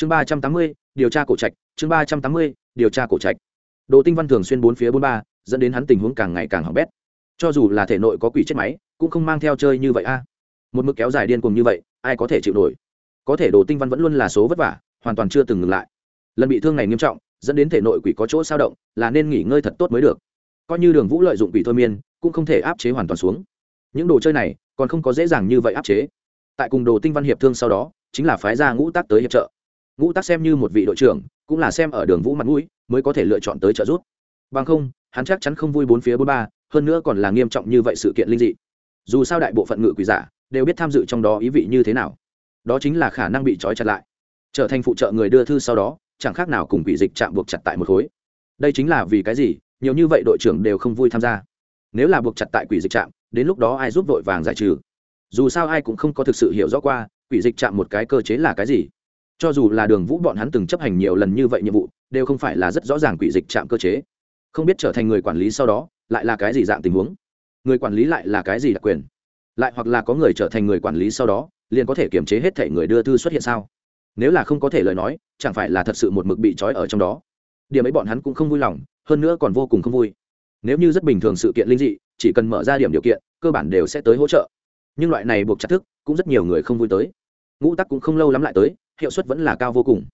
chương ba trăm tám mươi, điều tra cổ trạch, chương ba trăm tám mươi, điều tra cổ trạch. Đồ tinh văn thường xuyên bốn phía bốn ba, dẫn đến hắn tình huống càng ngày càng hỏng bét. Cho dù là thể nội có quỷ chết máy, cũng không mang theo chơi như vậy a. Một mực kéo dài điên cùng như vậy, ai có thể chịu nổi? Có thể đồ tinh văn vẫn luôn là số vất vả, hoàn toàn chưa từng ngừng lại. Lần bị thương này nghiêm trọng, dẫn đến thể nội quỷ có chỗ sao động, là nên nghỉ ngơi thật tốt mới được. Coi như đường vũ lợi dụng quỷ thôi miên, cũng không thể áp chế hoàn toàn xuống. Những đồ chơi này, còn không có dễ dàng như vậy áp chế. Tại cùng đồ tinh văn hiệp thương sau đó, chính là phái ra ngũ tác tới hiệp trợ ngũ tác xem như một vị đội trưởng, cũng là xem ở đường vũ mặt mũi, mới có thể lựa chọn tới trợ giúp. Bằng không, hắn chắc chắn không vui bốn phía bốn ba, hơn nữa còn là nghiêm trọng như vậy sự kiện linh dị. Dù sao đại bộ phận ngự quỷ giả đều biết tham dự trong đó ý vị như thế nào. Đó chính là khả năng bị trói chặt lại. Trở thành phụ trợ người đưa thư sau đó, chẳng khác nào cùng quỷ dịch chạm buộc chặt tại một khối. Đây chính là vì cái gì, nhiều như vậy đội trưởng đều không vui tham gia. Nếu là buộc chặt tại quỷ dịch trạm đến lúc đó ai giúp vội vàng giải trừ? Dù sao ai cũng không có thực sự hiểu rõ qua, quỷ dịch chạm một cái cơ chế là cái gì cho dù là đường vũ bọn hắn từng chấp hành nhiều lần như vậy nhiệm vụ, đều không phải là rất rõ ràng quỷ dịch chạm cơ chế. Không biết trở thành người quản lý sau đó, lại là cái gì dạng tình huống? Người quản lý lại là cái gì đặc quyền? Lại hoặc là có người trở thành người quản lý sau đó, liền có thể kiềm chế hết thể người đưa thư xuất hiện sao? Nếu là không có thể lời nói, chẳng phải là thật sự một mực bị trói ở trong đó. Điểm ấy bọn hắn cũng không vui lòng, hơn nữa còn vô cùng không vui. Nếu như rất bình thường sự kiện linh dị, chỉ cần mở ra điểm điều kiện, cơ bản đều sẽ tới hỗ trợ. Nhưng loại này buộc chặt thức, cũng rất nhiều người không vui tới. Ngũ tắc cũng không lâu lắm lại tới hiệu suất vẫn là cao vô cùng.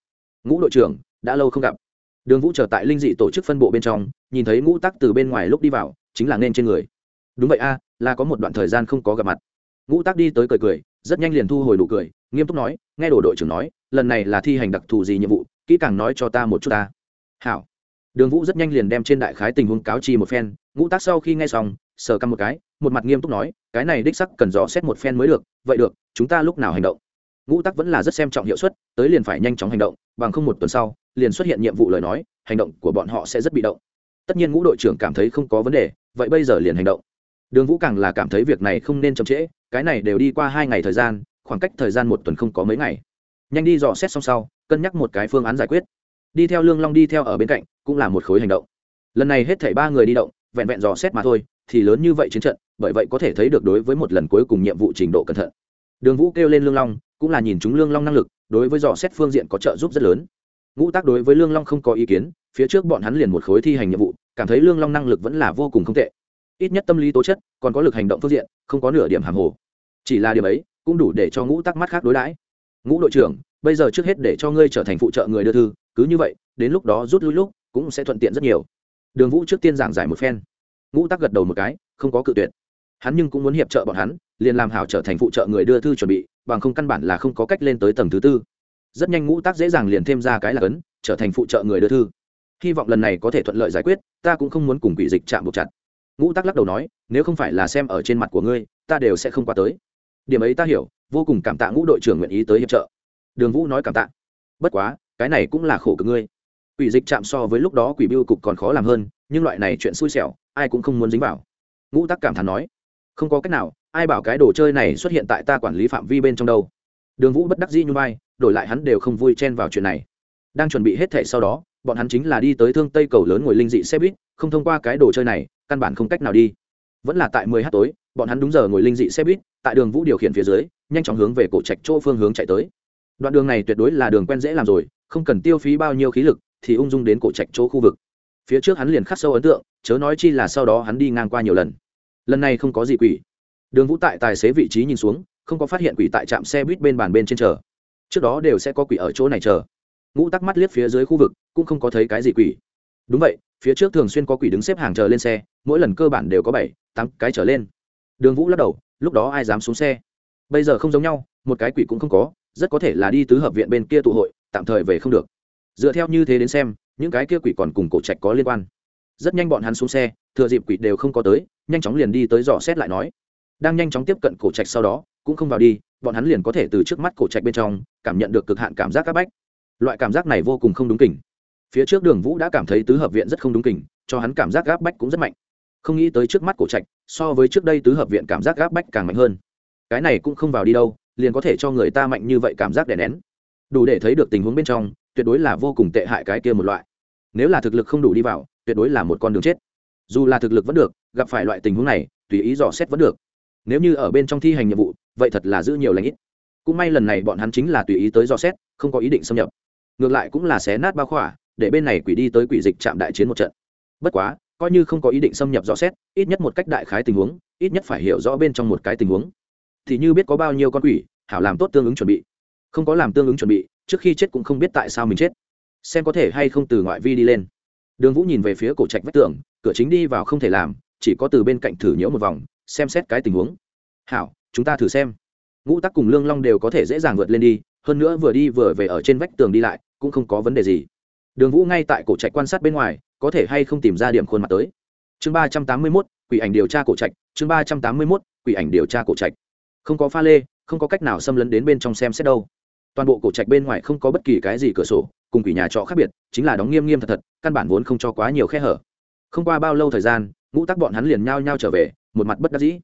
Ngũ đội trưởng, đã lâu không gặp. Đường vũ trở tại linh dị tổ chức phân bộ bên trong, nhìn thấy ngũ tắc từ bên ngoài lúc đi vào, chính là nên trên người. Đúng vậy a, là có một đoạn thời gian không có gặp mặt. Ngũ tắc đi tới cười cười, rất nhanh liền thu hồi đủ cười, nghiêm túc nói, nghe đồ đội trưởng nói, lần này là thi hành đặc thù gì nhiệm vụ, kỹ càng nói cho ta một chút ta. Hảo. Đường vũ rất nhanh liền đem trên đại khái tình huống cáo chi một phen, ngũ tác sau khi nghe xong, sờ căm một cái, một mặt nghiêm túc nói, cái này đích sắc cần dò xét một phen mới được, vậy được, chúng ta lúc nào hành động? Ngũ tắc vẫn là rất xem trọng hiệu suất, tới liền phải nhanh chóng hành động, bằng không một tuần sau, liền xuất hiện nhiệm vụ lời nói, hành động của bọn họ sẽ rất bị động. Tất nhiên ngũ đội trưởng cảm thấy không có vấn đề, vậy bây giờ liền hành động. Đường vũ càng là cảm thấy việc này không nên chậm trễ, cái này đều đi qua hai ngày thời gian, khoảng cách thời gian một tuần không có mấy ngày. Nhanh đi dò xét xong sau, cân nhắc một cái phương án giải quyết. Đi theo lương long đi theo ở bên cạnh, cũng là một khối hành động. Lần này hết thảy ba người đi động, vẹn vẹn dò xét mà thôi, thì lớn như vậy chiến trận, bởi vậy có thể thấy được đối với một lần cuối cùng nhiệm vụ trình độ cẩn thận đường vũ kêu lên lương long, cũng là nhìn chúng lương long năng lực, đối với dò xét phương diện có trợ giúp rất lớn. Ngũ tác đối với lương long không có ý kiến, phía trước bọn hắn liền một khối thi hành nhiệm vụ, cảm thấy lương long năng lực vẫn là vô cùng không tệ. Ít nhất tâm lý tố chất, còn có lực hành động phương diện, không có nửa điểm hàm hồ. Chỉ là điểm ấy, cũng đủ để cho ngũ tắc mắt khác đối đãi. Ngũ đội trưởng, bây giờ trước hết để cho ngươi trở thành phụ trợ người đưa thư, cứ như vậy, đến lúc đó rút lui lúc, cũng sẽ thuận tiện rất nhiều. Đường vũ trước tiên giảng giải một phen. Ngũ tắc gật đầu một cái, không có cự tuyệt. Hắn nhưng cũng muốn hiệp trợ bọn hắn liền làm hảo trở thành phụ trợ người đưa thư chuẩn bị, bằng không căn bản là không có cách lên tới tầng thứ tư. Rất nhanh ngũ tác dễ dàng liền thêm ra cái là ấn, trở thành phụ trợ người đưa thư. Hy vọng lần này có thể thuận lợi giải quyết, ta cũng không muốn cùng quỷ dịch chạm buộc chặt. Ngũ tác lắc đầu nói, nếu không phải là xem ở trên mặt của ngươi, ta đều sẽ không qua tới. Điểm ấy ta hiểu, vô cùng cảm tạ ngũ đội trưởng nguyện ý tới hiệp trợ. Đường vũ nói cảm tạ. Bất quá, cái này cũng là khổ cực ngươi. Quỷ dịch chạm so với lúc đó quỷ biêu cục còn khó làm hơn, nhưng loại này chuyện xui xẻo, ai cũng không muốn dính vào. Ngũ tắc cảm thán nói, không có cách nào ai bảo cái đồ chơi này xuất hiện tại ta quản lý phạm vi bên trong đâu? Đường vũ bất đắc dĩ như vai, đổi lại hắn đều không vui chen vào chuyện này. Đang chuẩn bị hết thệ sau đó, bọn hắn chính là đi tới thương tây cầu lớn ngồi linh dị xe buýt, không thông qua cái đồ chơi này, căn bản không cách nào đi. Vẫn là tại mười h tối, bọn hắn đúng giờ ngồi linh dị xe buýt, tại đường vũ điều khiển phía dưới, nhanh chóng hướng về cổ trạch chỗ phương hướng chạy tới. Đoạn đường này tuyệt đối là đường quen dễ làm rồi, không cần tiêu phí bao nhiêu khí lực thì ung dung đến cổ trạch chỗ khu vực. Phía trước hắn liền khắc sâu ấn tượng, chớ nói chi là sau đó hắn đi ngang qua nhiều lần. Lần này không có gì quỷ đường vũ tại tài xế vị trí nhìn xuống, không có phát hiện quỷ tại trạm xe buýt bên bàn bên trên chờ. Trước đó đều sẽ có quỷ ở chỗ này chờ. Ngũ tắc mắt liếc phía dưới khu vực, cũng không có thấy cái gì quỷ. Đúng vậy, phía trước thường xuyên có quỷ đứng xếp hàng chờ lên xe, mỗi lần cơ bản đều có bảy, tám cái trở lên. Đường vũ lắc đầu, lúc đó ai dám xuống xe? Bây giờ không giống nhau, một cái quỷ cũng không có, rất có thể là đi tứ hợp viện bên kia tụ hội, tạm thời về không được. Dựa theo như thế đến xem, những cái kia quỷ còn cùng cổ trạch có liên quan. Rất nhanh bọn hắn xuống xe, thừa dịp quỷ đều không có tới, nhanh chóng liền đi tới dò xét lại nói đang nhanh chóng tiếp cận cổ trạch sau đó, cũng không vào đi, bọn hắn liền có thể từ trước mắt cổ trạch bên trong, cảm nhận được cực hạn cảm giác áp bách. Loại cảm giác này vô cùng không đúng kỉnh phía trước đường vũ đã cảm thấy tứ hợp viện rất không đúng kỉnh cho hắn cảm giác gáp bách cũng rất mạnh. Không nghĩ tới trước mắt cổ trạch, so với trước đây tứ hợp viện cảm giác gáp bách càng mạnh hơn. Cái này cũng không vào đi đâu, liền có thể cho người ta mạnh như vậy cảm giác đè nén. Đủ để thấy được tình huống bên trong, tuyệt đối là vô cùng tệ hại cái kia một loại. Nếu là thực lực không đủ đi vào, tuyệt đối là một con đường chết. Dù là thực lực vẫn được, gặp phải loại tình huống này, tùy ý dò xét vẫn được nếu như ở bên trong thi hành nhiệm vụ, vậy thật là giữ nhiều lãnh ít. Cũng may lần này bọn hắn chính là tùy ý tới dò xét, không có ý định xâm nhập. Ngược lại cũng là xé nát bao khỏa, để bên này quỷ đi tới quỷ dịch chạm đại chiến một trận. Bất quá, coi như không có ý định xâm nhập rõ xét, ít nhất một cách đại khái tình huống, ít nhất phải hiểu rõ bên trong một cái tình huống. Thì như biết có bao nhiêu con quỷ, hảo làm tốt tương ứng chuẩn bị. Không có làm tương ứng chuẩn bị, trước khi chết cũng không biết tại sao mình chết. Xem có thể hay không từ ngoại vi đi lên. Đường vũ nhìn về phía cổ trạch vách tường, cửa chính đi vào không thể làm, chỉ có từ bên cạnh thử nhiễu một vòng xem xét cái tình huống. Hảo, chúng ta thử xem. Ngũ tắc cùng lương long đều có thể dễ dàng vượt lên đi, hơn nữa vừa đi vừa về ở trên vách tường đi lại, cũng không có vấn đề gì. Đường vũ ngay tại cổ trạch quan sát bên ngoài, có thể hay không tìm ra điểm khuôn mặt tới. Chương ba trăm tám mươi mốt, quỷ ảnh điều tra cổ trạch, chương ba trăm tám mươi mốt, quỷ ảnh điều tra cổ trạch. Không có pha lê, không có cách nào xâm lấn đến bên trong xem xét đâu. Toàn bộ cổ trạch bên ngoài không có bất kỳ cái gì cửa sổ, cùng quỷ nhà trọ khác biệt, chính là đóng nghiêm nghiêm thật thật, căn bản vốn không cho quá nhiều khe hở. Không qua bao lâu thời gian, ngũ tắc bọn hắn liền nhao nhao trở về một mặt bất đắc dĩ.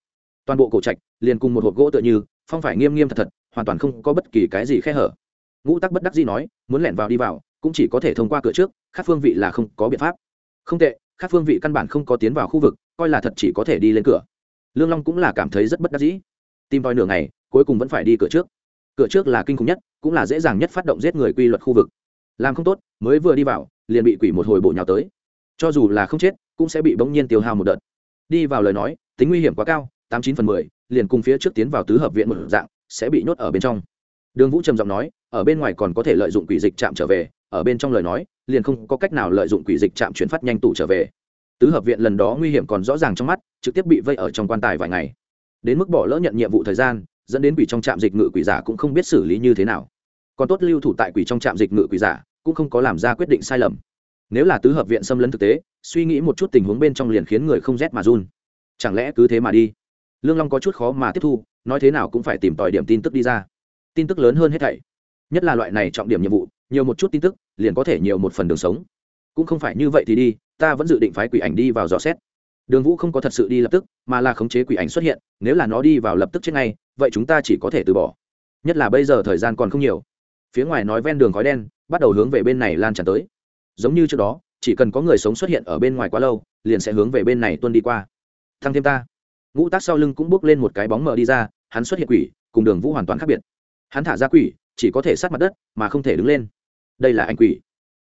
Toàn bộ cổ trạch liền cùng một hộp gỗ tựa như, phong phải nghiêm nghiêm thật thật, hoàn toàn không có bất kỳ cái gì khe hở. Ngũ tắc bất đắc dĩ nói, muốn lẻn vào đi vào, cũng chỉ có thể thông qua cửa trước, khác phương vị là không có biện pháp. Không tệ, khác phương vị căn bản không có tiến vào khu vực, coi là thật chỉ có thể đi lên cửa. Lương long cũng là cảm thấy rất bất đắc dĩ. Tìm tòi nửa ngày, cuối cùng vẫn phải đi cửa trước. Cửa trước là kinh khủng nhất, cũng là dễ dàng nhất phát động giết người quy luật khu vực. Làm không tốt, mới vừa đi vào, liền bị quỷ một hồi bộ nhào tới. Cho dù là không chết, cũng sẽ bị bỗng nhiên tiêu hao một đợt. Đi vào lời nói tính nguy hiểm quá cao, tám chín phần mười, liền cùng phía trước tiến vào tứ hợp viện một dạng, sẽ bị nhốt ở bên trong. Đường vũ trầm giọng nói, ở bên ngoài còn có thể lợi dụng quỷ dịch chạm trở về, ở bên trong lời nói, liền không có cách nào lợi dụng quỷ dịch chạm chuyển phát nhanh tủ trở về. Tứ hợp viện lần đó nguy hiểm còn rõ ràng trong mắt, trực tiếp bị vây ở trong quan tài vài ngày. Đến mức bỏ lỡ nhận nhiệm vụ thời gian, dẫn đến quỷ trong trạm dịch ngự quỷ giả cũng không biết xử lý như thế nào. Còn tốt lưu thủ tại quỷ trong trạm dịch ngự quỷ giả, cũng không có làm ra quyết định sai lầm. Nếu là tứ hợp viện xâm lấn thực tế, suy nghĩ một chút tình huống bên trong liền khiến người không rét mà run chẳng lẽ cứ thế mà đi? Lương long có chút khó mà tiếp thu, nói thế nào cũng phải tìm tòi điểm tin tức đi ra. Tin tức lớn hơn hết thảy. Nhất là loại này trọng điểm nhiệm vụ, nhiều một chút tin tức, liền có thể nhiều một phần đường sống. Cũng không phải như vậy thì đi, ta vẫn dự định phái quỷ ảnh đi vào dò xét. Đường vũ không có thật sự đi lập tức, mà là khống chế quỷ ảnh xuất hiện, nếu là nó đi vào lập tức chết ngay, vậy chúng ta chỉ có thể từ bỏ. Nhất là bây giờ thời gian còn không nhiều. Phía ngoài nói ven đường khói đen, bắt đầu hướng về bên này lan tràn tới. Giống như trước đó, chỉ cần có người sống xuất hiện ở bên ngoài quá lâu, liền sẽ hướng về bên này tuân đi qua thăng thêm ta. Ngũ tác sau lưng cũng bước lên một cái bóng mờ đi ra, hắn xuất hiện quỷ, cùng đường vũ hoàn toàn khác biệt. Hắn thả ra quỷ, chỉ có thể sát mặt đất, mà không thể đứng lên. Đây là anh quỷ.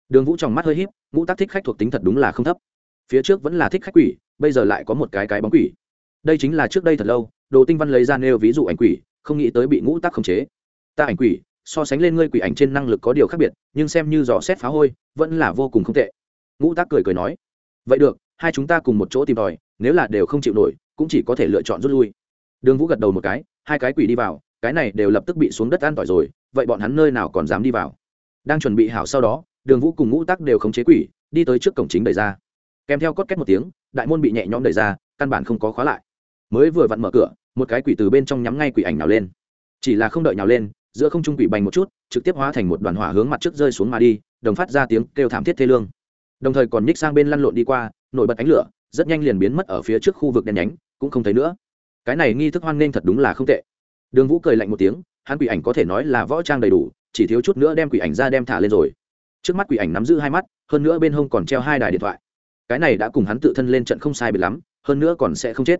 Đường vũ trong mắt hơi h í p ngũ tác thích khách thuộc tính thật đúng là không thấp. Phía trước vẫn là thích khách quỷ, bây giờ lại có một cái cái bóng quỷ. Đây chính là trước đây thật lâu, đồ tinh văn lấy ra nêu ví dụ ảnh quỷ, không nghĩ tới bị ngũ tác khống chế. Ta ảnh quỷ, so sánh lên ngươi quỷ ảnh trên năng lực có điều khác biệt, nhưng xem như dò xét phá hôi, vẫn là vô cùng không tệ. Ngũ tác cười cười nói, vậy được, hai chúng ta cùng một chỗ tìm tòi nếu là đều không chịu nổi, cũng chỉ có thể lựa chọn rút lui. Đường vũ gật đầu một cái, hai cái quỷ đi vào, cái này đều lập tức bị xuống đất an tỏi rồi, vậy bọn hắn nơi nào còn dám đi vào? Đang chuẩn bị hảo sau đó, đường vũ cùng ngũ tắc đều khống chế quỷ, đi tới trước cổng chính đẩy ra. Kèm theo cốt két một tiếng, đại môn bị nhẹ nhõm đẩy ra, căn bản không có khóa lại. Mới vừa vặn mở cửa, một cái quỷ từ bên trong nhắm ngay quỷ ảnh nào lên. Chỉ là không đợi nào lên, giữa không trung quỷ bành một chút, trực tiếp hóa thành một đoàn hỏa hướng mặt trước rơi xuống mà đi, đồng phát ra tiếng kêu thảm thiết thê lương. Đồng thời còn ních sang bên lăn lộn đi qua, nổi bật ánh lửa rất nhanh liền biến mất ở phía trước khu vực đen nhánh, cũng không thấy nữa. Cái này nghi thức hoan nghênh thật đúng là không tệ. Đường vũ cười lạnh một tiếng, hắn quỷ ảnh có thể nói là võ trang đầy đủ, chỉ thiếu chút nữa đem quỷ ảnh ra đem thả lên rồi. Trước mắt quỷ ảnh nắm giữ hai mắt, hơn nữa bên hông còn treo hai đài điện thoại. Cái này đã cùng hắn tự thân lên trận không sai biệt lắm, hơn nữa còn sẽ không chết.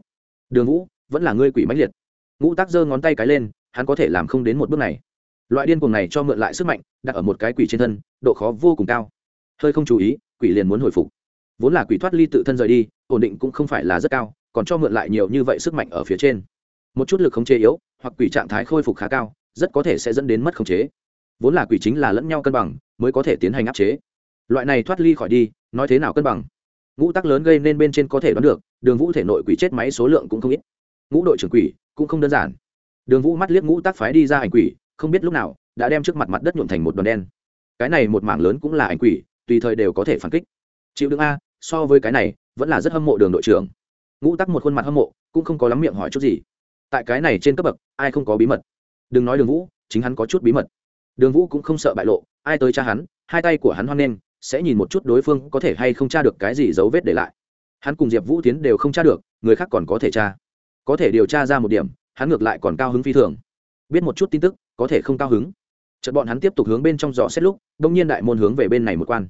Đường vũ, vẫn là ngươi quỷ mãnh liệt. Ngũ tác giơ ngón tay cái lên, hắn có thể làm không đến một bước này. Loại điên cuồng này cho mượn lại sức mạnh, đặt ở một cái quỷ trên thân, độ khó vô cùng cao. Hơi không chú ý, quỷ liền muốn hồi phục vốn là quỷ thoát ly tự thân rời đi, ổn định cũng không phải là rất cao, còn cho mượn lại nhiều như vậy sức mạnh ở phía trên. Một chút lực khống chế yếu, hoặc quỷ trạng thái khôi phục khá cao, rất có thể sẽ dẫn đến mất khống chế. Vốn là quỷ chính là lẫn nhau cân bằng, mới có thể tiến hành áp chế. Loại này thoát ly khỏi đi, nói thế nào cân bằng? Ngũ tắc lớn gây nên bên trên có thể đoán được, đường vũ thể nội quỷ chết máy số lượng cũng không ít. Ngũ đội trưởng quỷ, cũng không đơn giản. Đường vũ mắt liếc ngũ tắc phái đi ra ảnh quỷ, không biết lúc nào, đã đem trước mặt mặt đất nhuộm thành một đòn đen. Cái này một mảng lớn cũng là ảnh quỷ, tùy thời đều có thể phản kích. Chịu đựng a so với cái này, vẫn là rất hâm mộ đường đội trưởng. Ngũ tắc một khuôn mặt hâm mộ, cũng không có lắm miệng hỏi chút gì. Tại cái này trên cấp bậc, ai không có bí mật? Đừng nói đường vũ, chính hắn có chút bí mật. Đường vũ cũng không sợ bại lộ, ai tới cha hắn, hai tay của hắn hoan nghênh, sẽ nhìn một chút đối phương có thể hay không tra được cái gì dấu vết để lại. Hắn cùng diệp vũ tiến đều không tra được, người khác còn có thể tra. Có thể điều tra ra một điểm, hắn ngược lại còn cao hứng phi thường. Biết một chút tin tức, có thể không cao hứng. Chợt bọn hắn tiếp tục hướng bên trong dò xét lúc, đông nhiên đại môn hướng về bên này một quan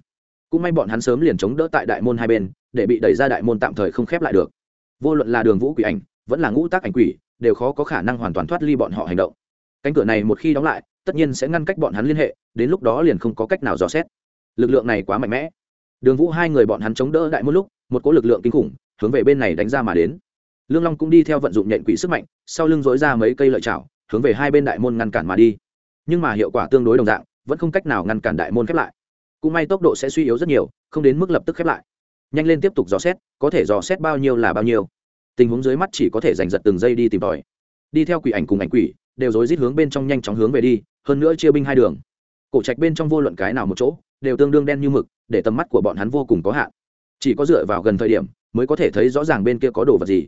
cũng may bọn hắn sớm liền chống đỡ tại đại môn hai bên, để bị đẩy ra đại môn tạm thời không khép lại được. Vô luận là đường vũ quỷ ảnh, vẫn là ngũ tác ảnh quỷ, đều khó có khả năng hoàn toàn thoát ly bọn họ hành động. Cánh cửa này một khi đóng lại, tất nhiên sẽ ngăn cách bọn hắn liên hệ, đến lúc đó liền không có cách nào dò xét. Lực lượng này quá mạnh mẽ. Đường vũ hai người bọn hắn chống đỡ đại một lúc, một có lực lượng kinh khủng, hướng về bên này đánh ra mà đến. Lương long cũng đi theo vận dụng nhện quỷ sức mạnh, sau lưng dối ra mấy cây lợi chảo, hướng về hai bên đại môn ngăn cản mà đi. Nhưng mà hiệu quả tương đối đồng dạng, vẫn không cách nào ngăn cản đại môn khép lại cũng may tốc độ sẽ suy yếu rất nhiều, không đến mức lập tức khép lại. Nhanh lên tiếp tục dò xét, có thể dò xét bao nhiêu là bao nhiêu. Tình huống dưới mắt chỉ có thể giành giật từng giây đi tìm tòi. Đi theo quỷ ảnh cùng ảnh quỷ, đều rối rít hướng bên trong nhanh chóng hướng về đi, hơn nữa chia binh hai đường. Cổ trạch bên trong vô luận cái nào một chỗ, đều tương đương đen như mực, để tầm mắt của bọn hắn vô cùng có hạn. Chỉ có dựa vào gần thời điểm, mới có thể thấy rõ ràng bên kia có đồ vật gì.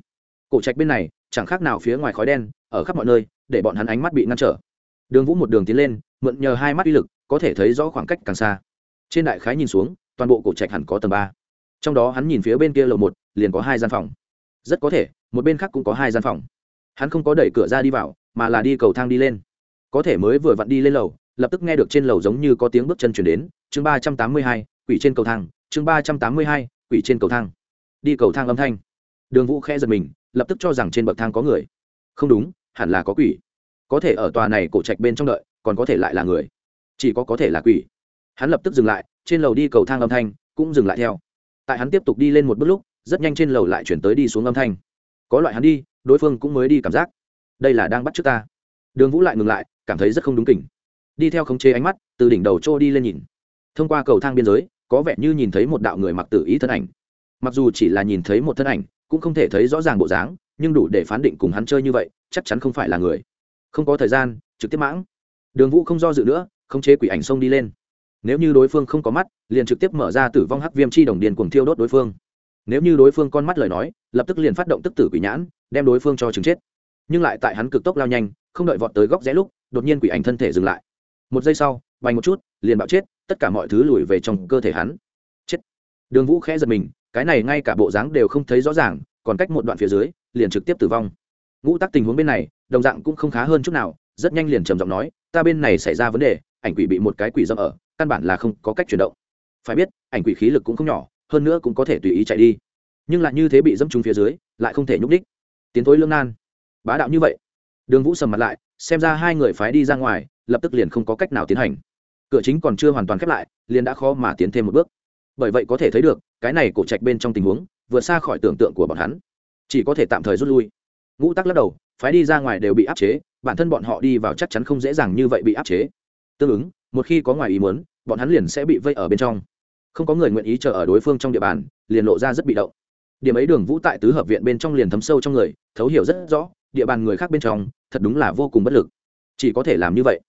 Cổ trạch bên này, chẳng khác nào phía ngoài khói đen, ở khắp mọi nơi, để bọn hắn ánh mắt bị ngăn trở. Đường vũ một đường tiến lên, mượn nhờ hai mắt uy lực, có thể thấy rõ khoảng cách càng xa trên đại khái nhìn xuống, toàn bộ cổ trạch hẳn có tầng ba. Trong đó hắn nhìn phía bên kia lầu một, liền có hai gian phòng. Rất có thể, một bên khác cũng có hai gian phòng. Hắn không có đẩy cửa ra đi vào, mà là đi cầu thang đi lên. Có thể mới vừa vặn đi lên lầu, lập tức nghe được trên lầu giống như có tiếng bước chân chuyển đến, chương ba trăm tám mươi hai, quỷ trên cầu thang, chương ba trăm tám mươi hai, quỷ trên cầu thang. Đi cầu thang âm thanh. Đường vũ khẽ giật mình, lập tức cho rằng trên bậc thang có người. Không đúng, hẳn là có quỷ. Có thể ở tòa này cổ trạch bên trong đợi, còn có thể lại là người. Chỉ có có thể là quỷ hắn lập tức dừng lại, trên lầu đi cầu thang âm thanh cũng dừng lại theo. Tại hắn tiếp tục đi lên một bước lúc, rất nhanh trên lầu lại chuyển tới đi xuống âm thanh. Có loại hắn đi, đối phương cũng mới đi cảm giác. Đây là đang bắt trước ta. Đường vũ lại ngừng lại, cảm thấy rất không đúng kỉnh. Đi theo khống chế ánh mắt, từ đỉnh đầu trô đi lên nhìn. Thông qua cầu thang biên giới, có vẻ như nhìn thấy một đạo người mặc tự ý thân ảnh. Mặc dù chỉ là nhìn thấy một thân ảnh, cũng không thể thấy rõ ràng bộ dáng, nhưng đủ để phán định cùng hắn chơi như vậy, chắc chắn không phải là người. Không có thời gian, trực tiếp mãng. Đường vũ không do dự nữa, khống chế quỷ ảnh xông đi lên nếu như đối phương không có mắt, liền trực tiếp mở ra tử vong hắc viêm chi đồng điền cuồng thiêu đốt đối phương. Nếu như đối phương con mắt lời nói, lập tức liền phát động tức tử quỷ nhãn, đem đối phương cho chứng chết. Nhưng lại tại hắn cực tốc lao nhanh, không đợi vọt tới góc rẽ lúc, đột nhiên quỷ ảnh thân thể dừng lại. Một giây sau bay một chút, liền bạo chết, tất cả mọi thứ lùi về trong cơ thể hắn. Chết. Đường vũ khẽ giật mình, cái này ngay cả bộ dáng đều không thấy rõ ràng, còn cách một đoạn phía dưới, liền trực tiếp tử vong. Ngũ tắc tình huống bên này, đồng dạng cũng không khá hơn chút nào, rất nhanh liền trầm giọng nói, ta bên này xảy ra vấn đề, ảnh quỷ bị một cái quỷ dâm ở căn bản là không có cách chuyển động. Phải biết, ảnh quỷ khí lực cũng không nhỏ, hơn nữa cũng có thể tùy ý chạy đi. Nhưng lại như thế bị dâm trúng phía dưới, lại không thể nhúc đích tiến thối lương nan. Bá đạo như vậy. Đường vũ sầm mặt lại, xem ra hai người phái đi ra ngoài, lập tức liền không có cách nào tiến hành. Cửa chính còn chưa hoàn toàn khép lại, liền đã khó mà tiến thêm một bước. Bởi vậy có thể thấy được, cái này cổ trạch bên trong tình huống, vượt xa khỏi tưởng tượng của bọn hắn. Chỉ có thể tạm thời rút lui. Ngũ tắc lắc đầu, phái đi ra ngoài đều bị áp chế, bản thân bọn họ đi vào chắc chắn không dễ dàng như vậy bị áp chế. Tương ứng, một khi có ngoài ý muốn bọn hắn liền sẽ bị vây ở bên trong. Không có người nguyện ý chờ ở đối phương trong địa bàn, liền lộ ra rất bị động. Điểm ấy đường vũ tại tứ hợp viện bên trong liền thấm sâu trong người, thấu hiểu rất rõ, địa bàn người khác bên trong, thật đúng là vô cùng bất lực. Chỉ có thể làm như vậy.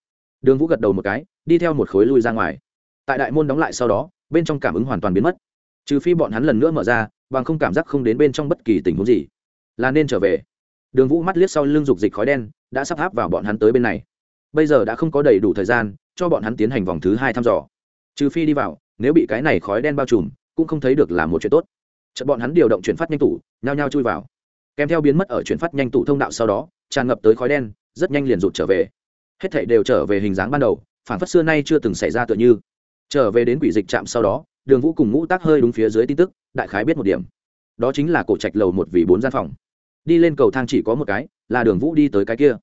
Đường vũ gật đầu một cái, đi theo một khối lui ra ngoài. Tại đại môn đóng lại sau đó, bên trong cảm ứng hoàn toàn biến mất. Trừ phi bọn hắn lần nữa mở ra, bằng không cảm giác không đến bên trong bất kỳ tình huống gì. Là nên trở về. Đường vũ mắt liếc sau lưng dục dịch khói đen, đã sắp áp vào bọn hắn tới bên này. Bây giờ đã không có đầy đủ thời gian cho bọn hắn tiến hành vòng thứ hai thăm dò. Trừ phi đi vào, nếu bị cái này khói đen bao trùm, cũng không thấy được là một chuyện tốt. Chợt bọn hắn điều động chuyển phát nhanh tủ, nhao nhao chui vào. Kèm theo biến mất ở chuyển phát nhanh tủ thông đạo sau đó, tràn ngập tới khói đen, rất nhanh liền rụt trở về. Hết thảy đều trở về hình dáng ban đầu phản phất xưa nay chưa từng xảy ra tựa như. Trở về đến quỷ dịch trạm sau đó, đường vũ cùng ngũ tác hơi đúng phía dưới tin tức, đại khái biết một điểm. Đó chính là cổ trạch lầu một vì bốn gian phòng. Đi lên cầu thang chỉ có một cái, là đường vũ đi tới cái kia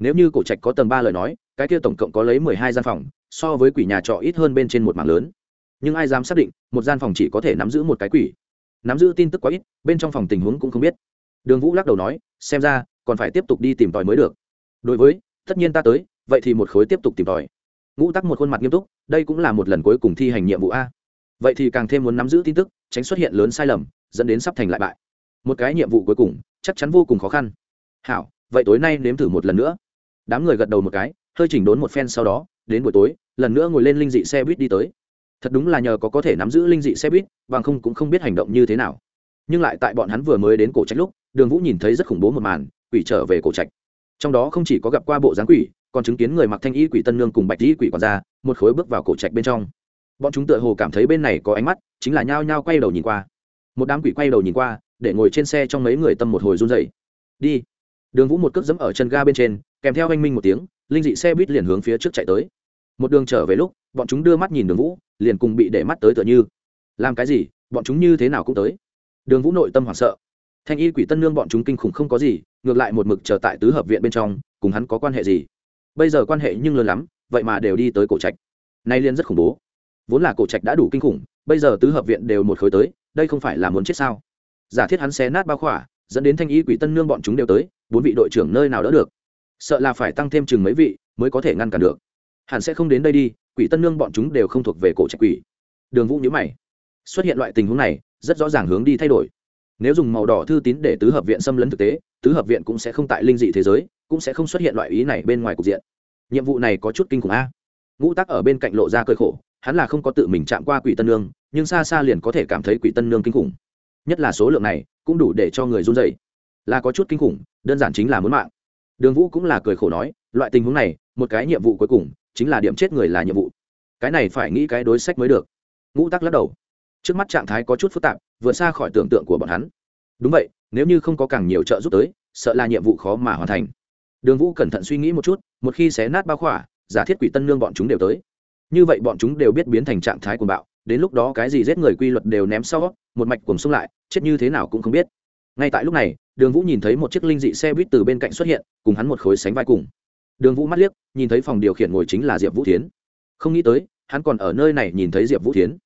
nếu như cổ trạch có tầng ba lời nói, cái kia tổng cộng có lấy mười hai gian phòng, so với quỷ nhà trọ ít hơn bên trên một mảng lớn. Nhưng ai dám xác định, một gian phòng chỉ có thể nắm giữ một cái quỷ? Nắm giữ tin tức quá ít, bên trong phòng tình huống cũng không biết. Đường vũ lắc đầu nói, xem ra, còn phải tiếp tục đi tìm tòi mới được. Đối với, tất nhiên ta tới, vậy thì một khối tiếp tục tìm tòi. Ngũ tắc một khuôn mặt nghiêm túc, đây cũng là một lần cuối cùng thi hành nhiệm vụ a. Vậy thì càng thêm muốn nắm giữ tin tức, tránh xuất hiện lớn sai lầm, dẫn đến sắp thành lại bại. Một cái nhiệm vụ cuối cùng, chắc chắn vô cùng khó khăn. Hảo, vậy tối nay nếm thử một lần nữa đám người gật đầu một cái, hơi chỉnh đốn một phen sau đó, đến buổi tối, lần nữa ngồi lên linh dị xe buýt đi tới. Thật đúng là nhờ có có thể nắm giữ linh dị xe buýt, bằng không cũng không biết hành động như thế nào. Nhưng lại tại bọn hắn vừa mới đến cổ trạch lúc, đường vũ nhìn thấy rất khủng bố một màn, quỷ trở về cổ trạch. Trong đó không chỉ có gặp qua bộ dáng quỷ, còn chứng kiến người mặc thanh y quỷ tân nương cùng bạch y quỷ còn ra một khối bước vào cổ trạch bên trong. Bọn chúng tựa hồ cảm thấy bên này có ánh mắt, chính là nhao nhao quay đầu nhìn qua. Một đám quỷ quay đầu nhìn qua, để ngồi trên xe trong mấy người tâm một hồi run dậy đi. Đường vũ một cước dẫm ở chân ga bên trên kèm theo anh minh một tiếng, linh dị xe buýt liền hướng phía trước chạy tới. Một đường trở về lúc, bọn chúng đưa mắt nhìn đường vũ, liền cùng bị để mắt tới tựa như. Làm cái gì, bọn chúng như thế nào cũng tới. Đường vũ nội tâm hoảng sợ. Thanh y quỷ tân nương bọn chúng kinh khủng không có gì, ngược lại một mực chờ tại tứ hợp viện bên trong, cùng hắn có quan hệ gì? Bây giờ quan hệ nhưng lớn lắm, vậy mà đều đi tới cổ trạch. Nay liên rất khủng bố. Vốn là cổ trạch đã đủ kinh khủng, bây giờ tứ hợp viện đều một khối tới, đây không phải là muốn chết sao? Giả thiết hắn xé nát bao khỏa, dẫn đến thanh y quỷ tân nương bọn chúng đều tới, bốn vị đội trưởng nơi nào đỡ được? Sợ là phải tăng thêm chừng mấy vị mới có thể ngăn cản được. Hẳn sẽ không đến đây đi, quỷ tân nương bọn chúng đều không thuộc về cổ trạch quỷ. Đường vũ nhữ mày. Xuất hiện loại tình huống này, rất rõ ràng hướng đi thay đổi. Nếu dùng màu đỏ thư tín để tứ hợp viện xâm lấn thực tế, tứ hợp viện cũng sẽ không tại linh dị thế giới, cũng sẽ không xuất hiện loại ý này bên ngoài cục diện. Nhiệm vụ này có chút kinh khủng a. Ngũ tắc ở bên cạnh lộ ra cơi khổ, hắn là không có tự mình chạm qua quỷ tân nương, nhưng xa xa liền có thể cảm thấy quỷ tân nương kinh khủng. Nhất là số lượng này, cũng đủ để cho người run dày là có chút kinh khủng, đơn giản chính là muốn mạng đường vũ cũng là cười khổ nói, loại tình huống này, một cái nhiệm vụ cuối cùng, chính là điểm chết người là nhiệm vụ. Cái này phải nghĩ cái đối sách mới được. Ngũ tắc lắc đầu. Trước mắt trạng thái có chút phức tạp, vượt xa khỏi tưởng tượng của bọn hắn. Đúng vậy, nếu như không có càng nhiều trợ giúp tới, sợ là nhiệm vụ khó mà hoàn thành. Đường vũ cẩn thận suy nghĩ một chút, một khi xé nát bao khỏa, giả thiết quỷ tân nương bọn chúng đều tới. Như vậy bọn chúng đều biết biến thành trạng thái cuồng bạo, đến lúc đó cái gì giết người quy luật đều ném sau, một mạch cùng xung lại, chết như thế nào cũng không biết ngay tại lúc này, đường vũ nhìn thấy một chiếc linh dị xe buýt từ bên cạnh xuất hiện, cùng hắn một khối sánh vai cùng. Đường vũ mắt liếc, nhìn thấy phòng điều khiển ngồi chính là diệp vũ tiến không nghĩ tới, hắn còn ở nơi này nhìn thấy diệp vũ tiến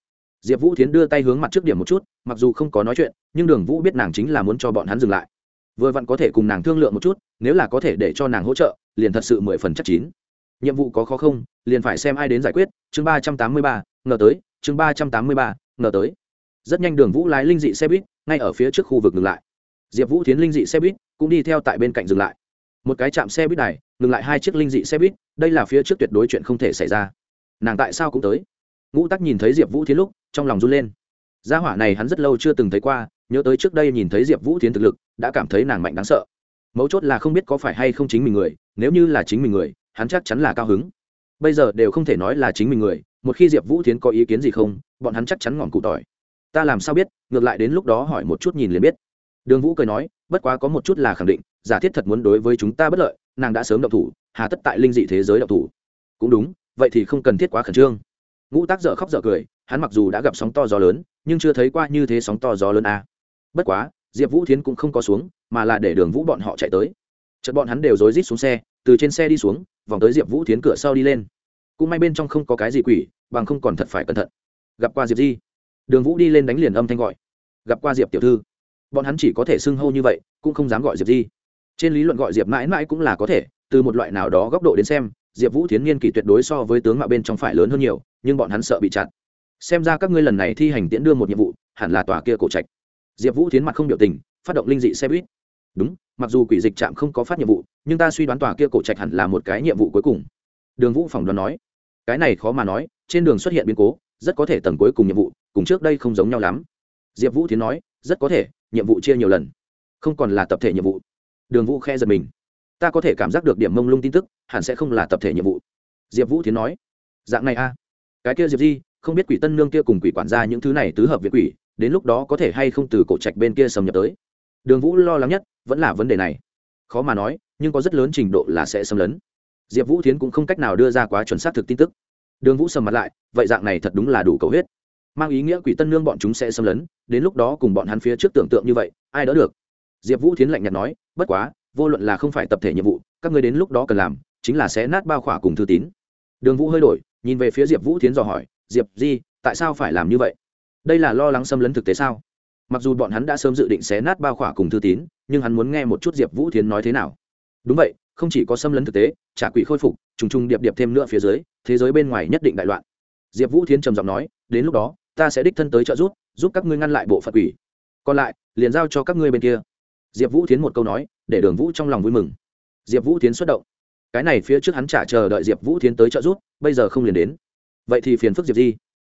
diệp vũ tiến đưa tay hướng mặt trước điểm một chút, mặc dù không có nói chuyện, nhưng đường vũ biết nàng chính là muốn cho bọn hắn dừng lại. Vừa vặn có thể cùng nàng thương lượng một chút, nếu là có thể để cho nàng hỗ trợ, liền thật sự mười phần chắc chín. Nhiệm vụ có khó không, liền phải xem ai đến giải quyết. Chương ba trăm tám mươi ba, ngờ tới. Chương ba trăm tám mươi ba, ngờ tới. Rất nhanh đường vũ lái linh dị xe buýt, ngay ở phía trước khu vực ngừng lại diệp vũ tiến linh dị xe buýt cũng đi theo tại bên cạnh dừng lại. Một cái chạm xe buýt này, ngừng lại hai chiếc linh dị xe buýt, đây là phía trước tuyệt đối chuyện không thể xảy ra. Nàng tại sao cũng tới? Ngũ tắc nhìn thấy diệp vũ tiến lúc, trong lòng run lên. Gia hỏa này hắn rất lâu chưa từng thấy qua, nhớ tới trước đây nhìn thấy diệp vũ tiến thực lực, đã cảm thấy nàng mạnh đáng sợ. Mấu chốt là không biết có phải hay không chính mình người, nếu như là chính mình người, hắn chắc chắn là cao hứng. Bây giờ đều không thể nói là chính mình người, một khi diệp vũ tiến có ý kiến gì không, bọn hắn chắc chắn ngọn cụ tỏi. Ta làm sao biết, ngược lại đến lúc đó hỏi một chút nhìn liền biết đường vũ cười nói, bất quá có một chút là khẳng định, giả thiết thật muốn đối với chúng ta bất lợi, nàng đã sớm động thủ, hà tất tại linh dị thế giới động thủ. Cũng đúng, vậy thì không cần thiết quá khẩn trương. Ngũ tác dở khóc dở cười, hắn mặc dù đã gặp sóng to gió lớn, nhưng chưa thấy qua như thế sóng to gió lớn à. bất quá, diệp vũ thiến cũng không có xuống, mà là để đường vũ bọn họ chạy tới. Chợt bọn hắn đều rối rít xuống xe, từ trên xe đi xuống, vòng tới diệp vũ thiến cửa sau đi lên. Cũng may bên trong không có cái gì quỷ, bằng không còn thật phải cẩn thận. Gặp qua diệp di. Đường vũ đi lên đánh liền âm thanh gọi. Gặp qua diệp tiểu thư bọn hắn chỉ có thể xưng hô như vậy, cũng không dám gọi diệp di. Trên lý luận gọi diệp mãi mãi cũng là có thể, từ một loại nào đó góc độ đến xem, diệp vũ thiến niên kỷ tuyệt đối so với tướng mạo bên trong phải lớn hơn nhiều, nhưng bọn hắn sợ bị chặn xem ra các ngươi lần này thi hành tiễn đưa một nhiệm vụ, hẳn là tòa kia cổ trạch. Diệp vũ thiến mặt không biểu tình, phát động linh dị xe buýt. Đúng, mặc dù quỷ dịch trạm không có phát nhiệm vụ, nhưng ta suy đoán tòa kia cổ trạch hẳn là một cái nhiệm vụ cuối cùng. Đường vũ phỏng đoán nói. Cái này khó mà nói, trên đường xuất hiện biến cố, rất có thể tầng cuối cùng nhiệm vụ, cùng trước đây không giống nhau lắm. Diệp vũ thiến nói, rất có thể nhiệm vụ chia nhiều lần. Không còn là tập thể nhiệm vụ. Đường vũ khe giật mình. Ta có thể cảm giác được điểm mông lung tin tức, hẳn sẽ không là tập thể nhiệm vụ. Diệp vũ thiến nói. Dạng này a. Cái kia diệp di, không biết quỷ tân nương kia cùng quỷ quản gia những thứ này tứ hợp việt quỷ, đến lúc đó có thể hay không từ cổ trạch bên kia xâm nhập tới? Đường vũ lo lắng nhất, vẫn là vấn đề này. Khó mà nói, nhưng có rất lớn trình độ là sẽ xâm lấn. Diệp vũ thiến cũng không cách nào đưa ra quá chuẩn xác thực tin tức. Đường vũ sầm mặt lại, vậy dạng này thật đúng là đủ cầu huyết mang ý nghĩa quỷ tân nương bọn chúng sẽ xâm lấn, đến lúc đó cùng bọn hắn phía trước tưởng tượng như vậy, ai đỡ được? Diệp vũ thiến lạnh nhạt nói, bất quá, vô luận là không phải tập thể nhiệm vụ, các người đến lúc đó cần làm, chính là sẽ nát bao khỏa cùng thư tín. Đường vũ hơi đổi, nhìn về phía diệp vũ thiến dò hỏi, diệp di, tại sao phải làm như vậy? Đây là lo lắng xâm lấn thực tế sao? Mặc dù bọn hắn đã sớm dự định xé nát bao khỏa cùng thư tín, nhưng hắn muốn nghe một chút diệp vũ thiến nói thế nào. Đúng vậy, không chỉ có xâm lấn thực tế, trả quỷ khôi phục, trùng trùng điệp điệp thêm nữa phía dưới, thế giới bên ngoài nhất định đại loạn. Diệp vũ thiến trầm giọng nói, đến lúc đó ta sẽ đích thân tới trợ giúp giúp các ngươi ngăn lại bộ phận quỷ. Còn lại, liền giao cho các ngươi bên kia. Diệp vũ thiến một câu nói, để đường vũ trong lòng vui mừng. Diệp vũ thiến xuất động. Cái này phía trước hắn trả chờ đợi diệp vũ thiến tới trợ giúp, bây giờ không liền đến. Vậy thì phiền phức diệp di.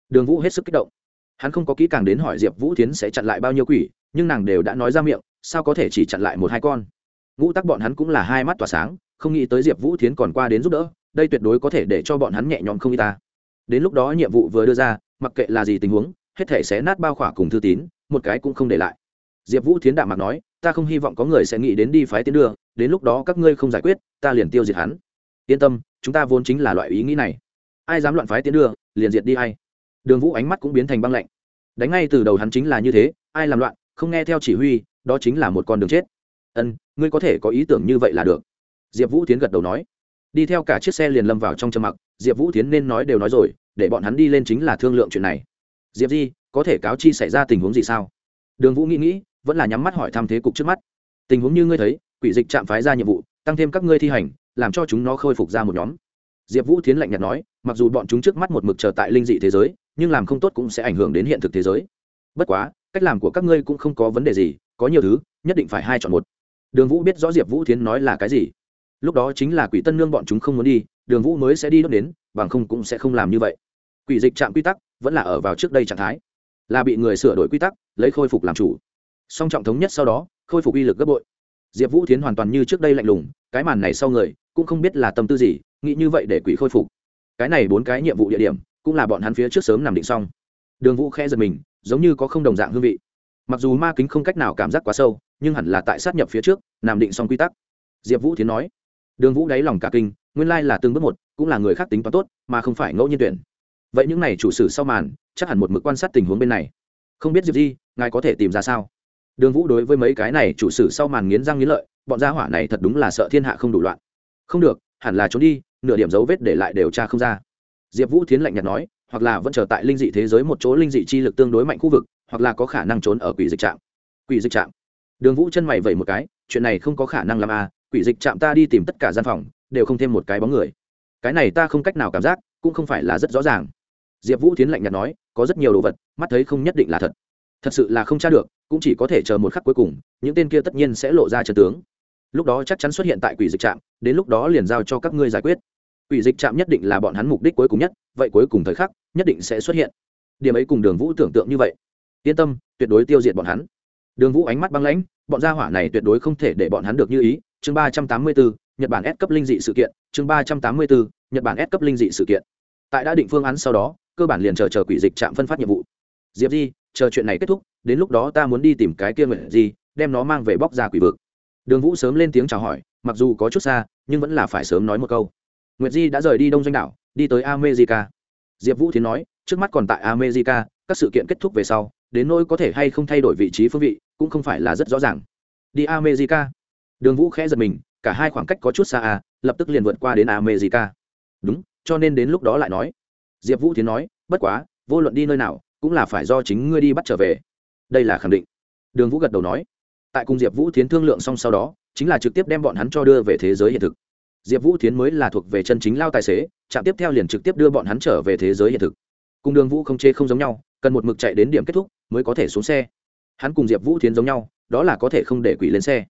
Đường vũ hết sức kích động. Hắn không có kỹ càng đến hỏi diệp vũ thiến sẽ chặn lại bao nhiêu quỷ, nhưng nàng đều đã nói ra miệng, sao có thể chỉ chặn lại một hai con. Ngũ tắc bọn hắn cũng là hai mắt tỏa sáng, không nghĩ tới diệp vũ thiến còn qua đến giúp đỡ, đây tuyệt đối có thể để cho bọn hắn nhẹ nhõm không y ta. Đến lúc đó nhiệm vụ vừa đưa ra mặc kệ là gì tình huống, hết thể sẽ nát bao khỏa cùng thư tín, một cái cũng không để lại. Diệp vũ thiến đạm mặt nói, ta không hy vọng có người sẽ nghĩ đến đi phái tiến đưa, đến lúc đó các ngươi không giải quyết, ta liền tiêu diệt hắn. Yên tâm, chúng ta vốn chính là loại ý nghĩ này. Ai dám loạn phái tiến đưa, liền diệt đi hay đường vũ ánh mắt cũng biến thành băng lạnh. Đánh ngay từ đầu hắn chính là như thế, ai làm loạn, không nghe theo chỉ huy, đó chính là một con đường chết. Ân, ngươi có thể có ý tưởng như vậy là được. Diệp vũ tiến gật đầu nói. Đi theo cả chiếc xe liền lâm vào trong trầm mặc, diệp vũ tiến nên nói đều nói rồi để bọn hắn đi lên chính là thương lượng chuyện này. Diệp di, có thể cáo chi xảy ra tình huống gì sao? Đường vũ nghĩ nghĩ, vẫn là nhắm mắt hỏi thăm thế cục trước mắt. Tình huống như ngươi thấy, quỷ dịch chạm phái ra nhiệm vụ, tăng thêm các ngươi thi hành, làm cho chúng nó khôi phục ra một nhóm. Diệp vũ tiến lạnh nhạt nói, mặc dù bọn chúng trước mắt một mực chờ tại linh dị thế giới, nhưng làm không tốt cũng sẽ ảnh hưởng đến hiện thực thế giới. Bất quá, cách làm của các ngươi cũng không có vấn đề gì, có nhiều thứ, nhất định phải hai chọn một. Đường vũ biết rõ diệp vũ tiến nói là cái gì. Lúc đó chính là quỷ tân nương bọn chúng không muốn đi, đường vũ mới sẽ đi đốt đến, bằng không cũng sẽ không làm như vậy quỷ dịch trạm quy tắc vẫn là ở vào trước đây trạng thái, là bị người sửa đổi quy tắc, lấy khôi phục làm chủ. Song trọng thống nhất sau đó, khôi phục uy lực gấp bội. Diệp vũ tiến hoàn toàn như trước đây lạnh lùng, cái màn này sau người cũng không biết là tâm tư gì, nghĩ như vậy để quỷ khôi phục. Cái này bốn cái nhiệm vụ địa điểm cũng là bọn hắn phía trước sớm nằm định xong. Đường vũ khẽ giật mình, giống như có không đồng dạng hương vị. Mặc dù ma kính không cách nào cảm giác quá sâu, nhưng hẳn là tại sát nhập phía trước, nằm định xong quy tắc. Diệp vũ tiến nói. Đường vũ đáy lòng cả kinh, nguyên lai là từng bước một, cũng là người khác tính toán tốt, mà không phải ngẫu nhiên tuyển vậy những này chủ sử sau màn, chắc hẳn một mực quan sát tình huống bên này. Không biết diệp di, ngài có thể tìm ra sao? Đường vũ đối với mấy cái này chủ sử sau màn nghiến răng nghiến lợi, bọn gia hỏa này thật đúng là sợ thiên hạ không đủ loạn. Không được, hẳn là trốn đi, nửa điểm dấu vết để lại đều tra không ra. Diệp vũ thiến lạnh nhạt nói, hoặc là vẫn chờ tại linh dị thế giới một chỗ linh dị chi lực tương đối mạnh khu vực, hoặc là có khả năng trốn ở quỷ dịch trạm. Quỷ dịch trạm. Đường vũ chân mày vẩy một cái, chuyện này không có khả năng làm à quỷ dịch trạm ta đi tìm tất cả gian phòng, đều không thêm một cái bóng người. Cái này ta không cách nào cảm giác, cũng không phải là rất rõ ràng diệp vũ tiến lạnh nhạt nói, có rất nhiều đồ vật, mắt thấy không nhất định là thật. Thật sự là không tra được, cũng chỉ có thể chờ một khắc cuối cùng, những tên kia tất nhiên sẽ lộ ra trần tướng. Lúc đó chắc chắn xuất hiện tại quỷ dịch trạm, đến lúc đó liền giao cho các ngươi giải quyết. Quỷ dịch trạm nhất định là bọn hắn mục đích cuối cùng nhất, vậy cuối cùng thời khắc, nhất định sẽ xuất hiện. Điểm ấy cùng đường vũ tưởng tượng như vậy. Yên tâm, tuyệt đối tiêu diệt bọn hắn. Đường vũ ánh mắt băng lãnh, bọn gia hỏa này tuyệt đối không thể để bọn hắn được như ý. Chương ba trăm tám mươi bốn, nhật bản ép cấp linh dị sự kiện. Chương ba trăm tám mươi bốn, nhật bản ép cấp linh dị sự kiện. Tại đã định phương án sau đó cơ bản liền chờ chờ quỷ dịch trạm phân phát nhiệm vụ. Diệp di, chờ chuyện này kết thúc, đến lúc đó ta muốn đi tìm cái kia nguyện di, đem nó mang về bóc ra quỷ vực. Đường vũ sớm lên tiếng chào hỏi, mặc dù có chút xa, nhưng vẫn là phải sớm nói một câu. Nguyệt di đã rời đi đông doanh đảo, đi tới america. Diệp vũ thiến nói, trước mắt còn tại america, các sự kiện kết thúc về sau, đến nỗi có thể hay không thay đổi vị trí phương vị, cũng không phải là rất rõ ràng. Đi america. Đường vũ khẽ giật mình, cả hai khoảng cách có chút xa à lập tức liền vượt qua đến america. Đúng, cho nên đến lúc đó lại nói diệp vũ thiến nói, bất quá, vô luận đi nơi nào, cũng là phải do chính ngươi đi bắt trở về. Đây là khẳng định. Đường vũ gật đầu nói. Tại cùng diệp vũ thiến thương lượng xong sau đó, chính là trực tiếp đem bọn hắn cho đưa về thế giới hiện thực. Diệp vũ thiến mới là thuộc về chân chính lao tài xế, trạm tiếp theo liền trực tiếp đưa bọn hắn trở về thế giới hiện thực. Cùng đường vũ không chê không giống nhau, cần một mực chạy đến điểm kết thúc mới có thể xuống xe. Hắn cùng diệp vũ thiến giống nhau, đó là có thể không để quỷ lên xe.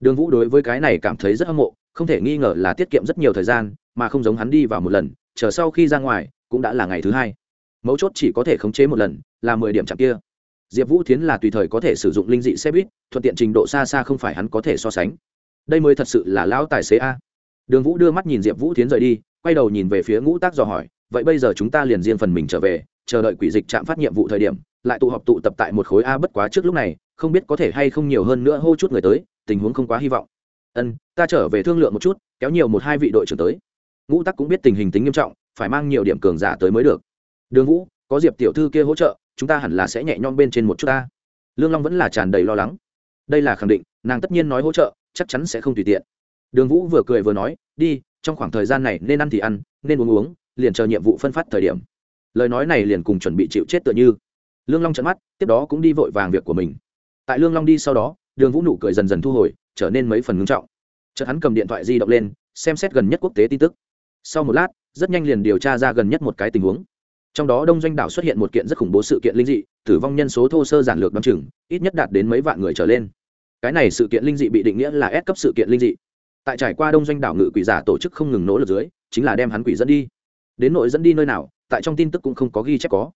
Đường vũ đối với cái này cảm thấy rất hâm mộ, không thể nghi ngờ là tiết kiệm rất nhiều thời gian, mà không giống hắn đi vào một lần, chờ sau khi ra ngoài cũng đã là ngày thứ hai. Mấu chốt chỉ có thể khống chế một lần, là mười điểm chặng kia. Diệp vũ thiến là tùy thời có thể sử dụng linh dị xe buýt, thuận tiện trình độ xa xa không phải hắn có thể so sánh. Đây mới thật sự là lão tài xế a. Đường vũ đưa mắt nhìn diệp vũ thiến rời đi, quay đầu nhìn về phía ngũ tác dò hỏi, vậy bây giờ chúng ta liền riêng phần mình trở về, chờ đợi quỷ dịch chạm phát nhiệm vụ thời điểm, lại tụ họp tụ tập tại một khối a bất quá trước lúc này, không biết có thể hay không nhiều hơn nữa hô chút người tới, tình huống không quá hy vọng. Ân, ta trở về thương lượng một chút, kéo nhiều một hai vị đội trưởng tới. Ngũ tắc cũng biết tình hình tính nghiêm trọng phải mang nhiều điểm cường giả tới mới được. Đường vũ, có diệp tiểu thư kia hỗ trợ, chúng ta hẳn là sẽ nhẹ nhõm bên trên một chút ta. Lương long vẫn là tràn đầy lo lắng. Đây là khẳng định, nàng tất nhiên nói hỗ trợ, chắc chắn sẽ không tùy tiện. Đường vũ vừa cười vừa nói, đi, trong khoảng thời gian này nên ăn thì ăn, nên uống uống, liền chờ nhiệm vụ phân phát thời điểm. Lời nói này liền cùng chuẩn bị chịu chết tựa như. Lương long trận mắt, tiếp đó cũng đi vội vàng việc của mình. Tại lương long đi sau đó, đường vũ nụ cười dần dần thu hồi, trở nên mấy phần ngưng trọng. Chợt hắn cầm điện thoại di động lên, xem xét gần nhất quốc tế tin tức. Sau một lát rất nhanh liền điều tra ra gần nhất một cái tình huống. Trong đó đông doanh đảo xuất hiện một kiện rất khủng bố sự kiện linh dị, tử vong nhân số thô sơ giản lược đ o n chừng, ít nhất đạt đến mấy vạn người trở lên. Cái này sự kiện linh dị bị định nghĩa là ép cấp sự kiện linh dị. Tại trải qua đông doanh đảo ngự quỷ giả tổ chức không ngừng nỗ lực dưới, chính là đem hắn quỷ dẫn đi. Đến nội dẫn đi nơi nào, tại trong tin tức cũng không có ghi chép có.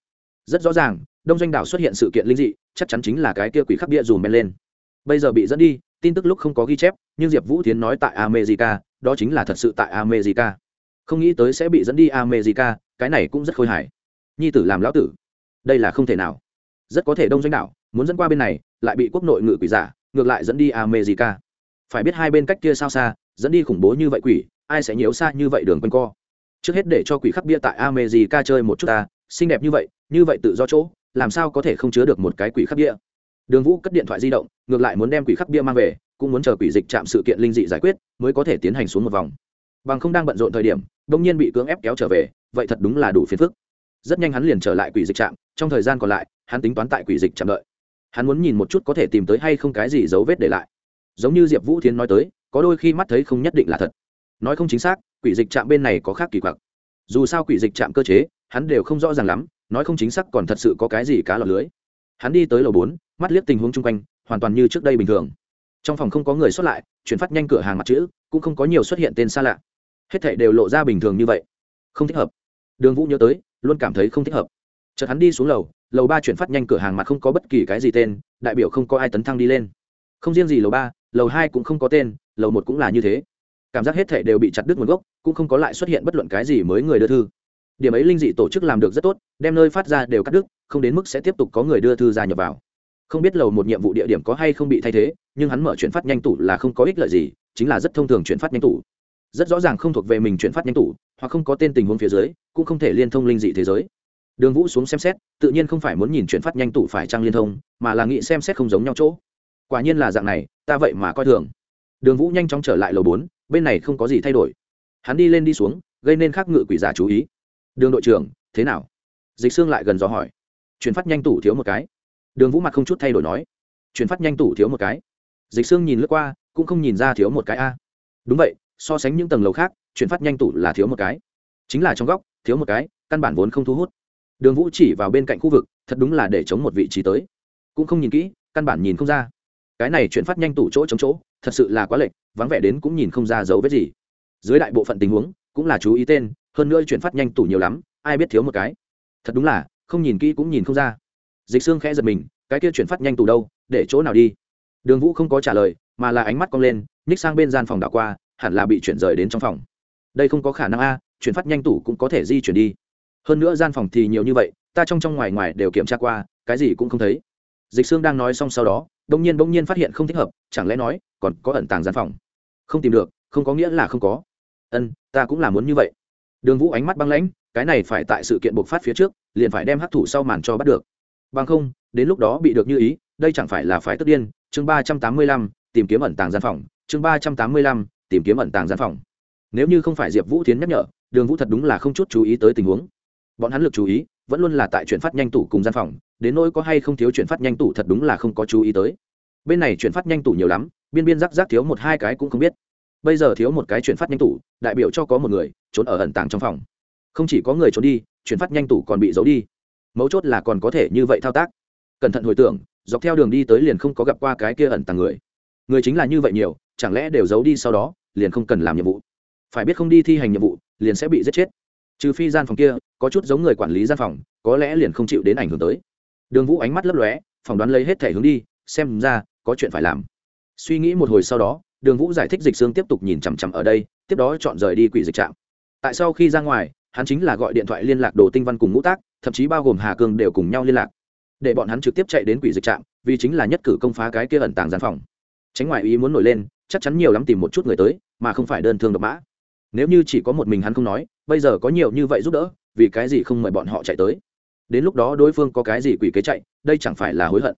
Rất rõ ràng, đông doanh đảo xuất hiện sự kiện linh dị, chắc chắn chính là cái kia quỷ khắc bia dùm men lên. Bây giờ bị dẫn đi, tin tức lúc không có ghi chép, nhưng diệp vũ tiến nói tại america, đó chính là thật sự tại america không nghĩ tới sẽ bị dẫn đi america, cái này cũng rất khôi hài. Nhi tử làm lão tử, đây là không thể nào. Rất có thể đông doanh đảo muốn dẫn qua bên này, lại bị quốc nội ngự quỷ giả, ngược lại dẫn đi america. Phải biết hai bên cách kia sao xa, dẫn đi khủng bố như vậy quỷ, ai sẽ nhiễu xa như vậy đường quanh co? Trước hết để cho quỷ khắc bia tại america chơi một chút ta, xinh đẹp như vậy như vậy tự do chỗ, làm sao có thể không chứa được một cái quỷ khắc bia? Đường vũ cất điện thoại di động, ngược lại muốn đem quỷ khắc bia mang về, cũng muốn chờ quỷ dịch chạm sự kiện linh dị giải quyết, mới có thể tiến hành xuống một vòng bằng không đang bận rộn thời điểm đông nhiên bị cưỡng ép kéo trở về, vậy thật đúng là đủ phiền phức. Rất nhanh hắn liền trở lại quỷ dịch trạm, trong thời gian còn lại, hắn tính toán tại quỷ dịch trạm đợi. Hắn muốn nhìn một chút có thể tìm tới hay không cái gì dấu vết để lại. Giống như diệp vũ thiến nói tới, có đôi khi mắt thấy không nhất định là thật. Nói không chính xác, quỷ dịch trạm bên này có khác kỳ quặc. Dù sao quỷ dịch trạm cơ chế, hắn đều không rõ ràng lắm, nói không chính xác còn thật sự có cái gì cá lọc lưới. Hắn đi tới lầu bốn, mắt liếc tình huống chung quanh, hoàn toàn như trước đây bình thường. Trong phòng không có người xuất lại, chuyển phát nhanh cửa hàng mặt chữ, cũng không có nhiều xuất hiện tên xa lạ hết thảy đều lộ ra bình thường như vậy. Không thích hợp. Đường vũ nhớ tới, luôn cảm thấy không thích hợp. Chợt hắn đi xuống lầu lầu ba chuyển phát nhanh cửa hàng mặt không có bất kỳ cái gì tên, đại biểu không có ai tấn thăng đi lên. Không riêng gì lầu ba, lầu hai cũng không có tên, lầu một cũng là như thế. Cảm giác hết thảy đều bị chặt đứt nguồn gốc, cũng không có lại xuất hiện bất luận cái gì mới người đưa thư. Điểm ấy linh dị tổ chức làm được rất tốt, đem nơi phát ra đều cắt đứt, không đến mức sẽ tiếp tục có người đưa thư ra nhập vào. Không biết lầu một nhiệm vụ địa điểm có hay không bị thay thế, nhưng hắn mở chuyển phát nhanh tủ là không có ích lợi gì, chính là rất thông thường chuyển phát nhanh tủ rất rõ ràng không thuộc về mình chuyển phát nhanh tủ, hoặc không có tên tình huống phía dưới, cũng không thể liên thông linh dị thế giới. Đường vũ xuống xem xét, tự nhiên không phải muốn nhìn chuyển phát nhanh tủ phải trăng liên thông, mà là nghĩ xem xét không giống nhau chỗ. Quả nhiên là dạng này, ta vậy mà coi thường. Đường vũ nhanh chóng trở lại lầu bốn, bên này không có gì thay đổi. Hắn đi lên đi xuống, gây nên khác ngự quỷ giả chú ý. Đường đội trưởng, thế nào? Dịch xương lại gần dò hỏi. Chuyển phát nhanh tủ thiếu một cái. Đường vũ mặt không chút thay đổi nói. Chuyển phát nhanh tủ thiếu một cái. Dịch xương nhìn lướt qua, cũng không nhìn ra thiếu một cái a. Đúng vậy so sánh những tầng lầu khác, chuyển phát nhanh tủ là thiếu một cái. Chính là trong góc, thiếu một cái, căn bản vốn không thu hút. Đường vũ chỉ vào bên cạnh khu vực, thật đúng là để chống một vị trí tới. Cũng không nhìn kỹ, căn bản nhìn không ra. Cái này chuyển phát nhanh tủ chỗ chống chỗ, thật sự là quá lệch, vắng vẻ đến cũng nhìn không ra dấu vết gì. Dưới đại bộ phận tình huống, cũng là chú ý tên, hơn nữa chuyển phát nhanh tủ nhiều lắm, ai biết thiếu một cái. Thật đúng là, không nhìn kỹ cũng nhìn không ra. Dịch xương khẽ giật mình, cái kia chuyển phát nhanh tủ đâu, để chỗ nào đi? Đường vũ không có trả lời, mà là ánh mắt cong lên, nhích sang bên gian phòng đảo qua hẳn là bị chuyển rời đến trong phòng. Đây không có khả năng a, chuyển phát nhanh tủ cũng có thể di chuyển đi. Hơn nữa gian phòng thì nhiều như vậy, ta trong trong ngoài ngoài đều kiểm tra qua, cái gì cũng không thấy. Dịch xương đang nói xong sau đó bỗng nhiên bỗng nhiên phát hiện không thích hợp, chẳng lẽ nói, còn có ẩn tàng gian phòng? Không tìm được, không có nghĩa là không có. Ân, ta cũng là muốn như vậy. Đường vũ ánh mắt băng lãnh, cái này phải tại sự kiện bộc phát phía trước, liền phải đem hắc thủ sau màn cho bắt được. Bằng không, đến lúc đó bị được như ý, đây chẳng phải là phải tức điên. Chương ba trăm tám mươi lăm, tìm kiếm ẩn tàng gian phòng. Chương ba trăm tám mươi lăm tìm kiếm ẩn tàng gian phòng. Nếu như không phải diệp vũ tiến nhắc nhở, đường vũ thật đúng là không chút chú ý tới tình huống. Bọn hắn lực chú ý vẫn luôn là tại chuyển phát nhanh tủ cùng gian phòng, đến nỗi có hay không thiếu chuyển phát nhanh tủ thật đúng là không có chú ý tới. Bên này chuyển phát nhanh tủ nhiều lắm, biên biên rắc rắc thiếu một hai cái cũng không biết. Bây giờ thiếu một cái chuyển phát nhanh tủ, đại biểu cho có một người trốn ở ẩn tàng trong phòng. Không chỉ có người trốn đi, chuyển phát nhanh tủ còn bị giấu đi. Mấu chốt là còn có thể như vậy thao tác. Cẩn thận hồi tưởng, dọc theo đường đi tới liền không có gặp qua cái kia ẩn tàng người. Người chính là như vậy nhiều chẳng lẽ đều giấu đi sau đó, liền không cần làm nhiệm vụ? Phải biết không đi thi hành nhiệm vụ, liền sẽ bị giết chết. Trừ phi gian phòng kia, có chút giống người quản lý gian phòng, có lẽ liền không chịu đến ảnh hưởng tới. Đường vũ ánh mắt lấp lóe, phỏng đoán lấy hết thẻ hướng đi, xem ra, có chuyện phải làm. Suy nghĩ một hồi sau đó, đường vũ giải thích dịch xương tiếp tục nhìn chằm chằm ở đây, tiếp đó chọn rời đi quỷ dịch trạm. Tại sau khi ra ngoài, hắn chính là gọi điện thoại liên lạc đồ tinh văn cùng ngũ tác, thậm chí bao gồm hà cương đều cùng nhau liên lạc. Để bọn hắn trực tiếp chạy đến quỷ dịch trạm, vì chính là nhất cử công phá cái kia ẩn tàng gian phòng. Tránh ngoại ý muốn nổi lên chắc chắn nhiều lắm tìm một chút người tới, mà không phải đơn thương độc mã. Nếu như chỉ có một mình hắn không nói, bây giờ có nhiều như vậy giúp đỡ, vì cái gì không mời bọn họ chạy tới? Đến lúc đó đối phương có cái gì quỷ kế chạy, đây chẳng phải là hối hận.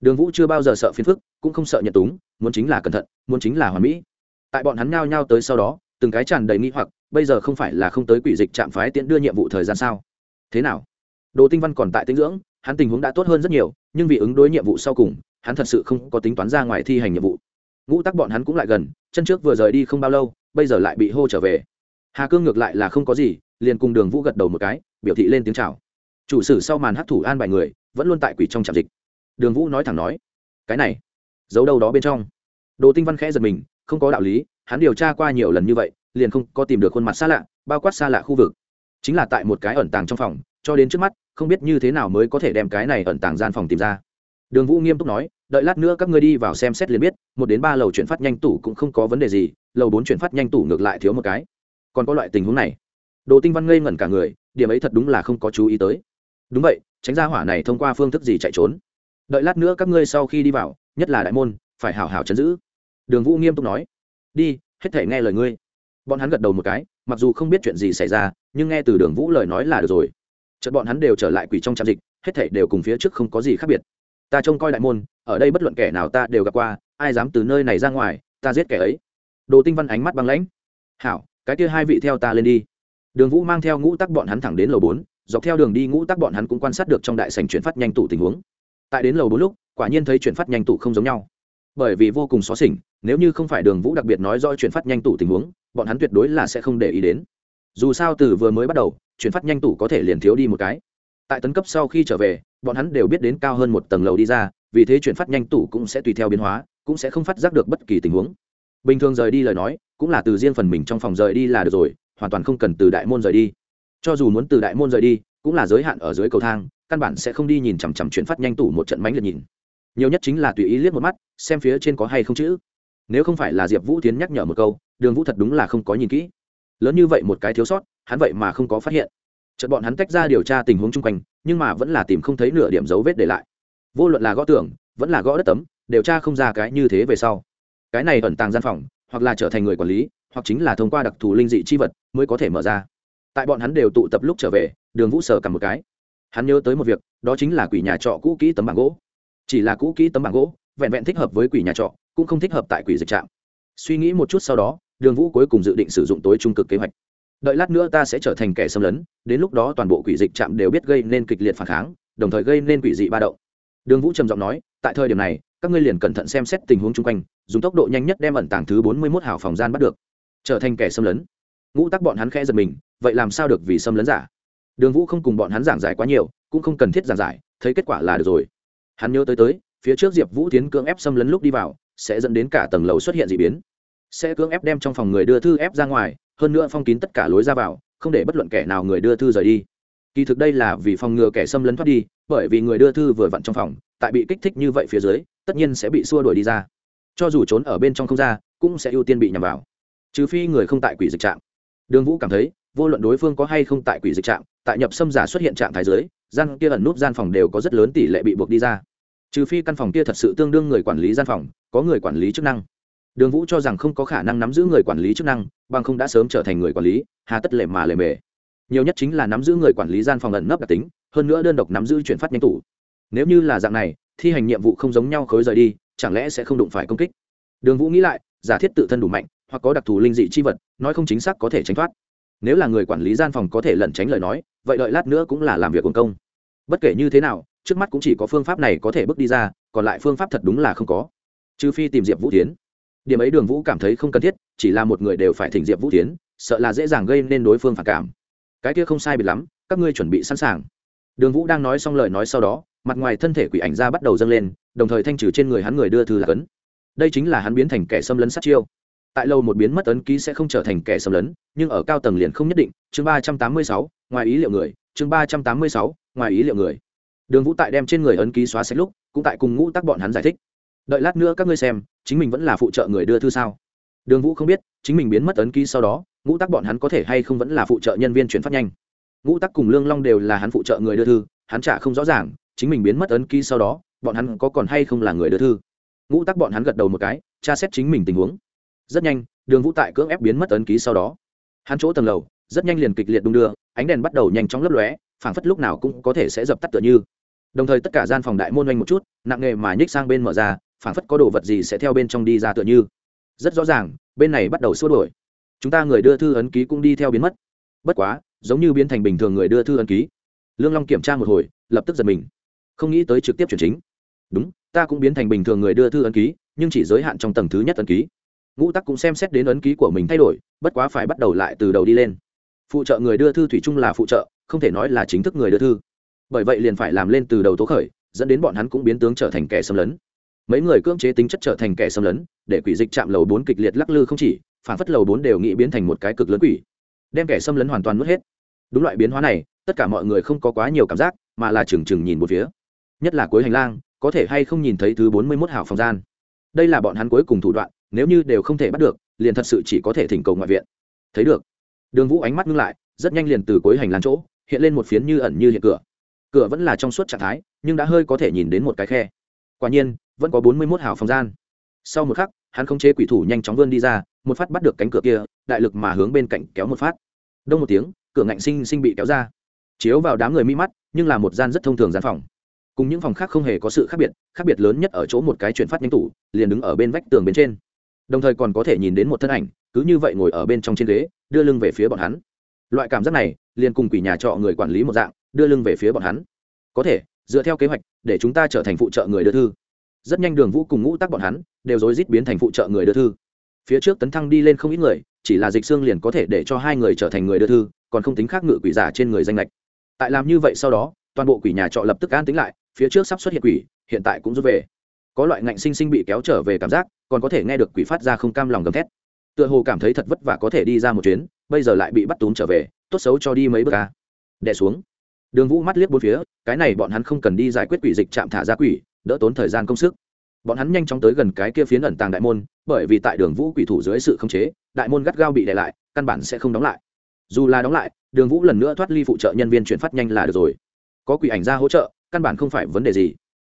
Đường vũ chưa bao giờ sợ phiền phức, cũng không sợ nhận túng, muốn chính là cẩn thận, muốn chính là hoàn mỹ. Tại bọn hắn nhao nhao tới sau đó, từng cái tràn đầy nghi hoặc, bây giờ không phải là không tới quỷ dịch trạm phái tiễn đưa nhiệm vụ thời gian sao? Thế nào? Đồ tinh văn còn tại tinh dưỡng, hắn tình huống đã tốt hơn rất nhiều, nhưng vì ứng đối nhiệm vụ sau cùng, hắn thật sự không có tính toán ra ngoài thi hành nhiệm vụ ngũ tắc bọn hắn cũng lại gần, chân trước vừa rời đi không bao lâu, bây giờ lại bị hô trở về. Hà cương ngược lại là không có gì, liền cùng đường vũ gật đầu một cái, biểu thị lên tiếng chào. Chủ sử sau màn hấp thủ an bài người, vẫn luôn tại quỷ trong trạm dịch. Đường vũ nói thẳng nói, cái này, giấu đâu đó bên trong. Đồ tinh văn khẽ giật mình, không có đạo lý, hắn điều tra qua nhiều lần như vậy, liền không có tìm được khuôn mặt xa lạ, bao quát xa lạ khu vực. Chính là tại một cái ẩn tàng trong phòng, cho đến trước mắt, không biết như thế nào mới có thể đem cái này ẩn tàng gian phòng tìm ra đường vũ nghiêm túc nói, đợi lát nữa các ngươi đi vào xem xét liền biết, một đến ba lầu chuyển phát nhanh tủ cũng không có vấn đề gì, lầu bốn chuyển phát nhanh tủ ngược lại thiếu một cái. Còn có loại tình huống này. Đồ tinh văn ngây ngẩn cả người, điểm ấy thật đúng là không có chú ý tới. Đúng vậy, tránh ra hỏa này thông qua phương thức gì chạy trốn? Đợi lát nữa các ngươi sau khi đi vào, nhất là đại môn, phải hảo hảo chấn giữ. Đường vũ nghiêm túc nói, đi, hết thể nghe lời ngươi. Bọn hắn gật đầu một cái, mặc dù không biết chuyện gì xảy ra, nhưng nghe từ đường vũ lời nói là được rồi. Chợt bọn hắn đều trở lại quỷ trong trạm dịch, hết thể đều cùng phía trước không có gì khác biệt ta trông coi đại môn, ở đây bất luận kẻ nào ta đều gặp qua, ai dám từ nơi này ra ngoài, ta giết kẻ ấy. Đồ tinh văn ánh mắt băng lãnh. Hảo, cái kia hai vị theo ta lên đi. Đường vũ mang theo ngũ tắc bọn hắn thẳng đến lầu bốn, dọc theo đường đi ngũ tắc bọn hắn cũng quan sát được trong đại sành chuyển phát nhanh tủ tình huống. Tại đến lầu bốn lúc, quả nhiên thấy chuyển phát nhanh tủ không giống nhau. Bởi vì vô cùng xó xỉnh, nếu như không phải đường vũ đặc biệt nói do chuyển phát nhanh tủ tình huống, bọn hắn tuyệt đối là sẽ không để ý đến. Dù sao từ vừa mới bắt đầu, chuyển phát nhanh tủ có thể liền thiếu đi một cái tại tấn cấp sau khi trở về, bọn hắn đều biết đến cao hơn một tầng lầu đi ra, vì thế chuyển phát nhanh tủ cũng sẽ tùy theo biến hóa, cũng sẽ không phát giác được bất kỳ tình huống. Bình thường rời đi lời nói, cũng là từ riêng phần mình trong phòng rời đi là được rồi, hoàn toàn không cần từ đại môn rời đi. Cho dù muốn từ đại môn rời đi, cũng là giới hạn ở dưới cầu thang, căn bản sẽ không đi nhìn chằm chằm chuyển phát nhanh tủ một trận mánh liệt nhìn. Nhiều nhất chính là tùy ý liếc một mắt, xem phía trên có hay không chữ. Nếu không phải là diệp vũ tiến nhắc nhở một câu, đường vũ thật đúng là không có nhìn kỹ. Lớn như vậy một cái thiếu sót, hắn vậy mà không có phát hiện chợt bọn hắn tách ra điều tra tình huống chung quanh, nhưng mà vẫn là tìm không thấy nửa điểm dấu vết để lại. Vô luận là gõ tường, vẫn là gõ đất tấm điều tra không ra cái như thế về sau. Cái này ẩn tàng gian phòng, hoặc là trở thành người quản lý, hoặc chính là thông qua đặc thù linh dị chi vật mới có thể mở ra. Tại bọn hắn đều tụ tập lúc trở về, đường vũ sở cầm một cái. Hắn nhớ tới một việc, đó chính là quỷ nhà trọ cũ kỹ tấm bảng gỗ. Chỉ là cũ kỹ tấm bảng gỗ, vẹn vẹn thích hợp với quỷ nhà trọ, cũng không thích hợp tại quỷ dịch trạm. Suy nghĩ một chút sau đó, đường vũ cuối cùng dự định sử dụng tối trung cực kế hoạch đợi lát nữa ta sẽ trở thành kẻ xâm lấn, đến lúc đó toàn bộ quỷ dịch trạm đều biết gây nên kịch liệt phản kháng, đồng thời gây nên quỷ dị ba động. Đường vũ trầm giọng nói, tại thời điểm này, các ngươi liền cẩn thận xem xét tình huống chung quanh, dùng tốc độ nhanh nhất đem ẩn tàng thứ bốn mươi mốt hào phòng gian bắt được, trở thành kẻ xâm lấn. Ngũ tắc bọn hắn khẽ giật mình, vậy làm sao được vì xâm lấn giả? Đường vũ không cùng bọn hắn giảng giải quá nhiều, cũng không cần thiết giảng giải, thấy kết quả là được rồi. Hắn nhớ tới tới, phía trước diệp vũ tiến cưỡng ép xâm lấn lúc đi vào, sẽ dẫn đến cả tầng lầu xuất hiện d ị biến. Sẽ cưỡng ép đem trong phòng người đưa thư ép ra ngoài hơn nữa phong kín tất cả lối ra vào, không để bất luận kẻ nào người đưa thư rời đi. Kỳ thực đây là vì phòng ngừa kẻ xâm lấn thoát đi, bởi vì người đưa thư vừa vặn trong phòng, tại bị kích thích như vậy phía dưới, tất nhiên sẽ bị xua đuổi đi ra. Cho dù trốn ở bên trong không ra, cũng sẽ ưu tiên bị nhằm vào. Trừ phi người không tại quỷ dịch trạm đường vũ cảm thấy, vô luận đối phương có hay không tại quỷ dịch trạm tại nhập xâm giả xuất hiện trạng thái dưới, gian kia ẩn nút gian phòng đều có rất lớn tỷ lệ bị buộc đi ra. Trừ phi căn phòng kia thật sự tương đương người quản lý gian phòng, có người quản lý chức năng đường vũ cho rằng không có khả năng nắm giữ người quản lý chức năng, bằng không đã sớm trở thành người quản lý, hà tất lệ mà lệ mề. Nhiều nhất chính là nắm giữ người quản lý gian phòng ẩn nấp đặc tính, hơn nữa đơn độc nắm giữ chuyển phát nhanh tủ. Nếu như là dạng này, thi hành nhiệm vụ không giống nhau khối rời đi, chẳng lẽ sẽ không đụng phải công kích? Đường vũ nghĩ lại, giả thiết tự thân đủ mạnh, hoặc có đặc thù linh dị chi vật, nói không chính xác có thể tránh thoát. Nếu là người quản lý gian phòng có thể lẩn tránh lời nói, vậy đợi lát nữa cũng là làm việc quần công. Bất kể như thế nào, trước mắt cũng chỉ có phương pháp này có thể bước đi ra, còn lại phương pháp thật đúng là không có. Trừ phi tìm diệp vũ tiến điểm ấy đường vũ cảm thấy không cần thiết, chỉ là một người đều phải thỉnh diệp vũ tiến sợ là dễ dàng gây nên đối phương phản cảm. Cái kia không sai biệt lắm, các ngươi chuẩn bị sẵn sàng. Đường vũ đang nói xong lời nói sau đó, mặt ngoài thân thể quỷ ảnh ra bắt đầu dâng lên, đồng thời thanh trừ trên người hắn người đưa thư là cấn. Đây chính là hắn biến thành kẻ xâm lấn sát chiêu. Tại lâu một biến mất ấn ký sẽ không trở thành kẻ xâm lấn, nhưng ở cao tầng liền không nhất định, chương ba trăm tám mươi sáu, ngoài ý liệu người, chương ba trăm tám mươi sáu, ngoài ý liệu người. Đường vũ tại đem trên người ấn ký xóa sạch lúc, cũng tại cùng ngũ Tắc bọn hắn giải thích đợi lát nữa các ngươi xem, chính mình vẫn là phụ trợ người đưa thư sao? Đường vũ không biết, chính mình biến mất ấn ký sau đó, ngũ Tắc bọn hắn có thể hay không vẫn là phụ trợ nhân viên chuyển phát nhanh. Ngũ Tắc cùng lương long đều là hắn phụ trợ người đưa thư, hắn trả không rõ ràng, chính mình biến mất ấn ký sau đó, bọn hắn có còn hay không là người đưa thư? Ngũ Tắc bọn hắn gật đầu một cái, tra xét chính mình tình huống. Rất nhanh, đường vũ tại cưỡng ép biến mất ấn ký sau đó. Hắn chỗ tầng lầu, rất nhanh liền kịch liệt đung đưa, ánh đèn bắt đầu nhanh chóng lấp lóe, phảng phất lúc nào cũng có thể sẽ dập tắt tựa như. Đồng thời tất cả gian phòng đại môn oanh một chút, nặng nghề mà nhích sang bên mở ra phản phất có đồ vật gì sẽ theo bên trong đi ra tựa như. Rất rõ ràng, bên này bắt đầu xua đổi chúng ta người đưa thư ấn ký cũng đi theo biến mất. Bất quá, giống như biến thành bình thường người đưa thư ấn ký. Lương long kiểm tra một hồi, lập tức giật mình. Không nghĩ tới trực tiếp chuyển chính. Đúng, ta cũng biến thành bình thường người đưa thư ấn ký, nhưng chỉ giới hạn trong tầng thứ nhất ấn ký. Ngũ tắc cũng xem xét đến ấn ký của mình thay đổi, bất quá phải bắt đầu lại từ đầu đi lên. Phụ trợ người đưa thư thủy chung là phụ trợ, không thể nói là chính thức người đưa thư. Bởi vậy liền phải làm lên từ đầu tố khởi, dẫn đến bọn hắn cũng biến tướng trở thành kẻ xâm lấn mấy người cưỡng chế tính chất trở thành kẻ xâm lấn, để quỷ dịch chạm lầu bốn kịch liệt lắc lư không chỉ, phản phất lầu bốn đều nghĩ biến thành một cái cực lớn quỷ, đem kẻ xâm lấn hoàn toàn nuốt hết. Đúng loại biến hóa này, tất cả mọi người không có quá nhiều cảm giác, mà là trừng trừng nhìn một phía. Nhất là cuối hành lang, có thể hay không nhìn thấy thứ bốn mươi mốt hào phòng gian. Đây là bọn hắn cuối cùng thủ đoạn, nếu như đều không thể bắt được, liền thật sự chỉ có thể thỉnh cầu ngoại viện. Thấy được, đường vũ ánh mắt ngưng lại, rất nhanh liền từ cuối hành lang chỗ, hiện lên một phiến như ẩn như hiện cửa. Cửa vẫn là trong suốt trạng thái, nhưng đã hơi có thể nhìn đến một cái khe quả nhiên, vẫn có bốn mươi mốt hào phòng gian. Sau một khắc, hắn không chế quỷ thủ nhanh chóng vươn đi ra, một phát bắt được cánh cửa kia, đại lực mà hướng bên cạnh kéo một phát. Đông một tiếng, cửa ngạnh sinh sinh bị kéo ra. Chiếu vào đám người mi mắt, nhưng là một gian rất thông thường gian phòng. Cùng những phòng khác không hề có sự khác biệt khác biệt lớn nhất ở chỗ một cái chuyển phát nhanh tủ, liền đứng ở bên vách tường bên trên. Đồng thời còn có thể nhìn đến một thân ảnh, cứ như vậy ngồi ở bên trong trên ghế, đưa lưng về phía bọn hắn. Loại cảm giác này, liền cùng quỷ nhà trọ người quản lý một dạng, đưa lưng về phía bọn hắn. Có thể dựa theo kế hoạch, để chúng ta trở thành phụ trợ người đưa thư. Rất nhanh đường vũ cùng ngũ tắc bọn hắn đều rối rít biến thành phụ trợ người đưa thư. Phía trước tấn thăng đi lên không ít người, chỉ là dịch xương liền có thể để cho hai người trở thành người đưa thư, còn không tính khác ngự quỷ giả trên người danh lệch. Tại làm như vậy sau đó, toàn bộ quỷ nhà trọ lập tức an tính lại, phía trước sắp xuất hiện quỷ, hiện tại cũng rút về. Có loại ngạnh sinh sinh bị kéo trở về cảm giác, còn có thể nghe được quỷ phát ra không cam lòng gầm thét. Tựa hồ cảm thấy thật vất vả có thể đi ra một chuyến, bây giờ lại bị bắt túm trở về, tốt xấu cho đi mấy bước ca đẻ xuống đường vũ mắt liếc bốn phía, cái này bọn hắn không cần đi giải quyết quỷ dịch chạm thả ra quỷ, đỡ tốn thời gian công sức. Bọn hắn nhanh chóng tới gần cái kia phiến ẩn tàng đại môn, bởi vì tại đường vũ quỷ thủ dưới sự khống chế, đại môn gắt gao bị đè lại, căn bản sẽ không đóng lại. Dù là đóng lại, đường vũ lần nữa thoát ly phụ trợ nhân viên chuyển phát nhanh là được rồi. Có quỷ ảnh ra hỗ trợ, căn bản không phải vấn đề gì.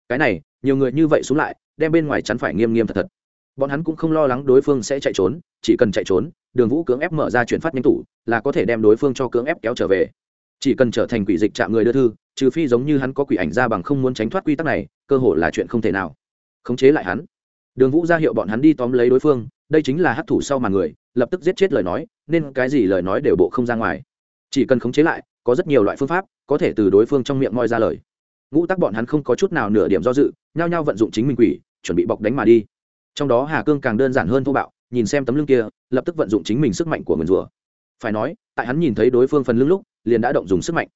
Cái này, nhiều người như vậy xuống lại, đem bên ngoài chắn phải nghiêm nghiêm thật thật. Bọn hắn cũng không lo lắng đối phương sẽ chạy trốn, chỉ cần chạy trốn, đường vũ cưỡng ép mở ra chuyển phát nhanh tủ, là có thể đem đối phương cho cưỡng ép kéo trở về chỉ cần trở thành quỷ dịch chạm người đưa thư, trừ phi giống như hắn có quỷ ảnh ra bằng không muốn tránh thoát quy tắc này, cơ hội là chuyện không thể nào. Khống chế lại hắn. Đường vũ ra hiệu bọn hắn đi tóm lấy đối phương, đây chính là hấp thủ sau mà người, lập tức giết chết lời nói, nên cái gì lời nói đều bộ không ra ngoài. Chỉ cần khống chế lại, có rất nhiều loại phương pháp, có thể từ đối phương trong miệng moi ra lời. Ngũ tắc bọn hắn không có chút nào nửa điểm do dự, nhao nhao vận dụng chính mình quỷ, chuẩn bị bọc đánh mà đi. Trong đó hà cương càng đơn giản hơn thô bạo, nhìn xem tấm lưng kia, lập tức vận dụng chính mình sức mạnh của nguyền rùa phải nói, tại hắn nhìn thấy đối phương phần lưng lúc liền đã động dùng sức mạnh.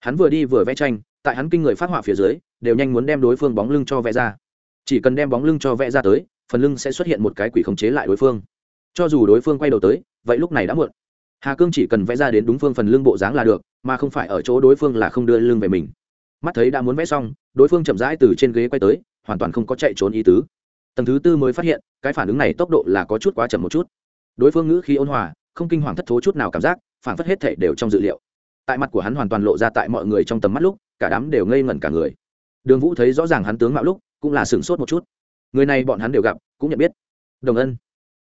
Hắn vừa đi vừa vẽ tranh, tại hắn kinh người phát họa phía dưới, đều nhanh muốn đem đối phương bóng lưng cho vẽ ra. Chỉ cần đem bóng lưng cho vẽ ra tới, phần lưng sẽ xuất hiện một cái quỷ khống chế lại đối phương. Cho dù đối phương quay đầu tới, vậy lúc này đã muộn. Hà cương chỉ cần vẽ ra đến đúng phương phần lưng bộ dáng là được, mà không phải ở chỗ đối phương là không đưa lưng về mình. Mắt thấy đã muốn vẽ xong, đối phương chậm rãi từ trên ghế quay tới, hoàn toàn không có chạy trốn ý tứ. Tầng thứ tư mới phát hiện, cái phản ứng này tốc độ là có chút quá chậm một chút. Đối phương ngữ khí ôn hòa, không kinh hoàng thất thố chút nào cảm giác, phản phất hết thể đều trong dự liệu tại mặt của hắn hoàn toàn lộ ra tại mọi người trong tầm mắt lúc, cả đám đều ngây ngẩn cả người. Đường vũ thấy rõ ràng hắn tướng mạo lúc, cũng là sửng sốt một chút. Người này bọn hắn đều gặp, cũng nhận biết. Đồng ân.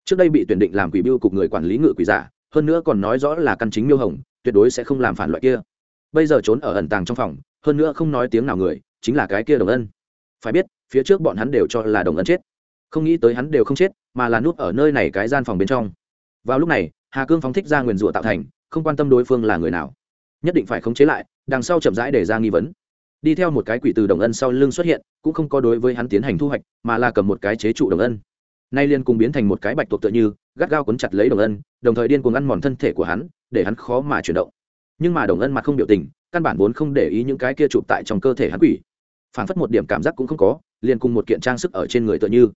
Trước đây bị tuyển định làm quỷ biêu cục người quản lý ngự quỷ giả, hơn nữa còn nói rõ là căn chính miêu hồng, tuyệt đối sẽ không làm phản loại kia. Bây giờ trốn ở ẩn tàng trong phòng, hơn nữa không nói tiếng nào người, chính là cái kia đồng ân. Phải biết, phía trước bọn hắn đều cho là đồng ân chết. Không nghĩ tới hắn đều không chết, mà là núp ở nơi này cái gian phòng bên trong. Vào lúc này, hà cương phóng thích ra nguyền rủa tạo thành, không quan tâm đối phương là người nào nhất định phải khống chế lại, đằng sau chậm rãi để ra nghi vấn. Đi theo một cái quỷ từ đồng ân sau lưng xuất hiện, cũng không có đối với hắn tiến hành thu hoạch, mà là cầm một cái chế trụ đồng ân. Nay liên cùng biến thành một cái bạch tuộc tựa như, gắt gao cuốn chặt lấy đồng ân, đồng thời điên cuồng ăn mòn thân thể của hắn, để hắn khó mà chuyển động. Nhưng mà đồng ân mặt không biểu tình, căn bản vốn không để ý những cái kia chụp tại trong cơ thể hắn quỷ. Phản phất một điểm cảm giác cũng không có, liền cùng một kiện trang sức ở trên người tựa như.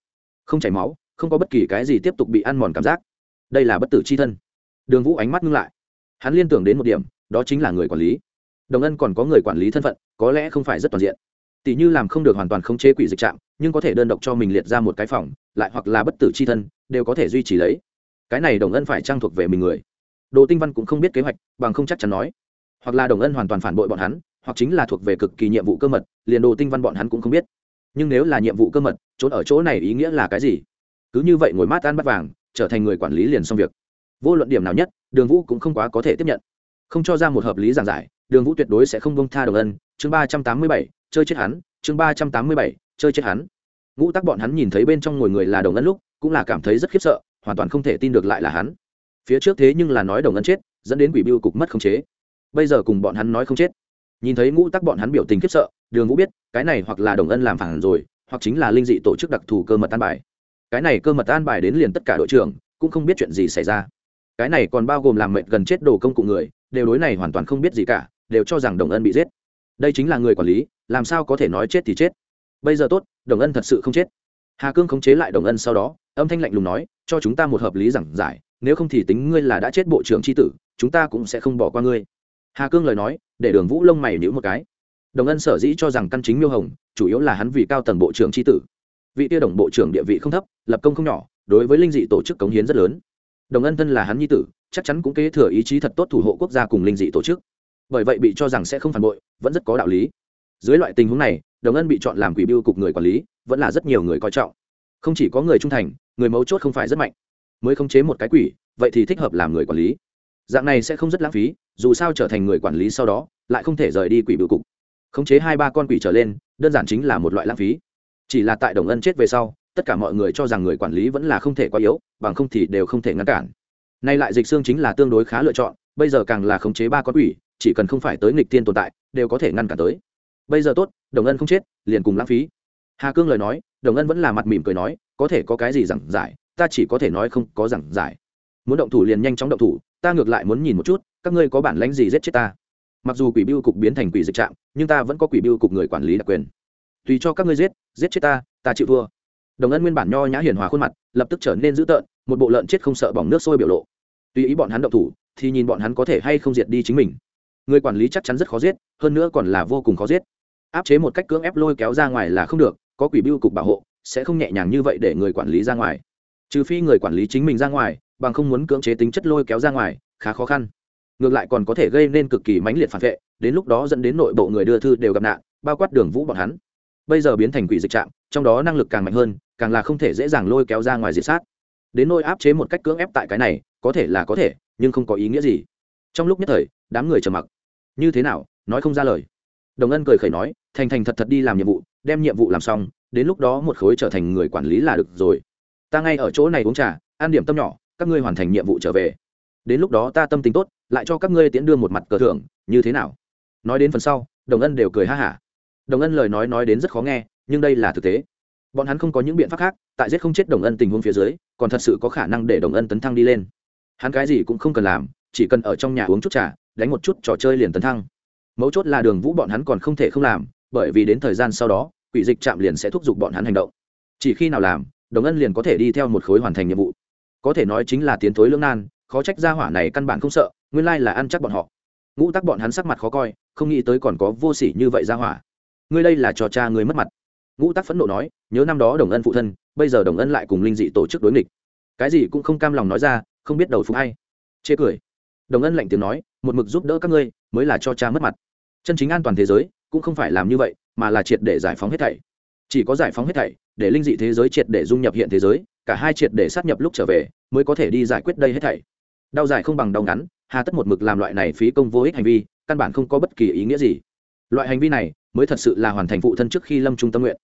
Không chảy máu, không có bất kỳ cái gì tiếp tục bị ăn mòn cảm giác. Đây là bất tử c h i thân. Đường vũ ánh mắt ngưng lại. Hắn liên tưởng đến một điểm đó chính là người quản lý. Đồng ân còn có người quản lý thân phận, có lẽ không phải rất toàn diện. Tỷ như làm không được hoàn toàn khống chế quỷ dịch trạm, nhưng có thể đơn độc cho mình liệt ra một cái phòng, lại hoặc là bất tử c h i thân, đều có thể duy trì lấy. Cái này đồng ân phải trang thuộc về mình người. Đồ tinh văn cũng không biết kế hoạch, bằng không chắc chắn nói. Hoặc là đồng ân hoàn toàn phản bội bọn hắn, hoặc chính là thuộc về cực kỳ nhiệm vụ cơ mật, liền đồ tinh văn bọn hắn cũng không biết. Nhưng nếu là nhiệm vụ cơ mật, trốn ở chỗ này ý nghĩa là cái gì? Cứ như vậy ngồi mát ăn bắt vàng, trở thành người quản lý liền xong việc. Vô luận điểm nào nhất, đường vũ cũng không quá có thể tiếp nhận không cho ra một hợp lý giảng giải, đường vũ tuyệt đối sẽ không bông tha đồng ân. Chương ba trăm tám mươi bảy, chơi chết hắn. Chương ba trăm tám mươi bảy, chơi chết hắn. Ngũ tắc bọn hắn nhìn thấy bên trong ngồi người là đồng ân lúc, cũng là cảm thấy rất khiếp sợ, hoàn toàn không thể tin được lại là hắn. Phía trước thế nhưng là nói đồng ân chết, dẫn đến quỷ biêu cục mất khống chế. Bây giờ cùng bọn hắn nói không chết. Nhìn thấy ngũ tắc bọn hắn biểu tình khiếp sợ, đường vũ biết, cái này hoặc là đồng ân làm phản rồi, hoặc chính là linh dị tổ chức đặc thù cơ mật an bài. Cái này cơ mật an bài đến liền tất cả đội trưởng, cũng không biết chuyện gì xảy ra. Cái này còn bao gồm làm mệt gần chết đồ công cụ người đều đối này hoàn toàn không biết gì cả, đều cho rằng đồng ân bị giết. Đây chính là người quản lý, làm sao có thể nói chết thì chết. Bây giờ tốt, đồng ân thật sự không chết. Hà cương khống chế lại đồng ân sau đó, âm thanh lạnh lùng nói, cho chúng ta một hợp lý giảng giải, nếu không thì tính ngươi là đã chết bộ trưởng tri tử, chúng ta cũng sẽ không bỏ qua ngươi. Hà cương lời nói, để đường vũ lông mày nhữ một cái. Đồng ân sở dĩ cho rằng căn chính miêu hồng, chủ yếu là hắn vì cao tầng bộ trưởng tri tử. Vị tiêu đồng bộ trưởng địa vị không thấp, lập công không nhỏ, đối với linh dị tổ chức cống hiến rất lớn đồng ân thân là hắn nhi tử, chắc chắn cũng kế thừa ý chí thật tốt thủ hộ quốc gia cùng linh dị tổ chức. Bởi vậy bị cho rằng sẽ không phản bội, vẫn rất có đạo lý. Dưới loại tình huống này, đồng ân bị chọn làm quỷ biêu cục người quản lý, vẫn là rất nhiều người coi trọng. Không chỉ có người trung thành, người mấu chốt không phải rất mạnh. Mới khống chế một cái quỷ, vậy thì thích hợp làm người quản lý. Dạng này sẽ không rất lãng phí, dù sao trở thành người quản lý sau đó, lại không thể rời đi quỷ biêu cục. Khống chế hai ba con quỷ trở lên, đơn giản chính là một loại lãng phí. Chỉ là tại đồng ân chết về sau tất cả mọi người cho rằng người quản lý vẫn là không thể quá yếu, bằng không thì đều không thể ngăn cản. Nay lại dịch xương chính là tương đối khá lựa chọn, bây giờ càng là khống chế ba con quỷ, chỉ cần không phải tới nghịch tiên tồn tại, đều có thể ngăn cản tới. Bây giờ tốt, đồng ân không chết, liền cùng lãng phí. Hà cương lời nói, đồng ân vẫn là mặt mỉm cười nói, có thể có cái gì giảng giải, ta chỉ có thể nói không có giảng giải. Muốn động thủ liền nhanh chóng động thủ, ta ngược lại muốn nhìn một chút, các ngươi có bản lãnh gì giết chết ta? Mặc dù quỷ biêu cục biến thành quỷ dịch trạm, nhưng ta vẫn có quỷ biêu cục người quản lý đặc quyền. Tùy cho các ngươi giết giết chết ta ta chịu thua đồng ân nguyên bản nho nhã hiền hòa khuôn mặt, lập tức trở nên dữ tợn, một bộ lợn chết không sợ bỏng nước sôi biểu lộ. Tùy ý bọn hắn động thủ, thì nhìn bọn hắn có thể hay không diệt đi chính mình. Người quản lý chắc chắn rất khó giết, hơn nữa còn là vô cùng khó giết. Áp chế một cách cưỡng ép lôi kéo ra ngoài là không được, có quỷ biêu cục bảo hộ, sẽ không nhẹ nhàng như vậy để người quản lý ra ngoài. Trừ phi người quản lý chính mình ra ngoài, bằng không muốn cưỡng chế tính chất lôi kéo ra ngoài, khá khó khăn. Ngược lại còn có thể gây nên cực kỳ mãnh liệt phản vệ, đến lúc đó dẫn đến nội bộ người đưa thư đều gặp nạn, bao quát đường vũ bọn hắn. Bây giờ biến thành quỷ dịch trạng trong đó năng lực càng mạnh hơn càng là không thể dễ dàng lôi kéo ra ngoài diệt sát. Đến nôi áp chế một cách cưỡng ép tại cái này, có thể là có thể, nhưng không có ý nghĩa gì. Trong lúc nhất thời, đám người trầm mặc. Như thế nào? Nói không ra lời. Đồng ân cười khẩy nói, thành thành thật thật đi làm nhiệm vụ, đem nhiệm vụ làm xong, đến lúc đó một khối trở thành người quản lý là được rồi. Ta ngay ở chỗ này uống trà, ăn điểm tâm nhỏ, các ngươi hoàn thành nhiệm vụ trở về. Đến lúc đó ta tâm tính tốt, lại cho các ngươi tiễn đưa một mặt cờ thưởng, như thế nào? Nói đến phần sau, đồng ân đều cười ha hả. Đồng ân lời nói nói đến rất khó nghe, nhưng đây là thực tế bọn hắn không có những biện pháp khác, tại giết không chết đồng ân tình huống phía dưới, còn thật sự có khả năng để đồng ân tấn thăng đi lên. Hắn cái gì cũng không cần làm, chỉ cần ở trong nhà uống chút trà, đánh một chút trò chơi liền tấn thăng. Mấu chốt là đường vũ bọn hắn còn không thể không làm, bởi vì đến thời gian sau đó, quỷ dịch chạm liền sẽ thúc giục bọn hắn hành động. Chỉ khi nào làm, đồng ân liền có thể đi theo một khối hoàn thành nhiệm vụ. Có thể nói chính là tiến thối lưỡng nan, khó trách gia hỏa này căn bản không sợ, nguyên lai là ăn chắc bọn họ. Ngũ tắc bọn hắn sắc mặt khó coi, không nghĩ tới còn có vô sỉ như vậy gia hỏa. Ngươi đây là cho cha ngươi mất mặt ngũ tắc phẫn nộ nói, nhớ năm đó đồng ân phụ thân, bây giờ đồng ân lại cùng linh dị tổ chức đối nghịch. Cái gì cũng không cam lòng nói ra, không biết đầu phục hay chê cười. Đồng ân lạnh tiếng nói, một mực giúp đỡ các ngươi, mới là cho cha mất mặt. Chân chính an toàn thế giới, cũng không phải làm như vậy, mà là triệt để giải phóng hết thảy. Chỉ có giải phóng hết thảy, để linh dị thế giới triệt để dung nhập hiện thế giới, cả hai triệt để sát nhập lúc trở về, mới có thể đi giải quyết đây hết thảy. Đau dài không bằng đau ngắn, hà tất một mực làm loại này phí công vô ích hành vi, căn bản không có bất kỳ ý nghĩa gì. Loại hành vi này, mới thật sự là hoàn thành phụ thân trước khi lâm trung tâm nguyện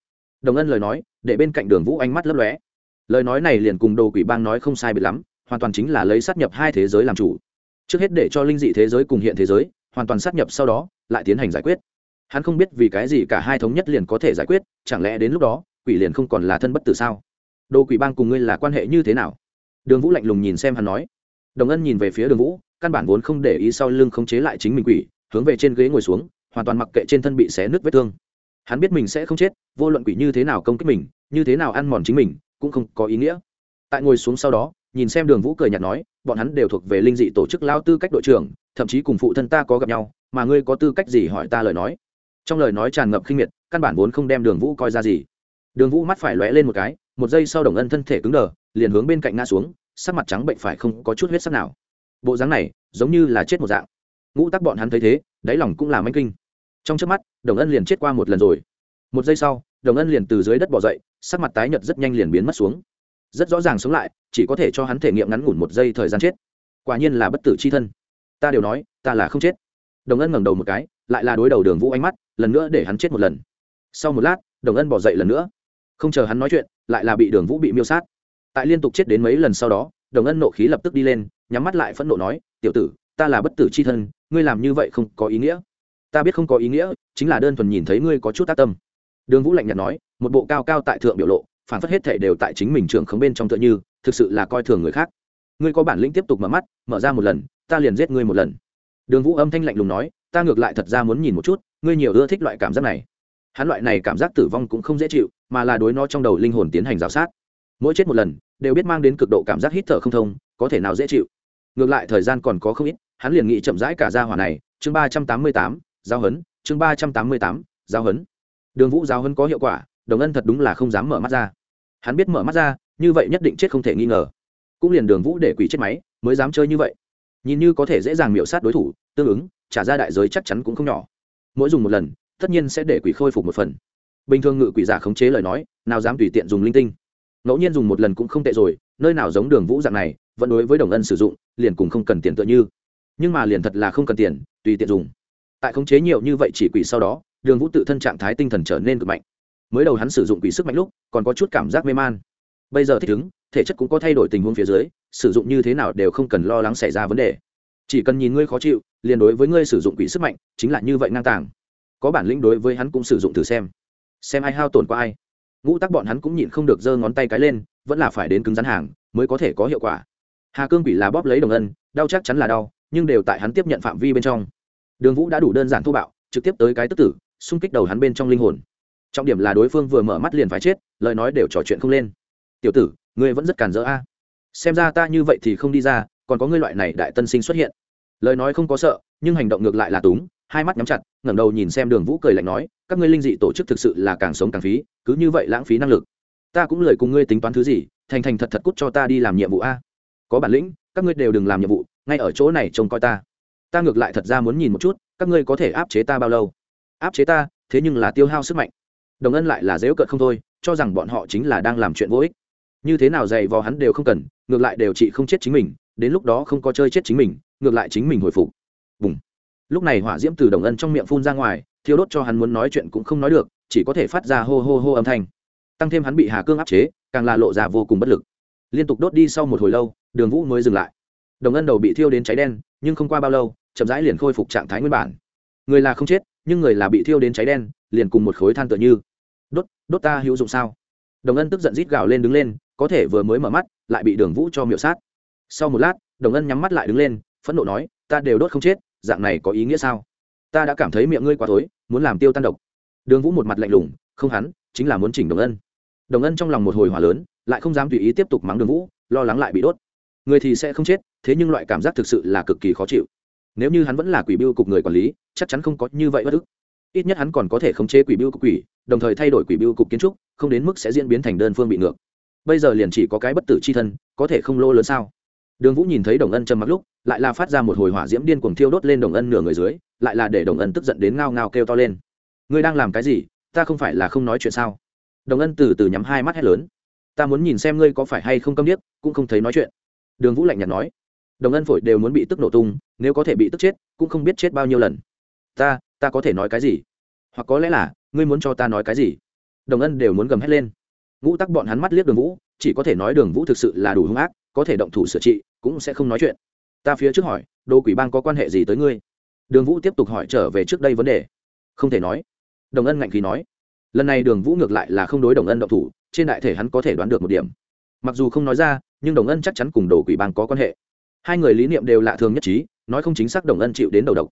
đồng ân lời nói, để bên cạnh đường vũ ánh mắt lấp lóe. Lời nói này liền cùng đồ quỷ bang nói không sai biệt lắm, hoàn toàn chính là lấy sát nhập hai thế giới làm chủ. Trước hết để cho linh dị thế giới cùng hiện thế giới, hoàn toàn sát nhập sau đó, lại tiến hành giải quyết. Hắn không biết vì cái gì cả hai thống nhất liền có thể giải quyết, chẳng lẽ đến lúc đó, quỷ liền không còn là thân bất tử sao? Đồ quỷ bang cùng ngươi là quan hệ như thế nào? Đường vũ lạnh lùng nhìn xem hắn nói. Đồng ân nhìn về phía đường vũ, căn bản vốn không để ý sau lưng khống chế lại chính mình quỷ, hướng về trên ghế ngồi xuống, hoàn toàn mặc kệ trên thân bị xé nứt vết thương hắn biết mình sẽ không chết, vô luận quỷ như thế nào công kích mình, như thế nào ăn mòn chính mình, cũng không có ý nghĩa. Tại ngồi xuống sau đó, nhìn xem đường vũ cười nhạt nói, bọn hắn đều thuộc về linh dị tổ chức lao tư cách đội trưởng, thậm chí cùng phụ thân ta có gặp nhau, mà ngươi có tư cách gì hỏi ta lời nói? Trong lời nói tràn ngập khinh miệt, căn bản vốn không đem đường vũ coi ra gì. Đường vũ mắt phải lóe lên một cái, một giây sau đồng ân thân thể cứng đờ, liền hướng bên cạnh ngã xuống, sắc mặt trắng bệnh phải không có chút huyết sắc nào. Bộ dáng này, giống như là chết một dạng. Ngũ tắc bọn hắn thấy thế, đáy lòng cũng là manh kinh trong trước mắt, đồng ân liền chết qua một lần rồi. Một giây sau, đồng ân liền từ dưới đất bỏ dậy, sắc mặt tái nhợt rất nhanh liền biến mất xuống. Rất rõ ràng sống lại, chỉ có thể cho hắn thể nghiệm ngắn ngủn một giây thời gian chết. Quả nhiên là bất tử c h i thân. Ta đều nói, ta là không chết. Đồng ân ngẩng đầu một cái, lại là đối đầu đường vũ ánh mắt, lần nữa để hắn chết một lần. Sau một lát, đồng ân bỏ dậy lần nữa. Không chờ hắn nói chuyện, lại là bị đường vũ bị miêu sát. Tại liên tục chết đến mấy lần sau đó, đồng ân nộ khí lập tức đi lên, nhắm mắt lại phẫn nộ nói, tiểu tử, ta là bất tử c h i thân, ngươi làm như vậy không có ý nghĩa ta biết không có ý nghĩa, chính là đơn thuần nhìn thấy ngươi có chút tác tâm. Đường vũ lạnh nhạt nói, một bộ cao cao tại thượng biểu lộ, phản phất hết thể đều tại chính mình trường khống bên trong tựa như, thực sự là coi thường người khác. Ngươi có bản lĩnh tiếp tục mở mắt, mở ra một lần, ta liền giết ngươi một lần. Đường vũ âm thanh lạnh lùng nói, ta ngược lại thật ra muốn nhìn một chút, ngươi nhiều ưa thích loại cảm giác này. Hắn loại này cảm giác tử vong cũng không dễ chịu, mà là đối nó trong đầu linh hồn tiến hành g sát. Mỗi chết một lần, đều biết mang đến cực độ cảm giác hít thở không thông, có thể nào dễ chịu. Ngược lại thời gian còn có không ít, hắn liền nghĩ chậm rãi cả ra hỏa này. Chương ba trăm tám mươi tám giao hấn, chương ba trăm tám mươi tám, giao hấn. Đường vũ giao hấn có hiệu quả, đồng ân thật đúng là không dám mở mắt ra. Hắn biết mở mắt ra, như vậy nhất định chết không thể nghi ngờ. Cũng liền đường vũ để quỷ chết máy, mới dám chơi như vậy. Nhìn như có thể dễ dàng miễu sát đối thủ, tương ứng, trả ra đại giới chắc chắn cũng không nhỏ. Mỗi dùng một lần, tất nhiên sẽ để quỷ khôi phục một phần. Bình thường ngự quỷ giả khống chế lời nói, nào dám tùy tiện dùng linh tinh. Ngẫu nhiên dùng một lần cũng không tệ rồi, nơi nào giống đường vũ dạng này, vẫn đối với đồng ân sử dụng, liền cùng không cần tiền tựa như. Nhưng mà liền thật là không cần tiền, tùy tiện dùng tại khống chế nhiều như vậy chỉ quỷ sau đó, đường vũ tự thân trạng thái tinh thần trở nên cực mạnh. Mới đầu hắn sử dụng quỷ sức mạnh lúc, còn có chút cảm giác mê man. Bây giờ thích ứng, thể chất cũng có thay đổi tình huống phía dưới, sử dụng như thế nào đều không cần lo lắng xảy ra vấn đề. Chỉ cần nhìn ngươi khó chịu, liền đối với ngươi sử dụng quỷ sức mạnh, chính là như vậy ngang tàng. Có bản lĩnh đối với hắn cũng sử dụng thử xem. Xem ai hao tổn qua ai. Ngũ tắc bọn hắn cũng nhịn không được giơ ngón tay cái lên, vẫn là phải đến cứng rắn hàng, mới có thể có hiệu quả. Hà cương quỷ là bóp lấy đồng ân, đau chắc chắn là đau, nhưng đều tại hắn tiếp nhận phạm vi bên trong đường vũ đã đủ đơn giản thô bạo, trực tiếp tới cái tức tử, xung kích đầu hắn bên trong linh hồn. Trọng điểm là đối phương vừa mở mắt liền phải chết, lời nói đều trò chuyện không lên. Tiểu tử, ngươi vẫn rất cản rỡ a. Xem ra ta như vậy thì không đi ra, còn có ngươi loại này đại tân sinh xuất hiện. Lời nói không có sợ, nhưng hành động ngược lại là túng, hai mắt nhắm chặt, ngẩng đầu nhìn xem đường vũ cười lạnh nói, các ngươi linh dị tổ chức thực sự là càng sống càng phí, cứ như vậy lãng phí năng lực. Ta cũng lời cùng ngươi tính toán thứ gì, thành thành thật thật cút cho ta đi làm nhiệm vụ a. Có bản lĩnh, các ngươi đều đừng làm nhiệm vụ, ngay ở chỗ này trông coi ta ta ngược lại thật ra muốn nhìn một chút, các ngươi có thể áp chế ta bao lâu? Áp chế ta, thế nhưng là tiêu hao sức mạnh. Đồng ân lại là dễu cợt không thôi, cho rằng bọn họ chính là đang làm chuyện vô ích. Như thế nào dày vò hắn đều không cần, ngược lại đều chị không chết chính mình, đến lúc đó không có chơi chết chính mình, ngược lại chính mình hồi phục. Bùng. Lúc này hỏa diễm từ đồng ân trong miệng phun ra ngoài, thiêu đốt cho hắn muốn nói chuyện cũng không nói được, chỉ có thể phát ra hô hô hô âm thanh. Tăng thêm hắn bị hà cương áp chế, càng là lộ ra vô cùng bất lực. Liên tục đốt đi sau một hồi lâu, đường vũ mới dừng lại. Đồng ân đầu bị thiêu đến cháy đen, nhưng không qua bao lâu chậm rãi liền khôi phục trạng thái nguyên bản. Người là không chết, nhưng người là bị thiêu đến cháy đen, liền cùng một khối than tựa như. Đốt đốt ta hữu dụng sao? Đồng ân tức giận rít gào lên đứng lên, có thể vừa mới mở mắt, lại bị đường vũ cho miệu sát. Sau một lát, đồng ân nhắm mắt lại đứng lên, phẫn nộ nói, ta đều đốt không chết, dạng này có ý nghĩa sao? Ta đã cảm thấy miệng ngươi quá tối muốn làm tiêu tan độc. Đường vũ một mặt lạnh lùng, không hắn, chính là muốn chỉnh đồng ân. Đồng ân trong lòng một hồi hỏa lớn, lại không dám tùy ý tiếp tục mắng đường vũ, lo lắng lại bị đốt. Người thì sẽ không chết, thế nhưng loại cảm giác thực sự là cực kỳ khó chịu nếu như hắn vẫn là quỷ biêu cục người quản lý, chắc chắn không có như vậy bất ức. Ít nhất hắn còn có thể khống chế quỷ biêu cục quỷ, đồng thời thay đổi quỷ biêu cục kiến trúc, không đến mức sẽ diễn biến thành đơn phương bị ngược. Bây giờ liền chỉ có cái bất tử c h i thân, có thể không lô lớn sao? Đường vũ nhìn thấy đồng ân trầm mặc lúc, lại là phát ra một hồi hỏa diễm điên cuồng thiêu đốt lên đồng ân nửa người dưới, lại là để đồng ân tức giận đến ngao ngao kêu to lên. Ngươi đang làm cái gì? Ta không phải là không nói chuyện sao? Đồng ân từ từ nhắm hai mắt hét lớn. Ta muốn nhìn xem ngươi có phải hay không câm điếc, cũng không thấy nói chuyện. Đường vũ lạnh nhạt nói đồng ân phổi đều muốn bị tức nổ tung, nếu có thể bị tức chết, cũng không biết chết bao nhiêu lần. Ta ta có thể nói cái gì? Hoặc có lẽ là, ngươi muốn cho ta nói cái gì? Đồng ân đều muốn gầm hét lên. Ngũ tắc bọn hắn mắt liếc đường vũ, chỉ có thể nói đường vũ thực sự là đủ hung ác, có thể động thủ sửa trị, cũng sẽ không nói chuyện. Ta phía trước hỏi, đồ quỷ bang có quan hệ gì tới ngươi? Đường vũ tiếp tục hỏi trở về trước đây vấn đề. Không thể nói. Đồng ân ngạnh khí nói. Lần này đường vũ ngược lại là không đối đồng ân động thủ, trên đại thể hắn có thể đoán được một điểm. Mặc dù không nói ra, nhưng đồng ân chắc chắn cùng đồ quỷ bang có quan hệ hai người lý niệm đều lạ thường nhất trí, nói không chính xác đồng ân chịu đến đầu độc.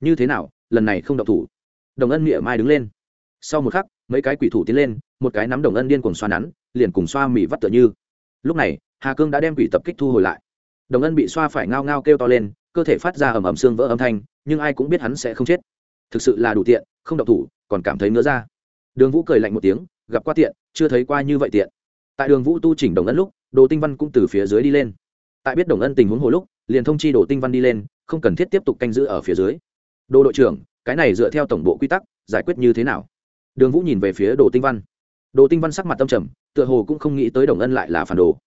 Như thế nào, lần này không động thủ? Đồng ân miệng mai đứng lên. Sau một khắc, mấy cái quỷ thủ tiến lên, một cái nắm đồng ân điên cùng xoa nắn, liền cùng xoa mì vắt tựa như. Lúc này, hà cương đã đem quỷ tập kích thu hồi lại. Đồng ân bị xoa phải ngao ngao kêu to lên, cơ thể phát ra ầm ầm xương vỡ âm thanh, nhưng ai cũng biết hắn sẽ không chết. Thực sự là đủ tiện, không độc thủ, còn cảm thấy ngứa ra đường vũ cười lạnh một tiếng, gặp qua tiện, chưa thấy qua như vậy tiện. Tại đường vũ tu chỉnh đồng ân lúc, đồ tinh văn cũng từ phía dưới đi lên tại biết đồng ân tình huống hồi lúc, liền thông chi đồ tinh văn đi lên, không cần thiết tiếp tục canh giữ ở phía dưới. Đồ đội trưởng, cái này dựa theo tổng bộ quy tắc, giải quyết như thế nào? Đường vũ nhìn về phía đồ tinh văn. Đồ tinh văn sắc mặt tâm trầm, tựa hồ cũng không nghĩ tới đồng ân lại là phản đồ.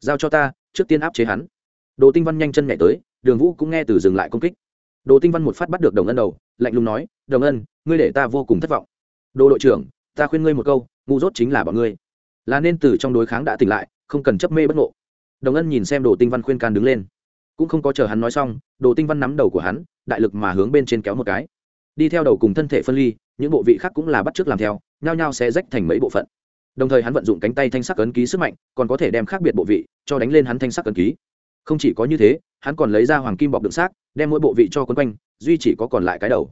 Giao cho ta, trước tiên áp chế hắn. Đồ tinh văn nhanh chân nhảy tới, đường vũ cũng nghe từ dừng lại công kích. Đồ tinh văn một phát bắt được đồng ân đầu, lạnh lùng nói, đồng ân, ngươi để ta vô cùng thất vọng. Đồ đội trưởng, ta khuyên ngươi một câu, ngu dốt chính là bọn ngươi. Là nên từ trong đối kháng đã tỉnh lại, không cần chấp mê bất ngộ đồng ân nhìn xem đồ tinh văn khuyên can đứng lên. Cũng không có chờ hắn nói xong, đồ tinh văn nắm đầu của hắn, đại lực mà hướng bên trên kéo một cái. Đi theo đầu cùng thân thể phân ly, những bộ vị khác cũng là bắt t làm theo, nhao nhao sẽ rách thành mấy bộ phận. Đồng thời hắn vận dụng cánh tay thanh sắc ấn ký sức mạnh, còn có thể đem khác biệt bộ vị cho đánh lên hắn thanh sắc ấn ký. Không chỉ có như thế, hắn còn lấy ra hoàng kim bọc đựng xác, đem mỗi bộ vị cho quấn quanh, duy chỉ có còn lại cái đầu.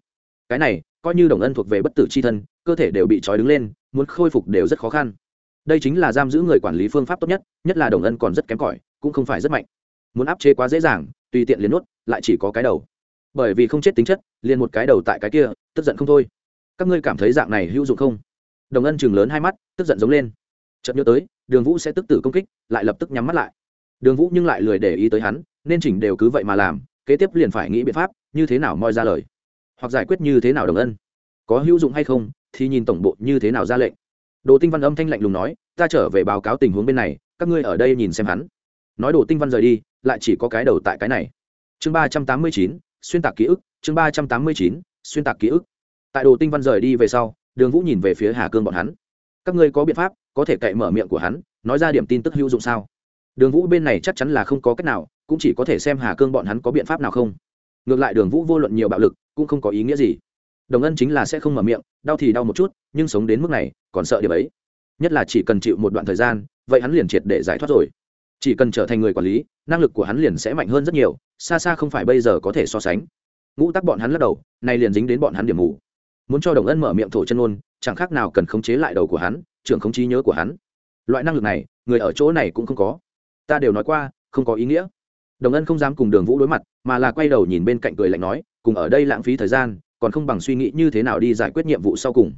Cái này, coi như đồng ân thuộc về bất tử c h i thân, cơ thể đều bị trói đứng lên, muốn khôi phục đều rất khó khăn đây chính là giam giữ người quản lý phương pháp tốt nhất nhất là đồng ân còn rất kém cỏi, cũng không phải rất mạnh. Muốn áp chế quá dễ dàng, tùy tiện liền nuốt, lại chỉ có cái đầu. Bởi vì không chết tính chất, liền một cái đầu tại cái kia, tức giận không thôi. Các ngươi cảm thấy dạng này hữu dụng không? Đồng ân chừng lớn hai mắt, tức giận giống lên. Chợt nhớ tới, đường vũ sẽ tức tử công kích, lại lập tức nhắm mắt lại. Đường vũ nhưng lại lười để ý tới hắn, nên chỉnh đều cứ vậy mà làm, kế tiếp liền phải nghĩ biện pháp, như thế nào moi ra lời. Hoặc giải quyết như thế nào đồng ân? Có hữu dụng hay không, thì nhìn tổng bộ như thế nào ra lệnh đồ tinh văn âm thanh lạnh lùng nói, ta trở về báo cáo tình huống bên này, các ngươi ở đây nhìn xem hắn. Nói đồ tinh văn rời đi, lại chỉ có cái đầu tại cái này. Chương ba trăm tám mươi chín, xuyên tạc ký ức, chương ba trăm tám mươi chín, xuyên tạc ký ức. Tại đồ tinh văn rời đi về sau, đường vũ nhìn về phía hà cương bọn hắn. Các ngươi có biện pháp, có thể cậy mở miệng của hắn, nói ra điểm tin tức hữu dụng sao? Đường vũ bên này chắc chắn là không có cách nào, cũng chỉ có thể xem hà cương bọn hắn có biện pháp nào không. Ngược lại đường vũ vô luận nhiều bạo lực, cũng không có ý nghĩa gì đồng ân chính là sẽ không mở miệng, đau thì đau một chút, nhưng sống đến mức này, còn sợ điểm ấy. Nhất là chỉ cần chịu một đoạn thời gian, vậy hắn liền triệt để giải thoát rồi. Chỉ cần trở thành người quản lý, năng lực của hắn liền sẽ mạnh hơn rất nhiều, xa xa không phải bây giờ có thể so sánh. Ngũ tắc bọn hắn lắc đầu nay liền dính đến bọn hắn điểm mù. Muốn cho đồng ân mở miệng thổ chân ôn, chẳng khác nào cần khống chế lại đầu của hắn, trưởng khống trí nhớ của hắn. Loại năng lực này, người ở chỗ này cũng không có. Ta đều nói qua, không có ý nghĩa. Đồng ân không dám cùng đường vũ đối mặt, mà là quay đầu nhìn bên cạnh cười lạnh nói, cùng ở đây lãng phí thời gian còn không bằng suy nghĩ như thế nào đi giải quyết nhiệm vụ sau cùng.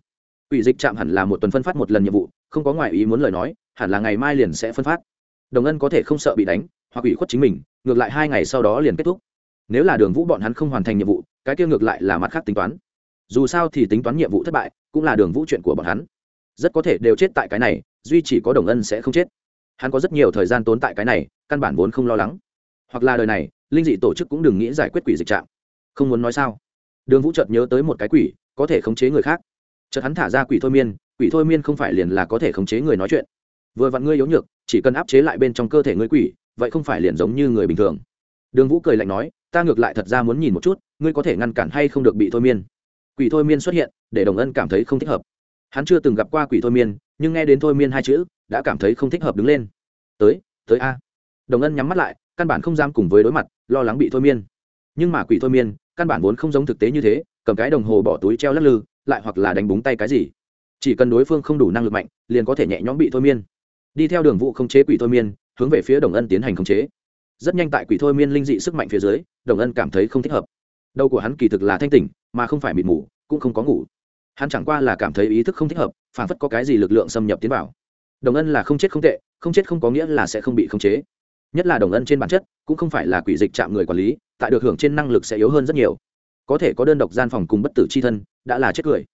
Ủy dịch chạm hẳn là một tuần phân phát một lần nhiệm vụ, không có ngoại ý muốn lời nói, hẳn là ngày mai liền sẽ phân phát. Đồng ân có thể không sợ bị đánh, hoặc ủy khuất chính mình, ngược lại hai ngày sau đó liền kết thúc. Nếu là đường vũ bọn hắn không hoàn thành nhiệm vụ, cái kia ngược lại là mặt khác tính toán. Dù sao thì tính toán nhiệm vụ thất bại, cũng là đường vũ chuyện của bọn hắn. Rất có thể đều chết tại cái này, duy chỉ có đồng ân sẽ không chết. Hắn có rất nhiều thời gian tốn tại cái này, căn bản vốn không lo lắng. Hoặc là đời này, linh dị tổ chức cũng đừng nghĩ giải quyết quỷ dịch trạng không muốn nói sao? Đường vũ chợt nhớ tới một cái quỷ, có thể khống chế người khác. Chợt hắn thả ra quỷ thôi miên, quỷ thôi miên không phải liền là có thể khống chế người nói chuyện. Vừa vặn ngươi yếu nhược, chỉ cần áp chế lại bên trong cơ thể ngươi quỷ, vậy không phải liền giống như người bình thường. Đường vũ cười lạnh nói, ta ngược lại thật ra muốn nhìn một chút, ngươi có thể ngăn cản hay không được bị thôi miên. Quỷ thôi miên xuất hiện, để đồng ân cảm thấy không thích hợp. Hắn chưa từng gặp qua quỷ thôi miên, nhưng nghe đến thôi miên hai chữ, đã cảm thấy không thích hợp đứng lên. Tới tới a. Đồng ân nhắm mắt lại, căn bản không dám cùng với đối mặt, lo lắng bị thôi miên. Nhưng mà quỷ thôi miên căn bản vốn không giống thực tế như thế, cầm cái đồng hồ bỏ túi treo lắc lư, lại hoặc là đánh búng tay cái gì. Chỉ cần đối phương không đủ năng lực mạnh, liền có thể nhẹ nhõm bị thôi miên. Đi theo đường vụ không chế quỷ thôi miên, hướng về phía đồng ân tiến hành khống chế. Rất nhanh tại quỷ thôi miên linh dị sức mạnh phía dưới, đồng ân cảm thấy không thích hợp. Đầu của hắn kỳ thực là thanh tỉnh, mà không phải mịt mù, cũng không có ngủ. Hắn chẳng qua là cảm thấy ý thức không thích hợp, phản phất có cái gì lực lượng xâm nhập tiến vào. Đồng ân là không chết không tệ, không chết không có nghĩa là sẽ không bị khống chế nhất là đồng ân trên bản chất, cũng không phải là quỷ dịch chạm người quản lý, tại được hưởng trên năng lực sẽ yếu hơn rất nhiều. Có thể có đơn độc gian phòng cùng bất tử c h i thân, đã là chết cười.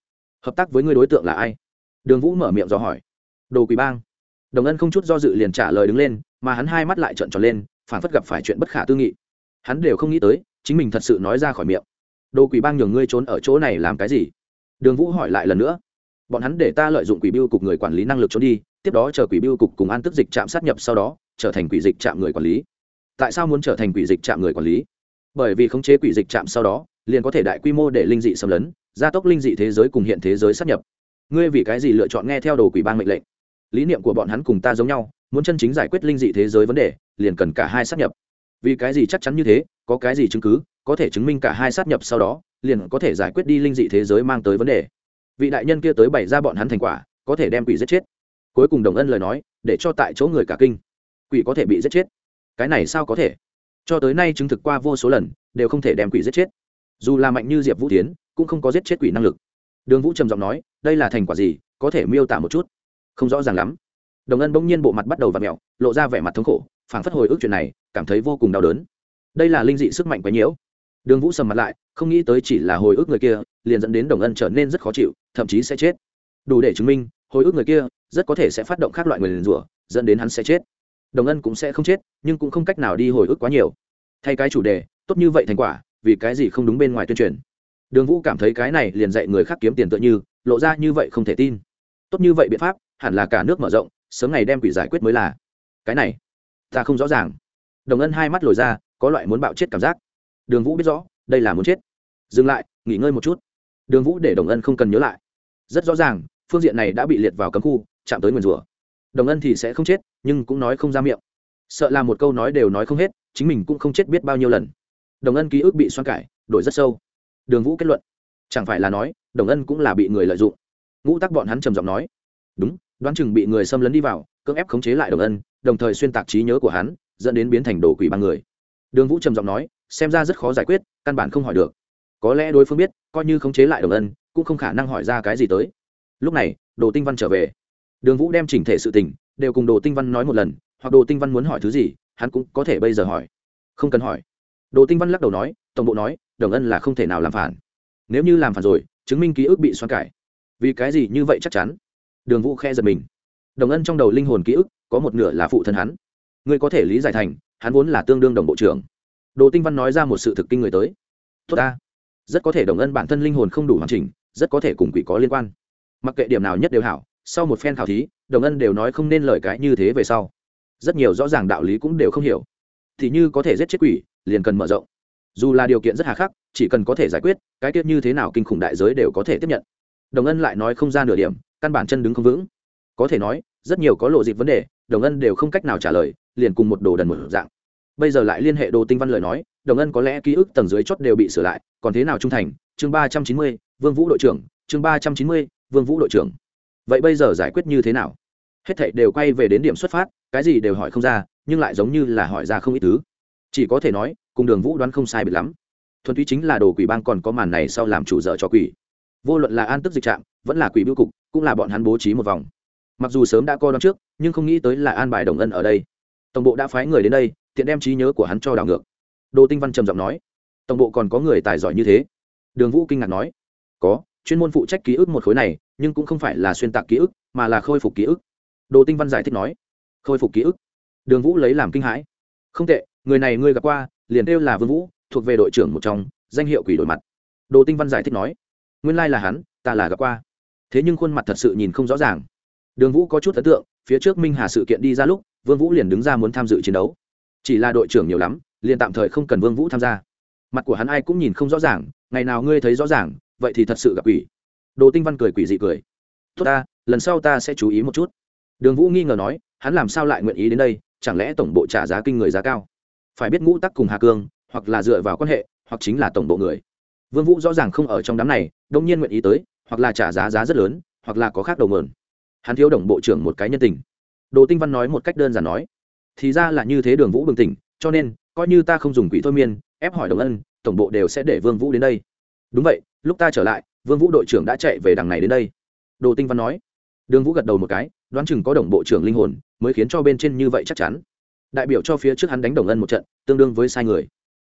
Hợp tác với người đối tượng là ai? Đường vũ mở miệng do hỏi. Đồ quỷ bang. Đồng ân không chút do dự liền trả lời đứng lên, mà hắn hai mắt lại trợn tròn lên, phản phất gặp phải chuyện bất khả tư nghị. Hắn đều không nghĩ tới, chính mình thật sự nói ra khỏi miệng. Đồ quỷ bang nhường ngươi trốn ở chỗ này làm cái gì? Đường vũ hỏi lại lần nữa. Bọn hắn để ta lợi dụng quỷ biêu cục người quản lý năng lực trốn đi, tiếp đó chờ quỷ biêu cục cùng an tức dịch chạm sát nhập sau đó trở thành quỷ dịch trạm người quản lý. Tại sao muốn trở thành quỷ dịch trạm người quản lý? Bởi vì khống chế quỷ dịch trạm sau đó, liền có thể đại quy mô để linh dị xâm lấn, gia tốc linh dị thế giới cùng hiện thế giới sát nhập. Ngươi vì cái gì lựa chọn nghe theo đồ quỷ bang mệnh lệnh? Lý niệm của bọn hắn cùng ta giống nhau, muốn chân chính giải quyết linh dị thế giới vấn đề, liền cần cả hai sát nhập. Vì cái gì chắc chắn như thế, có cái gì chứng cứ, có thể chứng minh cả hai sát nhập sau đó, liền có thể giải quyết đi linh dị thế giới mang tới vấn đề. Vị đại nhân kia tới bày ra bọn hắn thành quả, có thể đem quỷ giết chết. Cuối cùng đồng ân lời nói, để cho tại chỗ người cả kinh quỷ có thể bị giết chết. Cái này sao có thể? Cho tới nay chứng thực qua vô số lần, đều không thể đem quỷ giết chết. Dù là mạnh như diệp vũ tiến cũng không có giết chết quỷ năng lực. Đường vũ trầm giọng nói, đây là thành quả gì, có thể miêu tả một chút? Không rõ ràng lắm. Đồng ân bỗng nhiên bộ mặt bắt đầu và mẹo lộ ra vẻ mặt thống khổ, phảng phất hồi ức chuyện này, cảm thấy vô cùng đau đớn. Đây là linh dị sức mạnh quấy nhiễu. Đường vũ sầm mặt lại, không nghĩ tới chỉ là hồi ức người kia, liền dẫn đến đồng ân trở nên rất khó chịu, thậm chí sẽ chết. Đủ để chứng minh, hồi ức người kia rất có thể sẽ phát động các loại người liền rủa, dẫn đến hắn sẽ chết đồng ân cũng sẽ không chết, nhưng cũng không cách nào đi hồi ức quá nhiều. Thay cái chủ đề, tốt như vậy thành quả, vì cái gì không đúng bên ngoài tuyên truyền? Đường vũ cảm thấy cái này liền dạy người khác kiếm tiền tựa như, lộ ra như vậy không thể tin. Tốt như vậy biện pháp, hẳn là cả nước mở rộng, sớm ngày đem quỷ giải quyết mới là. Cái này, ta không rõ ràng. Đồng ân hai mắt lồi ra, có loại muốn bạo chết cảm giác. Đường vũ biết rõ, đây là muốn chết. Dừng lại, nghỉ ngơi một chút. Đường vũ để đồng ân không cần nhớ lại. Rất rõ ràng, phương diện này đã bị liệt vào cấm khu, chạm tới nguyền rủa đồng ân thì sẽ không chết, nhưng cũng nói không ra miệng. Sợ là một câu nói đều nói không hết, chính mình cũng không chết biết bao nhiêu lần. Đồng ân ký ức bị xoan cải, đổi rất sâu. Đường vũ kết luận, chẳng phải là nói, đồng ân cũng là bị người lợi dụng. Ngũ tắc bọn hắn trầm giọng nói, đúng, đoán chừng bị người xâm lấn đi vào, cưỡng ép khống chế lại đồng ân, đồng thời xuyên tạc trí nhớ của hắn, dẫn đến biến thành đồ quỷ bằng người. Đường vũ trầm giọng nói, xem ra rất khó giải quyết, căn bản không hỏi được. Có lẽ đối phương biết, coi như khống chế lại đồng ân, cũng không khả năng hỏi ra cái gì tới. Lúc này, đồ tinh văn trở về đường vũ đem chỉnh thể sự tình đều cùng đồ tinh văn nói một lần, hoặc đồ tinh văn muốn hỏi thứ gì, hắn cũng có thể bây giờ hỏi. Không cần hỏi. Đồ tinh văn lắc đầu nói, tổng bộ nói, đồng ân là không thể nào làm phản. Nếu như làm phản rồi, chứng minh ký ức bị xoan cải. Vì cái gì như vậy chắc chắn? Đường vũ khe giật mình. Đồng ân trong đầu linh hồn ký ức có một nửa là phụ thân hắn. Ngươi có thể lý giải thành, hắn vốn là tương đương đồng bộ trưởng. Đồ tinh văn nói ra một sự thực kinh người tới. Tốt ta. Rất có thể đồng ân bản thân linh hồn không đủ hoàn chỉnh, rất có thể cùng quỷ có liên quan. Mặc kệ điểm nào nhất đều hảo sau một phen khảo thí, đồng ân đều nói không nên lời cái như thế về sau. Rất nhiều rõ ràng đạo lý cũng đều không hiểu. Thì như có thể giết chết quỷ, liền cần mở rộng. Dù là điều kiện rất hà khắc, chỉ cần có thể giải quyết, cái tiết như thế nào kinh khủng đại giới đều có thể tiếp nhận. Đồng ân lại nói không ra nửa điểm, căn bản chân đứng không vững. Có thể nói, rất nhiều có lộ dịp vấn đề, đồng ân đều không cách nào trả lời, liền cùng một đồ đần một dạng. Bây giờ lại liên hệ đồ tinh văn lời nói, đồng ân có lẽ ký ức tầng dưới chót đều bị sửa lại, còn thế nào trung thành? Chương ba trăm chín mươi, vương vũ đội trưởng, chương ba trăm chín mươi, vương vũ đội trưởng vậy bây giờ giải quyết như thế nào? Hết thảy đều quay về đến điểm xuất phát, cái gì đều hỏi không ra, nhưng lại giống như là hỏi ra không ít thứ. Chỉ có thể nói, cùng đường vũ đoán không sai biệt lắm. Thuần túy chính là đồ quỷ bang còn có màn này sau làm chủ dở cho quỷ. Vô luận là an tức dịch trạm, vẫn là quỷ biêu cục, cũng là bọn hắn bố trí một vòng. Mặc dù sớm đã coi đoán trước, nhưng không nghĩ tới là an bài đồng ân ở đây. Tổng bộ đã phái người đến đây, tiện đem trí nhớ của hắn cho đảo ngược. Đồ tinh văn trầm giọng nói, tổng bộ còn có người tài giỏi như thế? Đường vũ kinh ngạc nói, có, chuyên môn phụ trách ký ức một khối này nhưng cũng không phải là xuyên tạc ký ức, mà là khôi phục ký ức. Đồ tinh văn giải thích nói, khôi phục ký ức? Đường vũ lấy làm kinh hãi. Không tệ, người này ngươi gặp qua, liền kêu là vương vũ, thuộc về đội trưởng một trong, danh hiệu quỷ đổi mặt. Đồ tinh văn giải thích nói, nguyên lai là hắn, ta là gặp qua. Thế nhưng khuôn mặt thật sự nhìn không rõ ràng. Đường vũ có chút ấn tượng, phía trước minh hà sự kiện đi ra lúc, vương vũ liền đứng ra muốn tham dự chiến đấu. Chỉ là đội trưởng nhiều lắm, liền tạm thời không cần vương vũ tham gia. Mặt của hắn ai cũng nhìn không rõ ràng, ngày nào ngươi thấy rõ ràng, vậy thì thật sự gặp quỷ đồ tinh văn cười quỷ dị cười. Tốt ta, lần sau ta sẽ chú ý một chút. Đường vũ nghi ngờ nói, hắn làm sao lại nguyện ý đến đây? Chẳng lẽ tổng bộ trả giá kinh người giá cao? Phải biết ngũ tắc cùng hà cương, hoặc là dựa vào quan hệ, hoặc chính là tổng bộ người. Vương vũ rõ ràng không ở trong đám này, đông nhiên nguyện ý tới, hoặc là trả giá giá rất lớn, hoặc là có khác đầu mượn. Hắn thiếu đồng bộ trưởng một cái nhân tình. Đồ tinh văn nói một cách đơn giản nói, thì ra là như thế đường vũ bừng tỉnh, cho nên, coi như ta không dùng quỹ thôi miên, ép hỏi đồng ân, tổng bộ đều sẽ để vương vũ đến đây. Đúng vậy lúc ta trở lại, vương vũ đội trưởng đã chạy về đằng này đến đây. Đồ tinh văn nói. Đường vũ gật đầu một cái, đoán chừng có đồng bộ trưởng linh hồn, mới khiến cho bên trên như vậy chắc chắn. Đại biểu cho phía trước hắn đánh đồng ân một trận, tương đương với sai người.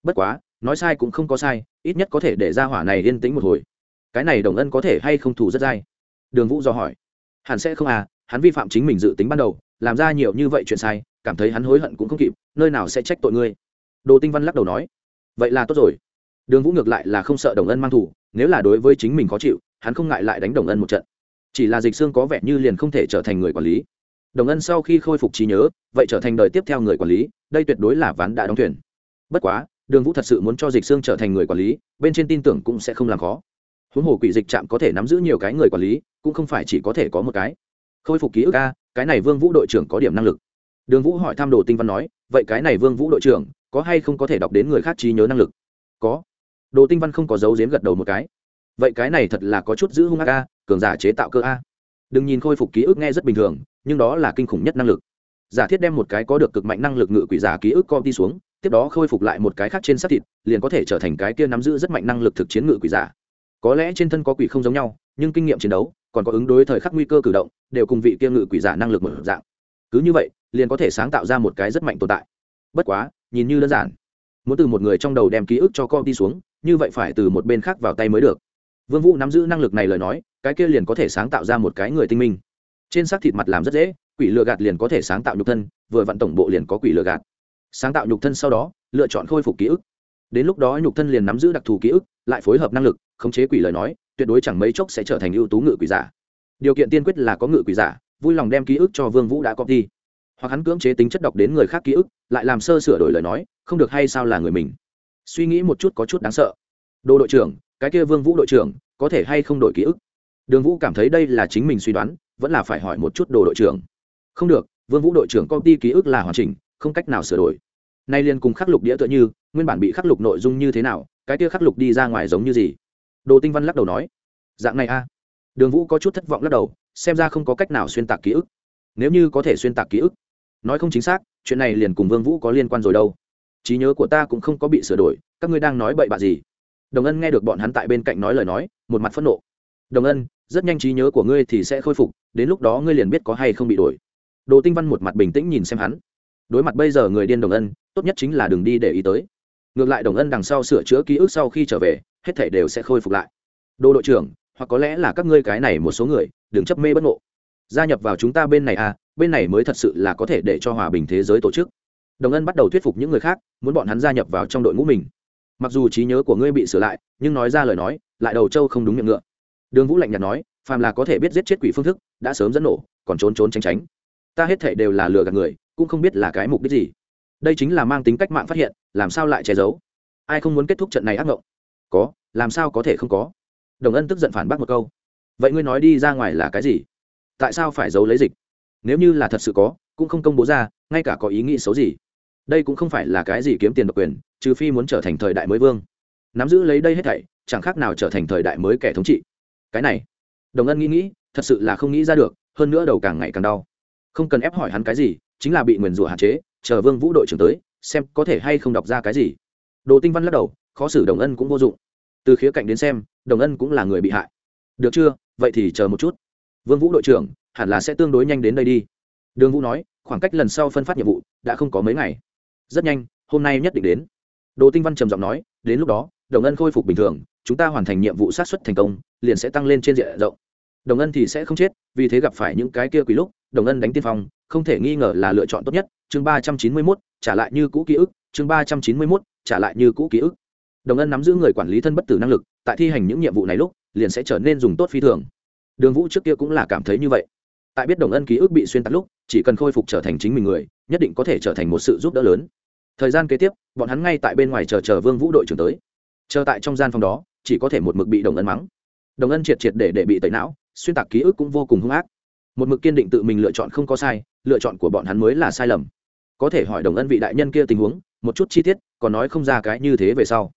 Bất quá, nói sai cũng không có sai, ít nhất có thể để ra hỏa này yên tĩnh một hồi. Cái này đồng ân có thể hay không thủ rất dai? Đường vũ do hỏi. Hẳn sẽ không à hắn vi phạm chính mình dự tính ban đầu, làm ra nhiều như vậy chuyện sai, cảm thấy hắn hối hận cũng không kịp, nơi nào sẽ trách tội ngươi? Đồ tinh văn lắc đầu nói. Vậy là tốt rồi đường vũ ngược lại là không sợ đồng ân mang thủ nếu là đối với chính mình khó chịu, hắn không ngại lại đánh đồng ân một trận. Chỉ là dịch xương có vẻ như liền không thể trở thành người quản lý. Đồng ân sau khi khôi phục trí nhớ, vậy trở thành đời tiếp theo người quản lý, đây tuyệt đối là ván đã đóng thuyền. Bất quá, đường vũ thật sự muốn cho dịch xương trở thành người quản lý, bên trên tin tưởng cũng sẽ không làm khó. Huống hồ quỷ dịch trạm có thể nắm giữ nhiều cái người quản lý, cũng không phải chỉ có thể có một cái. Khôi phục ký ức a, cái này vương vũ đội trưởng có điểm năng lực. Đường vũ hỏi Tham đồ tinh văn nói, vậy cái này vương vũ đội trưởng, có hay không có thể đọc đến người khác trí nhớ năng lực? Có đồ tinh văn không có dấu dếm gật đầu một cái. Vậy cái này thật là có chút giữ hung ác a, cường giả chế tạo cơ a. Đừng nhìn khôi phục ký ức nghe rất bình thường, nhưng đó là kinh khủng nhất năng lực. Giả thiết đem một cái có được cực mạnh năng lực ngự quỷ giả ký ức co đi xuống, tiếp đó khôi phục lại một cái khác trên xác thịt, liền có thể trở thành cái kia nắm giữ rất mạnh năng lực thực chiến ngự quỷ giả. Có lẽ trên thân có quỷ không giống nhau, nhưng kinh nghiệm chiến đấu còn có ứng đối thời khắc nguy cơ cử động, đều cùng vị kia ngự quỷ giả năng lực một dạng. Cứ như vậy, liền có thể sáng tạo ra một cái rất mạnh tồn tại. Bất quá, nhìn như đơn giản. Muốn từ một người trong đầu đem ký ức cho co đi xuống như vậy phải từ một bên khác vào tay mới được. Vương vũ nắm giữ năng lực này lời nói, cái kia liền có thể sáng tạo ra một cái người tinh minh. Trên xác thịt mặt làm rất dễ, quỷ lừa gạt liền có thể sáng tạo nhục thân, vừa vặn tổng bộ liền có quỷ lừa gạt. Sáng tạo nhục thân sau đó, lựa chọn khôi phục ký ức. Đến lúc đó nhục thân liền nắm giữ đặc thù ký ức, lại phối hợp năng lực, khống chế quỷ lời nói, tuyệt đối chẳng mấy chốc sẽ trở thành ưu tú ngự quỷ giả. Điều kiện tiên quyết là có ngự quỷ giả, vui lòng đem ký ức cho vương vũ đã có đi hoặc hắn cưỡng chế tính chất độc đến người khác ký ức, lại làm sơ sửa đổi lời nói, không được hay sao là người mình suy nghĩ một chút có chút đáng sợ. Đô đội trưởng, cái kia vương vũ đội trưởng, có thể hay không đổi ký ức? Đường vũ cảm thấy đây là chính mình suy đoán, vẫn là phải hỏi một chút đồ đội trưởng. Không được, vương vũ đội trưởng công ty ký ức là hoàn chỉnh, không cách nào sửa đổi. Nay liền cùng khắc lục đĩa tựa như, nguyên bản bị khắc lục nội dung như thế nào, cái kia khắc lục đi ra ngoài giống như gì? Đồ tinh văn lắc đầu nói. Dạng này a. Đường vũ có chút thất vọng lắc đầu, xem ra không có cách nào xuyên tạc ký ức. Nếu như có thể xuyên tạc ký ức, nói không chính xác, chuyện này liền cùng vương vũ có liên quan rồi đâu trí nhớ của ta cũng không có bị sửa đổi, các ngươi đang nói bậy bạ gì? Đồng ân nghe được bọn hắn tại bên cạnh nói lời nói, một mặt phẫn nộ. Đồng ân, rất nhanh trí nhớ của ngươi thì sẽ khôi phục, đến lúc đó ngươi liền biết có hay không bị đổi. Đồ tinh văn một mặt bình tĩnh nhìn xem hắn. Đối mặt bây giờ người điên đồng ân, tốt nhất chính là đừng đi để ý tới. Ngược lại đồng ân đằng sau sửa chữa ký ức sau khi trở về, hết thể đều sẽ khôi phục lại. Đồ đội trưởng, hoặc có lẽ là các ngươi cái này một số người, đừng chấp mê bất ngộ. Gia nhập vào chúng ta bên này à bên này mới thật sự là có thể để cho hòa bình thế giới tổ chức đồng ân bắt đầu thuyết phục những người khác, muốn bọn hắn gia nhập vào trong đội ngũ mình. Mặc dù trí nhớ của ngươi bị sửa lại, nhưng nói ra lời nói, lại đầu châu không đúng miệng ngựa. Đường vũ lạnh nhạt nói, phàm là có thể biết giết chết quỷ phương thức, đã sớm dẫn nổ, còn trốn trốn tránh tránh. Ta hết thể đều là lừa gạt người, cũng không biết là cái mục đích gì. Đây chính là mang tính cách mạng phát hiện, làm sao lại che giấu? Ai không muốn kết thúc trận này ác mộng có, làm sao có thể không có? Đồng ân tức giận phản bác một câu. Vậy ngươi nói đi ra ngoài là cái gì? Tại sao phải giấu lấy dịch? Nếu như là thật sự có cũng không công bố ra, ngay cả có ý nghĩ xấu gì. Đây cũng không phải là cái gì kiếm tiền độc quyền, trừ phi muốn trở thành thời đại mới vương. Nắm giữ lấy đây hết thảy, chẳng khác nào trở thành thời đại mới kẻ thống trị. Cái này, đồng ân nghĩ nghĩ, thật sự là không nghĩ ra được, hơn nữa đầu càng ngày càng đau. Không cần ép hỏi hắn cái gì, chính là bị nguyền rủa hạn chế, chờ vương vũ đội trưởng tới, xem có thể hay không đọc ra cái gì. Đồ tinh văn lắc đầu, khó xử đồng ân cũng vô dụng. Từ khía cạnh đến xem, đồng ân cũng là người bị hại. Được chưa? Vậy thì chờ một chút. Vương vũ đội trưởng, hẳn là sẽ tương đối nhanh đến đây đi đường vũ nói, khoảng cách lần sau phân phát nhiệm vụ đã không có mấy ngày. Rất nhanh, hôm nay nhất định đến. Đồ tinh văn trầm giọng nói, đến lúc đó, đồng ân khôi phục bình thường, chúng ta hoàn thành nhiệm vụ sát xuất thành công, liền sẽ tăng lên trên diện rộng. Đồng ân thì sẽ không chết, vì thế gặp phải những cái kia quý lúc, đồng ân đánh tiên phong, không thể nghi ngờ là lựa chọn tốt nhất. Chương ba trăm chín mươi mốt, trả lại như cũ ký ức. Chương ba trăm chín mươi mốt, trả lại như cũ ký ức. Đồng ân nắm giữ người quản lý thân bất tử năng lực, tại thi hành những nhiệm vụ này lúc, liền sẽ trở nên dùng tốt phi thường. Đường vũ trước kia cũng là cảm thấy như vậy. Tại biết đồng ân ký ức bị xuyên tạc lúc chỉ cần khôi phục trở thành chính mình người, nhất định có thể trở thành một sự giúp đỡ lớn. Thời gian kế tiếp, bọn hắn ngay tại bên ngoài chờ chờ vương vũ đội trưởng tới. Chờ tại trong gian phòng đó, chỉ có thể một mực bị đồng ân mắng. Đồng ân triệt triệt để để bị tẩy não, xuyên tạc ký ức cũng vô cùng hung ác. Một mực kiên định tự mình lựa chọn không có sai, lựa chọn của bọn hắn mới là sai lầm. Có thể hỏi đồng ân vị đại nhân kia tình huống, một chút chi tiết, còn nói không ra cái như thế về sau.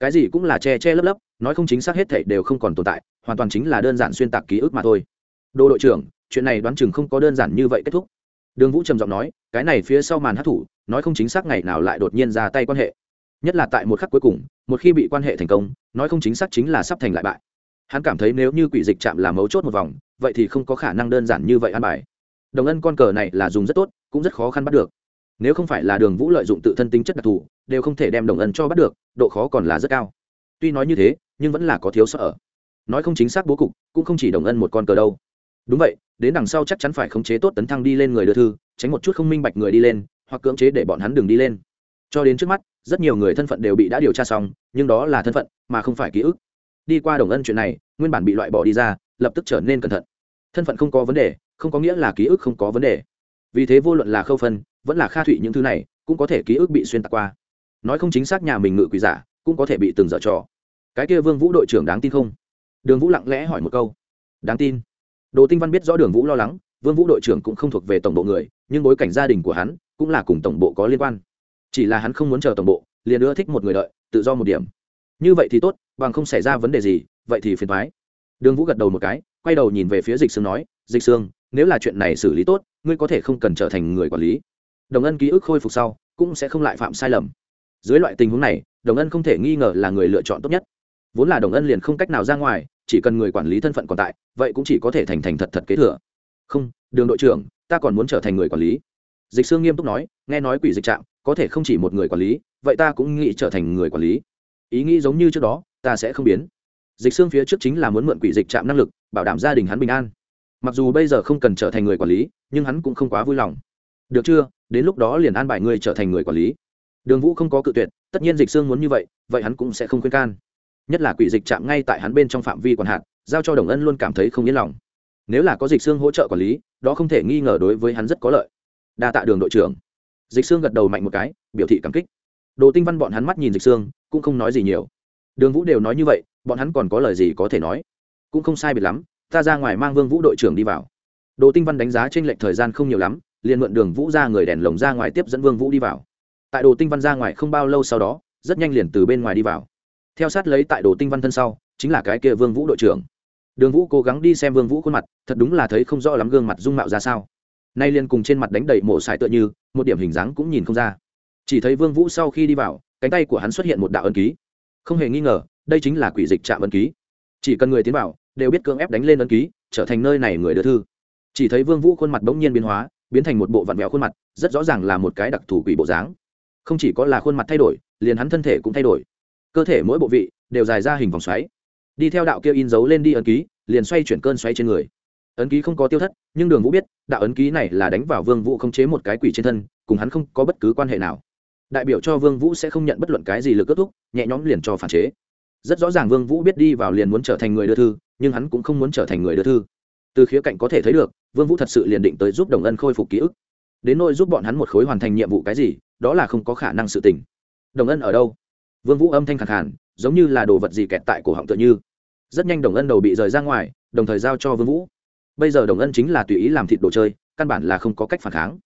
Cái gì cũng là che che lấp lấp, nói không chính xác hết thảy đều không còn tồn tại, hoàn toàn chính là đơn giản xuyên tạc ký ức mà thôi. Đô đội trưởng chuyện này đoán chừng không có đơn giản như vậy kết thúc. Đường vũ trầm giọng nói, cái này phía sau màn hát thủ, nói không chính xác ngày nào lại đột nhiên ra tay quan hệ. Nhất là tại một khắc cuối cùng, một khi bị quan hệ thành công, nói không chính xác chính là sắp thành lại bại. Hắn cảm thấy nếu như quỷ dịch chạm là mấu chốt một vòng, vậy thì không có khả năng đơn giản như vậy an bài. Đồng ân con cờ này là dùng rất tốt, cũng rất khó khăn bắt được. Nếu không phải là đường vũ lợi dụng tự thân tính chất đặc thù, đều không thể đem đồng ân cho bắt được, độ khó còn là rất cao. Tuy nói như thế, nhưng vẫn là có thiếu sợ ở. Nói không chính xác bố cục, cũng không chỉ đồng ân một con cờ đâu đúng vậy, đến đằng sau chắc chắn phải khống chế tốt tấn thăng đi lên người đưa thư, tránh một chút không minh bạch người đi lên, hoặc cưỡng chế để bọn hắn đừng đi lên. Cho đến trước mắt, rất nhiều người thân phận đều bị đã điều tra xong, nhưng đó là thân phận, mà không phải ký ức. Đi qua đồng ân chuyện này, nguyên bản bị loại bỏ đi ra, lập tức trở nên cẩn thận. Thân phận không có vấn đề, không có nghĩa là ký ức không có vấn đề. Vì thế vô luận là khâu phân, vẫn là kha thụy những thứ này, cũng có thể ký ức bị xuyên tạc qua. Nói không chính xác nhà mình ngự quỷ giả, cũng có thể bị từng dở trò. Cái kia vương vũ đội trưởng đáng tin không? Đường vũ lặng lẽ hỏi một câu. Đáng tin đồ tinh văn biết rõ đường vũ lo lắng, vương vũ đội trưởng cũng không thuộc về tổng bộ người, nhưng bối cảnh gia đình của hắn cũng là cùng tổng bộ có liên quan. Chỉ là hắn không muốn chờ tổng bộ, liền ưa thích một người đợi, tự do một điểm. Như vậy thì tốt, bằng không xảy ra vấn đề gì, vậy thì phiền thoái đường vũ gật đầu một cái, quay đầu nhìn về phía dịch sương nói, dịch sương, nếu là chuyện này xử lý tốt, ngươi có thể không cần trở thành người quản lý. Đồng ân ký ức khôi phục sau, cũng sẽ không lại phạm sai lầm. Dưới loại tình huống này, đồng ân không thể nghi ngờ là người lựa chọn tốt nhất. Vốn là đồng ân liền không cách nào ra ngoài chỉ cần người quản lý thân phận còn tại, vậy cũng chỉ có thể thành thành thật thật kế thừa. Không, đường đội trưởng, ta còn muốn trở thành người quản lý. Dịch sương nghiêm túc nói, nghe nói quỷ dịch trạm, có thể không chỉ một người quản lý, vậy ta cũng nghĩ trở thành người quản lý. Ý nghĩ giống như trước đó, ta sẽ không biến. Dịch xương phía trước chính là muốn mượn quỷ dịch chạm năng lực, bảo đảm gia đình hắn bình an. Mặc dù bây giờ không cần trở thành người quản lý, nhưng hắn cũng không quá vui lòng. Được chưa? Đến lúc đó liền an bài người trở thành người quản lý. Đường vũ không có cự tuyệt, tất nhiên dịch xương muốn như vậy vậy hắn cũng sẽ không khuyên can nhất là quỷ dịch chạm ngay tại hắn bên trong phạm vi còn hạt, giao cho đồng ân luôn cảm thấy không yên lòng. Nếu là có dịch xương hỗ trợ quản lý đó không thể nghi ngờ đối với hắn rất có lợi. Đa tạ đường đội trưởng. Dịch xương gật đầu mạnh một cái biểu thị cảm kích. Đồ tinh văn bọn hắn mắt nhìn dịch xương cũng không nói gì nhiều. Đường vũ đều nói như vậy bọn hắn còn có lời gì có thể nói? Cũng không sai biệt lắm ta ra ngoài mang vương vũ đội trưởng đi vào. Đồ tinh văn đánh giá trên lệnh thời gian không nhiều lắm liền mượn đường vũ ra người đèn lồng ra ngoài tiếp dẫn vương vũ đi vào. Tại đồ tinh văn ra ngoài không bao lâu sau đó rất nhanh liền từ bên ngoài đi vào theo sát lấy tại đồ tinh văn thân sau, chính là cái kia vương vũ đội trưởng. Đường vũ cố gắng đi xem vương vũ khuôn mặt, thật đúng là thấy không rõ lắm gương mặt dung mạo ra sao. Nay liền cùng trên mặt đánh đầy mổ xài tựa như, một điểm hình dáng cũng nhìn không ra. Chỉ thấy vương vũ sau khi đi vào, cánh tay của hắn xuất hiện một đạo ân ký. Không hề nghi ngờ, đây chính là quỷ dịch chạm ân ký. Chỉ cần người tiến vào, đều biết cưỡng ép đánh lên ân ký, trở thành nơi này người đưa thư. Chỉ thấy vương vũ khuôn mặt bỗng nhiên biến hóa, biến thành một bộ vặn vẹo khuôn mặt, rất rõ ràng là một cái đặc thù quỷ bộ dáng. Không chỉ có là khuôn mặt thay đổi, liền hắn thân thể cũng thay đổi cơ thể mỗi bộ vị đều dài ra hình vòng xoáy. Đi theo đạo kia in dấu lên đi ấn ký, liền xoay chuyển cơn xoáy trên người. Ấn ký không có tiêu thất, nhưng đường vũ biết, đạo ấn ký này là đánh vào vương vũ không chế một cái quỷ trên thân, cùng hắn không có bất cứ quan hệ nào. Đại biểu cho vương vũ sẽ không nhận bất luận cái gì lực kết thúc, nhẹ nhõm liền cho phản chế. Rất rõ ràng vương vũ biết đi vào liền muốn trở thành người đưa thư, nhưng hắn cũng không muốn trở thành người đưa thư. Từ khía cạnh có thể thấy được, vương vũ thật sự liền định tới giúp đồng ân khôi phục ký ức. Đến nỗi giúp bọn hắn một khối hoàn thành nhiệm vụ cái gì, đó là không có khả năng sự tình. Đồng ân ở đâu? Vương vũ âm thanh khẳng khàn, giống như là đồ vật gì kẹt tại cổ họng tựa như. Rất nhanh đồng ân đầu bị rời ra ngoài, đồng thời giao cho vương vũ. Bây giờ đồng ân chính là tùy ý làm thịt đồ chơi, căn bản là không có cách phản kháng.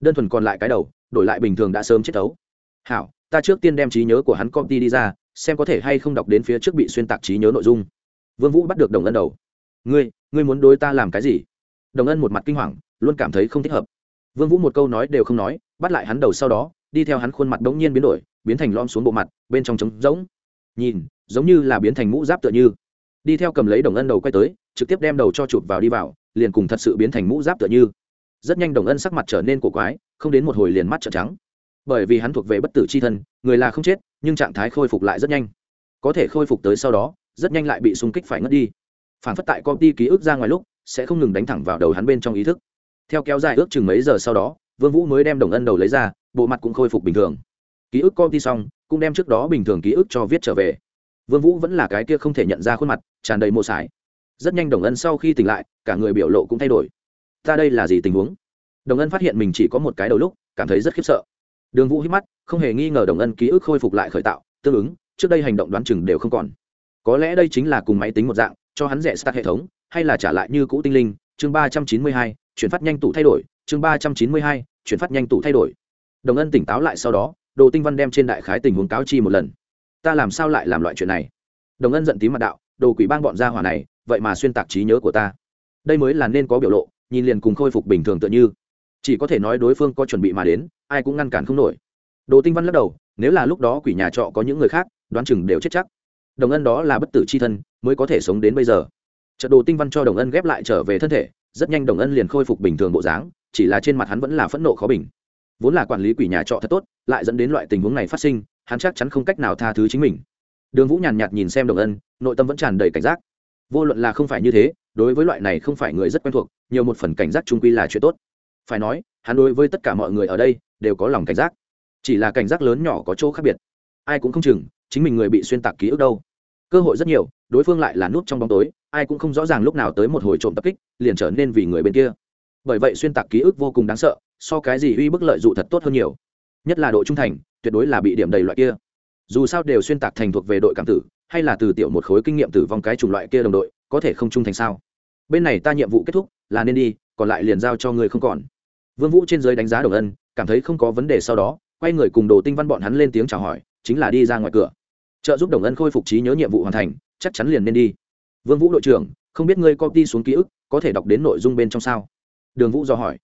Đơn thuần còn lại cái đầu, đổi lại bình thường đã sớm chết tấu hảo, ta trước tiên đem trí nhớ của hắn copy đi ra, xem có thể hay không đọc đến phía trước bị xuyên tạc trí nhớ nội dung. Vương vũ bắt được đồng ân đầu. Ngươi ngươi muốn đối ta làm cái gì? Đồng ân một mặt kinh hoàng, luôn cảm thấy không thích hợp. Vương vũ một câu nói đều không nói, bắt lại hắn đầu sau đó, đi theo hắn khuôn mặt đống nhiên biến đổi biến thành lom xuống bộ mặt, bên trong trống rỗng. Nhìn, giống như là biến thành mũ giáp tựa như. Đi theo cầm lấy đồng ân đầu quay tới, trực tiếp đem đầu cho chụp vào đi vào, liền cùng thật sự biến thành mũ giáp tựa như. Rất nhanh đồng ân sắc mặt trở nên cổ quái, không đến một hồi liền mắt trợn trắng. Bởi vì hắn thuộc về bất tử c h i thân, người là không chết, nhưng trạng thái khôi phục lại rất nhanh. Có thể khôi phục tới sau đó, rất nhanh lại bị xung kích phải ngất đi. Phản phất tại công ty ký ức ra ngoài lúc, sẽ không ngừng đánh thẳng vào đầu hắn bên trong ý thức. Theo kéo dài ước chừng mấy giờ sau đó, vương vũ mới đem đồng ân đầu lấy ra, bộ mặt cũng khôi phục bình thường ký ức công ty xong, cũng đem trước đó bình thường ký ức cho viết trở về. Vương vũ vẫn là cái kia không thể nhận ra khuôn mặt, tràn đầy mồ sải. Rất nhanh đồng ân sau khi tỉnh lại, cả người biểu lộ cũng thay đổi. Ta đây là gì tình huống? Đồng ân phát hiện mình chỉ có một cái đầu lúc, cảm thấy rất khiếp sợ. Đường vũ hít mắt, không hề nghi ngờ đồng ân ký ức khôi phục lại khởi tạo, tương ứng, trước đây hành động đoán chừng đều không còn. Có lẽ đây chính là cùng máy tính một dạng, cho hắn rẻ start hệ thống, hay là trả lại như cũ tinh linh. Chương ba trăm chín mươi hai, chuyển phát nhanh tủ thay đổi. Chương ba trăm chín mươi hai, chuyển phát nhanh tủ thay đổi. Đồng ân tỉnh táo lại sau đó đồ tinh văn đem trên đại khái tình huống cáo chi một lần. Ta làm sao lại làm loại chuyện này? Đồng ân giận tím mặt đạo, đồ quỷ bang bọn gia hỏa này, vậy mà xuyên tạc trí nhớ của ta. Đây mới là nên có biểu lộ, nhìn liền cùng khôi phục bình thường tựa như. Chỉ có thể nói đối phương có chuẩn bị mà đến, ai cũng ngăn cản không nổi. Đồ tinh văn lắc đầu, nếu là lúc đó quỷ nhà trọ có những người khác, đoán chừng đều chết chắc. Đồng ân đó là bất tử c h i thân, mới có thể sống đến bây giờ. Trận đồ tinh văn cho đồng ân ghép lại trở về thân thể, rất nhanh đồng ân liền khôi phục bình thường bộ dáng, chỉ là trên mặt hắn vẫn là phẫn nộ khó bình. Vốn là quản lý quỷ nhà trọ thật tốt lại dẫn đến loại tình huống này phát sinh, hắn chắc chắn không cách nào tha thứ chính mình. Đường vũ nhàn nhạt nhìn xem đồng ân, nội tâm vẫn tràn đầy cảnh giác. Vô luận là không phải như thế, đối với loại này không phải người rất quen thuộc, nhiều một phần cảnh giác trung quy là chuyện tốt. Phải nói, hắn đối với tất cả mọi người ở đây đều có lòng cảnh giác. Chỉ là cảnh giác lớn nhỏ có chỗ khác biệt. Ai cũng không chừng, chính mình người bị xuyên tạc ký ức đâu. Cơ hội rất nhiều, đối phương lại là nút trong bóng tối, ai cũng không rõ ràng lúc nào tới một hồi trộm tập kích, liền trở nên vì người bên kia. Bởi vậy xuyên tạc ký ức vô cùng đáng sợ, so cái gì uy bức lợi dụ thật tốt hơn nhiều nhất là độ trung thành, tuyệt đối là bị điểm đầy loại kia. Dù sao đều xuyên tạc thành thuộc về đội cảm tử, hay là từ tiểu một khối kinh nghiệm tử vong cái chủng loại kia đồng đội, có thể không trung thành sao? Bên này ta nhiệm vụ kết thúc, là nên đi, còn lại liền giao cho người không còn. Vương vũ trên dưới đánh giá đồng ân, cảm thấy không có vấn đề sau đó, quay người cùng đồ tinh văn bọn hắn lên tiếng chào hỏi, chính là đi ra ngoài cửa. Trợ giúp đồng ân khôi phục trí nhớ nhiệm vụ hoàn thành, chắc chắn liền nên đi. Vương vũ đội trưởng, không biết ngươi copy xuống ký ức, có thể đọc đến nội dung bên trong sao? Đường vũ do hỏi.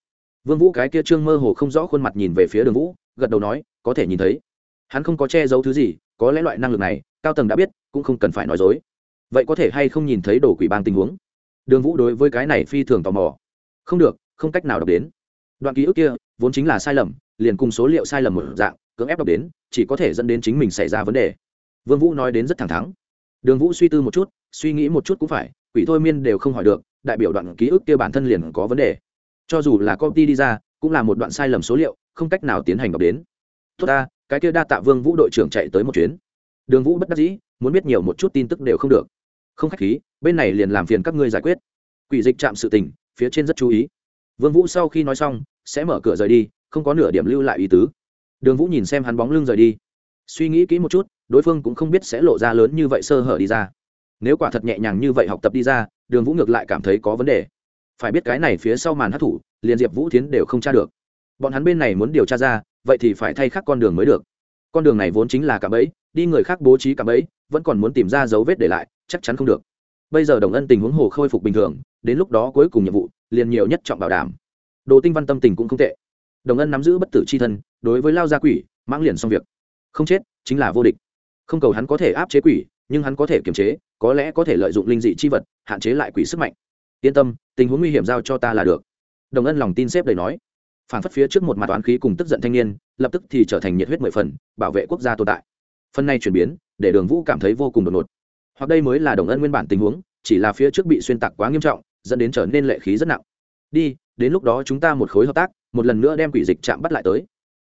Vương vũ cái kia trương mơ hồ không rõ khuôn mặt nhìn về phía đường vũ gật đầu nói, có thể nhìn thấy. Hắn không có che giấu thứ gì, có lẽ loại năng lực này, cao tầng đã biết, cũng không cần phải nói dối. Vậy có thể hay không nhìn thấy đồ quỷ bang tình huống? Đường vũ đối với cái này phi thường tò mò. Không được, không cách nào đọc đến. Đoạn ký ức kia, vốn chính là sai lầm, liền cùng số liệu sai lầm một dạng, cưỡng ép đọc đến, chỉ có thể dẫn đến chính mình xảy ra vấn đề. Vương vũ nói đến rất thẳng thắn. Đường vũ suy tư một chút, suy nghĩ một chút cũng phải, quỷ thôi miên đều không hỏi được, đại biểu đoạn ký ức kia bản thân liền có vấn đề. Cho dù là copy đi ra, cũng là một đoạn sai lầm số liệu không cách nào tiến hành đọc đến. Tốt ta, cái kia đa tạ vương vũ đội trưởng chạy tới một chuyến. Đường vũ bất đắc dĩ, muốn biết nhiều một chút tin tức đều không được. Không khách khí, bên này liền làm phiền các ngươi giải quyết. Quỷ dịch chạm sự tình, phía trên rất chú ý. Vương vũ sau khi nói xong, sẽ mở cửa rời đi, không có nửa điểm lưu lại ý tứ. Đường vũ nhìn xem hắn bóng lưng rời đi. Suy nghĩ kỹ một chút, đối phương cũng không biết sẽ lộ ra lớn như vậy sơ hở đi ra. Nếu quả thật nhẹ nhàng như vậy học tập đi ra, đường vũ ngược lại cảm thấy có vấn đề. Phải biết cái này phía sau màn hát thủ, liền diệp vũ tiến đều không tra được bọn hắn bên này muốn điều tra ra, vậy thì phải thay khắc con đường mới được. Con đường này vốn chính là cạm ấy đi người khác bố trí cạm ấy vẫn còn muốn tìm ra dấu vết để lại, chắc chắn không được. Bây giờ đồng ân tình huống hồ khôi phục bình thường, đến lúc đó cuối cùng nhiệm vụ, liền nhiều nhất trọng bảo đảm. Đồ tinh văn tâm tình cũng không tệ. Đồng ân nắm giữ bất tử c h i thân, đối với lao gia quỷ, mãng liền xong việc. Không chết, chính là vô địch. Không cầu hắn có thể áp chế quỷ, nhưng hắn có thể kiềm chế, có lẽ có thể lợi dụng linh dị c h i vật, hạn chế lại quỷ sức mạnh. Yên tâm, tình huống nguy hiểm giao cho ta là được. Đồng ân lòng tin xếp đầy nói phản phất phía trước một mặt toán khí cùng tức giận thanh niên, lập tức thì trở thành nhiệt huyết mười phần, bảo vệ quốc gia tồn tại. Phần này chuyển biến, để đường vũ cảm thấy vô cùng đột ngột. Hoặc đây mới là đồng ân nguyên bản tình huống, chỉ là phía trước bị xuyên tạc quá nghiêm trọng, dẫn đến trở nên lệ khí rất nặng. Đi, đến lúc đó chúng ta một khối hợp tác, một lần nữa đem quỷ dịch chạm bắt lại tới.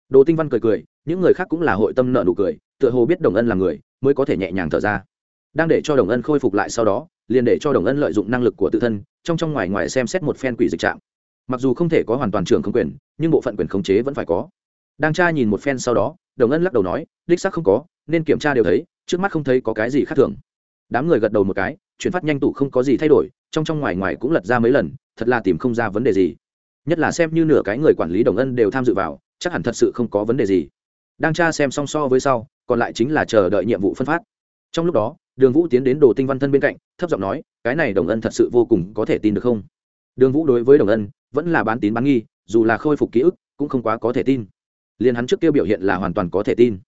Đồ tinh văn cười cười, những người khác cũng là hội tâm nợ nụ cười, tựa hồ biết đồng ân là người, mới có thể nhẹ nhàng thở ra. Đang để cho đồng ân khôi phục lại sau đó, liền để cho đồng ân lợi dụng năng lực của tự thân, trong trong ngoài ngoài xem xét một phen quỷ dịch trạng mặc dù không thể có hoàn toàn trưởng không quyền, nhưng bộ phận quyền khống chế vẫn phải có. Đang tra nhìn một phen sau đó, đồng ân lắc đầu nói, đích xác không có, nên kiểm tra đều thấy, trước mắt không thấy có cái gì khác thường. Đám người gật đầu một cái, chuyển phát nhanh tủ không có gì thay đổi, trong trong ngoài ngoài cũng lật ra mấy lần, thật là tìm không ra vấn đề gì. Nhất là xem như nửa cái người quản lý đồng ân đều tham dự vào, chắc hẳn thật sự không có vấn đề gì. Đang tra xem song so với sau, còn lại chính là chờ đợi nhiệm vụ phân phát. Trong lúc đó, đường vũ tiến đến đồ tinh văn thân bên cạnh, thấp giọng nói, cái này đồng ân thật sự vô cùng có thể tin được không? Đường vũ đối với đồng ân vẫn là bán tín bán nghi dù là khôi phục ký ức cũng không quá có thể tin. Liền hắn trước kia biểu hiện là hoàn toàn có thể tin.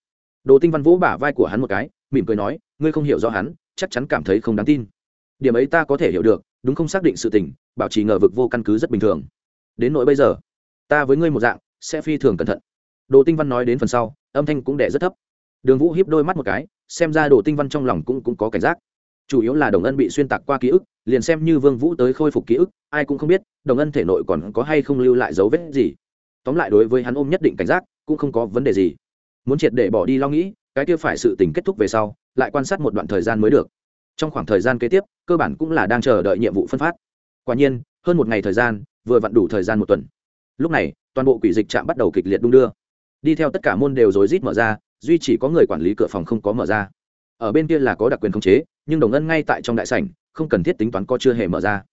Đồ tinh văn vũ bả vai của hắn một cái mỉm cười nói ngươi không hiểu rõ hắn chắc chắn cảm thấy không đáng tin. Điểm ấy ta có thể hiểu được đúng không xác định sự tình bảo trì ngờ vực vô căn cứ rất bình thường. Đến nỗi bây giờ ta với ngươi một dạng sẽ phi thường cẩn thận. Đồ tinh văn nói đến phần sau âm thanh cũng đẻ rất thấp. Đường vũ hiếp đôi mắt một cái xem ra đồ tinh văn trong lòng cũng, cũng có cảnh giác chủ yếu là đồng ân bị xuyên tạc qua ký ức, liền xem như vương vũ tới khôi phục ký ức, ai cũng không biết, đồng ân thể nội còn có hay không lưu lại dấu vết gì. Tóm lại đối với hắn ôm nhất định cảnh giác, cũng không có vấn đề gì. Muốn triệt để bỏ đi lo nghĩ, cái kia phải sự tình kết thúc về sau, lại quan sát một đoạn thời gian mới được. Trong khoảng thời gian kế tiếp, cơ bản cũng là đang chờ đợi nhiệm vụ phân phát. Quả nhiên, hơn một ngày thời gian, vừa vặn đủ thời gian một tuần. Lúc này, toàn bộ quỷ dịch trạm bắt đầu kịch liệt đung đưa. Đi theo tất cả môn đều rối rít mở ra, duy chỉ có người quản lý cửa phòng không có mở ra ở bên kia là có đặc quyền khống chế, nhưng đồng ân ngay tại trong đại sảnh, không cần thiết tính toán có chưa hề mở ra.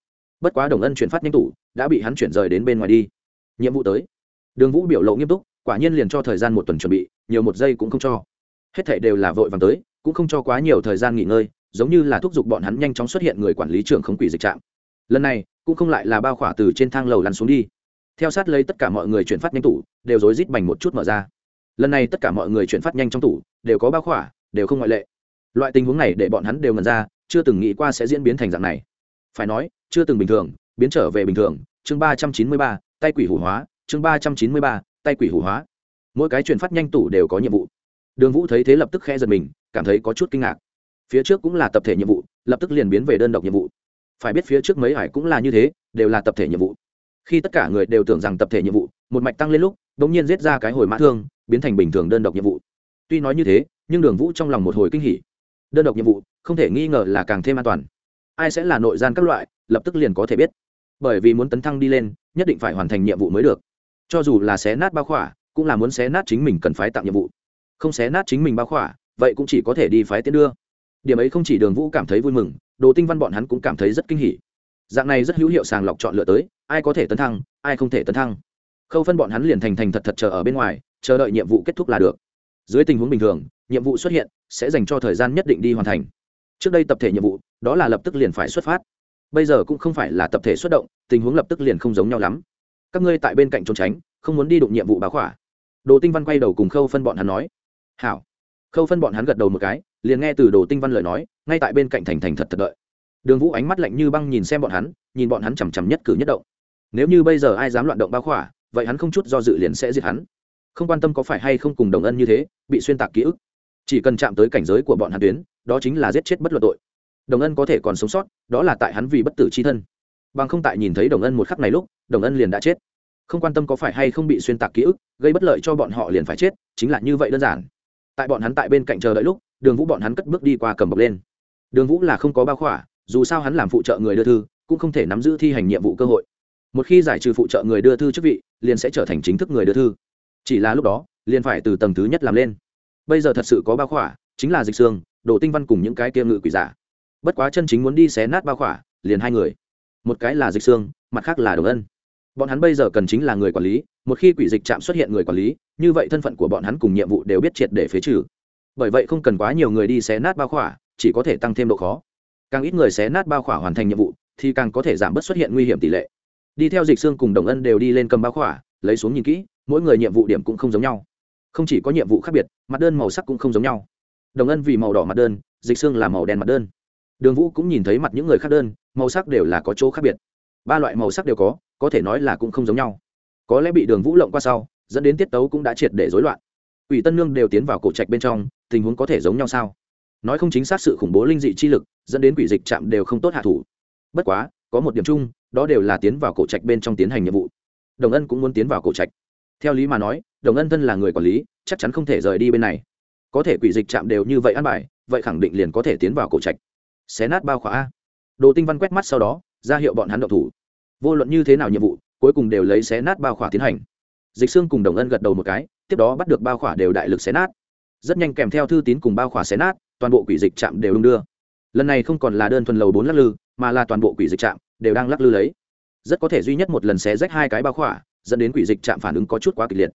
Bất quá đồng ân chuyển phát nhanh tủ, đã bị hắn chuyển rời đến bên ngoài đi. Nhiệm vụ tới. Đường vũ biểu lộ nghiêm túc, quả nhiên liền cho thời gian một tuần chuẩn bị, nhiều một giây cũng không cho. Hết thảy đều là vội vàng tới, cũng không cho quá nhiều thời gian nghỉ ngơi, giống như là thúc giục bọn hắn nhanh chóng xuất hiện người quản lý trưởng không quỷ dịch trạm. Lần này, cũng không lại là bao khỏa từ trên thang lầu lăn xuống đi. Theo sát lấy tất cả mọi người chuyển phát nhanh tủ, đều rối rít bành một chút mở ra. Lần này tất cả mọi người chuyển phát nhanh trong tủ, đều có bao khỏa, đều không ngoại lệ loại tình huống này để bọn hắn đều ngần ra, chưa từng nghĩ qua sẽ diễn biến thành dạng này. Phải nói, chưa từng bình thường, biến trở về bình thường. Chương ba trăm chín mươi ba, tay quỷ hủ hóa. Chương ba trăm chín mươi ba, tay quỷ hủ hóa. Mỗi cái chuyển phát nhanh tủ đều có nhiệm vụ. Đường vũ thấy thế lập tức khe giật mình, cảm thấy có chút kinh ngạc. Phía trước cũng là tập thể nhiệm vụ, lập tức liền biến về đơn độc nhiệm vụ. Phải biết phía trước mấy hải cũng là như thế, đều là tập thể nhiệm vụ. Khi tất cả người đều tưởng rằng tập thể nhiệm vụ, một mạch tăng lên lúc đ ỗ n g nhiên giết ra cái hồi mã thương, biến thành bình thường đơn độc nhiệm vụ. Tuy nói như thế, nhưng đường vũ trong lòng một hồi kinh hỉ đơn độc nhiệm vụ, không thể nghi ngờ là càng thêm an toàn. Ai sẽ là nội gian các loại, lập tức liền có thể biết. Bởi vì muốn tấn thăng đi lên, nhất định phải hoàn thành nhiệm vụ mới được. Cho dù là xé nát bao khỏa, cũng là muốn xé nát chính mình cần phái tặng nhiệm vụ. Không xé nát chính mình bao khỏa, vậy cũng chỉ có thể đi phái tiến đưa. Điểm ấy không chỉ đường vũ cảm thấy vui mừng, đồ tinh văn bọn hắn cũng cảm thấy rất kinh hỉ. Dạng này rất hữu hiệu sàng lọc chọn lựa tới, ai có thể tấn thăng, ai không thể tấn thăng. Khâu phân bọn hắn liền thành thành thật thật chờ ở bên ngoài, chờ đợi nhiệm vụ kết thúc là được. Dưới tình huống bình thường nhiệm vụ xuất hiện sẽ dành cho thời gian nhất định đi hoàn thành. Trước đây tập thể nhiệm vụ, đó là lập tức liền phải xuất phát. Bây giờ cũng không phải là tập thể xuất động, tình huống lập tức liền không giống nhau lắm. Các ngươi tại bên cạnh trốn tránh, không muốn đi đụng nhiệm vụ báo khỏa. Đồ tinh văn quay đầu cùng khâu phân bọn hắn nói. Hảo. Khâu phân bọn hắn gật đầu một cái, liền nghe từ đồ tinh văn lời nói, ngay tại bên cạnh thành thành thật thật đợi. Đường vũ ánh mắt lạnh như băng nhìn xem bọn hắn, nhìn bọn hắn chằm chằm nhất cử nhất động. Nếu như bây giờ ai dám loạn động bao khỏa, vậy hắn không chút do dự liền sẽ giết hắn. Không quan tâm có phải hay không cùng đồng ân như thế, bị xuyên tạc ký ức chỉ cần chạm tới cảnh giới của bọn hắn tuyến, đó chính là giết chết bất luận tội. Đồng ân có thể còn sống sót, đó là tại hắn vì bất tử c h i thân. Bằng không tại nhìn thấy đồng ân một khắc này lúc, đồng ân liền đã chết. Không quan tâm có phải hay không bị xuyên tạc ký ức, gây bất lợi cho bọn họ liền phải chết, chính là như vậy đơn giản. Tại bọn hắn tại bên cạnh chờ đợi lúc, đường vũ bọn hắn cất bước đi qua cầm bọc lên. Đường vũ là không có bao khỏa, dù sao hắn làm phụ trợ người đưa thư, cũng không thể nắm giữ thi hành nhiệm vụ cơ hội. Một khi giải trừ phụ trợ người đưa thư chức vị, liền sẽ trở thành chính thức người đưa thư. Chỉ là lúc đó, liền phải từ tầng thứ nhất làm lên bây giờ thật sự có bao khỏa, chính là dịch xương, đồ tinh văn cùng những cái kia ngự quỷ giả. Bất quá chân chính muốn đi xé nát bao khỏa, liền hai người. Một cái là dịch xương, mặt khác là đồng ân. Bọn hắn bây giờ cần chính là người quản lý, một khi quỷ dịch trạm xuất hiện người quản lý, như vậy thân phận của bọn hắn cùng nhiệm vụ đều biết triệt để phế trừ. Bởi vậy không cần quá nhiều người đi xé nát bao khỏa, chỉ có thể tăng thêm độ khó. Càng ít người xé nát bao khỏa hoàn thành nhiệm vụ, thì càng có thể giảm bớt xuất hiện nguy hiểm tỷ lệ. Đi theo dịch xương cùng đồng ân đều đi lên cầm bao khỏa, lấy xuống nhìn kỹ, mỗi người nhiệm vụ điểm cũng không giống nhau không chỉ có nhiệm vụ khác biệt, mặt đơn màu sắc cũng không giống nhau. Đồng ân vì màu đỏ mặt đơn, dịch xương là màu đen mặt đơn. Đường vũ cũng nhìn thấy mặt những người khác đơn, màu sắc đều là có chỗ khác biệt. Ba loại màu sắc đều có có thể nói là cũng không giống nhau. Có lẽ bị đường vũ lộng qua sau, dẫn đến tiết tấu cũng đã triệt để rối loạn. Ủy tân nương đều tiến vào cổ trạch bên trong, tình huống có thể giống nhau sao? Nói không chính xác sự khủng bố linh dị chi lực, dẫn đến quỷ dịch chạm đều không tốt hạ thủ. Bất quá, có một điểm chung, đó đều là tiến vào cổ trạch bên trong tiến hành nhiệm vụ. Đồng ân cũng muốn tiến vào cổ trạch theo lý mà nói, đồng ân thân là người quản lý, chắc chắn không thể rời đi bên này. Có thể quỷ dịch chạm đều như vậy ăn bài, vậy khẳng định liền có thể tiến vào cổ trạch. Xé nát bao khóa a. Đồ tinh văn quét mắt sau đó, ra hiệu bọn hắn độc thủ. Vô luận như thế nào nhiệm vụ, cuối cùng đều lấy xé nát bao khỏa tiến hành. Dịch xương cùng đồng ân gật đầu một cái, tiếp đó bắt được bao khỏa đều đại lực xé nát. Rất nhanh kèm theo thư tín cùng bao khỏa xé nát, toàn bộ quỷ dịch chạm đều đung đưa. Lần này không còn là đơn thuần lầu bốn lắc lư, mà là toàn bộ quỷ dịch chạm đều đang lắc lư lấy. Rất có thể duy nhất một lần xé rách hai cái bao khỏa dẫn đến quỷ dịch chạm phản ứng có chút quá kịch liệt.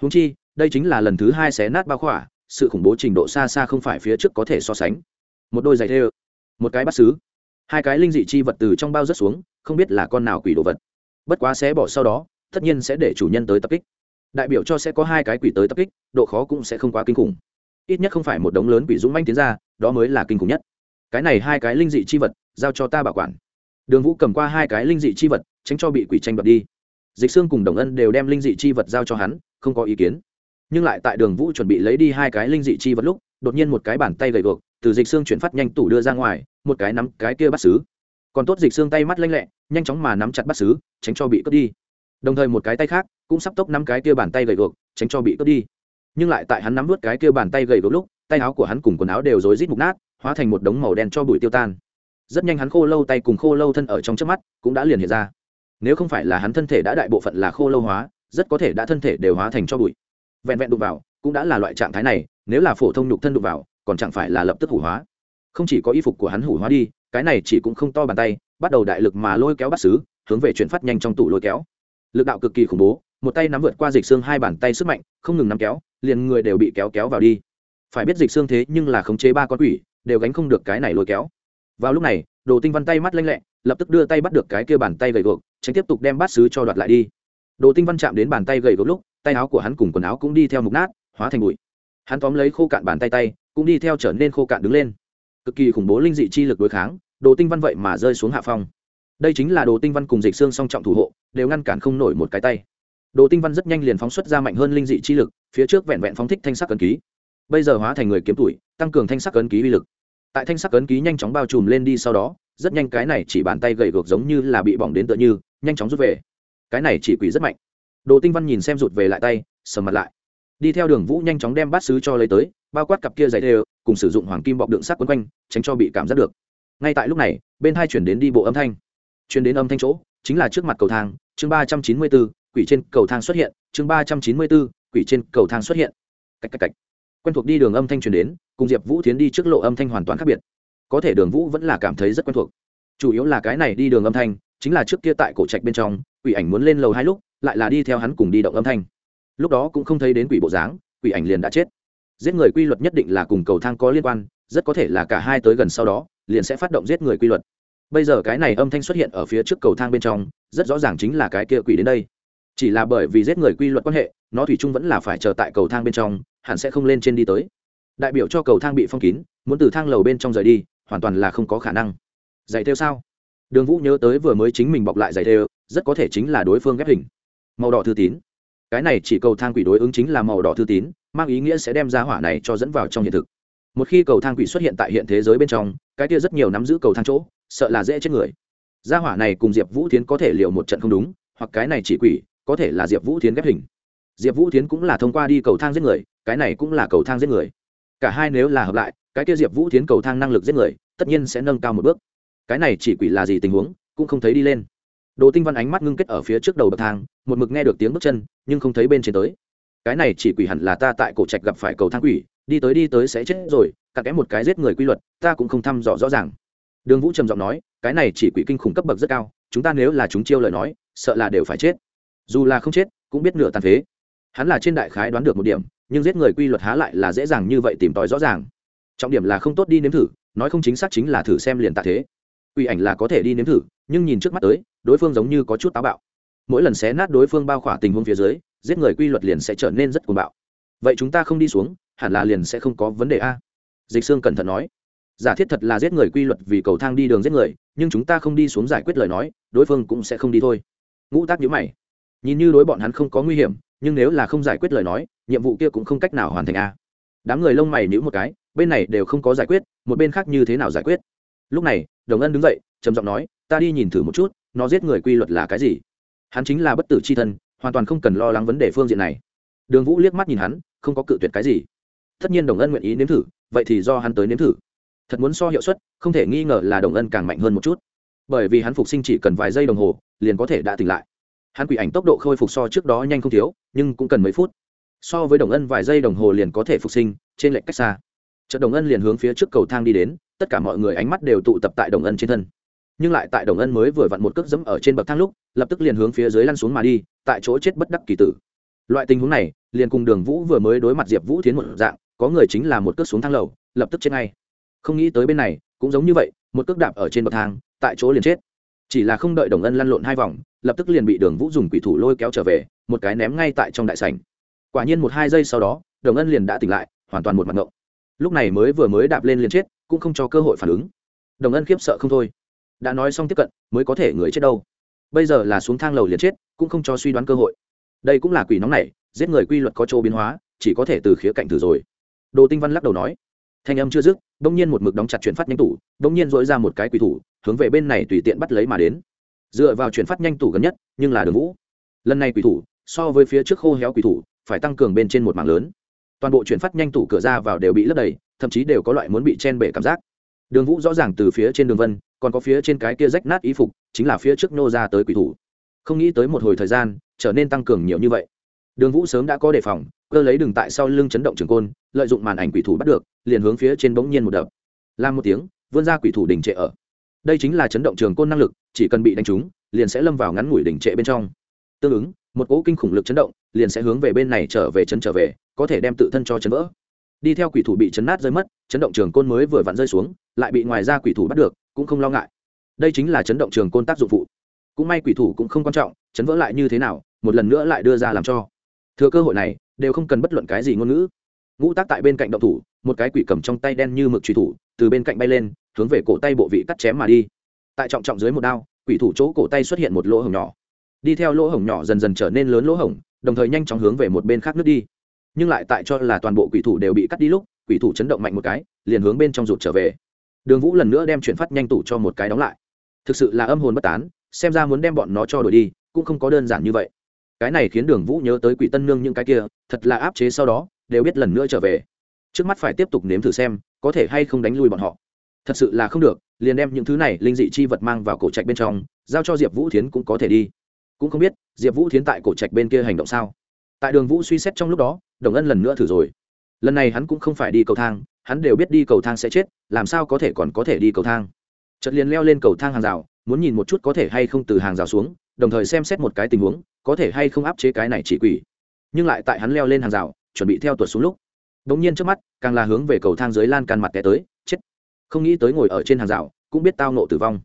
Húng chi, đây chính là lần thứ hai xé nát bao khỏa, sự khủng bố trình độ xa xa không phải phía trước có thể so sánh. Một đôi giày thê một cái bắt xứ hai cái linh dị chi vật từ trong bao rớt xuống, không biết là con nào quỷ đồ vật. Bất quá xé bỏ sau đó, tất nhiên sẽ để chủ nhân tới tập kích. Đại biểu cho sẽ có hai cái quỷ tới tập kích, độ khó cũng sẽ không quá kinh khủng. Ít nhất không phải một đống lớn quỷ dũng manh tiến ra, đó mới là kinh khủng nhất. Cái này hai cái linh dị chi vật, giao cho ta bảo quản. Đường vũ cầm qua hai cái linh dị chi vật, tránh cho bị quỷ tranh đoạt đi dịch xương cùng đồng ân đều đem linh dị chi vật giao cho hắn, không có ý kiến. Nhưng lại tại đường vũ chuẩn bị lấy đi hai cái linh dị chi vật lúc, đột nhiên một cái bàn tay gầy gộc từ dịch xương chuyển phát nhanh tủ đưa ra ngoài, một cái nắm cái kia bắt xứ còn tốt dịch xương tay mắt lanh lẹ, nhanh chóng mà nắm chặt bắt xứ tránh cho bị cướp đi. Đồng thời một cái tay khác cũng sắp tốc nắm cái kia bàn tay gầy gộc tránh cho bị cướp đi. Nhưng lại tại hắn nắm vớt cái kia bàn tay gầy gộc lúc, tay áo của hắn cùng quần áo đều rối rít mục nát, hóa thành một đống màu đen cho bụi tiêu tan. Rất nhanh hắn khô lâu tay cùng khô lâu thân ở trong trước mắt cũng đã liền hiện ra nếu không phải là hắn thân thể đã đại bộ phận là khô lâu hóa, rất có thể đã thân thể đều hóa thành cho bụi. Vẹn vẹn đụng vào, cũng đã là loại trạng thái này, nếu là phổ thông nhục thân đụng vào, còn chẳng phải là lập tức hủ hóa. Không chỉ có y phục của hắn hủ hóa đi, cái này chỉ cũng không to bàn tay, bắt đầu đại lực mà lôi kéo bắt xứ, hướng về chuyển phát nhanh trong tủ lôi kéo. Lực đạo cực kỳ khủng bố, một tay nắm vượt qua dịch xương hai bàn tay sức mạnh, không ngừng nắm kéo, liền người đều bị kéo kéo vào đi. Phải biết dịch xương thế nhưng là khống chế ba con quỷ, đều gánh không được cái này lôi kéo. Vào lúc này, đồ tinh văn tay mắt lanh lẹ, lập tức đưa tay bắt được cái kia bàn tay gầy gộc tránh tiếp tục đem bát sứ cho đoạt lại đi. Đồ tinh văn chạm đến bàn tay gầy gộc lúc, tay áo của hắn cùng quần áo cũng đi theo mục nát, hóa thành bụi. Hắn tóm lấy khô cạn bàn tay tay, cũng đi theo trở nên khô cạn đứng lên. Cực kỳ khủng bố linh dị chi lực đối kháng, đồ tinh văn vậy mà rơi xuống hạ phong. Đây chính là đồ tinh văn cùng dịch xương song trọng thủ hộ, đều ngăn cản không nổi một cái tay. Đồ tinh văn rất nhanh liền phóng xuất ra mạnh hơn linh dị chi lực, phía trước vẹn vẹn phóng thích thanh sắc cấn ký. Bây giờ hóa thành người kiếm tuổi tăng cường thanh sắc cấn ký uy lực. Tại thanh sắc cấn ký nhanh chóng bao trùm lên đi sau đó rất nhanh cái này chỉ bàn tay gầy gược giống như là bị bỏng đến tựa như, nhanh chóng rút về. Cái này chỉ quỷ rất mạnh. Đồ tinh văn nhìn xem rụt về lại tay, sầm mặt lại. Đi theo đường vũ nhanh chóng đem bát sứ cho lấy tới, bao quát cặp kia giày đều, cùng sử dụng hoàng kim bọc đựng sắc quấn quanh, tránh cho bị cảm giác được. Ngay tại lúc này, bên hai chuyển đến đi bộ âm thanh. Chuyển đến âm thanh chỗ, chính là trước mặt cầu thang, chương ba trăm chín mươi bốn, quỷ trên cầu thang xuất hiện, chương ba trăm chín mươi bốn, quỷ trên cầu thang xuất hiện. Cách cách cách. Quen thuộc đi đường âm thanh truyền đến, cùng diệp vũ tiến đi trước lộ âm thanh hoàn toàn khác biệt có thể đường vũ vẫn là cảm thấy rất quen thuộc. Chủ yếu là cái này đi đường âm thanh, chính là trước kia tại cổ trạch bên trong, quỷ ảnh muốn lên lầu hai lúc, lại là đi theo hắn cùng đi động âm thanh. Lúc đó cũng không thấy đến quỷ bộ dáng, quỷ ảnh liền đã chết. Giết người quy luật nhất định là cùng cầu thang có liên quan, rất có thể là cả hai tới gần sau đó, liền sẽ phát động giết người quy luật. Bây giờ cái này âm thanh xuất hiện ở phía trước cầu thang bên trong, rất rõ ràng chính là cái kia quỷ đến đây. Chỉ là bởi vì giết người quy luật quan hệ, nó thủy chung vẫn là phải chờ tại cầu thang bên trong, hẳn sẽ không lên trên đi tới. Đại biểu cho cầu thang bị phong kín, muốn từ thang lầu bên trong rời đi hoàn toàn là không có khả năng. Giày theo sao? Đường vũ nhớ tới vừa mới chính mình bọc lại giày theo rất có thể chính là đối phương ghép hình. Màu đỏ thư tín. Cái này chỉ cầu thang quỷ đối ứng chính là màu đỏ thư tín, mang ý nghĩa sẽ đem ra hỏa này cho dẫn vào trong hiện thực. Một khi cầu thang quỷ xuất hiện tại hiện thế giới bên trong, cái kia rất nhiều nắm giữ cầu thang chỗ, sợ là dễ chết người. Gia hỏa này cùng diệp vũ tiến có thể liệu một trận không đúng, hoặc cái này chỉ quỷ, có thể là diệp vũ tiến ghép hình. Diệp vũ tiến cũng là thông qua đi cầu thang giết người, cái này cũng là cầu thang giết người. Cả hai nếu là hợp lại cái kia diệp vũ tiến cầu thang năng lực giết người, tất nhiên sẽ nâng cao một bước. Cái này chỉ quỷ là gì tình huống, cũng không thấy đi lên. Đồ tinh văn ánh mắt ngưng kết ở phía trước đầu bậc thang, một mực nghe được tiếng bước chân, nhưng không thấy bên trên tới. Cái này chỉ quỷ hẳn là ta tại cổ trạch gặp phải cầu thang quỷ, đi tới đi tới sẽ chết rồi cả kém một cái giết người quy luật, ta cũng không thăm dò rõ ràng. Đường vũ trầm giọng nói, cái này chỉ quỷ kinh khủng cấp bậc rất cao, chúng ta nếu là chúng chiêu lời nói, sợ là đều phải chết. Dù là không chết, cũng biết nửa tàn phế. Hắn là trên đại khái đoán được một điểm, nhưng giết người quy luật há lại là dễ dàng như vậy tìm tòi rõ ràng trọng điểm là không tốt đi nếm thử, nói không chính xác chính là thử xem liền tạ thế. Quỷ ảnh là có thể đi nếm thử, nhưng nhìn trước mắt tới, đối phương giống như có chút táo bạo. Mỗi lần xé nát đối phương bao khỏa tình huống phía dưới, giết người quy luật liền sẽ trở nên rất cuồng bạo. Vậy chúng ta không đi xuống, hẳn là liền sẽ không có vấn đề a. Dịch sương cẩn thận nói. Giả thiết thật là giết người quy luật vì cầu thang đi đường giết người, nhưng chúng ta không đi xuống giải quyết lời nói, đối phương cũng sẽ không đi thôi. Ngũ tác nhữ mày. Nhìn như đối bọn hắn không có nguy hiểm, nhưng nếu là không giải quyết lời nói, nhiệm vụ kia cũng không cách nào hoàn thành a. Đám người lông mày nhữ một cái bên này đều không có giải quyết, một bên khác như thế nào giải quyết? Lúc này, đồng ân đứng dậy, trầm giọng nói, ta đi nhìn thử một chút, nó giết người quy luật là cái gì? Hắn chính là bất tử c h i thân, hoàn toàn không cần lo lắng vấn đề phương diện này. Đường vũ liếc mắt nhìn hắn, không có cự tuyệt cái gì. Tất nhiên đồng ân nguyện ý nếm thử, vậy thì do hắn tới nếm thử. Thật muốn so hiệu suất, không thể nghi ngờ là đồng ân càng mạnh hơn một chút. Bởi vì hắn phục sinh chỉ cần vài giây đồng hồ, liền có thể đã tỉnh lại. Hắn quỷ ảnh tốc độ khôi phục so trước đó nhanh không thiếu, nhưng cũng cần mấy phút. So với đồng ân vài giây đồng hồ liền có thể phục sinh, trên lệnh cách xa trận đồng ân liền hướng phía trước cầu thang đi đến, tất cả mọi người ánh mắt đều tụ tập tại đồng ân trên thân. Nhưng lại tại đồng ân mới vừa vặn một cước dẫm ở trên bậc thang lúc, lập tức liền hướng phía dưới lăn xuống mà đi, tại chỗ chết bất đắc kỳ tử. Loại tình huống này, liền cùng đường vũ vừa mới đối mặt diệp vũ thiến một dạng, có người chính là một cước xuống thang lầu, lập tức chết ngay. Không nghĩ tới bên này, cũng giống như vậy, một cước đạp ở trên bậc thang, tại chỗ liền chết. Chỉ là không đợi đồng ân lăn lộn hai vòng, lập tức liền bị đường vũ dùng quỷ thủ lôi kéo trở về, một cái ném ngay tại trong đại sảnh. Quả nhiên một hai giây sau đó, đồng ân liền đã tỉnh lại, hoàn toàn một mặt ngộng lúc này mới vừa mới đạp lên liền chết, cũng không cho cơ hội phản ứng. Đồng ân khiếp sợ không thôi. Đã nói xong tiếp cận, mới có thể người chết đâu. Bây giờ là xuống thang lầu liền chết, cũng không cho suy đoán cơ hội. Đây cũng là quỷ nóng này, giết người quy luật có chỗ biến hóa, chỉ có thể từ khía cạnh thử rồi. Đồ tinh văn lắc đầu nói. Thanh âm chưa dứt đông nhiên một mực đóng chặt chuyển phát nhanh tủ đông nhiên dỗi ra một cái quỷ thủ, hướng về bên này tùy tiện bắt lấy mà đến. Dựa vào chuyển phát nhanh tủ gần nhất, nhưng là đường vũ. Lần này quỷ thủ, so với phía trước khô héo quỷ thủ, phải tăng cường bên trên một mảng lớn toàn bộ chuyển phát nhanh tủ cửa ra vào đều bị lấp đầy, thậm chí đều có loại muốn bị chen bể cảm giác. Đường vũ rõ ràng từ phía trên đường vân, còn có phía trên cái kia rách nát ý phục, chính là phía trước nô ra tới quỷ thủ. Không nghĩ tới một hồi thời gian, trở nên tăng cường nhiều như vậy. Đường vũ sớm đã có đề phòng, cơ lấy đường tại sau lưng chấn động trường côn, lợi dụng màn ảnh quỷ thủ bắt được, liền hướng phía trên bỗng nhiên một đập. Làm một tiếng, vươn ra quỷ thủ đình trệ ở. Đây chính là chấn động trường côn năng lực, chỉ cần bị đánh trúng, liền sẽ lâm vào ngắn ngủi đỉnh trệ bên trong. Tương ứng, một cỗ kinh khủng lực chấn động, liền sẽ hướng về bên này trở về chấn trở về có thể đem tự thân cho chấn vỡ. Đi theo quỷ thủ bị chấn nát rơi mất, chấn động trường côn mới vừa vặn rơi xuống, lại bị ngoài ra quỷ thủ bắt được, cũng không lo ngại. Đây chính là chấn động trường côn tác dụng phụ. Cũng may quỷ thủ cũng không quan trọng, chấn vỡ lại như thế nào, một lần nữa lại đưa ra làm cho. Thừa cơ hội này, đều không cần bất luận cái gì ngôn ngữ. Ngũ tác tại bên cạnh động thủ, một cái quỷ cầm trong tay đen như mực truy thủ, từ bên cạnh bay lên, hướng về cổ tay bộ vị cắt chém mà đi. Tại trọng trọng dưới một đao, quỷ thủ chỗ cổ tay xuất hiện một lỗ hổng nhỏ. Đi theo lỗ hổng nhỏ dần dần trở nên lớn lỗ hổng, đồng thời nhanh chóng hướng về một bên khác nước đi nhưng lại tại cho là toàn bộ quỷ thủ đều bị cắt đi lúc, quỷ thủ chấn động mạnh một cái, liền hướng bên trong rụt trở về. Đường vũ lần nữa đem chuyển phát nhanh tủ cho một cái đóng lại. Thực sự là âm hồn bất tán, xem ra muốn đem bọn nó cho đổi đi, cũng không có đơn giản như vậy. Cái này khiến đường vũ nhớ tới quỷ tân nương những cái kia, thật là áp chế sau đó, đều biết lần nữa trở về. Trước mắt phải tiếp tục nếm thử xem, có thể hay không đánh lui bọn họ. Thật sự là không được, liền đem những thứ này linh dị chi vật mang vào cổ trạch bên trong, giao cho diệp vũ thiến cũng có thể đi. Cũng không biết, diệp vũ thiến tại cổ trạch bên kia hành động sao? Tại đường vũ suy xét trong lúc đó, đồng ân lần nữa thử rồi. Lần này hắn cũng không phải đi cầu thang, hắn đều biết đi cầu thang sẽ chết, làm sao có thể còn có thể đi cầu thang. Chợt liền leo lên cầu thang hàng rào, muốn nhìn một chút có thể hay không từ hàng rào xuống, đồng thời xem xét một cái tình huống, có thể hay không áp chế cái này chỉ quỷ. Nhưng lại tại hắn leo lên hàng rào, chuẩn bị theo tuột xuống lúc đ ỗ n g nhiên trước mắt, càng là hướng về cầu thang dưới lan can mặt té tới, chết. Không nghĩ tới ngồi ở trên hàng rào, cũng biết tao nộ tử vong.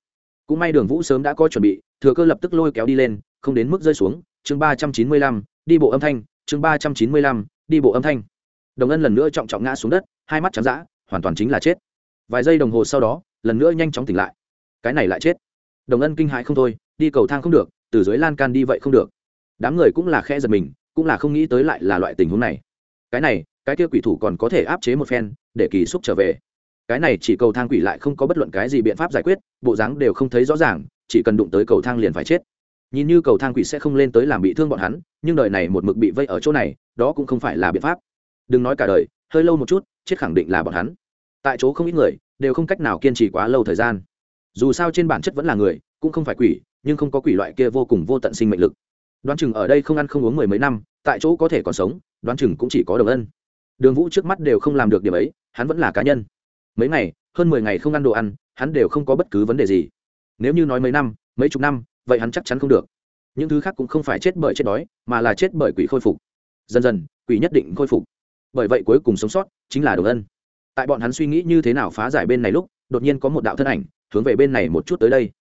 Cũng may đường vũ sớm đã có chuẩn bị, thừa cơ lập tức lôi kéo đi lên, không đến mức rơi xuống, chương ba trăm chín mươi lăm đi bộ âm thanh, chương ba trăm chín mươi lăm, đi bộ âm thanh. Đồng ân lần nữa trọng trọng ngã xuống đất, hai mắt trắng d hoàn toàn chính là chết. Vài giây đồng hồ sau đó, lần nữa nhanh chóng tỉnh lại. Cái này lại chết. Đồng ân kinh hãi không thôi, đi cầu thang không được, từ dưới lan can đi vậy không được. Đám người cũng là khe giật mình, cũng là không nghĩ tới lại là loại tình huống này. Cái này, cái kia quỷ thủ còn có thể áp chế một phen, để kỳ xúc trở về. Cái này chỉ cầu thang quỷ lại không có bất luận cái gì biện pháp giải quyết, bộ dáng đều không thấy rõ ràng, chỉ cần đụng tới cầu thang liền phải chết nhìn như cầu thang quỷ sẽ không lên tới làm bị thương bọn hắn, nhưng đời này một mực bị vây ở chỗ này, đó cũng không phải là biện pháp. Đừng nói cả đời, hơi lâu một chút, chết khẳng định là bọn hắn. Tại chỗ không ít người, đều không cách nào kiên trì quá lâu thời gian. Dù sao trên bản chất vẫn là người, cũng không phải quỷ, nhưng không có quỷ loại kia vô cùng vô tận sinh mệnh lực. Đoán chừng ở đây không ăn không uống mười mấy năm, tại chỗ có thể còn sống, đoán chừng cũng chỉ có đồng ân. Đường vũ trước mắt đều không làm được điểm ấy, hắn vẫn là cá nhân. Mấy ngày, hơn mười ngày không ăn đồ ăn, hắn đều không có bất cứ vấn đề gì. Nếu như nói mấy năm, mấy chục năm vậy hắn chắc chắn không được. Những thứ khác cũng không phải chết bởi chết đói, mà là chết bởi quỷ khôi phục. Dần dần, quỷ nhất định khôi phục. Bởi vậy cuối cùng sống sót chính là đồng ân. Tại bọn hắn suy nghĩ như thế nào phá giải bên này lúc, đột nhiên có một đạo thân ảnh hướng về bên này một chút tới đây.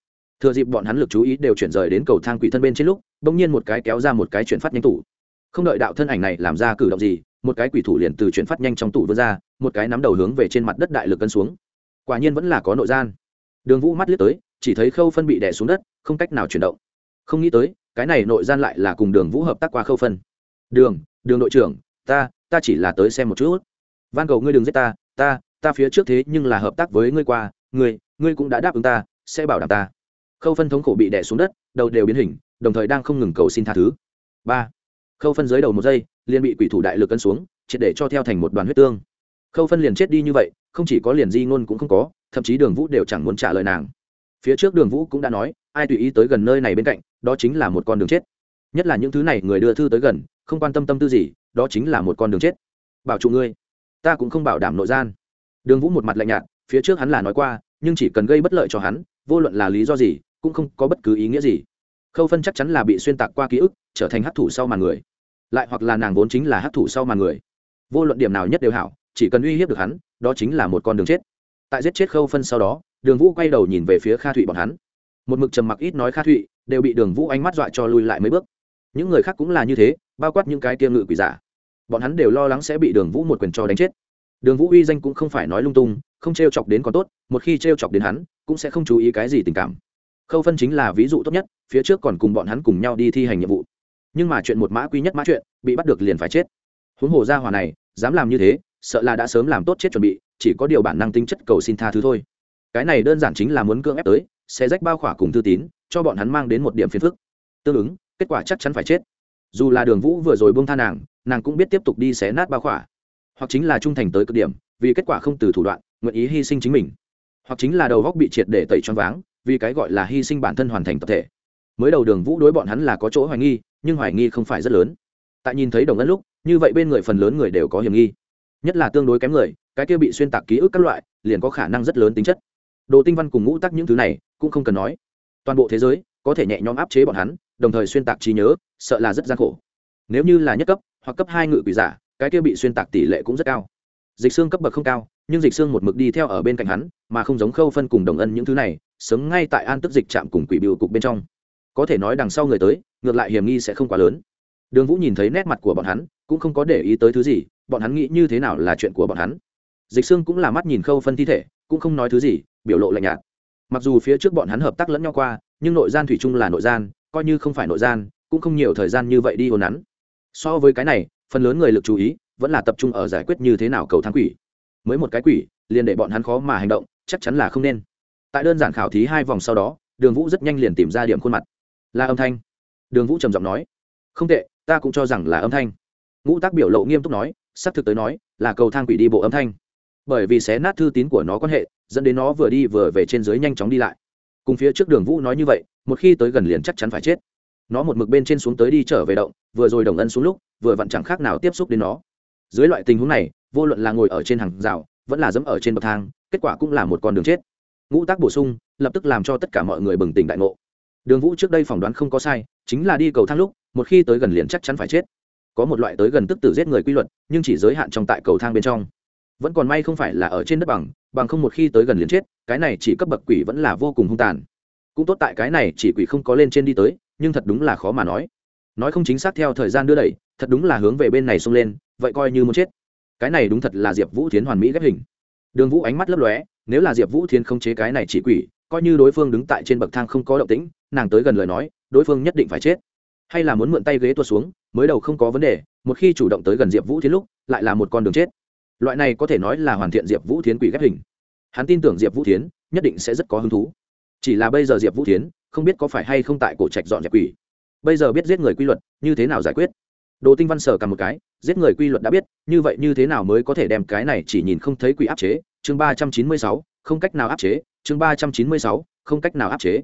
Thừa dịp bọn hắn lực chú ý đều chuyển rời đến cầu thang quỷ thân bên trên lúc, bỗng nhiên một cái kéo ra một cái chuyển phát nhanh tủ. Không đợi đạo thân ảnh này làm ra cử động gì, một cái quỷ thủ liền từ chuyển phát nhanh trong tủ vươn ra, một cái nắm đầu hướng về trên mặt đất đại lực cân xuống. Quả nhiên vẫn là có nội gian. Đường vũ mắt liếc tới chỉ thấy khâu phân bị đè xuống đất, không cách nào chuyển động. Không nghĩ tới, cái này nội gian lại là cùng đường vũ hợp tác qua khâu phân. Đường đường đội trưởng, ta ta chỉ là tới xem một chút. Van cầu ngươi đừng giết ta ta ta phía trước thế nhưng là hợp tác với ngươi qua, ngươi ngươi cũng đã đáp ứng ta, sẽ bảo đảm ta. Khâu phân thống khổ bị đè xuống đất, đầu đều biến hình, đồng thời đang không ngừng cầu xin tha thứ. Ba. Khâu phân dưới đầu một giây, liền bị quỷ thủ đại lực cân xuống, triệt để cho theo thành một đoàn huyết tương. Khâu phân liền chết đi như vậy, không chỉ có liền di ngôn cũng không có, thậm chí đường vũ đều chẳng muốn trả lời nàng phía trước đường vũ cũng đã nói, ai tùy ý tới gần nơi này bên cạnh, đó chính là một con đường chết. Nhất là những thứ này người đưa thư tới gần, không quan tâm tâm tư gì, đó chính là một con đường chết. Bảo trụ ngươi. Ta cũng không bảo đảm nội gian. Đường vũ một mặt lạnh nhạt, phía trước hắn là nói qua, nhưng chỉ cần gây bất lợi cho hắn, vô luận là lý do gì, cũng không có bất cứ ý nghĩa gì. Khâu phân chắc chắn là bị xuyên tạc qua ký ức, trở thành hát thủ sau màn người. Lại hoặc là nàng vốn chính là hát thủ sau màn người. Vô luận điểm nào nhất đều hảo, chỉ cần uy hiếp được hắn, đó chính là một con đường chết. Tại giết chết khâu phân sau đó đường vũ quay đầu nhìn về phía kha thụy bọn hắn. Một mực trầm mặc ít nói kha thụy, đều bị đường vũ ánh mắt dọa cho lui lại mấy bước. Những người khác cũng là như thế, bao quát những cái kia ngự quỷ giả. Bọn hắn đều lo lắng sẽ bị đường vũ một quyền cho đánh chết. Đường vũ uy danh cũng không phải nói lung tung, không t r e o chọc đến còn tốt, một khi t r e o chọc đến hắn, cũng sẽ không chú ý cái gì tình cảm. Khâu phân chính là ví dụ tốt nhất, phía trước còn cùng bọn hắn cùng nhau đi thi hành nhiệm vụ. Nhưng mà chuyện một mã quy nhất mã chuyện, bị bắt được liền phải chết. Huống hồ gia hòa này, dám làm như thế, sợ là đã sớm làm tốt chết chuẩn bị, chỉ có điều bản năng tính chất cầu xin tha thứ thôi cái này đơn giản chính là muốn cưỡng ép tới, sẽ rách bao khỏa cùng thư tín, cho bọn hắn mang đến một điểm phiền phức. Tương ứng, kết quả chắc chắn phải chết. Dù là đường vũ vừa rồi buông tha nàng nàng cũng biết tiếp tục đi xé nát bao khỏa. Hoặc chính là trung thành tới cực điểm, vì kết quả không từ thủ đoạn, nguyện ý hy sinh chính mình. Hoặc chính là đầu góc bị triệt để tẩy choáng váng, vì cái gọi là hy sinh bản thân hoàn thành tập thể. Mới đầu đường vũ đối bọn hắn là có chỗ hoài nghi, nhưng hoài nghi không phải rất lớn. Tại nhìn thấy đồng ân lúc, như vậy bên người phần lớn người đều có hiểm nghi. Nhất là tương đối kém người, cái kia bị xuyên tạc ký ức các loại, liền có khả năng rất lớn tính chất đồ tinh văn cùng ngũ tắc những thứ này cũng không cần nói. Toàn bộ thế giới có thể nhẹ nhõm áp chế bọn hắn, đồng thời xuyên tạc trí nhớ, sợ là rất gian khổ. Nếu như là nhất cấp hoặc cấp hai ngự quỷ giả, cái kia bị xuyên tạc tỷ lệ cũng rất cao. Dịch xương cấp bậc không cao, nhưng dịch xương một mực đi theo ở bên cạnh hắn, mà không giống khâu phân cùng đồng ân những thứ này, sớm ngay tại an tức dịch trạm cùng quỷ biểu cục bên trong. Có thể nói đằng sau người tới, ngược lại hiểm nghi sẽ không quá lớn. Đường vũ nhìn thấy nét mặt của bọn hắn, cũng không có để ý tới thứ gì, bọn hắn nghĩ như thế nào là chuyện của bọn hắn. Dịch xương cũng là mắt nhìn khâu phân thi thể, cũng không nói thứ gì biểu lộ lạnh nhạt. Mặc dù phía trước bọn hắn hợp tác lẫn nhau qua, nhưng nội gian thủy chung là nội gian, coi như không phải nội gian, cũng không nhiều thời gian như vậy đi hồn nắn so với cái này, phần lớn người lực chú ý vẫn là tập trung ở giải quyết như thế nào cầu thang quỷ. Mới một cái quỷ, liền để bọn hắn khó mà hành động, chắc chắn là không nên. Tại đơn giản khảo thí hai vòng sau đó, đường vũ rất nhanh liền tìm ra điểm khuôn mặt. Là âm thanh. Đường vũ trầm giọng nói, không tệ, ta cũng cho rằng là âm thanh. Ngũ tác biểu lộ nghiêm túc nói, sắp thực tới nói, là cầu thang quỷ đi bộ âm thanh. Bởi vì xé nát thư tín của nó quan hệ dẫn đến nó vừa đi vừa về trên dưới nhanh chóng đi lại. Cùng phía trước đường vũ nói như vậy, một khi tới gần liền chắc chắn phải chết. Nó một mực bên trên xuống tới đi trở về động, vừa rồi đồng ân xuống lúc, vừa vặn chẳng khác nào tiếp xúc đến nó. Dưới loại tình huống này, vô luận là ngồi ở trên hàng rào, vẫn là dẫm ở trên bậc thang, kết quả cũng là một con đường chết. Ngũ tác bổ sung, lập tức làm cho tất cả mọi người bừng tỉnh đại ngộ. Đường vũ trước đây phỏng đoán không có sai, chính là đi cầu thang lúc, một khi tới gần liền chắc chắn phải chết. Có một loại tới gần tức tử giết người quy luật, nhưng chỉ giới hạn trong tại cầu thang bên trong vẫn còn may không phải là ở trên đất bằng bằng không một khi tới gần liền chết, cái này chỉ cấp bậc quỷ vẫn là vô cùng hung tàn. Cũng tốt tại cái này chỉ quỷ không có lên trên đi tới, nhưng thật đúng là khó mà nói. Nói không chính xác theo thời gian đưa đẩy, thật đúng là hướng về bên này xông lên, vậy coi như muốn chết. Cái này đúng thật là diệp vũ thiến hoàn mỹ ghép hình. Đường vũ ánh mắt lấp lóe, nếu là diệp vũ thiến không chế cái này chỉ quỷ, coi như đối phương đứng tại trên bậc thang không có động tĩnh, nàng tới gần lời nói, đối phương nhất định phải chết. Hay là muốn mượn tay ghế tuột xuống, mới đầu không có vấn đề, một khi chủ động tới gần diệp vũ thiến lúc, lại là một con đường chết loại này có thể nói là hoàn thiện diệp vũ thiến quỷ ghép hình. Hắn tin tưởng diệp vũ thiến, nhất định sẽ rất có hứng thú. Chỉ là bây giờ diệp vũ thiến, không biết có phải hay không tại cổ trạch dọn dẹp quỷ. Bây giờ biết giết người quy luật, như thế nào giải quyết? Đồ tinh văn sở cầm một cái, giết người quy luật đã biết, như vậy như thế nào mới có thể đem cái này chỉ nhìn không thấy quỷ áp chế? Chương ba trăm chín mươi sáu, không cách nào áp chế. Chương ba trăm chín mươi sáu, không cách nào áp chế.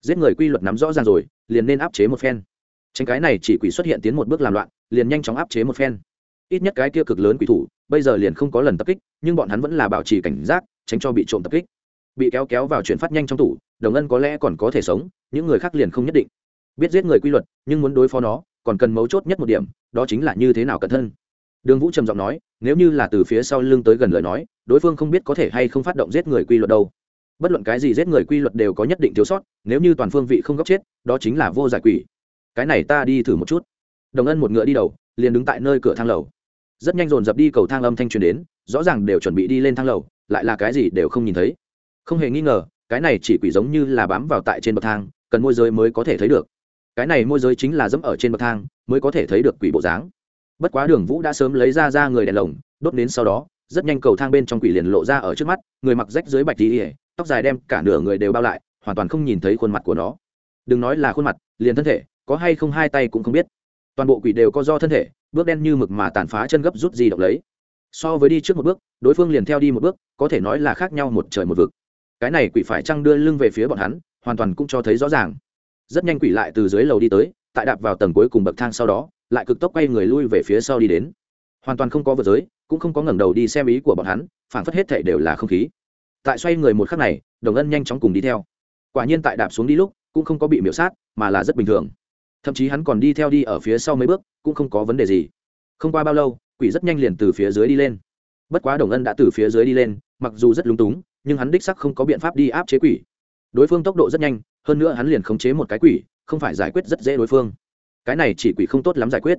Giết người quy luật nắm rõ ràng rồi, liền nên áp chế một phen. Tránh cái này chỉ quỷ xuất hiện tiến một bước làm loạn, liền nhanh chóng áp chế một phen ít nhất cái kia cực lớn quỷ thủ, bây giờ liền không có lần tập kích, nhưng bọn hắn vẫn là bảo trì cảnh giác, tránh cho bị trộm tập kích. Bị kéo kéo vào chuyển phát nhanh trong tủ, đồng ân có lẽ còn có thể sống, những người khác liền không nhất định. Biết giết người quy luật, nhưng muốn đối phó nó, còn cần mấu chốt nhất một điểm, đó chính là như thế nào cẩn thân. Đường vũ trầm giọng nói, nếu như là từ phía sau lưng tới gần lời nói, đối phương không biết có thể hay không phát động giết người quy luật đâu. Bất luận cái gì giết người quy luật đều có nhất định thiếu sót, nếu như toàn phương vị không góc chết, đó chính là vô giải quỷ. Cái này ta đi thử một chút. Đồng ân một ngựa đi đầu, liền đứng tại nơi cửa thang lầu rất nhanh dồn dập đi cầu thang âm thanh truyền đến, rõ ràng đều chuẩn bị đi lên thang lầu, lại là cái gì đều không nhìn thấy. Không hề nghi ngờ, cái này chỉ quỷ giống như là bám vào tại trên bậc thang, cần môi giới mới có thể thấy được. Cái này môi giới chính là dẫm ở trên bậc thang, mới có thể thấy được quỷ bộ dáng. Bất quá đường vũ đã sớm lấy ra ra người đèn lồng, đốt đến sau đó, rất nhanh cầu thang bên trong quỷ liền lộ ra ở trước mắt, người mặc rách dưới bạch tí ỉa tóc dài đem cả nửa người đều bao lại, hoàn toàn không nhìn thấy khuôn mặt của nó. Đừng nói là khuôn mặt, liền thân thể, có hay không hai tay cũng không biết. Toàn bộ quỷ đều có do thân thể bước đen như mực mà tàn phá chân gấp rút gì động lấy. So với đi trước một bước, đối phương liền theo đi một bước, có thể nói là khác nhau một trời một vực. Cái này quỷ phải trăng đưa lưng về phía bọn hắn, hoàn toàn cũng cho thấy rõ ràng. Rất nhanh quỷ lại từ dưới lầu đi tới, tại đạp vào tầng cuối cùng bậc thang sau đó, lại cực tốc quay người lui về phía sau đi đến. Hoàn toàn không có vượt giới, cũng không có ngẩng đầu đi xem ý của bọn hắn phản phất hết thể đều là không khí. Tại xoay người một khắc này, đồng ân nhanh chóng cùng đi theo. Quả nhiên tại đạp xuống đi lúc, cũng không có bị miễu sát, mà là rất bình thường thậm chí hắn còn đi theo đi ở phía sau mấy bước, cũng không có vấn đề gì. Không qua bao lâu, quỷ rất nhanh liền từ phía dưới đi lên. Bất quá đồng ân đã từ phía dưới đi lên, mặc dù rất lúng túng, nhưng hắn đích sắc không có biện pháp đi áp chế quỷ. Đối phương tốc độ rất nhanh, hơn nữa hắn liền khống chế một cái quỷ, không phải giải quyết rất dễ đối phương. Cái này chỉ quỷ không tốt lắm giải quyết.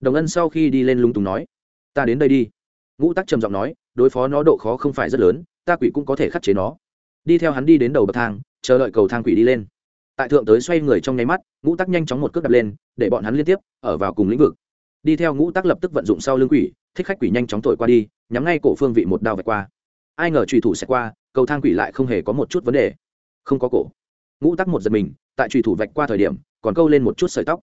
Đồng ân sau khi đi lên lúng túng nói, ta đến đây đi. Ngũ tắc trầm giọng nói, đối phó nó độ khó không phải rất lớn, ta quỷ cũng có thể khắc chế nó. Đi theo hắn đi đến đầu bậc thang, chờ đợi cầu thang quỷ đi lên tại thượng tới xoay người trong nháy mắt, ngũ tắc nhanh chóng một cước đập lên, để bọn hắn liên tiếp, ở vào cùng lĩnh vực. Đi theo ngũ tắc lập tức vận dụng sau lưng quỷ, thích khách quỷ nhanh chóng thổi qua đi, nhắm ngay cổ phương vị một đao vạch qua. Ai ngờ trùy thủ sẽ qua, cầu thang quỷ lại không hề có một chút vấn đề. Không có cổ. Ngũ tắc một giật mình, tại trùy thủ vạch qua thời điểm, còn câu lên một chút sợi tóc.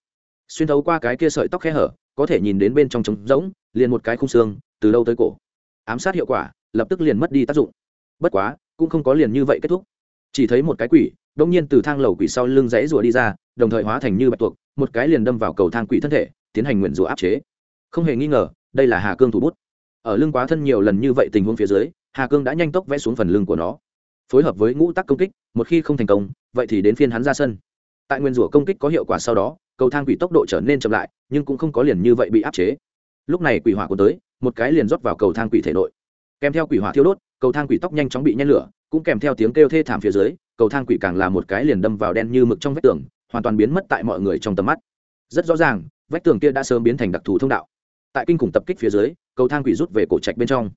Xuyên thấu qua cái kia sợi tóc khe hở, có thể nhìn đến bên trong trống rỗng, liền một cái khung xương, từ đâu tới cổ. Ám sát hiệu quả, lập tức liền mất đi tác dụng. Bất quá, cũng không có liền như vậy kết thúc. Chỉ thấy một cái quỷ đông nhiên từ thang lầu quỷ sau lưng dãy rùa đi ra, đồng thời hóa thành như bạch tuộc, một cái liền đâm vào cầu thang quỷ thân thể, tiến hành nguyện rùa áp chế. Không hề nghi ngờ, đây là hà cương thủ bút. Ở lưng quá thân nhiều lần như vậy tình huống phía dưới, hà cương đã nhanh tốc vẽ xuống phần lưng của nó. Phối hợp với ngũ tắc công kích, một khi không thành công, vậy thì đến phiên hắn ra sân. Tại nguyên rủa công kích có hiệu quả sau đó, cầu thang quỷ tốc độ trở nên chậm lại, nhưng cũng không có liền như vậy bị áp chế. Lúc này quỷ hỏa cuốn tới, một cái liền rót vào cầu thang quỷ thể nội. Kèm theo quỷ hỏa thiêu đốt, cầu thang quỷ tóc nhanh chóng bị nhen lửa, cũng kèm theo tiếng kêu thê thảm phía dưới cầu thang quỷ càng là một cái liền đâm vào đen như mực trong vách tường, hoàn toàn biến mất tại mọi người trong tầm mắt. Rất rõ ràng, vách tường kia đã sớm biến thành đặc thù thông đạo. Tại kinh khủng tập kích phía dưới, cầu thang quỷ rút về cổ trạch bên trong.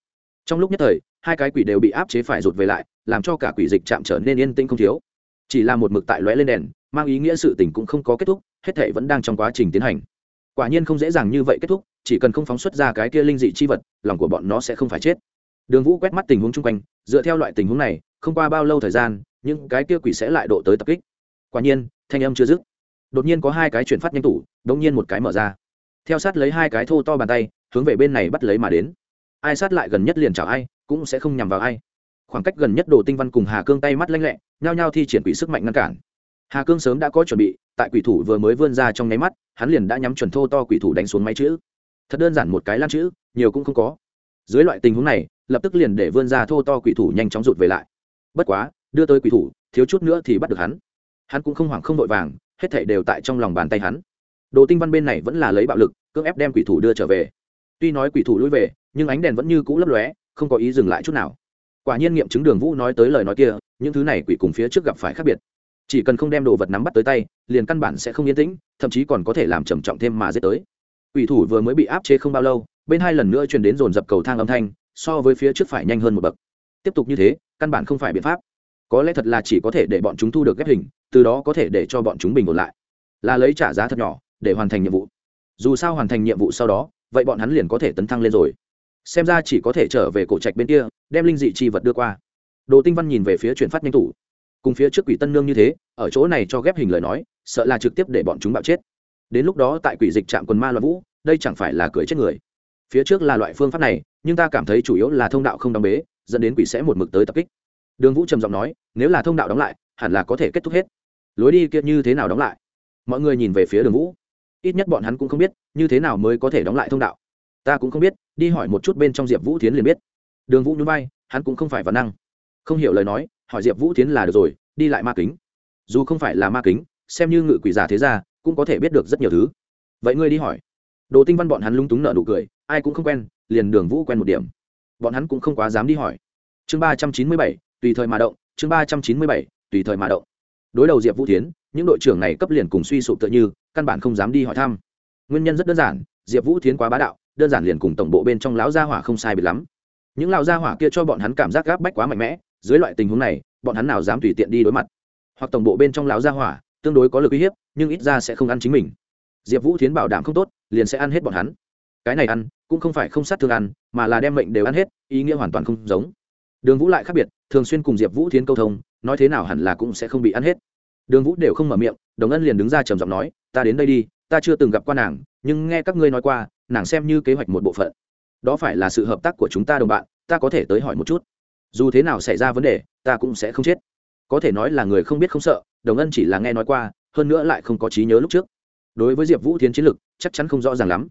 Trong lúc nhất thời, hai cái quỷ đều bị áp chế phải rụt về lại, làm cho cả quỷ dịch chạm trở nên yên tĩnh không thiếu. Chỉ là một mực tại lóe lên đèn, mang ý nghĩa sự tình cũng không có kết thúc, hết thể vẫn đang trong quá trình tiến hành. Quả nhiên không dễ dàng như vậy kết thúc, chỉ cần không phóng xuất ra cái kia linh dị chi vật, lòng của bọn nó sẽ không phải chết. Đường vũ quét mắt tình huống chung quanh, dựa theo loại tình huống này, không qua bao lâu thời gian những cái kia quỷ sẽ lại độ tới tập kích. Quả nhiên, thanh âm chưa dứt. Đột nhiên có hai cái chuyển phát nhanh tủ đột nhiên một cái mở ra. Theo sát lấy hai cái thô to bàn tay, hướng về bên này bắt lấy mà đến. Ai sát lại gần nhất liền chào ai, cũng sẽ không nhằm vào ai. Khoảng cách gần nhất đồ tinh văn cùng hà cương tay mắt lanh lẹ, nhao nhao thi triển quỷ sức mạnh ngăn cản. Hà cương sớm đã có chuẩn bị, tại quỷ thủ vừa mới vươn ra trong nháy mắt, hắn liền đã nhắm chuẩn thô to quỷ thủ đánh xuống máy chữ. Thật đơn giản một cái lan chữ, nhiều cũng không có. Dưới loại tình huống này, lập tức liền để vươn ra thô to quỷ thủ nhanh chóng rụt về lại. Bất quá đưa tới quỷ thủ, thiếu chút nữa thì bắt được hắn. Hắn cũng không hoảng không vội vàng, hết thảy đều tại trong lòng bàn tay hắn. Đồ tinh văn bên này vẫn là lấy bạo lực, cưỡng ép đem quỷ thủ đưa trở về. Tuy nói quỷ thủ lui về, nhưng ánh đèn vẫn như cũ lấp lóe, không có ý dừng lại chút nào. Quả nhiên nghiệm chứng đường vũ nói tới lời nói kia, những thứ này quỷ cùng phía trước gặp phải khác biệt. Chỉ cần không đem đồ vật nắm bắt tới tay, liền căn bản sẽ không yên tĩnh, thậm chí còn có thể làm trầm trọng thêm mà dễ tới. Quỷ thủ vừa mới bị áp chế không bao lâu, bên hai lần nữa truyền đến dồn dập cầu thang âm thanh, so với phía trước phải nhanh hơn một bậc. Tiếp tục như thế, căn bản không phải biện pháp có lẽ thật là chỉ có thể để bọn chúng thu được ghép hình, từ đó có thể để cho bọn chúng bình ổn lại. Là lấy trả giá thật nhỏ, để hoàn thành nhiệm vụ. Dù sao hoàn thành nhiệm vụ sau đó, vậy bọn hắn liền có thể tấn thăng lên rồi. Xem ra chỉ có thể trở về cổ trạch bên kia, đem linh dị chi vật đưa qua. Đồ tinh văn nhìn về phía chuyển phát nhanh tủ cùng phía trước quỷ tân nương như thế, ở chỗ này cho ghép hình lời nói, sợ là trực tiếp để bọn chúng bạo chết. Đến lúc đó tại quỷ dịch trạm quần ma loạn vũ, đây chẳng phải là cười chết người. Phía trước là loại phương pháp này, nhưng ta cảm thấy chủ yếu là thông đạo không đóng bế, dẫn đến quỷ sẽ một mực tới tập kích đường vũ trầm giọng nói, nếu là thông đạo đóng lại, hẳn là có thể kết thúc hết. Lối đi kia như thế nào đóng lại? Mọi người nhìn về phía đường vũ. Ít nhất bọn hắn cũng không biết, như thế nào mới có thể đóng lại thông đạo. Ta cũng không biết, đi hỏi một chút bên trong diệp vũ tiến liền biết. Đường vũ nhún vai, hắn cũng không phải văn năng. Không hiểu lời nói, hỏi diệp vũ tiến là được rồi, đi lại ma kính. Dù không phải là ma kính, xem như ngự quỷ giả thế ra cũng có thể biết được rất nhiều thứ. Vậy ngươi đi hỏi. Đồ tinh văn bọn hắn lung túng nợ nụ cười, ai cũng không quen, liền đường vũ quen một điểm. Bọn hắn cũng không quá dám đi hỏi. Chương ba trăm chín mươi bảy tùy thời mà động, chương ba trăm chín mươi bảy, tùy thời mà động. Đối đầu diệp vũ tiến những đội trưởng này cấp liền cùng suy sụp tựa như, căn bản không dám đi hỏi thăm. Nguyên nhân rất đơn giản, diệp vũ tiến quá bá đạo, đơn giản liền cùng tổng bộ bên trong lão gia hỏa không sai biệt lắm. Những lão gia hỏa kia cho bọn hắn cảm giác gáp bách quá mạnh mẽ, dưới loại tình huống này, bọn hắn nào dám tùy tiện đi đối mặt. Hoặc tổng bộ bên trong lão gia hỏa, tương đối có lực uy hiếp, nhưng ít ra sẽ không ăn chính mình. Diệp vũ tiến bảo đảm không tốt, liền sẽ ăn hết bọn hắn. Cái này ăn, cũng không phải không sát thương ăn, mà là đem mệnh đều ăn hết, ý nghĩa hoàn toàn không giống. Đường vũ lại khác biệt thường xuyên cùng diệp vũ Thiến câu thông, nói thế nào hẳn là cũng sẽ không bị ăn hết. Đường vũ đều không mở miệng, đồng ân liền đứng ra trầm giọng nói, ta đến đây đi, ta chưa từng gặp qua nàng, nhưng nghe các ngươi nói qua, nàng xem như kế hoạch một bộ phận. Đó phải là sự hợp tác của chúng ta đồng bạn, ta có thể tới hỏi một chút. Dù thế nào xảy ra vấn đề, ta cũng sẽ không chết. Có thể nói là người không biết không sợ, đồng ân chỉ là nghe nói qua, hơn nữa lại không có trí nhớ lúc trước. Đối với diệp vũ Thiến chiến lực, chắc chắn không rõ ràng lắm.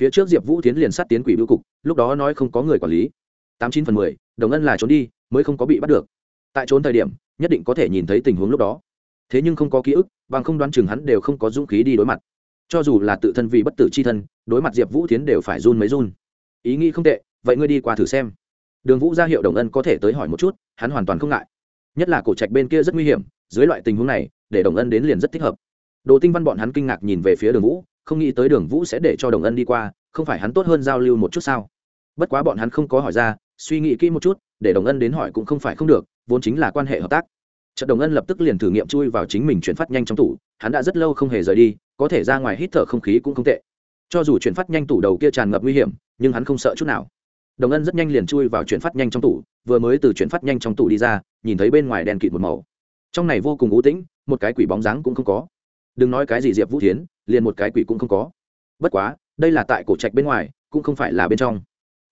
Phía trước diệp vũ Thiến liền sát tiến quỷ bưu cục, lúc đó nói không có người quản lý. Tám chín phần mười, đồng ân là trốn đi mới không có bị bắt được. Tại trốn thời điểm, nhất định có thể nhìn thấy tình huống lúc đó. Thế nhưng không có ký ức, bằng không đoán chừng hắn đều không có dũng khí đi đối mặt. Cho dù là tự thân vì bất tử c h i thân, đối mặt diệp vũ tiến đều phải run mấy run. Ý nghĩ không tệ, vậy ngươi đi qua thử xem. Đường vũ ra hiệu đồng ân có thể tới hỏi một chút, hắn hoàn toàn không ngại. Nhất là cổ trạch bên kia rất nguy hiểm, dưới loại tình huống này, để đồng ân đến liền rất thích hợp. Đồ tinh văn bọn hắn kinh ngạc nhìn về phía đường vũ, không nghĩ tới đường vũ sẽ để cho đồng ân đi qua, không phải hắn tốt hơn giao lưu một chút sao? Bất quá bọn hắn không có hỏi ra suy nghĩ kỹ một chút, để đồng ân đến hỏi cũng không phải không được, vốn chính là quan hệ hợp tác. Trận đồng ân lập tức liền thử nghiệm chui vào chính mình chuyển phát nhanh trong tủ, hắn đã rất lâu không hề rời đi, có thể ra ngoài hít thở không khí cũng không tệ. Cho dù chuyển phát nhanh tủ đầu kia tràn ngập nguy hiểm, nhưng hắn không sợ chút nào. Đồng ân rất nhanh liền chui vào chuyển phát nhanh trong tủ, vừa mới từ chuyển phát nhanh trong tủ đi ra, nhìn thấy bên ngoài đèn kịt một màu. Trong này vô cùng ú tĩnh, một cái quỷ bóng dáng cũng không có. Đừng nói cái gì diệp vũ thiến, liền một cái quỷ cũng không có. Bất quá, đây là tại cổ trạch bên ngoài, cũng không phải là bên trong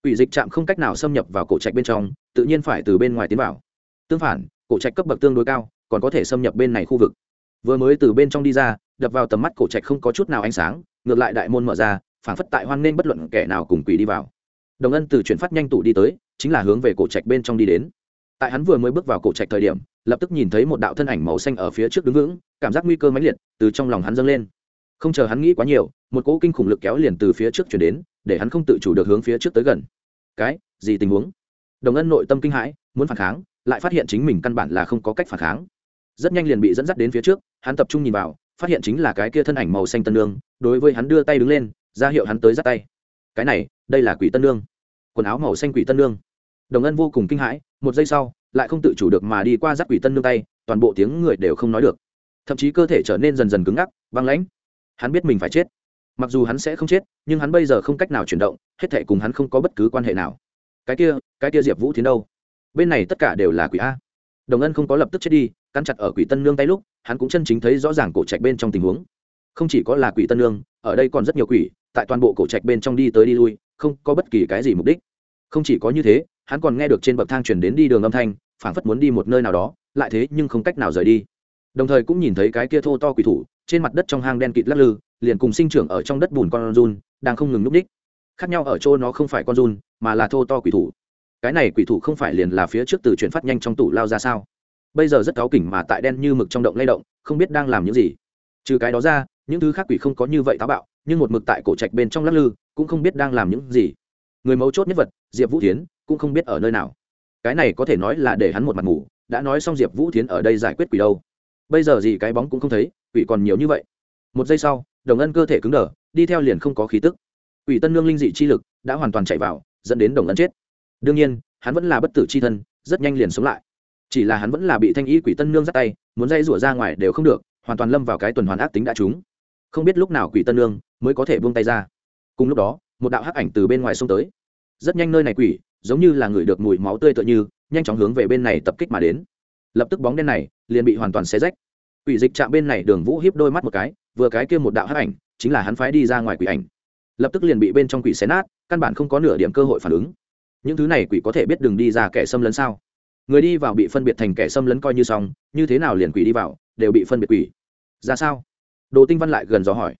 quỷ dịch trạm không cách nào xâm nhập vào cổ trạch bên trong, tự nhiên phải từ bên ngoài tiến vào. Tương phản, cổ trạch cấp bậc tương đối cao, còn có thể xâm nhập bên này khu vực. Vừa mới từ bên trong đi ra, đập vào tầm mắt cổ trạch không có chút nào ánh sáng, ngược lại đại môn mở ra, phản phất tại hoan nên bất luận kẻ nào cùng quỷ đi vào. Đồng ân từ chuyển phát nhanh tủ đi tới, chính là hướng về cổ trạch bên trong đi đến. Tại hắn vừa mới bước vào cổ trạch thời điểm, lập tức nhìn thấy một đạo thân ảnh màu xanh ở phía trước đứng vững, cảm giác nguy cơ mãnh liệt từ trong lòng hắn dâng lên. Không chờ hắn nghĩ quá nhiều, một cỗ kinh khủng lực kéo liền từ phía trước chuyển đến để hắn không tự chủ được hướng phía trước tới gần. Cái, gì tình huống? Đồng ân nội tâm kinh hãi, muốn phản kháng, lại phát hiện chính mình căn bản là không có cách phản kháng. Rất nhanh liền bị dẫn dắt đến phía trước, hắn tập trung nhìn vào, phát hiện chính là cái kia thân ảnh màu xanh tân nương, đối với hắn đưa tay đứng lên, ra hiệu hắn tới dắt tay. Cái này, đây là quỷ tân nương. Quần áo màu xanh quỷ tân nương. Đồng ân vô cùng kinh hãi, một giây sau, lại không tự chủ được mà đi qua dắt quỷ tân nương tay, toàn bộ tiếng người đều không nói được. Thậm chí cơ thể trở nên dần dần cứng ngắc, băng lãnh. Hắn biết mình phải chết mặc dù hắn sẽ không chết, nhưng hắn bây giờ không cách nào chuyển động, hết thể cùng hắn không có bất cứ quan hệ nào. Cái kia cái kia diệp vũ thiến đâu? Bên này tất cả đều là quỷ a. Đồng ân không có lập tức chết đi, cắn chặt ở quỷ tân nương tay lúc, hắn cũng chân chính thấy rõ ràng cổ trạch bên trong tình huống. Không chỉ có là quỷ tân nương, ở đây còn rất nhiều quỷ, tại toàn bộ cổ trạch bên trong đi tới đi lui, không có bất kỳ cái gì mục đích. Không chỉ có như thế, hắn còn nghe được trên bậc thang chuyển đến đi đường âm thanh, phảng phất muốn đi một nơi nào đó, lại thế nhưng không cách nào rời đi. Đồng thời cũng nhìn thấy cái kia thô to quỷ thủ, trên mặt đất trong hang đen kịt lắc lư liền cùng sinh trưởng ở trong đất bùn con run, đang không ngừng núp đích khác nhau ở chỗ nó không phải con run, mà là thô to quỷ thủ. Cái này quỷ thủ không phải liền là phía trước từ chuyển phát nhanh trong tủ lao ra sao? Bây giờ rất cáu kỉnh mà tại đen như mực trong động lay động, không biết đang làm những gì. Trừ cái đó ra, những thứ khác quỷ không có như vậy táo bạo, nhưng một mực tại cổ trạch bên trong lắc lư, cũng không biết đang làm những gì. Người mấu chốt nhất vật, diệp vũ tiến cũng không biết ở nơi nào. Cái này có thể nói là để hắn một mặt ngủ đã nói xong diệp vũ tiến ở đây giải quyết quỷ đâu. Bây giờ gì cái bóng cũng không thấy, quỷ còn nhiều như vậy một giây sau, đồng ân cơ thể cứng đờ, đi theo liền không có khí tức. Quỷ tân nương linh dị chi lực đã hoàn toàn chạy vào, dẫn đến đồng ân chết. Đương nhiên, hắn vẫn là bất tử c h i thân, rất nhanh liền sống lại. Chỉ là hắn vẫn là bị thanh y quỷ tân nương dắt tay, muốn dây rủa ra ngoài đều không được, hoàn toàn lâm vào cái tuần hoàn ác tính đã trúng. Không biết lúc nào quỷ tân nương mới có thể buông tay ra. Cùng lúc đó, một đạo hắc ảnh từ bên ngoài xông tới. Rất nhanh nơi này quỷ, giống như là người được mùi máu tươi tựa như, nhanh chóng hướng về bên này tập kích mà đến. Lập tức bóng đen này liền bị hoàn toàn xé rách. Quỷ dịch chạm bên này đường vũ hiếp đôi mắt một cái vừa cái kia một đạo hắc ảnh, chính là hắn phái đi ra ngoài quỷ ảnh. Lập tức liền bị bên trong quỷ xé nát, căn bản không có nửa điểm cơ hội phản ứng. Những thứ này quỷ có thể biết đường đi ra kẻ xâm lấn sao? Người đi vào bị phân biệt thành kẻ xâm lấn coi như xong, như thế nào liền quỷ đi vào, đều bị phân biệt quỷ. Ra sao? Đồ tinh văn lại gần gió hỏi.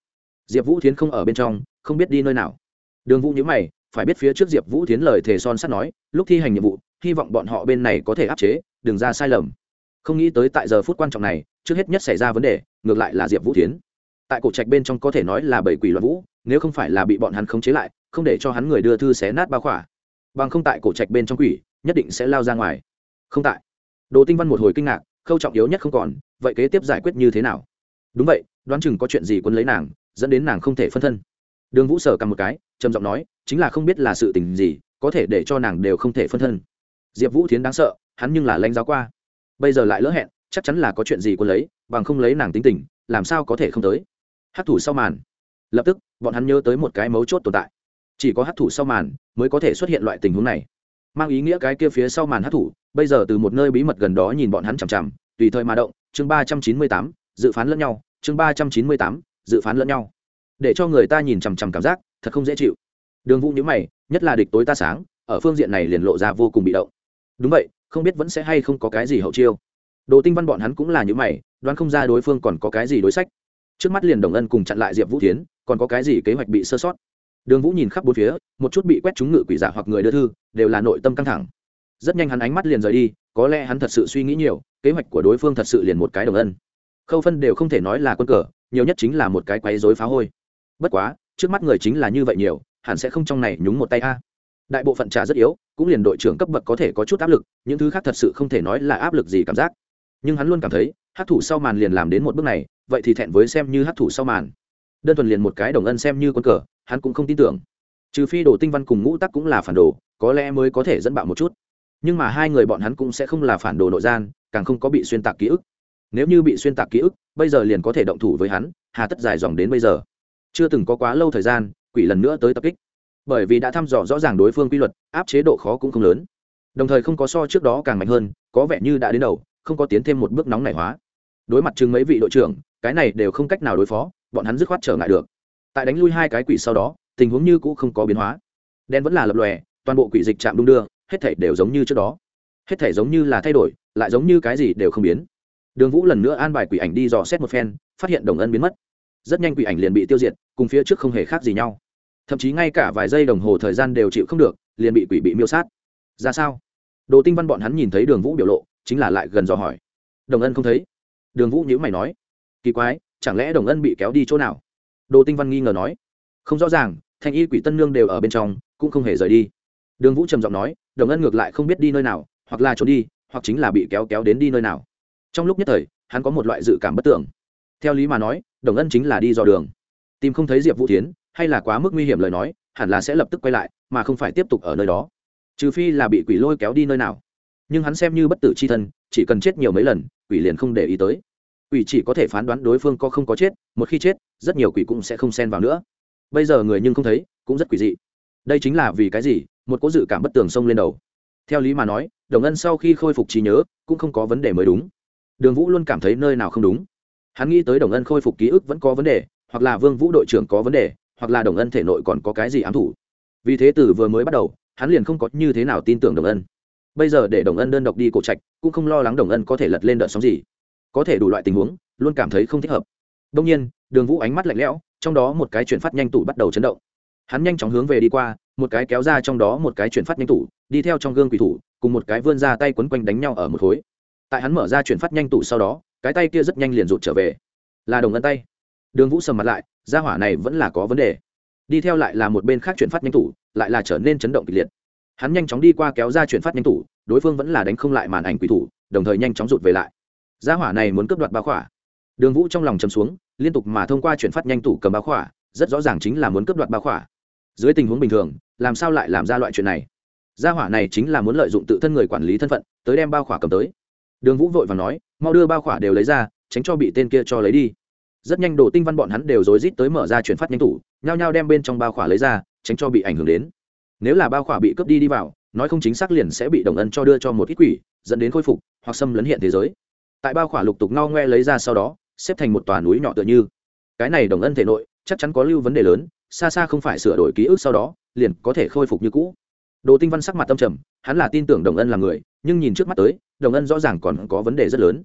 Diệp vũ thiến không ở bên trong, không biết đi nơi nào. Đường vũ nhớ mày, phải biết phía trước diệp vũ thiến lời thề son sắt nói, lúc thi hành nhiệm vụ, hy vọng bọn họ bên này có thể áp chế, đừng ra sai lầm. Không nghĩ tới tại giờ phút quan trọng này, trước hết nhất xảy ra vấn đề, ngược lại là diệp vũ thiến tại cổ trạch bên trong có thể nói là bảy quỷ loạn vũ, nếu không phải là bị bọn hắn khống chế lại, không để cho hắn người đưa thư xé nát bao khỏa. Bằng không tại cổ trạch bên trong quỷ, nhất định sẽ lao ra ngoài. Không tại. Đồ tinh văn một hồi kinh ngạc, khâu trọng yếu nhất không còn, vậy kế tiếp giải quyết như thế nào? Đúng vậy, đoán chừng có chuyện gì quân lấy nàng, dẫn đến nàng không thể phân thân. Đường vũ sở cầm một cái, trầm giọng nói, chính là không biết là sự tình gì, có thể để cho nàng đều không thể phân thân. Diệp vũ thiến đáng sợ, hắn nhưng là lanh giáo qua. Bây giờ lại lỡ hẹn, chắc chắn là có chuyện gì quân lấy, bằng không lấy nàng tính tình, làm sao có thể không tới? Hát thủ sau màn. Lập tức, bọn hắn nhớ tới một cái mấu chốt tồn tại. Chỉ có hát thủ sau màn mới có thể xuất hiện loại tình huống này. Mang ý nghĩa cái kia phía sau màn hát thủ, bây giờ từ một nơi bí mật gần đó nhìn bọn hắn chằm chằm, tùy thời mà động, chương ba trăm chín mươi tám, dự phán lẫn nhau, chương ba trăm chín mươi tám, dự phán lẫn nhau. Để cho người ta nhìn chằm chằm cảm giác, thật không dễ chịu. Đường vũ nhữ mày, nhất là địch tối ta sáng, ở phương diện này liền lộ ra vô cùng bị động. Đúng vậy, không biết vẫn sẽ hay không có cái gì hậu chiêu. Đồ tinh văn bọn hắn cũng là những mày, đoán không ra đối phương còn có cái gì đối sách trước mắt liền đồng ân cùng chặn lại diệp vũ tiến còn có cái gì kế hoạch bị sơ sót? Đường vũ nhìn khắp bốn phía, một chút bị quét trúng ngự quỷ giả hoặc người đưa thư, đều là nội tâm căng thẳng. Rất nhanh hắn ánh mắt liền rời đi, có lẽ hắn thật sự suy nghĩ nhiều, kế hoạch của đối phương thật sự liền một cái đồng ân. Khâu phân đều không thể nói là quân cờ, nhiều nhất chính là một cái quấy dối phá hôi. Bất quá, trước mắt người chính là như vậy nhiều, hẳn sẽ không trong này nhúng một tay a. Đại bộ phận trà rất yếu, cũng liền đội trưởng cấp bậc có thể có chút áp lực, những thứ khác thật sự không thể nói là áp lực gì cảm giác. Nhưng hắn luôn cảm thấy hát thủ sau màn liền làm đến một bước này vậy thì thẹn với xem như hát thủ sau màn. Đơn thuần liền một cái đồng ân xem như con cờ, hắn cũng không tin tưởng. Trừ phi đồ tinh văn cùng ngũ tắc cũng là phản đồ, có lẽ mới có thể dẫn bạo một chút. Nhưng mà hai người bọn hắn cũng sẽ không là phản đồ nội gian, càng không có bị xuyên tạc ký ức. Nếu như bị xuyên tạc ký ức, bây giờ liền có thể động thủ với hắn, hà tất dài dòng đến bây giờ. Chưa từng có quá lâu thời gian, quỷ lần nữa tới tập kích. Bởi vì đã thăm dò rõ ràng đối phương quy luật, áp chế độ khó cũng không lớn. Đồng thời không có so trước đó càng mạnh hơn, có vẻ như đã đến đầu, không có tiến thêm một bước nóng nảy hóa. Đối mặt chừng mấy vị đội trưởng cái này đều không cách nào đối phó, bọn hắn dứt khoát trở ngại được. Tại đánh lui hai cái quỷ sau đó, tình huống như cũ không có biến hóa. Đen vẫn là lập lòe, toàn bộ quỷ dịch chạm đung đưa, hết thể đều giống như trước đó. Hết thể giống như là thay đổi, lại giống như cái gì đều không biến. Đường vũ lần nữa an bài quỷ ảnh đi dò xét một phen, phát hiện đồng ân biến mất. Rất nhanh quỷ ảnh liền bị tiêu diệt, cùng phía trước không hề khác gì nhau. Thậm chí ngay cả vài giây đồng hồ thời gian đều chịu không được, liền bị quỷ bị miêu sát. Ra sao? Đồ tinh văn bọn hắn nhìn thấy đường vũ biểu lộ, chính là lại gần dò hỏi. Đồng ân không thấy. Đường vũ nhữ mày nói kỳ quái, chẳng lẽ đồng ân bị kéo đi chỗ nào? Đồ tinh văn nghi ngờ nói. Không rõ ràng, thanh y quỷ tân nương đều ở bên trong, cũng không hề rời đi. Đường vũ trầm giọng nói, đồng ân ngược lại không biết đi nơi nào, hoặc là trốn đi, hoặc chính là bị kéo kéo đến đi nơi nào. Trong lúc nhất thời, hắn có một loại dự cảm bất tưởng theo lý mà nói, đồng ân chính là đi dò đường. Tìm không thấy diệp vũ tiến hay là quá mức nguy hiểm lời nói, hẳn là sẽ lập tức quay lại, mà không phải tiếp tục ở nơi đó. Trừ phi là bị quỷ lôi kéo đi nơi nào. Nhưng hắn xem như bất tử c h i thân, chỉ cần chết nhiều mấy lần, quỷ liền không để ý tới quỷ chỉ có thể phán đoán đối phương có không có chết, một khi chết, rất nhiều quỷ cũng sẽ không xen vào nữa. Bây giờ người nhưng không thấy, cũng rất quỷ dị. Đây chính là vì cái gì? Một cố dự cảm bất tường xông lên đầu. Theo lý mà nói, đồng ân sau khi khôi phục trí nhớ, cũng không có vấn đề mới đúng. Đường vũ luôn cảm thấy nơi nào không đúng. Hắn nghĩ tới đồng ân khôi phục ký ức vẫn có vấn đề, hoặc là vương vũ đội trưởng có vấn đề, hoặc là đồng ân thể nội còn có cái gì ám thủ. Vì thế từ vừa mới bắt đầu, hắn liền không có như thế nào tin tưởng đồng ân. Bây giờ để đồng ân đơn độc đi cổ trạch, cũng không lo lắng đồng ân có thể lật lên đợt sóng gì có thể đủ loại tình huống, luôn cảm thấy không thích hợp. Đông nhiên, đường vũ ánh mắt lạnh lẽo, trong đó một cái chuyển phát nhanh tủ bắt đầu chấn động. Hắn nhanh chóng hướng về đi qua, một cái kéo ra trong đó một cái chuyển phát nhanh tủ, đi theo trong gương quỷ thủ, cùng một cái vươn ra tay quấn quanh đánh nhau ở một khối. Tại hắn mở ra chuyển phát nhanh tủ sau đó, cái tay kia rất nhanh liền rụt trở về. Là đồng ngân tay. Đường vũ sầm mặt lại, gia hỏa này vẫn là có vấn đề. Đi theo lại là một bên khác chuyển phát nhanh tủ, lại là trở nên chấn động kịch liệt. Hắn nhanh chóng đi qua kéo ra chuyển phát nhanh tủ, đối phương vẫn là đánh không lại màn ảnh quỷ thủ, đồng thời nhanh chóng rụt về lại gia hỏa này muốn cướp đoạt bao khỏa. Đường vũ trong lòng chầm xuống, liên tục mà thông qua chuyển phát nhanh tủ cầm bao khỏa, rất rõ ràng chính là muốn cướp đoạt bao khỏa. Dưới tình huống bình thường, làm sao lại làm ra loại chuyện này? Gia hỏa này chính là muốn lợi dụng tự thân người quản lý thân phận, tới đem bao khỏa cầm tới. Đường vũ vội và nói, mau đưa bao khỏa đều lấy ra, tránh cho bị tên kia cho lấy đi. Rất nhanh đồ tinh văn bọn hắn đều rối rít tới mở ra chuyển phát nhanh tủ, nhao nhao đem bên trong bao khỏa lấy ra, tránh cho bị ảnh hưởng đến. Nếu là bao khỏa bị cướp đi đi vào, nói không chính xác liền sẽ bị đồng ân cho đưa cho một ít quỷ, dẫn đến khôi phục, hoặc xâm lấn hiện thế giới tại bao khỏa lục tục ngao ngoe lấy ra sau đó, xếp thành một tòa núi nhỏ tựa như. Cái này đồng ân thể nội, chắc chắn có lưu vấn đề lớn, xa xa không phải sửa đổi ký ức sau đó, liền có thể khôi phục như cũ. Đồ tinh văn sắc mặt tâm trầm, hắn là tin tưởng đồng ân là người, nhưng nhìn trước mắt tới, đồng ân rõ ràng còn có vấn đề rất lớn.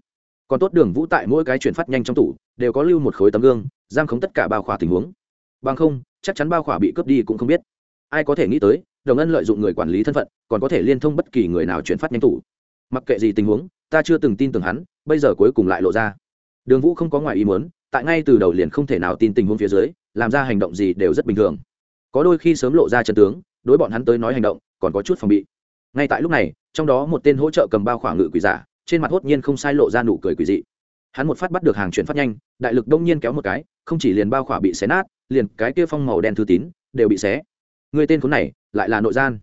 Còn tốt đường vũ tại mỗi cái chuyển phát nhanh trong tủ, đều có lưu một khối tấm gương, giam khống tất cả bao khỏa tình huống. Bằng không, chắc chắn bao khỏa bị cướp đi cũng không biết. Ai có thể nghĩ tới, đồng ân lợi dụng người quản lý thân phận, còn có thể liên thông bất kỳ người nào chuyển phát nhanh tủ. Mặc kệ gì tình huống, ta chưa từng tin tưởng hắn bây giờ cuối cùng lại lộ ra. Đường vũ không có ngoài ý muốn, tại ngay từ đầu liền không thể nào tin tình huống phía dưới, làm ra hành động gì đều rất bình thường. Có đôi khi sớm lộ ra chân tướng, đối bọn hắn tới nói hành động, còn có chút phòng bị. Ngay tại lúc này, trong đó một tên hỗ trợ cầm bao khoảng ngự quỷ giả, trên mặt hốt nhiên không sai lộ ra nụ cười quỷ dị. Hắn một phát bắt được hàng chuyển phát nhanh, đại lực đông nhiên kéo một cái, không chỉ liền bao khỏa bị xé nát, liền cái kia phong màu đen thư tín, đều bị xé. Người tên khốn này, lại là nội gian.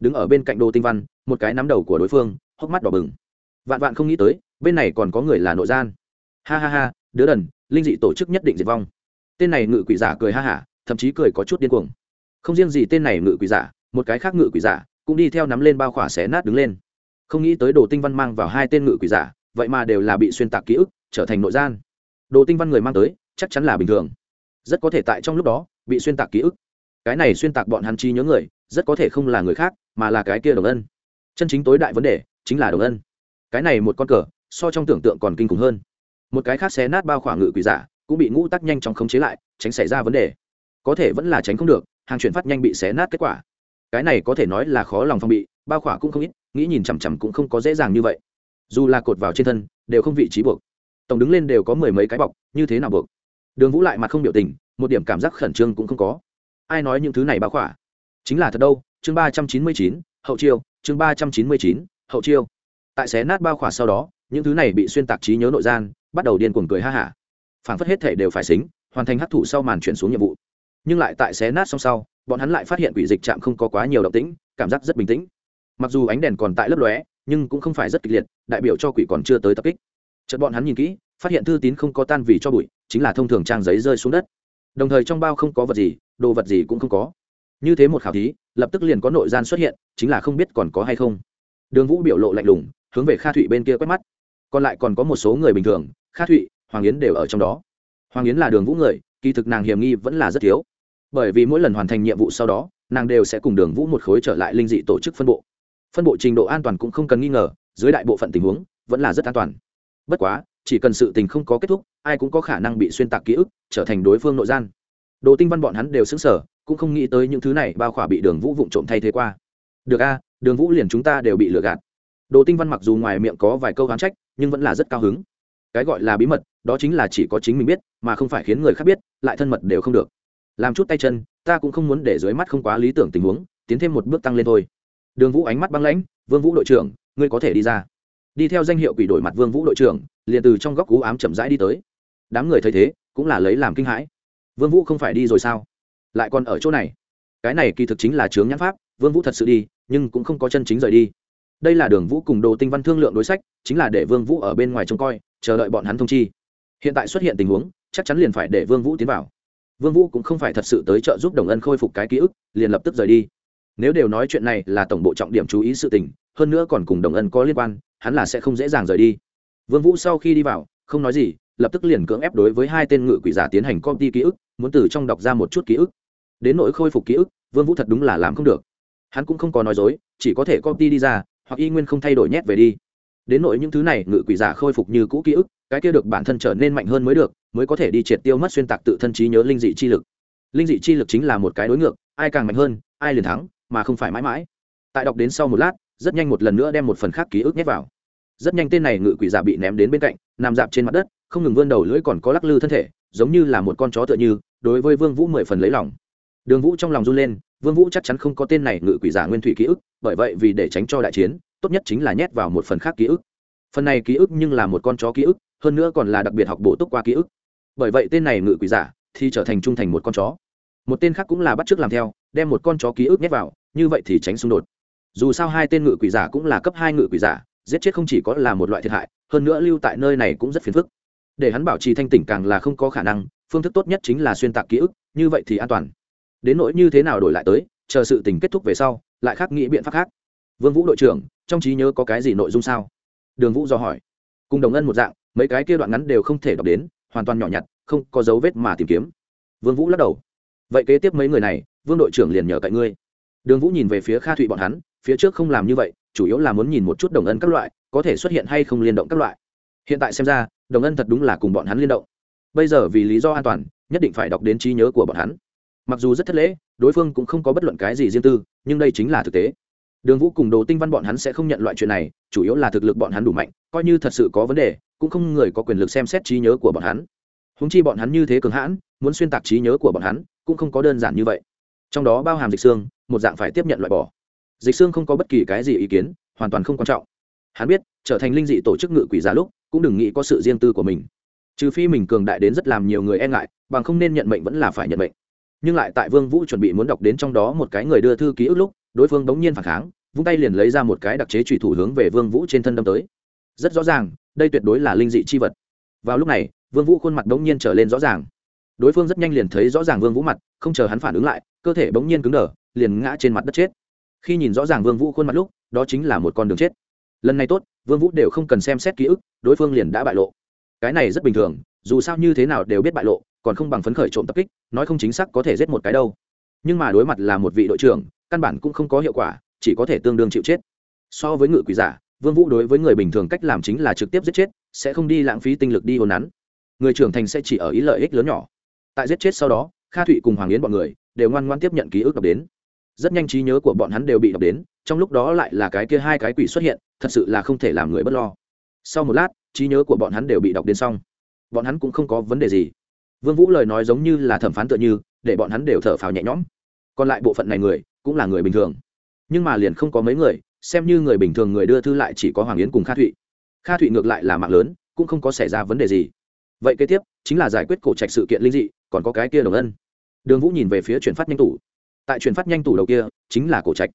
Đứng ở bên cạnh đồ tinh văn, một cái nắm đầu của đối phương, hốc mắt đỏ bừng. Vạn vạn không nghĩ tới bên này còn có người là nội gian. Ha ha ha, đứa đần, linh dị tổ chức nhất định diệt vong. Tên này ngự quỷ giả cười ha hả, thậm chí cười có chút điên cuồng. Không riêng gì tên này ngự quỷ giả, một cái khác ngự quỷ giả cũng đi theo nắm lên bao khỏa xé nát đứng lên. Không nghĩ tới đồ tinh văn mang vào hai tên ngự quỷ giả, vậy mà đều là bị xuyên tạc ký ức, trở thành nội gian. Đồ tinh văn người mang tới, chắc chắn là bình thường. Rất có thể tại trong lúc đó, bị xuyên tạc ký ức. Cái này xuyên tạc bọn hắn chi nhớ người, rất có thể không là người khác, mà là cái kia đồng ân. Chân chính tối đại vấn đề chính là đồng ân. Cái này một con cờ so trong tưởng tượng còn kinh khủng hơn. Một cái khác xé nát bao khỏa ngự quỷ giả cũng bị ngũ tắc nhanh chóng khống chế lại, tránh xảy ra vấn đề. Có thể vẫn là tránh không được, hàng chuyển phát nhanh bị xé nát kết quả. Cái này có thể nói là khó lòng phong bị, bao khỏa cũng không ít, nghĩ nhìn chằm chằm cũng không có dễ dàng như vậy. Dù là cột vào trên thân, đều không vị trí buộc. Tổng đứng lên đều có mười mấy cái bọc, như thế nào buộc? Đường vũ lại mặt không biểu tình, một điểm cảm giác khẩn trương cũng không có. Ai nói những thứ này bao khỏa? Chính là thật đâu, chương ba trăm chín mươi chín, hậu chiêu, chương ba trăm chín mươi chín, hậu chiêu. Tại xé nát bao khỏa sau đó những thứ này bị xuyên tạc trí nhớ nội gian, bắt đầu điên cuồng cười ha hả. Phảng phất hết thể đều phải xính, hoàn thành hấp thụ sau màn chuyển xuống nhiệm vụ. Nhưng lại tại xé nát xong sau, bọn hắn lại phát hiện quỷ dịch trạm không có quá nhiều động tĩnh, cảm giác rất bình tĩnh. Mặc dù ánh đèn còn tại lớp lóe, nhưng cũng không phải rất kịch liệt, đại biểu cho quỷ còn chưa tới tập kích. Chợt bọn hắn nhìn kỹ, phát hiện thư tín không có tan vì cho bụi, chính là thông thường trang giấy rơi xuống đất. Đồng thời trong bao không có vật gì, đồ vật gì cũng không có. Như thế một khảo thí, lập tức liền có nội gian xuất hiện, chính là không biết còn có hay không. Đường vũ biểu lộ lạnh lùng, hướng về kha thụy bên kia quét mắt còn lại còn có một số người bình thường, kha thụy, hoàng yến đều ở trong đó. Hoàng yến là đường vũ người, kỳ thực nàng hiểm nghi vẫn là rất thiếu. Bởi vì mỗi lần hoàn thành nhiệm vụ sau đó, nàng đều sẽ cùng đường vũ một khối trở lại linh dị tổ chức phân bộ. Phân bộ trình độ an toàn cũng không cần nghi ngờ, dưới đại bộ phận tình huống, vẫn là rất an toàn. Bất quá, chỉ cần sự tình không có kết thúc, ai cũng có khả năng bị xuyên tạc ký ức, trở thành đối phương nội gian. Đồ tinh văn bọn hắn đều xứng sở cũng không nghĩ tới những thứ này bao khỏa bị đường vũ vụng trộm thay thế qua. Được a, đường vũ liền chúng ta đều bị lừa gạt. Đồ tinh văn mặc dù ngoài miệng có vài câu hán trách nhưng vẫn là rất cao hứng. Cái gọi là bí mật, đó chính là chỉ có chính mình biết, mà không phải khiến người khác biết, lại thân mật đều không được. Làm chút tay chân, ta cũng không muốn để dưới mắt không quá lý tưởng tình huống, tiến thêm một bước tăng lên thôi. Đường vũ ánh mắt băng lãnh, vương vũ đội trưởng, ngươi có thể đi ra. Đi theo danh hiệu quỷ đổi mặt vương vũ đội trưởng, liền từ trong góc cú ám chậm rãi đi tới. Đám người thấy thế, cũng là lấy làm kinh hãi. Vương vũ không phải đi rồi sao? Lại còn ở chỗ này? Cái này kỳ thực chính là chướng nhãn pháp, vương vũ thật sự đi, nhưng cũng không có chân chính rời đi đây là đường vũ cùng đồ tinh văn thương lượng đối sách, chính là để vương vũ ở bên ngoài trông coi, chờ đợi bọn hắn thông chi. Hiện tại xuất hiện tình huống, chắc chắn liền phải để vương vũ tiến vào. Vương vũ cũng không phải thật sự tới trợ giúp đồng ân khôi phục cái ký ức, liền lập tức rời đi. Nếu đều nói chuyện này là tổng bộ trọng điểm chú ý sự tình, hơn nữa còn cùng đồng ân có liên quan, hắn là sẽ không dễ dàng rời đi. Vương vũ sau khi đi vào, không nói gì, lập tức liền cưỡng ép đối với hai tên ngự quỷ giả tiến hành copy ký ức, muốn từ trong đọc ra một chút ký ức. Đến nỗi khôi phục ký ức, vương vũ thật đúng là làm không được. Hắn cũng không có nói dối, chỉ có thể copy đi ra hoặc y nguyên không thay đổi nhét về đi. Đến nỗi những thứ này, ngự quỷ giả khôi phục như cũ ký ức, cái kia được bản thân trở nên mạnh hơn mới được, mới có thể đi triệt tiêu mất xuyên tạc tự thân trí nhớ linh dị chi lực. Linh dị chi lực chính là một cái đối ngược, ai càng mạnh hơn, ai liền thắng, mà không phải mãi mãi. Tại đọc đến sau một lát, rất nhanh một lần nữa đem một phần khác ký ức nhét vào. Rất nhanh tên này ngự quỷ giả bị ném đến bên cạnh, nằm dạp trên mặt đất, không ngừng vươn đầu lưỡi còn có lắc lư thân thể, giống như là một con chó tựa như, đối với vương vũ mười phần lấy lòng. Đường vũ trong lòng run lên vương vũ chắc chắn không có tên này ngự quỷ giả nguyên thủy ký ức, bởi vậy vì để tránh cho đại chiến, tốt nhất chính là nhét vào một phần khác ký ức. Phần này ký ức nhưng là một con chó ký ức, hơn nữa còn là đặc biệt học bổ túc qua ký ức. Bởi vậy tên này ngự quỷ giả thì trở thành trung thành một con chó. Một tên khác cũng là bắt chước làm theo, đem một con chó ký ức nhét vào, như vậy thì tránh xung đột. Dù sao hai tên ngự quỷ giả cũng là cấp hai ngự quỷ giả, giết chết không chỉ có là một loại thiệt hại, hơn nữa lưu tại nơi này cũng rất phiền phức. Để hắn bảo trì thanh tỉnh càng là không có khả năng, phương thức tốt nhất chính là xuyên tạc ký ức, như vậy thì an toàn đến nỗi như thế nào đổi lại tới, chờ sự tình kết thúc về sau, lại khác nghĩ biện pháp khác. Vương vũ đội trưởng, trong trí nhớ có cái gì nội dung sao? Đường vũ do hỏi. Cùng đồng ân một dạng, mấy cái kia đoạn ngắn đều không thể đọc đến, hoàn toàn nhỏ nhặt, không có dấu vết mà tìm kiếm. Vương vũ lắc đầu. Vậy kế tiếp mấy người này, vương đội trưởng liền nhờ cậy ngươi. Đường vũ nhìn về phía kha thụy bọn hắn, phía trước không làm như vậy, chủ yếu là muốn nhìn một chút đồng ân các loại, có thể xuất hiện hay không liên động các loại. Hiện tại xem ra, đồng ân thật đúng là cùng bọn hắn liên động. Bây giờ vì lý do an toàn, nhất định phải đọc đến trí nhớ của bọn hắn mặc dù rất thất lễ, đối phương cũng không có bất luận cái gì riêng tư, nhưng đây chính là thực tế. Đường vũ cùng đồ tinh văn bọn hắn sẽ không nhận loại chuyện này, chủ yếu là thực lực bọn hắn đủ mạnh, coi như thật sự có vấn đề, cũng không người có quyền lực xem xét trí nhớ của bọn hắn. Húng chi bọn hắn như thế cường hãn, muốn xuyên tạc trí nhớ của bọn hắn, cũng không có đơn giản như vậy. Trong đó bao hàm dịch xương một dạng phải tiếp nhận loại bỏ. Dịch xương không có bất kỳ cái gì ý kiến, hoàn toàn không quan trọng. Hắn biết, trở thành linh dị tổ chức ngự quỷ giả lúc, cũng đừng nghĩ có sự riêng tư của mình. Trừ phi mình cường đại đến rất làm nhiều người e ngại, bằng không nên nhận mệnh vẫn là phải nhận mệnh nhưng lại tại vương vũ chuẩn bị muốn đọc đến trong đó một cái người đưa thư ký ức lúc, đối phương bỗng nhiên phản kháng, vung tay liền lấy ra một cái đặc chế trùy thủ hướng về vương vũ trên thân đâm tới. Rất rõ ràng, đây tuyệt đối là linh dị chi vật. Vào lúc này, vương vũ khuôn mặt bỗng nhiên trở lên rõ ràng. Đối phương rất nhanh liền thấy rõ ràng vương vũ mặt, không chờ hắn phản ứng lại, cơ thể bỗng nhiên cứng đờ, liền ngã trên mặt đất chết. Khi nhìn rõ ràng vương vũ khuôn mặt lúc, đó chính là một con đường chết. Lần này tốt, vương vũ đều không cần xem xét ký ức, đối phương liền đã bại lộ. Cái này rất bình thường, dù sao như thế nào đều biết bại lộ còn không bằng phấn khởi trộm tập kích, nói không chính xác có thể giết một cái đâu. Nhưng mà đối mặt là một vị đội trưởng, căn bản cũng không có hiệu quả, chỉ có thể tương đương chịu chết. So với ngự quỷ giả, vương vũ đối với người bình thường cách làm chính là trực tiếp giết chết, sẽ không đi lãng phí tinh lực đi hồn nắn người trưởng thành sẽ chỉ ở ý lợi ích lớn nhỏ. Tại giết chết sau đó, kha thụy cùng hoàng yến bọn người đều ngoan ngoan tiếp nhận ký ức đọc đến. Rất nhanh trí nhớ của bọn hắn đều bị đọc đến, trong lúc đó lại là cái kia hai cái quỷ xuất hiện, thật sự là không thể làm người b ấ t lo. Sau một lát, trí nhớ của bọn hắn đều bị đọc đến xong. Bọn hắn cũng không có vấn đề gì vương vũ lời nói giống như là thẩm phán tựa như, để bọn hắn đều thở phào nhẹ nhõm. Còn lại bộ phận này người, cũng là người bình thường. Nhưng mà liền không có mấy người, xem như người bình thường người đưa thư lại chỉ có hoàng yến cùng kha thụy. Kha thụy ngược lại là mạng lớn, cũng không có xảy ra vấn đề gì. Vậy kế tiếp, chính là giải quyết cổ trạch sự kiện linh dị, còn có cái kia đồng ân. Đường vũ nhìn về phía chuyển phát nhanh tủ. Tại chuyển phát nhanh tủ đầu kia, chính là cổ trạch.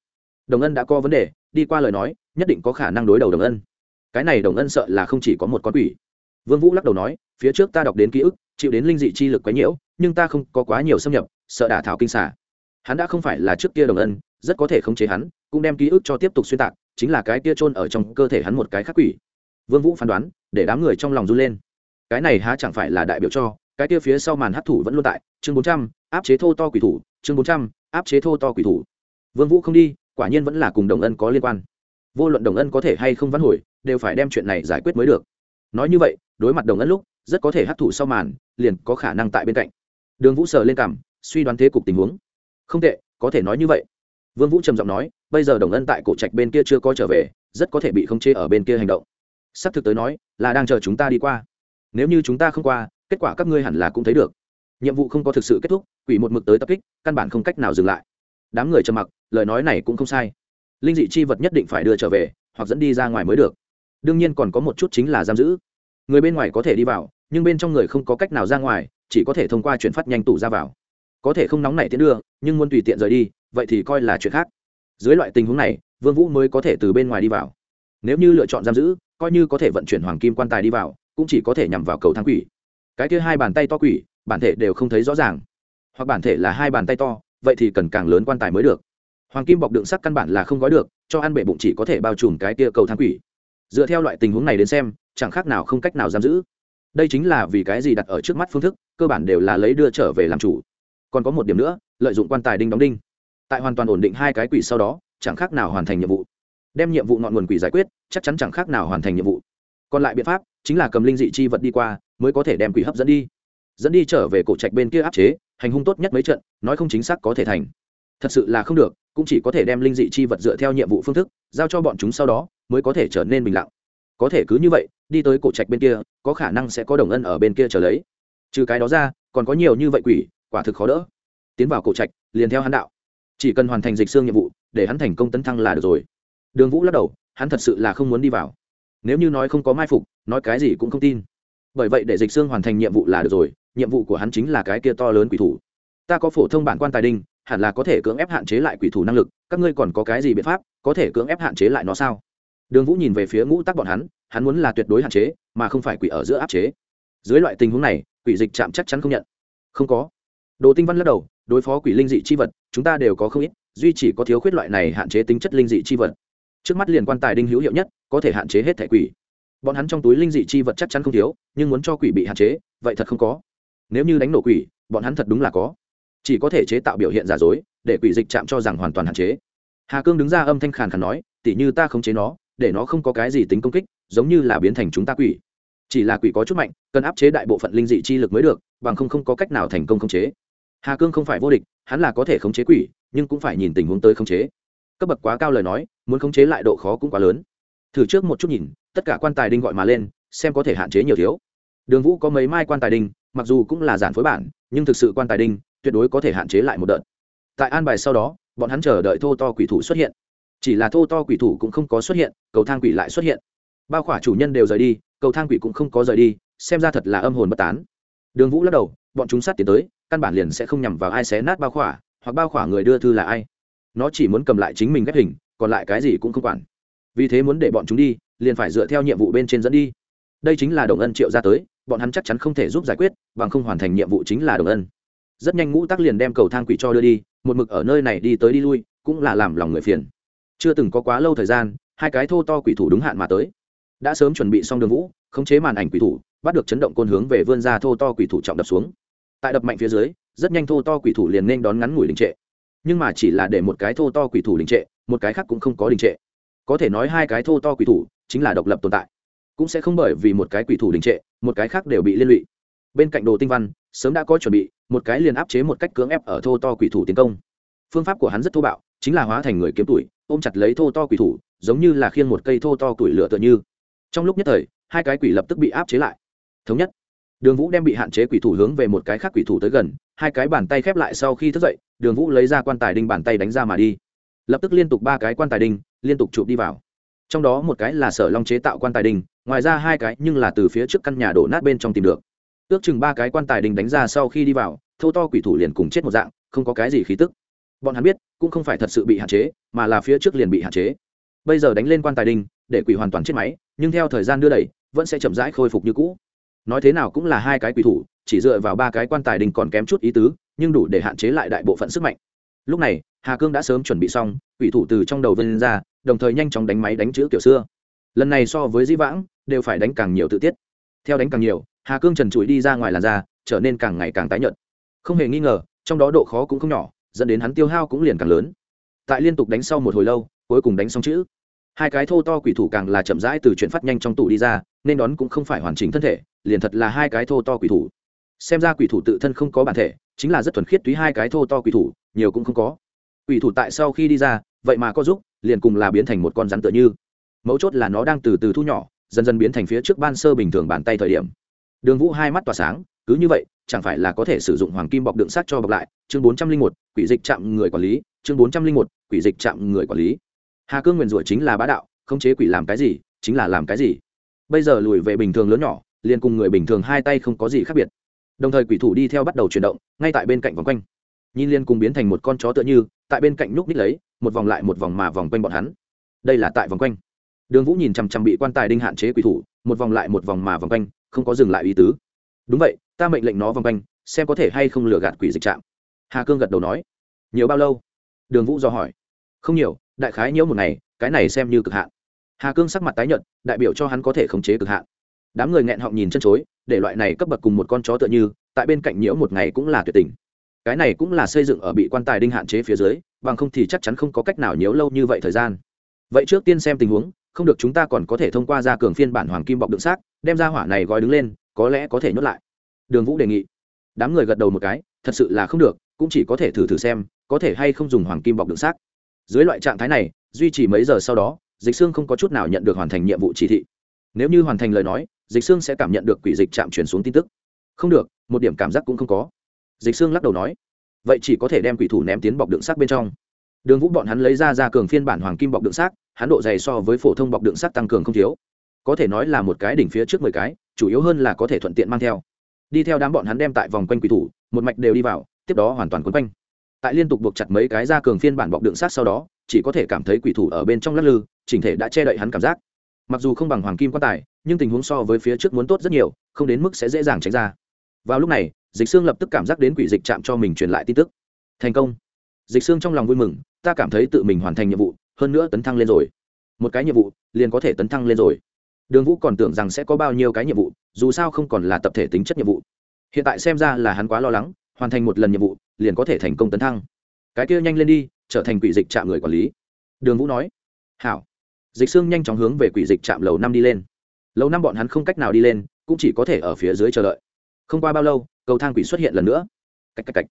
Đồng ân đã có vấn đề, đi qua lời nói, nhất định có khả năng đối đầu đồng ân. Cái này đồng ân sợ là không chỉ có một con quỷ. Vương vũ lắc đầu nói, phía trước ta đọc đến ký ức chịu đến linh dị chi lực quấy nhiễu, nhưng ta không có quá nhiều xâm nhập, sợ đả thảo kinh xả hắn đã không phải là trước kia đồng ân, rất có thể khống chế hắn, cũng đem ký ức cho tiếp tục xuyên tạc, chính là cái kia chôn ở trong cơ thể hắn một cái khắc quỷ. Vương vũ phán đoán, để đám người trong lòng run lên. Cái này há chẳng phải là đại biểu cho, cái kia phía sau màn hấp thủ vẫn luôn tại, chương bốn trăm, áp chế thô to quỷ thủ, chương bốn trăm, áp chế thô to quỷ thủ. Vương vũ không đi, quả nhiên vẫn là cùng đồng ân có liên quan. Vô luận đồng ân có thể hay không vãn hồi, đều phải đem chuyện này giải quyết mới được. Nói như vậy, đối mặt đồng ân lúc rất có thể hấp thụ sau màn, liền có khả năng tại bên cạnh. Đường vũ sờ lên cảm suy đoán thế cục tình huống. Không tệ, có thể nói như vậy. Vương vũ trầm giọng nói, bây giờ đồng ân tại cổ trạch bên kia chưa có trở về, rất có thể bị khống chế ở bên kia hành động. Sắp thực tới nói, là đang chờ chúng ta đi qua. Nếu như chúng ta không qua, kết quả các ngươi hẳn là cũng thấy được. Nhiệm vụ không có thực sự kết thúc, quỷ một mực tới tập kích, căn bản không cách nào dừng lại. Đám người trầm mặc, lời nói này cũng không sai. Linh dị chi vật nhất định phải đưa trở về, hoặc dẫn đi ra ngoài mới được. Đương nhiên còn có một chút chính là giam giữ người bên ngoài có thể đi vào, nhưng bên trong người không có cách nào ra ngoài, chỉ có thể thông qua chuyển phát nhanh tủ ra vào. Có thể không nóng nảy tiến đưa, nhưng muốn tùy tiện rời đi, vậy thì coi là chuyện khác. Dưới loại tình huống này, vương vũ mới có thể từ bên ngoài đi vào. Nếu như lựa chọn giam giữ, coi như có thể vận chuyển hoàng kim quan tài đi vào, cũng chỉ có thể nhằm vào cầu thang quỷ. Cái kia hai bàn tay to quỷ, bản thể đều không thấy rõ ràng. Hoặc bản thể là hai bàn tay to, vậy thì cần càng lớn quan tài mới được. Hoàng kim bọc đựng sắc căn bản là không gói được, cho ăn bể bụng chỉ có thể bao trùm cái kia cầu thang quỷ. Dựa theo loại tình huống này đến xem chẳng khác nào không cách nào giam giữ. Đây chính là vì cái gì đặt ở trước mắt phương thức, cơ bản đều là lấy đưa trở về làm chủ. Còn có một điểm nữa, lợi dụng quan tài đinh đóng đinh. Tại hoàn toàn ổn định hai cái quỷ sau đó, chẳng khác nào hoàn thành nhiệm vụ. Đem nhiệm vụ ngọn nguồn quỷ giải quyết, chắc chắn chẳng khác nào hoàn thành nhiệm vụ. Còn lại biện pháp, chính là cầm linh dị chi vật đi qua, mới có thể đem quỷ hấp dẫn đi. Dẫn đi trở về cổ trạch bên kia áp chế, hành hung tốt nhất mấy trận, nói không chính xác có thể thành. Thật sự là không được, cũng chỉ có thể đem linh dị chi vật dựa theo nhiệm vụ phương thức, giao cho bọn chúng sau đó, mới có thể trở nên bình lặng có thể cứ như vậy, đi tới cổ trạch bên kia, có khả năng sẽ có đồng ân ở bên kia trở lấy. Trừ cái đó ra, còn có nhiều như vậy quỷ, quả thực khó đỡ. Tiến vào cổ trạch, liền theo hắn đạo. Chỉ cần hoàn thành dịch xương nhiệm vụ, để hắn thành công tấn thăng là được rồi. Đường vũ lắc đầu, hắn thật sự là không muốn đi vào. Nếu như nói không có mai phục, nói cái gì cũng không tin. Bởi vậy để dịch xương hoàn thành nhiệm vụ là được rồi, nhiệm vụ của hắn chính là cái kia to lớn quỷ thủ. Ta có phổ thông bản quan tài đinh, hẳn là có thể cưỡng ép hạn chế lại quỷ thủ năng lực, các ngươi còn có cái gì biện pháp, có thể cưỡng ép hạn chế lại nó sao? Đường vũ nhìn về phía ngũ tắc bọn hắn hắn muốn là tuyệt đối hạn chế, mà không phải quỷ ở giữa áp chế. Dưới loại tình huống này, quỷ dịch chạm chắc chắn không nhận. Không có. Đồ tinh văn lắc đầu, đối phó quỷ linh dị chi vật, chúng ta đều có không ít, duy chỉ có thiếu khuyết loại này hạn chế tính chất linh dị chi vật. Trước mắt liền quan tài đinh hữu hiệu nhất, có thể hạn chế hết thẻ quỷ. Bọn hắn trong túi linh dị chi vật chắc chắn không thiếu, nhưng muốn cho quỷ bị hạn chế, vậy thật không có. Nếu như đánh nổ quỷ, bọn hắn thật đúng là có. Chỉ có thể chế tạo biểu hiện giả dối, để quỷ dịch chạm cho rằng hoàn toàn hạn chế. Hà cương đứng ra âm thanh khàn khàn nói, tỉ như ta không chế nó để nó không có cái gì tính công kích, giống như là biến thành chúng ta quỷ. Chỉ là quỷ có chút mạnh, cần áp chế đại bộ phận linh dị chi lực mới được, bằng không không có cách nào thành công khống chế. Hà cương không phải vô địch, hắn là có thể khống chế quỷ, nhưng cũng phải nhìn tình huống tới khống chế. Cấp bậc quá cao lời nói, muốn khống chế lại độ khó cũng quá lớn. Thử trước một chút nhìn, tất cả quan tài đinh gọi mà lên, xem có thể hạn chế nhiều thiếu. Đường vũ có mấy mai quan tài đinh, mặc dù cũng là giản phối bản, nhưng thực sự quan tài đinh, tuyệt đối có thể hạn chế lại một đợt. Tại an bài sau đó, bọn hắn chờ đợi thô to quỷ thủ xuất hiện chỉ là thô to quỷ thủ cũng không có xuất hiện, cầu thang quỷ lại xuất hiện. Bao khỏa chủ nhân đều rời đi, cầu thang quỷ cũng không có rời đi, xem ra thật là âm hồn bất tán. Đường vũ lắc đầu, bọn chúng sát tiến tới, căn bản liền sẽ không nhằm vào ai xé nát bao khỏa, hoặc bao khỏa người đưa thư là ai. Nó chỉ muốn cầm lại chính mình ghép hình, còn lại cái gì cũng không quản. Vì thế muốn để bọn chúng đi, liền phải dựa theo nhiệm vụ bên trên dẫn đi. Đây chính là đồng ân triệu ra tới, bọn hắn chắc chắn không thể giúp giải quyết, bằng không hoàn thành nhiệm vụ chính là đồng ân. Rất nhanh ngũ tắc liền đem cầu thang quỷ cho đưa đi, một mực ở nơi này đi tới đi lui, cũng là làm lòng người phiền chưa từng có quá lâu thời gian, hai cái thô to quỷ thủ đúng hạn mà tới. Đã sớm chuẩn bị xong đường vũ, khống chế màn ảnh quỷ thủ, bắt được chấn động côn hướng về vươn ra thô to quỷ thủ trọng đập xuống. Tại đập mạnh phía dưới, rất nhanh thô to quỷ thủ liền nên đón ngắn ngủi đình trệ. Nhưng mà chỉ là để một cái thô to quỷ thủ đình trệ, một cái khác cũng không có đình trệ. Có thể nói hai cái thô to quỷ thủ chính là độc lập tồn tại. Cũng sẽ không bởi vì một cái quỷ thủ đình trệ, một cái khác đều bị liên lụy. Bên cạnh đồ tinh văn, sớm đã có chuẩn bị, một cái liền áp chế một cách cưỡng ép ở thô to quỷ thủ tiến công. Phương pháp của hắn rất thô bạo chính là hóa thành người kiếm tuổi, ôm chặt lấy thô to quỷ thủ, giống như là khiên một cây thô to tuổi lửa tựa như. Trong lúc nhất thời, hai cái quỷ lập tức bị áp chế lại. Thống nhất. Đường vũ đem bị hạn chế quỷ thủ hướng về một cái khác quỷ thủ tới gần, hai cái bàn tay khép lại sau khi thức dậy, đường vũ lấy ra quan tài đinh bàn tay đánh ra mà đi. Lập tức liên tục ba cái quan tài đinh, liên tục chụp đi vào. Trong đó một cái là sở long chế tạo quan tài đinh, ngoài ra hai cái nhưng là từ phía trước căn nhà đổ nát bên trong tìm được. Ước chừng ba cái quan tài đinh đánh ra sau khi đi vào thâu to quỷ thủ liền cùng chết một dạng, không có cái gì khí tức bọn hắn biết cũng không phải thật sự bị hạn chế mà là phía trước liền bị hạn chế. Bây giờ đánh lên quan tài đình, để quỷ hoàn toàn chết máy nhưng theo thời gian đưa đẩy vẫn sẽ chậm rãi khôi phục như cũ. Nói thế nào cũng là hai cái quỷ thủ chỉ dựa vào ba cái quan tài đình còn kém chút ý tứ nhưng đủ để hạn chế lại đại bộ phận sức mạnh. Lúc này hà cương đã sớm chuẩn bị xong quỷ thủ từ trong đầu vân ra đồng thời nhanh chóng đánh máy đánh chữ kiểu xưa. Lần này so với di vãng đều phải đánh càng nhiều tự tiết. Theo đánh càng nhiều hà cương trần trụi đi ra ngoài làn da trở nên càng ngày càng tái nhợt. Không hề nghi ngờ trong đó độ khó cũng không nhỏ dẫn đến hắn tiêu hao cũng liền càng lớn. Tại liên tục đánh sau một hồi lâu, cuối cùng đánh xong chữ. Hai cái thô to quỷ thủ càng là chậm rãi từ chuyện phát nhanh trong tủ đi ra, nên đón cũng không phải hoàn chỉnh thân thể, liền thật là hai cái thô to quỷ thủ. Xem ra quỷ thủ tự thân không có bản thể, chính là rất thuần khiết túy hai cái thô to quỷ thủ, nhiều cũng không có. Quỷ thủ tại sau khi đi ra, vậy mà có giúp, liền cùng là biến thành một con rắn tựa như. Mấu chốt là nó đang từ từ thu nhỏ, dần dần biến thành phía trước ban sơ bình thường bàn tay thời điểm. Đường vũ hai mắt tỏa sáng cứ như vậy, chẳng phải là có thể sử dụng hoàng kim bọc đựng sắt cho bọc lại? Chương bốn trăm linh một, quỷ dịch chạm người quản lý. Chương bốn trăm linh một, quỷ dịch chạm người quản lý. Hà cương nguyền rủa chính là bá đạo, không chế quỷ làm cái gì, chính là làm cái gì. Bây giờ lùi về bình thường lớn nhỏ, liền cùng người bình thường hai tay không có gì khác biệt. Đồng thời quỷ thủ đi theo bắt đầu chuyển động, ngay tại bên cạnh vòng quanh. Nhìn liên cùng biến thành một con chó tựa như, tại bên cạnh núp ních lấy, một vòng lại một vòng mà vòng quanh bọn hắn. Đây là tại vòng quanh. Đường vũ nhìn chằm chằm bị quan tài đinh hạn chế quỷ thủ, một vòng lại một vòng mà vòng quanh, không có dừng lại ý tứ đúng vậy, ta mệnh lệnh nó vòng quanh, xem có thể hay không lừa gạt quỷ dịch trạm. Hà cương gật đầu nói. Nhiều bao lâu? Đường vũ do hỏi. Không nhiều, đại khái nhiễu một ngày, cái này xem như cực hạn. Hà cương sắc mặt tái nhợt, đại biểu cho hắn có thể khống chế cực hạn. Đám người nghẹn họng nhìn chân chối, để loại này cấp bậc cùng một con chó tựa như, tại bên cạnh nhiễu một ngày cũng là tuyệt tình. Cái này cũng là xây dựng ở bị quan tài đinh hạn chế phía dưới, bằng không thì chắc chắn không có cách nào nhiễu lâu như vậy thời gian. Vậy trước tiên xem tình huống, không được chúng ta còn có thể thông qua ra cường phiên bản hoàng kim bọc đựng xác, đem ra hỏa này gói đứng lên có lẽ có thể nhốt lại. Đường vũ đề nghị. Đám người gật đầu một cái, thật sự là không được, cũng chỉ có thể thử thử xem, có thể hay không dùng hoàng kim bọc đựng xác. Dưới loại trạng thái này, duy trì mấy giờ sau đó, dịch xương không có chút nào nhận được hoàn thành nhiệm vụ chỉ thị. Nếu như hoàn thành lời nói, dịch xương sẽ cảm nhận được quỷ dịch chạm chuyển xuống tin tức. Không được, một điểm cảm giác cũng không có. Dịch xương lắc đầu nói. Vậy chỉ có thể đem quỷ thủ ném tiến bọc đựng xác bên trong. Đường vũ bọn hắn lấy ra ra cường phiên bản hoàng kim bọc đựng xác, hắn độ dày so với phổ thông bọc đựng xác tăng cường không thiếu. Có thể nói là một cái đỉnh phía trước mười cái chủ yếu hơn là có thể thuận tiện mang theo. Đi theo đám bọn hắn đem tại vòng quanh quỷ thủ, một mạch đều đi vào, tiếp đó hoàn toàn quấn quanh. Tại liên tục buộc chặt mấy cái ra cường phiên bản bọc đựng sát sau đó, chỉ có thể cảm thấy quỷ thủ ở bên trong lắc lư, chỉnh thể đã che đậy hắn cảm giác. Mặc dù không bằng hoàng kim quan tài, nhưng tình huống so với phía trước muốn tốt rất nhiều, không đến mức sẽ dễ dàng tránh ra. Vào lúc này, dịch xương lập tức cảm giác đến quỷ dịch chạm cho mình truyền lại tin tức. Thành công. Dịch xương trong lòng vui mừng, ta cảm thấy tự mình hoàn thành nhiệm vụ, hơn nữa tấn thăng lên rồi. Một cái nhiệm vụ, liền có thể tấn thăng lên rồi đường vũ còn tưởng rằng sẽ có bao nhiêu cái nhiệm vụ, dù sao không còn là tập thể tính chất nhiệm vụ. Hiện tại xem ra là hắn quá lo lắng, hoàn thành một lần nhiệm vụ, liền có thể thành công tấn thăng. Cái kia nhanh lên đi, trở thành quỷ dịch trạm người quản lý. Đường vũ nói. Hảo. Dịch Sương nhanh chóng hướng về quỷ dịch trạm lầu năm đi lên. Lầu năm bọn hắn không cách nào đi lên, cũng chỉ có thể ở phía dưới chờ đợi. Không qua bao lâu, cầu thang quỷ xuất hiện lần nữa. Cách cách cách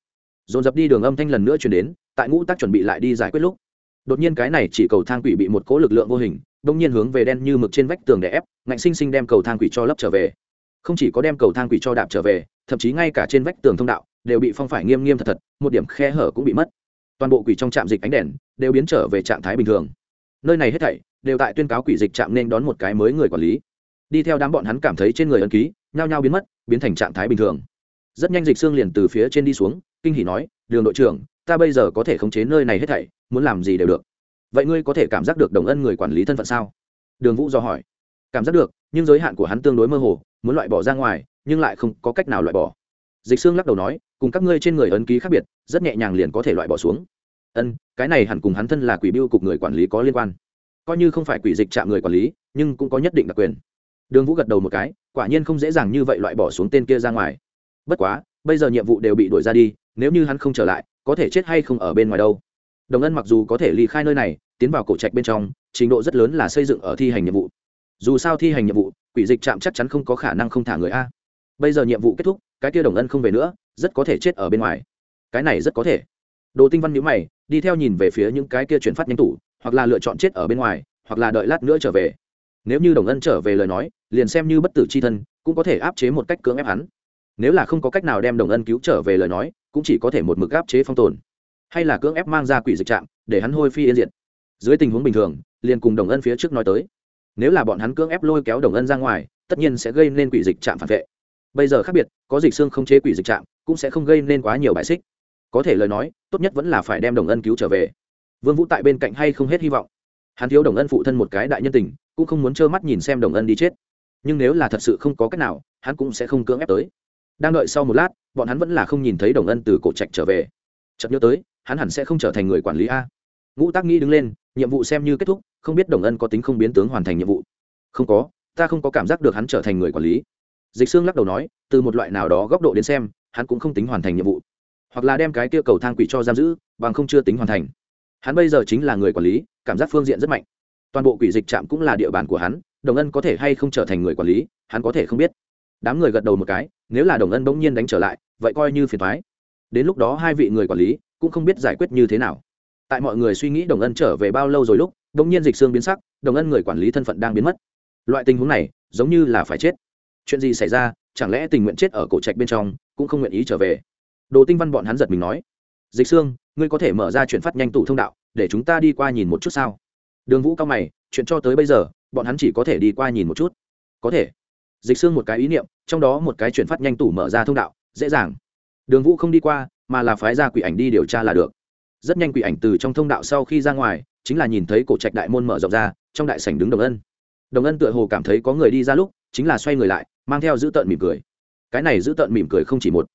dồn dập đi đường âm thanh lần nữa chuyển đến, tại ngũ tác chuẩn bị lại đi giải quyết lúc đột nhiên cái này chỉ cầu thang quỷ bị một cỗ lực lượng vô hình, đông nhiên hướng về đen như mực trên vách tường để ép, ngạnh sinh sinh đem cầu thang quỷ cho lấp trở về. Không chỉ có đem cầu thang quỷ cho đạp trở về, thậm chí ngay cả trên vách tường thông đạo đều bị phong phải nghiêm nghiêm thật thật, một điểm khe hở cũng bị mất. Toàn bộ quỷ trong trạm dịch ánh đèn đều biến trở về trạng thái bình thường. Nơi này hết thảy đều tại tuyên cáo quỷ dịch trạm nên đón một cái mới người quản lý. Đi theo đám bọn hắn cảm thấy trên người ân ký nhao nhao biến mất, biến thành trạng thái bình thường. Rất nhanh dịch xương liền từ phía trên đi xuống, kinh hỉ nói, đường đội trưởng ta bây giờ có thể khống chế nơi này hết thảy, muốn làm gì đều được. Vậy ngươi có thể cảm giác được đồng ân người quản lý thân phận sao? Đường vũ do hỏi. Cảm giác được, nhưng giới hạn của hắn tương đối mơ hồ, muốn loại bỏ ra ngoài, nhưng lại không có cách nào loại bỏ. Dịch xương lắc đầu nói, cùng các ngươi trên người ấn ký khác biệt, rất nhẹ nhàng liền có thể loại bỏ xuống. Ân, cái này hẳn cùng hắn thân là quỷ biêu cục người quản lý có liên quan. Coi như không phải quỷ dịch chạm người quản lý, nhưng cũng có nhất định đặc quyền. Đường vũ gật đầu một cái, quả nhiên không dễ dàng như vậy loại bỏ xuống tên kia ra ngoài. Bất quá, bây giờ nhiệm vụ đều bị đuổi ra đi, nếu như hắn không trở lại có thể chết hay không ở bên ngoài đâu. Đồng ân mặc dù có thể ly khai nơi này, tiến vào cổ trạch bên trong, trình độ rất lớn là xây dựng ở thi hành nhiệm vụ. Dù sao thi hành nhiệm vụ, quỷ dịch chạm chắc chắn không có khả năng không thả người a. Bây giờ nhiệm vụ kết thúc, cái kia đồng ân không về nữa, rất có thể chết ở bên ngoài. Cái này rất có thể. Đồ tinh văn nhữ mày, đi theo nhìn về phía những cái kia chuyển phát nhanh tủ, hoặc là lựa chọn chết ở bên ngoài, hoặc là đợi lát nữa trở về. Nếu như đồng ân trở về lời nói, liền xem như bất tử c h i thân, cũng có thể áp chế một cách cưỡng ép hắn nếu là không có cách nào đem đồng ân cứu trở về lời nói, cũng chỉ có thể một mực áp chế phong tồn. Hay là cưỡng ép mang ra quỷ dịch trạm, để hắn hôi phi yên diệt. Dưới tình huống bình thường, liền cùng đồng ân phía trước nói tới. Nếu là bọn hắn cưỡng ép lôi kéo đồng ân ra ngoài, tất nhiên sẽ gây nên quỷ dịch trạm phản vệ. Bây giờ khác biệt, có dịch xương không chế quỷ dịch trạm, cũng sẽ không gây nên quá nhiều bài xích. Có thể lời nói, tốt nhất vẫn là phải đem đồng ân cứu trở về. Vương vũ tại bên cạnh hay không hết hy vọng. Hắn thiếu đồng ân phụ thân một cái đại nhân tình, cũng không muốn trơ mắt nhìn xem đồng ân đi chết. Nhưng nếu là thật sự không có cách nào, hắn cũng sẽ không cưỡng ép tới đang đợi sau một lát, bọn hắn vẫn là không nhìn thấy đồng ân từ cổ trạch trở về. Chợt nhớ tới, hắn hẳn sẽ không trở thành người quản lý a. Ngũ tác nghĩ đứng lên, nhiệm vụ xem như kết thúc, không biết đồng ân có tính không biến tướng hoàn thành nhiệm vụ. Không có, ta không có cảm giác được hắn trở thành người quản lý. Dịch xương lắc đầu nói, từ một loại nào đó góc độ đến xem, hắn cũng không tính hoàn thành nhiệm vụ. Hoặc là đem cái kia cầu thang quỷ cho giam giữ, bằng không chưa tính hoàn thành. Hắn bây giờ chính là người quản lý, cảm giác phương diện rất mạnh. Toàn bộ quỷ dịch trạm cũng là địa bàn của hắn, đồng ân có thể hay không trở thành người quản lý, hắn có thể không biết. Đám người gật đầu một cái nếu là đồng ân bỗng nhiên đánh trở lại, vậy coi như phiền thoái đến lúc đó hai vị người quản lý cũng không biết giải quyết như thế nào. Tại mọi người suy nghĩ đồng ân trở về bao lâu rồi lúc, bỗng nhiên dịch xương biến sắc, đồng ân người quản lý thân phận đang biến mất. Loại tình huống này, giống như là phải chết. Chuyện gì xảy ra, chẳng lẽ tình nguyện chết ở cổ trạch bên trong, cũng không nguyện ý trở về? Đồ tinh văn bọn hắn giật mình nói. Dịch xương, ngươi có thể mở ra chuyển phát nhanh tủ thông đạo, để chúng ta đi qua nhìn một chút sao? Đường vũ cao mày, chuyện cho tới bây giờ, bọn hắn chỉ có thể đi qua nhìn một chút. Có thể dịch xương một cái ý niệm, trong đó một cái chuyển phát nhanh tủ mở ra thông đạo, dễ dàng. Đường vũ không đi qua, mà là phái ra quỷ ảnh đi điều tra là được. Rất nhanh quỷ ảnh từ trong thông đạo sau khi ra ngoài, chính là nhìn thấy cổ trạch đại môn mở rộng ra, trong đại sảnh đứng đồng ân. Đồng ân tựa hồ cảm thấy có người đi ra lúc, chính là xoay người lại, mang theo giữ tợn mỉm cười. Cái này giữ tợn mỉm cười không chỉ một.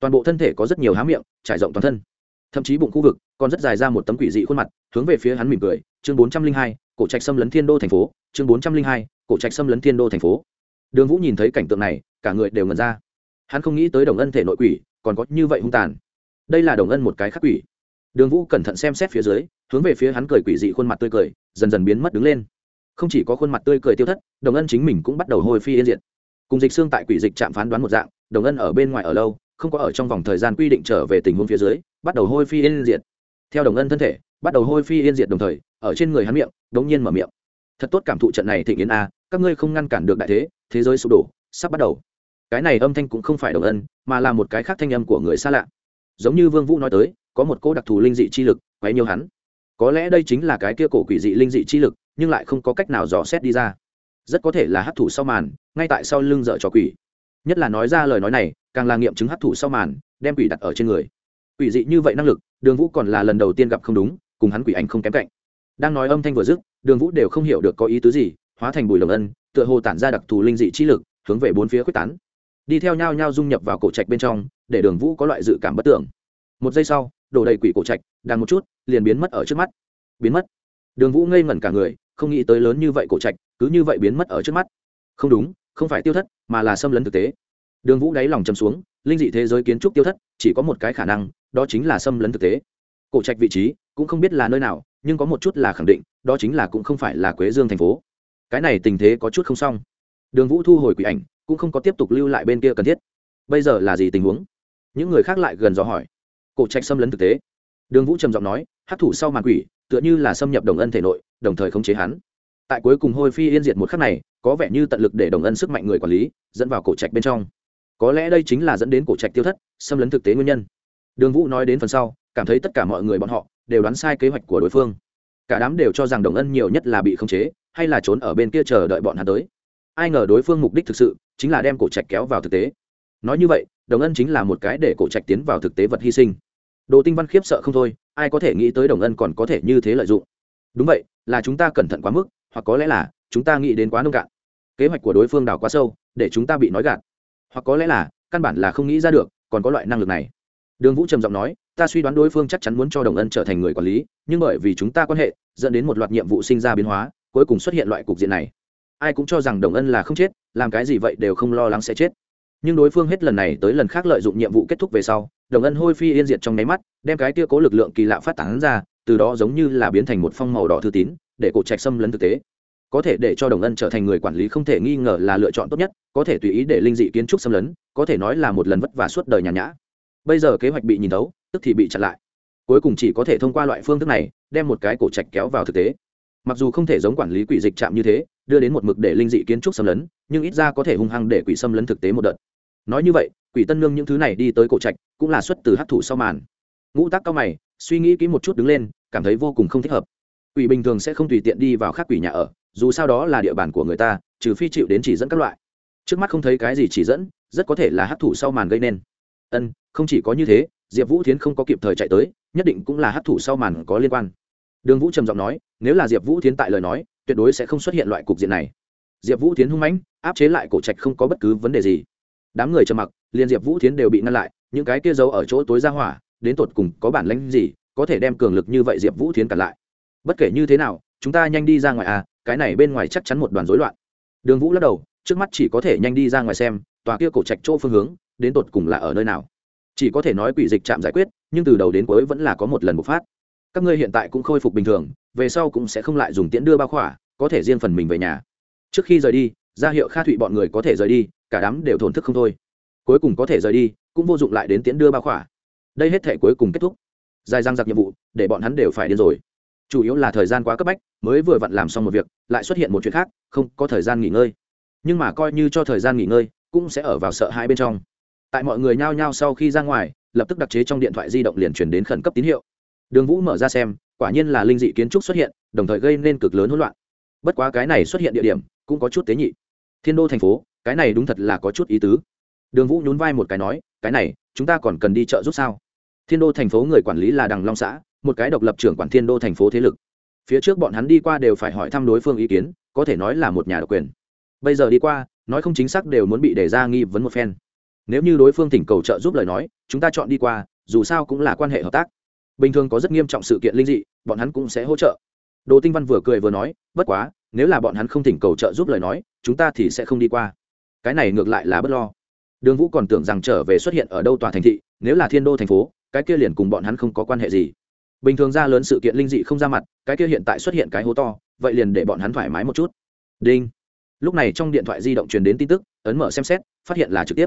Toàn bộ thân thể có rất nhiều há miệng, trải rộng toàn thân. Thậm chí bụng khu vực, còn rất dài ra một tấm quỷ dị khuôn mặt, hướng về phía hắn mỉm cười. Chương bốn trăm linh hai, cổ trạch xâm lấn thiên đô thành phố. Chương bốn trăm linh hai, cổ trạch xâm lấn thiên đô thành phố đường vũ nhìn thấy cảnh tượng này, cả người đều ngần ra. Hắn không nghĩ tới đồng ân thể nội quỷ, còn có như vậy hung tàn. Đây là đồng ân một cái khắc quỷ. Đường vũ cẩn thận xem xét phía dưới, hướng về phía hắn cười quỷ dị khuôn mặt tươi cười, dần dần biến mất đứng lên. Không chỉ có khuôn mặt tươi cười tiêu thất, đồng ân chính mình cũng bắt đầu hồi phi yên diện cùng dịch xương tại quỷ dịch chạm phán đoán một dạng, đồng ân ở bên ngoài ở lâu, không có ở trong vòng thời gian quy định trở về tình huống phía dưới, bắt đầu hôi phi yên diệt. Theo đồng ân thân thể, bắt đầu hôi phi yên diệt đồng thời, ở trên người hắn miệng, đống nhiên mở miệng. Thật tốt cảm thụ trận này thịnh yến a các ngươi không ngăn cản được đại thế thế giới sụp đổ, sắp bắt đầu. Cái này âm thanh cũng không phải đồng ân, mà là một cái khác thanh âm của người xa lạ. Giống như vương vũ nói tới, có một cô đặc thù linh dị chi lực, quấy nhiều hắn. Có lẽ đây chính là cái kia cổ quỷ dị linh dị chi lực, nhưng lại không có cách nào dò xét đi ra. Rất có thể là hấp thụ sau màn, ngay tại sau lưng dở trò quỷ. Nhất là nói ra lời nói này, càng là nghiệm chứng hấp thụ sau màn, đem quỷ đặt ở trên người. Quỷ dị như vậy năng lực, đường vũ còn là lần đầu tiên gặp không đúng, cùng hắn quỷ ảnh không kém cạnh. Đang nói âm thanh vừa dứt, đường vũ đều không hiểu được có ý tứ gì hóa thành bùi lồng ân, tựa hồ tản ra đặc thù linh dị chi lực, hướng về bốn phía quyết tán. Đi theo nhau nhau dung nhập vào cổ trạch bên trong, để đường vũ có loại dự cảm bất tưởng. Một giây sau, đổ đầy quỷ cổ trạch đang một chút, liền biến mất ở trước mắt. Biến mất. Đường vũ ngây ngẩn cả người, không nghĩ tới lớn như vậy cổ trạch, cứ như vậy biến mất ở trước mắt. Không đúng, không phải tiêu thất, mà là xâm lấn thực tế. Đường vũ đáy lòng chầm xuống, linh dị thế giới kiến trúc tiêu thất, chỉ có một cái khả năng, đó chính là xâm lấn thực tế. Cổ trạch vị trí, cũng không biết là nơi nào, nhưng có một chút là khẳng định, đó chính là cũng không phải là quế dương thành phố cái này tình thế có chút không xong. Đường vũ thu hồi quỷ ảnh, cũng không có tiếp tục lưu lại bên kia cần thiết. Bây giờ là gì tình huống? Những người khác lại gần dò hỏi. Cổ trạch xâm lấn thực tế. Đường vũ trầm giọng nói hát thủ sau màn quỷ, tựa như là xâm nhập đồng ân thể nội, đồng thời khống chế hắn. Tại cuối cùng hôi phi yên diệt một khắc này, có vẻ như tận lực để đồng ân sức mạnh người quản lý, dẫn vào cổ trạch bên trong. Có lẽ đây chính là dẫn đến cổ trạch tiêu thất, xâm lấn thực tế nguyên nhân. Đường vũ nói đến phần sau, cảm thấy tất cả mọi người bọn họ đều đoán sai kế hoạch của đối phương. Cả đám đều cho rằng đồng ân nhiều nhất là bị khống chế hay là trốn ở bên kia chờ đợi bọn hắn tới. Ai ngờ đối phương mục đích thực sự chính là đem cổ trạch kéo vào thực tế. Nói như vậy, đồng ân chính là một cái để cổ trạch tiến vào thực tế vật hy sinh. Đồ tinh văn khiếp sợ không thôi, ai có thể nghĩ tới đồng ân còn có thể như thế lợi dụng? Đúng vậy, là chúng ta cẩn thận quá mức, hoặc có lẽ là chúng ta nghĩ đến quá nông cạn. Kế hoạch của đối phương đào quá sâu, để chúng ta bị nói gạt. Hoặc có lẽ là, căn bản là không nghĩ ra được, còn có loại năng lực này. Đường vũ trầm giọng nói, ta suy đoán đối phương chắc chắn muốn cho đồng ân trở thành người quản lý, nhưng bởi vì chúng ta quan hệ, dẫn đến một loạt nhiệm vụ sinh ra biến hóa cuối cùng xuất hiện loại cục diện này. Ai cũng cho rằng đồng ân là không chết, làm cái gì vậy đều không lo lắng sẽ chết. Nhưng đối phương hết lần này tới lần khác lợi dụng nhiệm vụ kết thúc về sau, đồng ân hôi phi yên diệt trong nháy mắt, đem cái tia cố lực lượng kỳ lạ phát tán ra, từ đó giống như là biến thành một phong màu đỏ thư tín, để cổ trạch xâm lấn thực tế. Có thể để cho đồng ân trở thành người quản lý không thể nghi ngờ là lựa chọn tốt nhất, có thể tùy ý để linh dị kiến trúc xâm lấn, có thể nói là một lần vất vả suốt đời nhàn nhã. Bây giờ kế hoạch bị nhìn thấu, tức thì bị chặn lại. Cuối cùng chỉ có thể thông qua loại phương thức này, đem một cái cổ trạch kéo vào thực tế mặc dù không thể giống quản lý quỷ dịch chạm như thế, đưa đến một mực để linh dị kiến trúc xâm lấn, nhưng ít ra có thể hung hăng để quỷ xâm lấn thực tế một đợt. Nói như vậy, quỷ tân nương những thứ này đi tới cổ trạch, cũng là xuất từ hấp thụ sau màn. Ngũ tác cao mày, suy nghĩ kỹ một chút đứng lên, cảm thấy vô cùng không thích hợp. Quỷ bình thường sẽ không tùy tiện đi vào khác quỷ nhà ở, dù sao đó là địa bàn của người ta, trừ phi chịu đến chỉ dẫn các loại. Trước mắt không thấy cái gì chỉ dẫn, rất có thể là hấp thụ sau màn gây nên. Ân, không chỉ có như thế, diệp vũ thiến không có kịp thời chạy tới, nhất định cũng là hấp thụ sau màn có liên quan đường vũ trầm giọng nói, nếu là diệp vũ thiến tại lời nói, tuyệt đối sẽ không xuất hiện loại cục diện này. Diệp vũ thiến hung mãnh, áp chế lại cổ trạch không có bất cứ vấn đề gì. Đám người trầm mặc, liền diệp vũ thiến đều bị ngăn lại, những cái kia giấu ở chỗ tối ra hỏa, đến tột cùng có bản lãnh gì, có thể đem cường lực như vậy diệp vũ thiến cản lại. Bất kể như thế nào, chúng ta nhanh đi ra ngoài à cái này bên ngoài chắc chắn một đoàn rối loạn. Đường vũ lắc đầu, trước mắt chỉ có thể nhanh đi ra ngoài xem, tòa kia cổ trạch chỗ phương hướng, đến tột cùng là ở nơi nào. Chỉ có thể nói quỷ dịch chạm giải quyết, nhưng từ đầu đến cuối vẫn là có một lần bộc phát các ngươi hiện tại cũng khôi phục bình thường, về sau cũng sẽ không lại dùng tiễn đưa bao khỏa, có thể riêng phần mình về nhà. Trước khi rời đi, ra hiệu kha thụy bọn người có thể rời đi, cả đám đều thổn thức không thôi. Cuối cùng có thể rời đi, cũng vô dụng lại đến tiễn đưa bao khỏa. Đây hết thể cuối cùng kết thúc. Dài răng giặc nhiệm vụ, để bọn hắn đều phải điên rồi. Chủ yếu là thời gian quá cấp bách, mới vừa vặn làm xong một việc, lại xuất hiện một chuyện khác, không có thời gian nghỉ ngơi. Nhưng mà coi như cho thời gian nghỉ ngơi, cũng sẽ ở vào sợ hai bên trong. Tại mọi người nhao nhao sau khi ra ngoài, lập tức đặc chế trong điện thoại di động liền chuyển đến khẩn cấp tín hiệu đường vũ mở ra xem, quả nhiên là linh dị kiến trúc xuất hiện, đồng thời gây nên cực lớn hỗn loạn. Bất quá cái này xuất hiện địa điểm cũng có chút tế nhị. Thiên đô thành phố, cái này đúng thật là có chút ý tứ. Đường vũ nhún vai một cái nói, cái này, chúng ta còn cần đi chợ giúp sao? Thiên đô thành phố người quản lý là đằng long xã, một cái độc lập trưởng quản thiên đô thành phố thế lực. Phía trước bọn hắn đi qua đều phải hỏi thăm đối phương ý kiến, có thể nói là một nhà độc quyền. Bây giờ đi qua, nói không chính xác đều muốn bị đề ra nghi vấn một phen. Nếu như đối phương thỉnh cầu trợ giúp lời nói, chúng ta chọn đi qua, dù sao cũng là quan hệ hợp tác bình thường có rất nghiêm trọng sự kiện linh dị, bọn hắn cũng sẽ hỗ trợ. Đồ tinh văn vừa cười vừa nói, bất quá, nếu là bọn hắn không thỉnh cầu trợ giúp lời nói, chúng ta thì sẽ không đi qua. Cái này ngược lại là bất lo. Đường vũ còn tưởng rằng trở về xuất hiện ở đâu tòa thành thị, nếu là thiên đô thành phố, cái kia liền cùng bọn hắn không có quan hệ gì. Bình thường ra lớn sự kiện linh dị không ra mặt, cái kia hiện tại xuất hiện cái hố to, vậy liền để bọn hắn thoải mái một chút. Đinh. Lúc này trong điện thoại di động truyền đến tin tức, ấn mở xem xét, phát hiện là trực tiếp.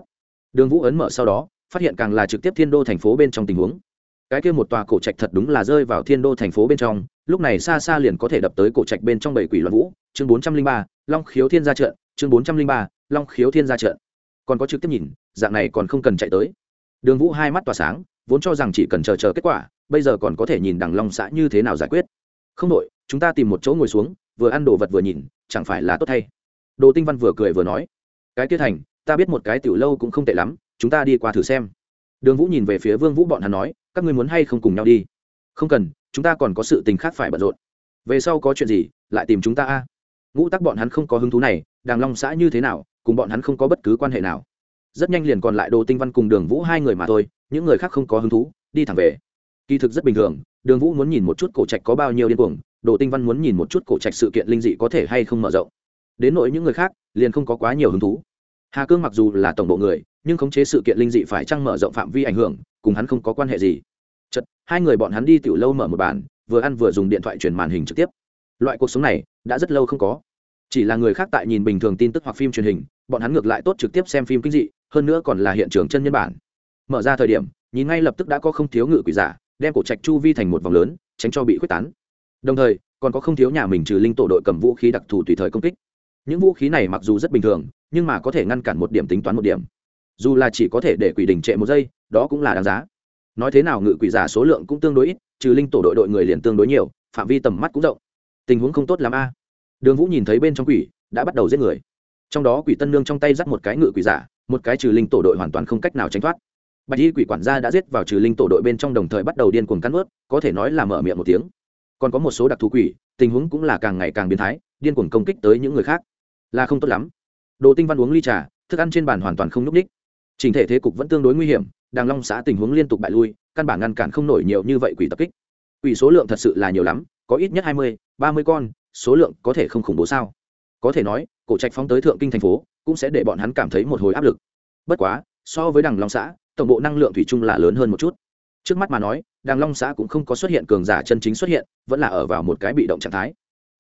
Đường vũ ấn mở sau đó, phát hiện càng là trực tiếp thiên đô thành phố bên trong tình huống cái kia một tòa cổ trạch thật đúng là rơi vào thiên đô thành phố bên trong, lúc này xa xa liền có thể đập tới cổ trạch bên trong bảy quỷ loạn vũ, chương bốn trăm linh ba, long khiếu thiên gia trận, chương bốn trăm linh ba, long khiếu thiên gia trận. Còn có trực tiếp nhìn, dạng này còn không cần chạy tới. Đường vũ hai mắt tỏa sáng, vốn cho rằng chỉ cần chờ chờ kết quả, bây giờ còn có thể nhìn đằng long xã như thế nào giải quyết. Không đội chúng ta tìm một chỗ ngồi xuống, vừa ăn đồ vật vừa nhìn, chẳng phải là tốt thay. Đồ tinh văn vừa cười vừa nói, cái tiết thành, ta biết một cái tiểu lâu cũng không tệ lắm, chúng ta đi qua thử xem. Đường vũ nhìn về phía vương vũ bọn hắn nói các ngươi muốn hay không cùng nhau đi? Không cần, chúng ta còn có sự tình khác phải bận rộn. Về sau có chuyện gì, lại tìm chúng ta a. Ngũ tắc bọn hắn không có hứng thú này, đàng long xã như thế nào, cùng bọn hắn không có bất cứ quan hệ nào. Rất nhanh liền còn lại đồ tinh văn cùng đường vũ hai người mà thôi, những người khác không có hứng thú, đi thẳng về. Kỳ thực rất bình thường, đường vũ muốn nhìn một chút cổ trạch có bao nhiêu điên cuồng, đồ tinh văn muốn nhìn một chút cổ trạch sự kiện linh dị có thể hay không mở rộng. Đến nỗi những người khác, liền không có quá nhiều hứng thú. Hà cương mặc dù là tổng bộ người, nhưng khống chế sự kiện linh dị phải trăng mở rộng phạm vi ảnh hưởng, cùng hắn không có quan hệ gì chật hai người bọn hắn đi tiểu lâu mở một bàn, vừa ăn vừa dùng điện thoại truyền màn hình trực tiếp. Loại cuộc sống này, đã rất lâu không có. Chỉ là người khác tại nhìn bình thường tin tức hoặc phim truyền hình, bọn hắn ngược lại tốt trực tiếp xem phim kinh dị, hơn nữa còn là hiện trường chân nhân bản. Mở ra thời điểm, nhìn ngay lập tức đã có không thiếu ngự quỷ giả, đem cổ trạch chu vi thành một vòng lớn, tránh cho bị khuếch tán. Đồng thời, còn có không thiếu nhà mình trừ linh tổ đội cầm vũ khí đặc thù tùy thời công kích. Những vũ khí này mặc dù rất bình thường, nhưng mà có thể ngăn cản một điểm tính toán một điểm. Dù là chỉ có thể để quỷ đình trệ một giây, đó cũng là đáng giá nói thế nào ngự quỷ giả số lượng cũng tương đối ít, trừ linh tổ đội đội người liền tương đối nhiều, phạm vi tầm mắt cũng rộng. Tình huống không tốt l a. Đường vũ nhìn thấy bên trong quỷ, đã bắt đầu giết người. Trong đó quỷ tân nương trong tay dắt một cái ngự quỷ giả, một cái trừ linh tổ đội hoàn toàn không cách nào tránh thoát. Bạch y quỷ quản gia đã giết vào trừ linh tổ đội bên trong đồng thời bắt đầu điên cuồng cắn ướt có thể nói là mở miệng một tiếng. Còn có một số đặc thù quỷ, tình huống cũng là càng ngày càng biến thái, điên cuồng công kích tới những người khác. Là không tốt lắm. Đồ tinh văn uống ly trà, thức ăn trên bàn hoàn toàn không n ú c ních trình thể thế cục vẫn tương đối nguy hiểm đàng long xã tình huống liên tục bại lui, căn bản ngăn cản không nổi nhiều như vậy quỷ tập kích. Quỷ số lượng thật sự là nhiều lắm, có ít nhất hai mươi, ba mươi con, số lượng có thể không khủng bố sao? Có thể nói, cổ trạch phóng tới thượng kinh thành phố, cũng sẽ để bọn hắn cảm thấy một hồi áp lực. Bất quá, so với đằng long xã, tổng bộ năng lượng thủy chung là lớn hơn một chút. Trước mắt mà nói đằng long xã cũng không có xuất hiện cường giả chân chính xuất hiện, vẫn là ở vào một cái bị động trạng thái.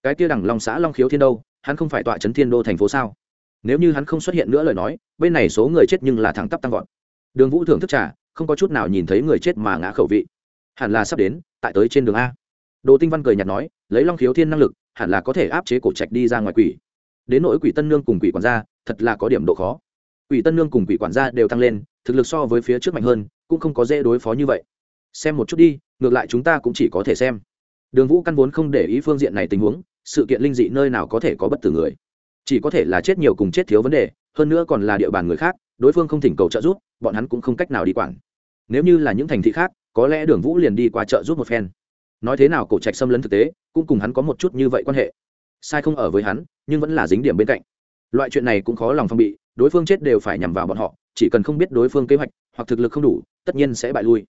Cái kia đằng long xã long khiếu thiên đâu, hắn không phải tọa chấn thiên đô thành phố sao? Nếu như hắn không xuất hiện nữa lời nói, bên này số người chết nhưng là thẳng tắp tăng vọt đường vũ thưởng thức trả không có chút nào nhìn thấy người chết mà ngã khẩu vị. Hẳn là sắp đến, tại tới trên đường a. Đồ tinh văn cười nhạt nói, lấy long khiếu thiên năng lực, hẳn là có thể áp chế cổ trạch đi ra ngoài quỷ. Đến nỗi quỷ tân nương cùng quỷ quản gia, thật là có điểm độ khó. Quỷ tân nương cùng quỷ quản gia đều tăng lên, thực lực so với phía trước mạnh hơn, cũng không có dễ đối phó như vậy. Xem một chút đi, ngược lại chúng ta cũng chỉ có thể xem. Đường vũ căn vốn không để ý phương diện này tình huống, sự kiện linh dị nơi nào có thể có bất tử người. Chỉ có thể là chết nhiều cùng chết thiếu vấn đề, hơn nữa còn là địa bàn người khác đối phương không thỉnh cầu trợ giúp, bọn hắn cũng không cách nào đi quản. Nếu như là những thành thị khác, có lẽ đường vũ liền đi qua trợ giúp một phen. Nói thế nào cổ trạch xâm lấn thực tế, cũng cùng hắn có một chút như vậy quan hệ. Sai không ở với hắn, nhưng vẫn là dính điểm bên cạnh. Loại chuyện này cũng khó lòng phong bị, đối phương chết đều phải nhằm vào bọn họ, chỉ cần không biết đối phương kế hoạch, hoặc thực lực không đủ, tất nhiên sẽ bại lui.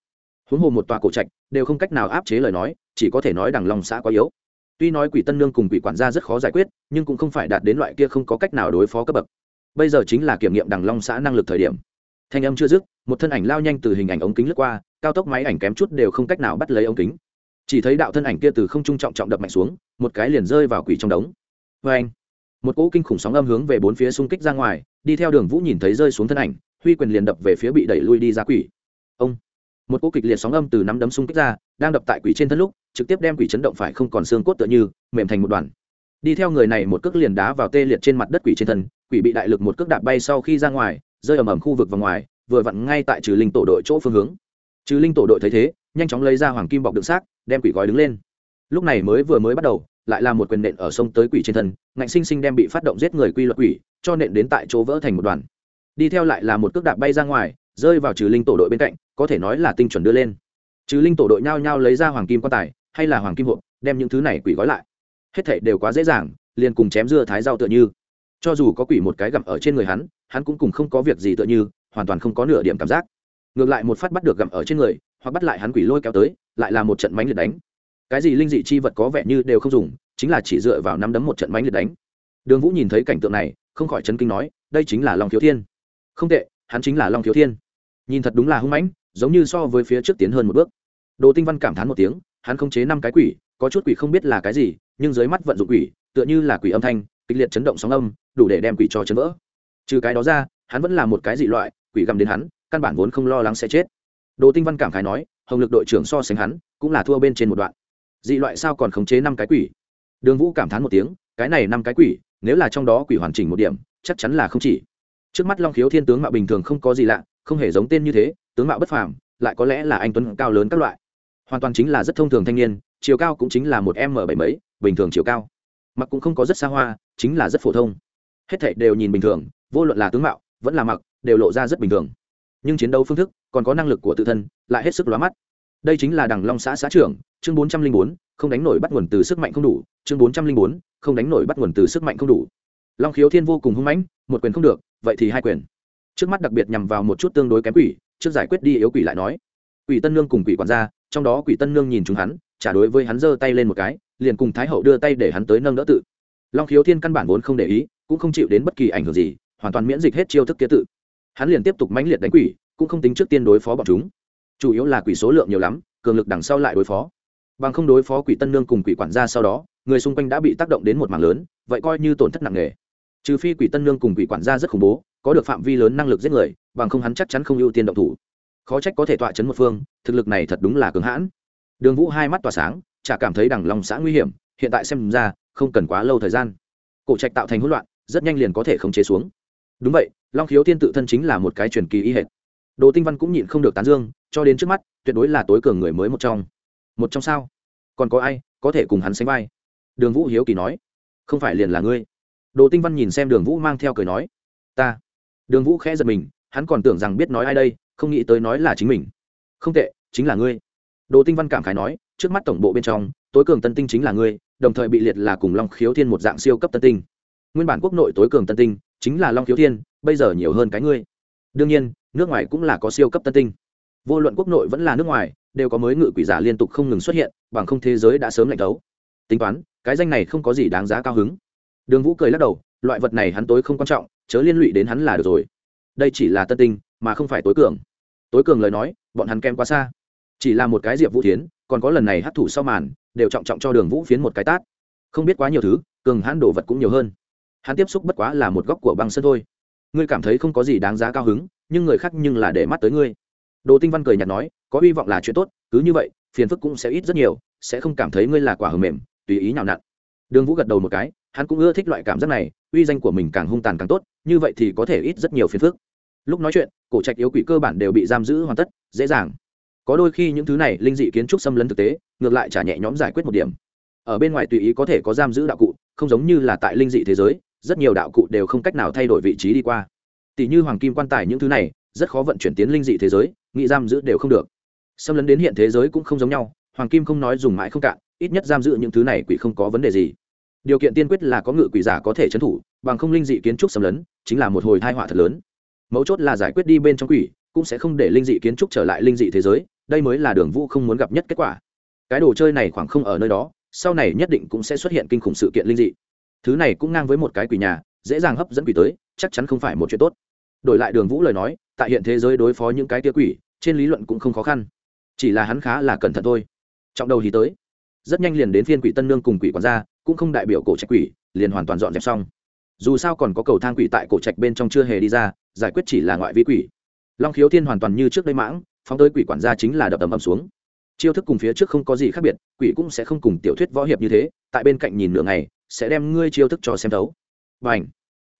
Huống hồ một tòa cổ trạch, đều không cách nào áp chế lời nói, chỉ có thể nói đằng lòng xã quá yếu. Tuy nói quỷ tân nương cùng quỷ quản gia rất khó giải quyết, nhưng cũng không phải đạt đến loại kia không có cách nào đối phó cấp bậc bây giờ chính là kiểm nghiệm đằng long xã năng lực thời điểm. Thanh âm chưa dứt, một thân ảnh lao nhanh từ hình ảnh ống kính lướt qua, cao tốc máy ảnh kém chút đều không cách nào bắt lấy ống kính. Chỉ thấy đạo thân ảnh kia từ không trung trọng trọng đập mạnh xuống, một cái liền rơi vào quỷ trong đống. Vê anh, một cỗ kinh khủng sóng âm hướng về bốn phía xung kích ra ngoài, đi theo đường vũ nhìn thấy rơi xuống thân ảnh, huy quyền liền đập về phía bị đẩy lui đi ra quỷ. Ông, một cỗ kịch liệt sóng âm từ nắm đấm xung kích ra, đang đập tại quỷ trên thân lúc, trực tiếp đem quỷ chấn động phải không còn xương cốt tựa như, mềm thành một đoàn đi theo người này một cước liền đá vào tê liệt trên mặt đất quỷ trên thân, quỷ bị đại lực một cước đạp bay sau khi ra ngoài, rơi ầm ầm khu vực và ngoài, vừa vặn ngay tại trừ linh tổ đội chỗ phương hướng. Trừ linh tổ đội thấy thế, nhanh chóng lấy ra hoàng kim bọc đựng xác, đem quỷ gói đứng lên. Lúc này mới vừa mới bắt đầu, lại là một quyền nện ở sông tới quỷ trên thân, ngạnh sinh sinh đem bị phát động giết người quy luật quỷ, cho nện đến tại chỗ vỡ thành một đoàn. Đi theo lại là một cước đạp bay ra ngoài, rơi vào trừ linh tổ đội bên cạnh, có thể nói là tinh chuẩn đưa lên. Trừ linh tổ đội nhao nhao lấy ra hoàng kim quan tài, hay là hoàng kim hộp, đem những thứ này quỷ gói lại hết thảy đều quá dễ dàng, liền cùng chém dưa thái rau tựa như. Cho dù có quỷ một cái gặm ở trên người hắn hắn cũng cùng không có việc gì tựa như, hoàn toàn không có nửa điểm cảm giác. Ngược lại một phát bắt được gặm ở trên người, hoặc bắt lại hắn quỷ lôi kéo tới, lại là một trận mánh liệt đánh. Cái gì linh dị chi vật có vẻ như đều không dùng, chính là chỉ dựa vào nắm đấm một trận mánh liệt đánh. Đường vũ nhìn thấy cảnh tượng này, không khỏi chấn kinh nói, đây chính là long thiếu thiên. Không tệ, hắn chính là long thiếu thiên. Nhìn thật đúng là hung mãnh, giống như so với phía trước tiến hơn một bước. Đồ tinh văn cảm thán một tiếng hắn không chế năm cái quỷ, có chút quỷ không biết là cái gì, nhưng dưới mắt vận dụng quỷ, tựa như là quỷ âm thanh, kịch liệt chấn động sóng âm, đủ để đem quỷ cho chấn vỡ. Trừ cái đó ra, hắn vẫn là một cái dị loại, quỷ gầm đến hắn, căn bản vốn không lo lắng sẽ chết. Đồ tinh văn cảm khái nói, hồng lực đội trưởng so sánh hắn, cũng là thua bên trên một đoạn. Dị loại sao còn khống chế năm cái quỷ? Đường vũ cảm thán một tiếng, cái này năm cái quỷ, nếu là trong đó quỷ hoàn chỉnh một điểm, chắc chắn là không chỉ. Trước mắt long khiếu thiên tướng mạo bình thường không có gì lạ, không hề giống tên như thế, tướng mạo bất phàm, lại có lẽ là anh tuấn cao lớn các loại hoàn toàn chính là rất thông thường thanh niên, chiều cao cũng chính là một m bảy mấy, bình thường chiều cao. Mặc cũng không có rất xa hoa, chính là rất phổ thông. Hết thảy đều nhìn bình thường, vô luận là tướng mạo, vẫn là mặc, đều lộ ra rất bình thường. Nhưng chiến đấu phương thức, còn có năng lực của tự thân, lại hết sức lóa mắt. Đây chính là đằng long xã xã trưởng, chương bốn trăm linh bốn, không đánh nổi bắt nguồn từ sức mạnh không đủ, chương bốn trăm linh bốn, không đánh nổi bắt nguồn từ sức mạnh không đủ. Long khiếu thiên vô cùng hung mãnh, một quyền không được, vậy thì hai quyền. Trước mắt đặc biệt nhằm vào một chút tương đối kém quỷ, trước giải quyết đi yếu quỷ lại nói. Quỷ tân lương cùng quỷ quản gia trong đó quỷ tân nương nhìn chúng hắn trả đối với hắn giơ tay lên một cái, liền cùng thái hậu đưa tay để hắn tới nâng đỡ tự. Long khiếu thiên căn bản vốn không để ý, cũng không chịu đến bất kỳ ảnh hưởng gì, hoàn toàn miễn dịch hết chiêu thức kia tự. Hắn liền tiếp tục mãnh liệt đánh quỷ, cũng không tính trước tiên đối phó bọn chúng. Chủ yếu là quỷ số lượng nhiều lắm, cường lực đằng sau lại đối phó. Bằng không đối phó quỷ tân nương cùng quỷ quản gia sau đó, người xung quanh đã bị tác động đến một mảng lớn, vậy coi như tổn thất nặng nề. Trừ phi quỷ tân nương cùng quỷ quản gia rất khủng bố, có được phạm vi lớn năng lực giết người, bằng không hắn chắc chắn không ưu tiên động thủ khó trách có thể tọa chấn một phương, thực lực này thật đúng là cường hãn. Đường vũ hai mắt tỏa sáng, chả cảm thấy đằng lòng xã nguy hiểm, hiện tại xem ra, không cần quá lâu thời gian. Cổ trạch tạo thành hỗn loạn, rất nhanh liền có thể khống chế xuống. Đúng vậy, long khiếu tiên tự thân chính là một cái truyền kỳ y hệt. Đồ tinh văn cũng nhịn không được tán dương, cho đến trước mắt, tuyệt đối là tối cường người mới một trong. Một trong sao? Còn có ai có thể cùng hắn sánh vai? Đường vũ hiếu kỳ nói. Không phải liền là ngươi. Đồ tinh văn nhìn xem đường vũ mang theo cười nói. Ta. Đường vũ khẽ giật mình, hắn còn tưởng rằng biết nói ai đây không nghĩ tới nói là chính mình. Không tệ, chính là ngươi. Đồ tinh văn cảm khái nói, trước mắt tổng bộ bên trong, tối cường tân tinh chính là ngươi, đồng thời bị liệt là cùng long khiếu thiên một dạng siêu cấp tân tinh. Nguyên bản quốc nội tối cường tân tinh, chính là long khiếu thiên, bây giờ nhiều hơn cái ngươi. Đương nhiên, nước ngoài cũng là có siêu cấp tân tinh. Vô luận quốc nội vẫn là nước ngoài, đều có mới ngự quỷ giả liên tục không ngừng xuất hiện, bằng không thế giới đã sớm lạnh đấu tính toán, cái danh này không có gì đáng giá cao hứng. Đường vũ cười lắc đầu, loại vật này hắn tối không quan trọng, chớ liên lụy đến hắn là được rồi. Đây chỉ là tân tinh, mà không phải tối cường tối cường lời nói, bọn hắn kem quá xa. Chỉ là một cái diệp vũ tiến còn có lần này hấp thụ sau màn, đều trọng trọng cho đường vũ phiến một cái tát. Không biết quá nhiều thứ, cường hãn đồ vật cũng nhiều hơn. Hắn tiếp xúc bất quá là một góc của băng sân thôi. Ngươi cảm thấy không có gì đáng giá cao hứng, nhưng người khác nhưng là để mắt tới ngươi. Đồ tinh văn cười nhạt nói, có hy vọng là chuyện tốt, cứ như vậy, phiền phức cũng sẽ ít rất nhiều, sẽ không cảm thấy ngươi là quả hờ mềm, tùy ý nhào nặn. Đường vũ gật đầu một cái, hắn cũng ưa thích loại cảm giác này, uy danh của mình càng hung tàn càng tốt, như vậy thì có thể ít rất nhiều phiền phức lúc nói chuyện, cổ trạch yếu quỷ cơ bản đều bị giam giữ hoàn tất, dễ dàng. Có đôi khi những thứ này linh dị kiến trúc xâm lấn thực tế, ngược lại trả nhẹ nhõm giải quyết một điểm. Ở bên ngoài tùy ý có thể có giam giữ đạo cụ, không giống như là tại linh dị thế giới, rất nhiều đạo cụ đều không cách nào thay đổi vị trí đi qua. Tỷ như hoàng kim quan tài những thứ này, rất khó vận chuyển tiến linh dị thế giới nghị giam giữ đều không được. Xâm lấn đến hiện thế giới cũng không giống nhau, hoàng kim không nói dùng mãi không cạn, ít nhất giam giữ những thứ này quỷ không có vấn đề gì. Điều kiện tiên quyết là có ngự quỷ giả có thể trấn thủ, bằng không linh dị kiến trúc xâm lấn, chính là một hồi thai họa thật lớn mấu chốt là giải quyết đi bên trong quỷ, cũng sẽ không để linh dị kiến trúc trở lại linh dị thế giới, đây mới là đường vũ không muốn gặp nhất kết quả. Cái đồ chơi này khoảng không ở nơi đó, sau này nhất định cũng sẽ xuất hiện kinh khủng sự kiện linh dị. Thứ này cũng ngang với một cái quỷ nhà, dễ dàng hấp dẫn quỷ tới, chắc chắn không phải một chuyện tốt. Đổi lại đường vũ lời nói, tại hiện thế giới đối phó những cái tia quỷ, trên lý luận cũng không khó khăn. Chỉ là hắn khá là cẩn thận thôi. Trọng đầu thì tới. Rất nhanh liền đến phiên quỷ tân nương cùng quỷ quản gia, cũng không đại biểu cổ trạch quỷ, liền hoàn toàn dọn dẹp xong. Dù sao còn có cầu thang quỷ tại cổ trạch bên trong chưa hề đi ra giải quyết chỉ là ngoại vi quỷ. Long khiếu thiên hoàn toàn như trước đây mãng, phóng tới quỷ quản gia chính là đập ầm ầm xuống. Chiêu thức cùng phía trước không có gì khác biệt, quỷ cũng sẽ không cùng tiểu thuyết võ hiệp như thế, tại bên cạnh nhìn nửa ngày, sẽ đem ngươi chiêu thức cho xem thấu. Và ảnh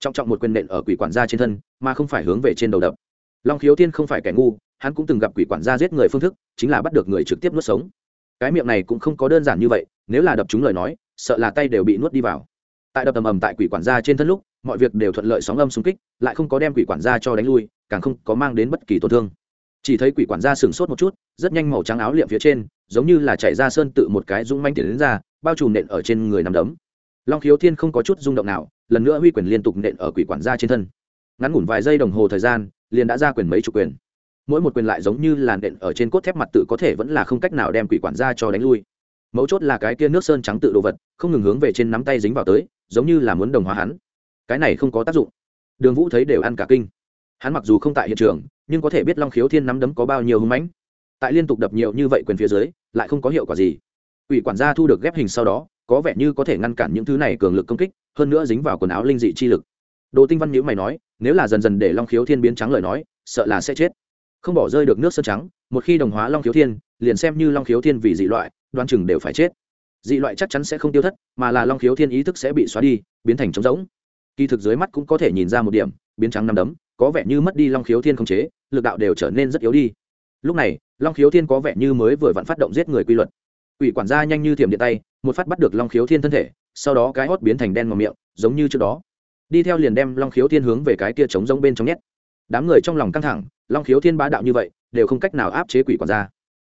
trọng trọng một quyền nện ở quỷ quản gia trên thân, mà không phải hướng về trên đầu đập. Long khiếu thiên không phải kẻ ngu, hắn cũng từng gặp quỷ quản gia giết người phương thức, chính là bắt được người trực tiếp nuốt sống. Cái miệng này cũng không có đơn giản như vậy, nếu là đập chúng lời nói, sợ là tay đều bị nuốt đi vào. Tại đập ầm ầm tại quỷ quản gia trên thân lúc mọi việc đều thuận lợi sóng âm xung kích, lại không có đem quỷ quản gia cho đánh lui, càng không có mang đến bất kỳ tổn thương. Chỉ thấy quỷ quản gia sừng sốt một chút, rất nhanh màu trắng áo liệm phía trên, giống như là chạy ra sơn tự một cái dũng manh tiền đến ra, bao trùm nện ở trên người nằm đấm. Long khiếu thiên không có chút rung động nào, lần nữa huy quyền liên tục nện ở quỷ quản gia trên thân. Ngắn ngủn vài giây đồng hồ thời gian, liền đã ra quyền mấy chục quyền. Mỗi một quyền lại giống như là nện ở trên cốt thép mặt tự có thể vẫn là không cách nào đem quỷ quản gia cho đánh lui. Mấu chốt là cái kia nước sơn trắng tự đồ vật, không ngừng hướng về trên nắm tay dính vào tới, giống như là muốn đồng hóa hắn cái này không có tác dụng. Đường vũ thấy đều ăn cả kinh. Hắn mặc dù không tại hiện trường, nhưng có thể biết long khiếu thiên nắm đấm có bao nhiêu hưng mãnh. Tại liên tục đập nhiều như vậy quyền phía dưới, lại không có hiệu quả gì. Ủy quản gia thu được ghép hình sau đó, có vẻ như có thể ngăn cản những thứ này cường lực công kích, hơn nữa dính vào quần áo linh dị chi lực. Đồ tinh văn nhữ mày nói, nếu là dần dần để long khiếu thiên biến trắng lời nói, sợ là sẽ chết. Không bỏ rơi được nước sơn trắng, một khi đồng hóa long khiếu thiên, liền xem như long khiếu thiên vì dị loại, đoan chừng đều phải chết. Dị loại chắc chắn sẽ không tiêu thất, mà là long khiếu thiên ý thức sẽ bị xóa đi, biến thành trống rỗng kỳ thực dưới mắt cũng có thể nhìn ra một điểm, biến trắng năm đấm, có vẻ như mất đi long khiếu thiên không chế, lực đạo đều trở nên rất yếu đi. Lúc này, long khiếu thiên có vẻ như mới vừa vặn phát động giết người quy luật. Ủy quản gia nhanh như thiểm điện tay, một phát bắt được long khiếu thiên thân thể, sau đó cái hót biến thành đen ngòm miệng, giống như trước đó. Đi theo liền đem long khiếu thiên hướng về cái kia trống giống bên trong nhét. Đám người trong lòng căng thẳng, long khiếu thiên bá đạo như vậy, đều không cách nào áp chế quỷ quản gia.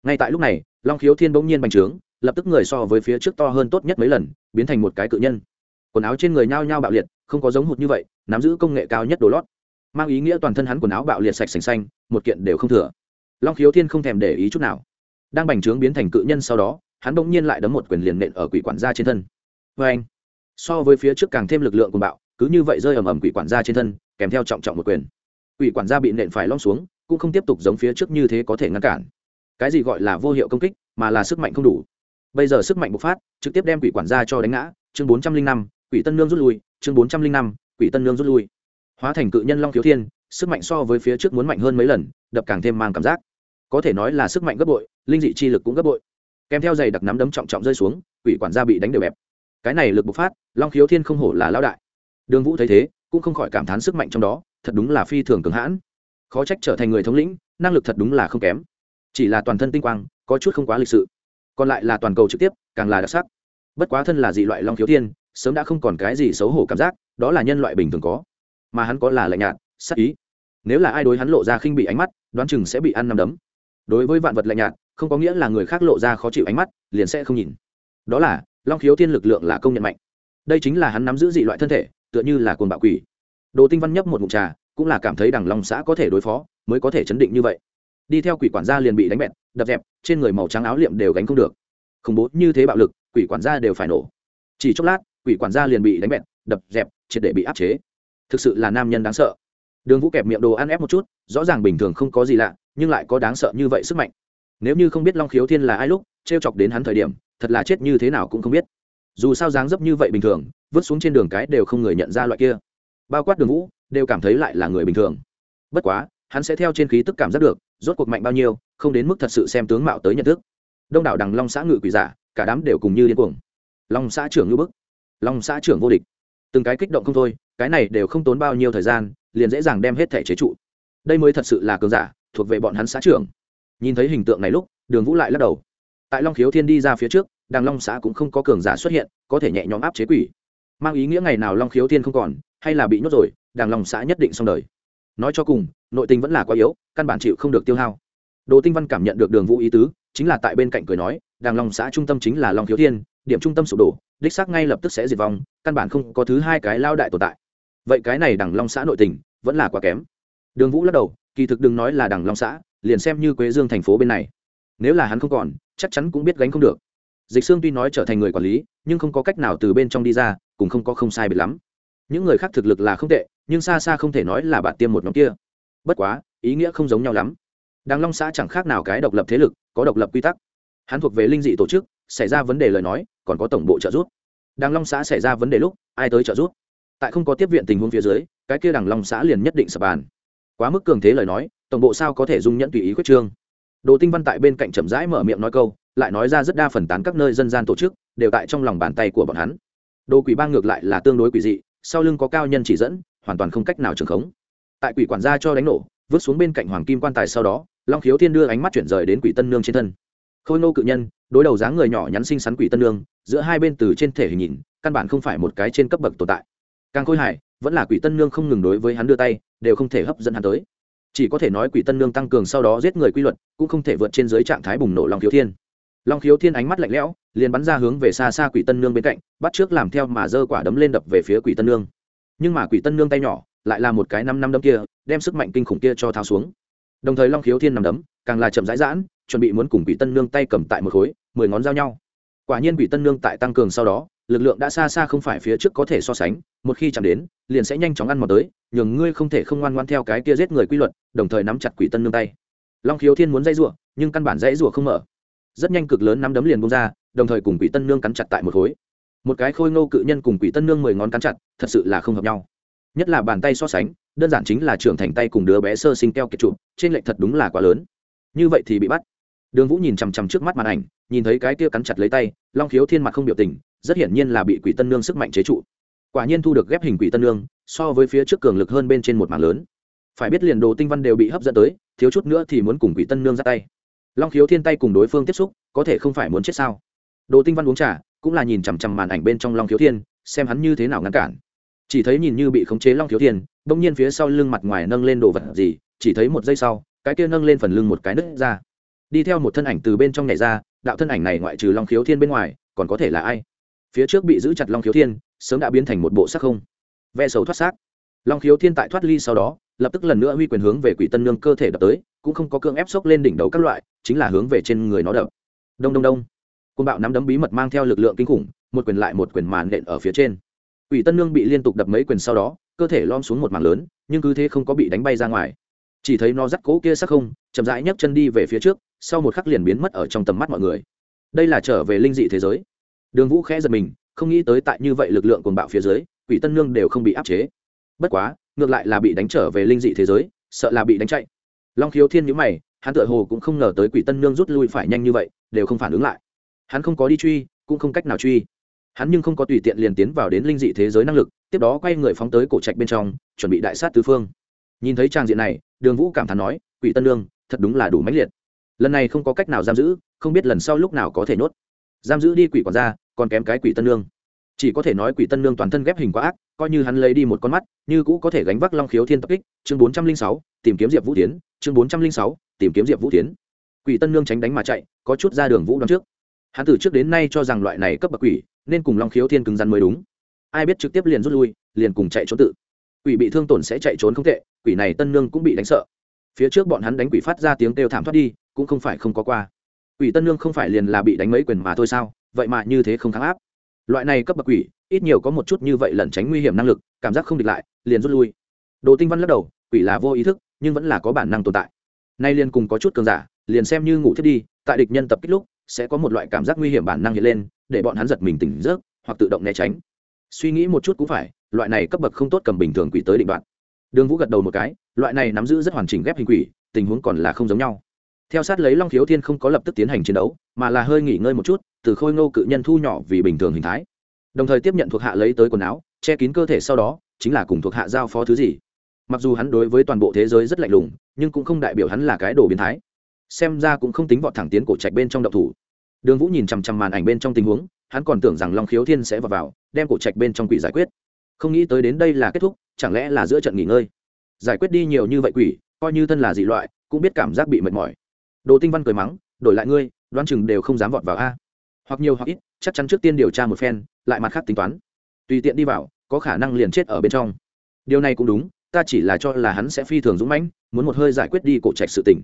Ngay tại lúc này, long khiếu thiên bỗng nhiên bành trướng, lập tức người so với phía trước to hơn tốt nhất mấy lần, biến thành một cái cự nhân quần áo trên người nhao nhao bạo liệt, không có giống hụt như vậy, nắm giữ công nghệ cao nhất đồ lót. Mang ý nghĩa toàn thân hắn quần áo bạo liệt sạch sành xanh, một kiện đều không thừa. Long khiếu thiên không thèm để ý chút nào. Đang bành trướng biến thành cự nhân sau đó, hắn bỗng nhiên lại đấm một quyền liền nện ở quỷ quản gia trên thân. Vê anh, so với phía trước càng thêm lực lượng của bạo, cứ như vậy rơi ầm ầm quỷ quản gia trên thân, kèm theo trọng trọng một quyền. Quỷ quản gia bị nện phải lom xuống, cũng không tiếp tục giống phía trước như thế có thể ngăn cản. Cái gì gọi là vô hiệu công kích, mà là sức mạnh không đủ. Bây giờ sức mạnh bộc phát, trực tiếp đem quỷ quản gia cho đánh ngã, chương bốn trăm linh năm quỷ tân nương rút lui, chương bốn trăm linh năm, quỷ tân nương rút lui. Hóa thành cự nhân long khiếu thiên, sức mạnh so với phía trước muốn mạnh hơn mấy lần, đập càng thêm mang cảm giác. Có thể nói là sức mạnh gấp bội, linh dị chi lực cũng gấp bội. Kèm theo giày đặc nắm đấm trọng trọng rơi xuống, quỷ quản gia bị đánh đều bẹp. Cái này lực bộc phát, long khiếu thiên không hổ là lão đại. Đường vũ thấy thế, cũng không khỏi cảm thán sức mạnh trong đó, thật đúng là phi thường cường hãn. Khó trách trở thành người thống lĩnh, năng lực thật đúng là không kém. Chỉ là toàn thân tinh quang, có chút không quá lịch sự. Còn lại là toàn cầu trực tiếp, càng là đặc sắc. Bất quá thân là dị loại long khiếu thiên sớm đã không còn cái gì xấu hổ cảm giác, đó là nhân loại bình thường có. Mà hắn có là lạnh nhạt, sắc ý. Nếu là ai đối hắn lộ ra khinh bị ánh mắt, đoán chừng sẽ bị ăn nằm đấm. Đối với vạn vật lạnh nhạt, không có nghĩa là người khác lộ ra khó chịu ánh mắt, liền sẽ không nhìn. Đó là, long khiếu thiên lực lượng là công nhận mạnh. Đây chính là hắn nắm giữ dị loại thân thể, tựa như là cồn bạo quỷ. Đồ tinh văn nhấp một mụn trà, cũng là cảm thấy đằng long xã có thể đối phó, mới có thể chấn định như vậy. Đi theo quỷ quản gia liền bị đánh bẹt, đập dẹp, trên người màu trắng áo liệm đều gánh không được. Khủng bố như thế bạo lực, quỷ quản gia đều phải nổ. Chỉ chốc lát quỷ quản gia liền bị đánh bẹt, đập, dẹp, triệt để bị áp chế. Thực sự là nam nhân đáng sợ. Đường vũ kẹp miệng đồ ăn ép một chút, rõ ràng bình thường không có gì lạ, nhưng lại có đáng sợ như vậy sức mạnh. Nếu như không biết long khiếu thiên là ai lúc t r e o chọc đến hắn thời điểm, thật là chết như thế nào cũng không biết. Dù sao dáng dấp như vậy bình thường, vứt xuống trên đường cái đều không người nhận ra loại kia. Bao quát đường vũ, đều cảm thấy lại là người bình thường. Bất quá, hắn sẽ theo trên khí tức cảm giác được, rốt cuộc mạnh bao nhiêu, không đến mức thật sự xem tướng mạo tới nhận thức. Đông đảo đằng long xã ngự quỷ giả, cả đám đều cùng như điên cuồng. Long xã trưởng ngữ bức long xã trưởng vô địch. Từng cái kích động không thôi, cái này đều không tốn bao nhiêu thời gian, liền dễ dàng đem hết thẻ chế trụ. Đây mới thật sự là cường giả, thuộc về bọn hắn xã trưởng. Nhìn thấy hình tượng này lúc, đường vũ lại lắc đầu. Tại long khiếu thiên đi ra phía trước đàng long xã cũng không có cường giả xuất hiện, có thể nhẹ nhõm áp chế quỷ. Mang ý nghĩa ngày nào long khiếu thiên không còn, hay là bị nhốt rồi đàng long xã nhất định xong đời. Nói cho cùng, nội tình vẫn là quá yếu, căn bản chịu không được tiêu hao. Đồ tinh văn cảm nhận được đường vũ ý tứ, chính là tại bên cạnh cười nói đàng long xã trung tâm chính là long khiếu thiên điểm trung tâm sụp đổ, đích xác ngay lập tức sẽ diệt vong, căn bản không có thứ hai cái lao đại tồn tại. Vậy cái này đằng long xã nội tình, vẫn là quá kém. Đường vũ lắc đầu, kỳ thực đừng nói là đằng long xã, liền xem như quế dương thành phố bên này. Nếu là hắn không còn, chắc chắn cũng biết gánh không được. Dịch sương tuy nói trở thành người quản lý, nhưng không có cách nào từ bên trong đi ra, cũng không có không sai biệt lắm. Những người khác thực lực là không tệ, nhưng xa xa không thể nói là bạn tiêm một nhóm kia. Bất quá, ý nghĩa không giống nhau lắm. Đằng long xã chẳng khác nào cái độc lập thế lực, có độc lập quy tắc. Hắn thuộc về linh dị tổ chức xảy ra vấn đề lời nói, còn có tổng bộ trợ giúp. Đằng long xã xảy ra vấn đề lúc, ai tới trợ giúp? Tại không có tiếp viện tình huống phía dưới, cái kia đằng long xã liền nhất định sập bàn. Quá mức cường thế lời nói, tổng bộ sao có thể dung nhẫn tùy ý quyết trương? Đồ tinh văn tại bên cạnh chậm rãi mở miệng nói câu, lại nói ra rất đa phần tán các nơi dân gian tổ chức, đều tại trong lòng bàn tay của bọn hắn. Đồ quỷ bang ngược lại là tương đối quỷ dị, sau lưng có cao nhân chỉ dẫn, hoàn toàn không cách nào trường khống. Tại quỷ quản gia cho đánh nổ, vứt xuống bên cạnh hoàng kim quan tài sau đó, long khiếu thiên đưa ánh mắt chuyển rời đến quỷ tân nương trên thân. Khôi nô cự nhân đối đầu dáng người nhỏ nhắn xinh xắn quỷ tân nương giữa hai bên từ trên thể hình nhìn, căn bản không phải một cái trên cấp bậc tồn tại. Càng khôi hài, vẫn là quỷ tân nương không ngừng đối với hắn đưa tay, đều không thể hấp dẫn hắn tới. Chỉ có thể nói quỷ tân nương tăng cường sau đó giết người quy luật, cũng không thể vượt trên dưới trạng thái bùng nổ long khiếu thiên. Long khiếu thiên ánh mắt lạnh lẽo, liền bắn ra hướng về xa xa quỷ tân nương bên cạnh, bắt trước làm theo mà giơ quả đấm lên đập về phía quỷ tân nương nhưng mà quỷ tân nương tay nhỏ, lại là một cái năm năm đấm kia, đem sức mạnh kinh khủng kia cho thao xuống. Đồng thời long khiếu thiên nằm đấm, càng là chậm rãi giãn, chuẩn bị muốn cùng quỷ tân nương tay cầm tại một khối mười ngón giao nhau. Quả nhiên quỷ tân nương tại tăng cường sau đó, lực lượng đã xa xa không phải phía trước có thể so sánh, một khi chạm đến, liền sẽ nhanh chóng ăn mò tới, nhường ngươi không thể không ngoan ngoan theo cái kia giết người quy luật, đồng thời nắm chặt quỷ tân nương tay. Long khiếu thiên muốn dãy rủa, nhưng căn bản dãy rủa không mở. Rất nhanh cực lớn nắm đấm liền bung ra, đồng thời cùng quỷ tân nương cắn chặt tại một khối. Một cái khôi ngô cự nhân cùng quỷ tân nương mười ngón cắn chặt, thật sự là không hợp nhau. Nhất là bàn tay so sánh, đơn giản chính là trưởng thành tay cùng đứa bé sơ sinh keo kiệt trụ, trên lệch thật đúng là quá lớn. Như vậy thì bị bắt đường vũ nhìn chằm chằm trước mắt màn ảnh, nhìn thấy cái kia cắn chặt lấy tay, long khiếu thiên mặt không biểu tình, rất hiển nhiên là bị quỷ tân nương sức mạnh chế trụ. Quả nhiên thu được ghép hình quỷ tân nương, so với phía trước cường lực hơn bên trên một mảng lớn. Phải biết liền đồ tinh văn đều bị hấp dẫn tới, thiếu chút nữa thì muốn cùng quỷ tân nương ra tay. Long khiếu thiên tay cùng đối phương tiếp xúc, có thể không phải muốn chết sao? Đồ tinh văn uống trà, cũng là nhìn chằm chằm màn ảnh bên trong long khiếu thiên, xem hắn như thế nào ngăn cản. Chỉ thấy nhìn như bị khống chế long khiếu thiên, bỗng nhiên phía sau lưng mặt ngoài nâng lên đồ vật gì, chỉ thấy một giây sau, cái kia nâng lên phần lưng một cái nứt ra đi theo một thân ảnh từ bên trong nhảy ra, đạo thân ảnh này ngoại trừ long khiếu thiên bên ngoài, còn có thể là ai? Phía trước bị giữ chặt long khiếu thiên, sớm đã biến thành một bộ sắc không. Ve sầu thoát xác. Long khiếu thiên tại thoát ly sau đó, lập tức lần nữa huy quyền hướng về quỷ tân nương cơ thể đập tới, cũng không có cưỡng ép xốc lên đỉnh đầu các loại, chính là hướng về trên người nó đập. Đông đông đông. Côn bạo nắm đấm bí mật mang theo lực lượng kinh khủng, một quyền lại một quyền màn nện ở phía trên. Quỷ tân nương bị liên tục đập mấy quyền sau đó, cơ thể lom xuống một mảng lớn, nhưng cứ thế không có bị đánh bay ra ngoài. Chỉ thấy nó dắt cố kia sắc không, chậm rãi nhấc chân đi về phía trước sau một khắc liền biến mất ở trong tầm mắt mọi người. Đây là trở về linh dị thế giới. Đường vũ khẽ giật mình, không nghĩ tới tại như vậy lực lượng cuồng bạo phía dưới, quỷ tân nương đều không bị áp chế. Bất quá, ngược lại là bị đánh trở về linh dị thế giới, sợ là bị đánh chạy. Long khiếu thiên nhữ mày, hắn tựa hồ cũng không ngờ tới quỷ tân nương rút lui phải nhanh như vậy, đều không phản ứng lại. Hắn không có đi truy, cũng không cách nào truy. Hắn nhưng không có tùy tiện liền tiến vào đến linh dị thế giới năng lực, tiếp đó quay người phóng tới cổ trạch bên trong, chuẩn bị đại sát tứ phương. Nhìn thấy trang diện này, đường vũ cảm thán nói, quỷ tân nương, thật đúng là đủ mãnh liệt lần này không có cách nào giam giữ, không biết lần sau lúc nào có thể nhốt. Giam giữ đi quỷ quản gia, còn kém cái quỷ tân lương. chỉ có thể nói quỷ tân lương toàn thân ghép hình quá ác, coi như hắn lấy đi một con mắt, như cũ có thể gánh vác long khiếu thiên tập kích. Chương bốn trăm linh sáu, tìm kiếm diệp vũ tiến chương bốn trăm linh sáu, tìm kiếm diệp vũ tiến quỷ tân lương tránh đánh mà chạy, có chút ra đường vũ đón trước. Hắn từ trước đến nay cho rằng loại này cấp bậc quỷ, nên cùng long khiếu thiên cứng rắn mới đúng. Ai biết trực tiếp liền rút lui, liền cùng chạy trốn tự. Quỷ bị thương tổn sẽ chạy trốn không tệ, quỷ này tân nương cũng bị đánh sợ. Phía trước bọn hắn đánh quỷ phát ra tiếng kêu thảm thoát đi cũng không phải không có qua. Quỷ tân nương không phải liền là bị đánh mấy quyền mà thôi sao? Vậy mà như thế không kháng áp. Loại này cấp bậc quỷ, ít nhiều có một chút như vậy lẩn tránh nguy hiểm năng lực, cảm giác không địch lại, liền rút lui. Đồ tinh văn lắc đầu, quỷ là vô ý thức, nhưng vẫn là có bản năng tồn tại. Nay liền cùng có chút cường giả, liền xem như ngủ thiết đi, tại địch nhân tập kích lúc, sẽ có một loại cảm giác nguy hiểm bản năng hiện lên, để bọn hắn giật mình tỉnh giấc, hoặc tự động né tránh. Suy nghĩ một chút cũng phải, loại này cấp bậc không tốt cầm bình thường quỷ tới định đoạn đường vũ gật đầu một cái, loại này nắm giữ rất hoàn chỉnh ghép hình quỷ, tình huống còn là không giống nhau theo sát lấy long thiếu thiên không có lập tức tiến hành chiến đấu mà là hơi nghỉ ngơi một chút từ khôi ngô cự nhân thu nhỏ vì bình thường hình thái. Đồng thời tiếp nhận thuộc hạ lấy tới quần áo che kín cơ thể sau đó chính là cùng thuộc hạ giao phó thứ gì. Mặc dù hắn đối với toàn bộ thế giới rất lạnh lùng nhưng cũng không đại biểu hắn là cái đồ biến thái. Xem ra cũng không tính vọt thẳng tiến cổ trạch bên trong đậu thủ. Đường vũ nhìn chằm chằm màn ảnh bên trong tình huống hắn còn tưởng rằng long khiếu thiên sẽ vào, vào đem cổ trạch bên trong quỷ giải quyết. Không nghĩ tới đến đây là kết thúc chẳng lẽ là giữa trận nghỉ ngơi? Giải quyết đi nhiều như vậy quỷ coi như thân là dị loại cũng biết cảm giác bị mệt mỏi đồ tinh văn cười mắng, đổi lại ngươi, đoán chừng đều không dám vọt vào a. Hoặc nhiều hoặc ít, chắc chắn trước tiên điều tra một phen, lại mặt khác tính toán. Tùy tiện đi vào, có khả năng liền chết ở bên trong. Điều này cũng đúng, ta chỉ là cho là hắn sẽ phi thường dũng mãnh, muốn một hơi giải quyết đi cổ trạch sự tỉnh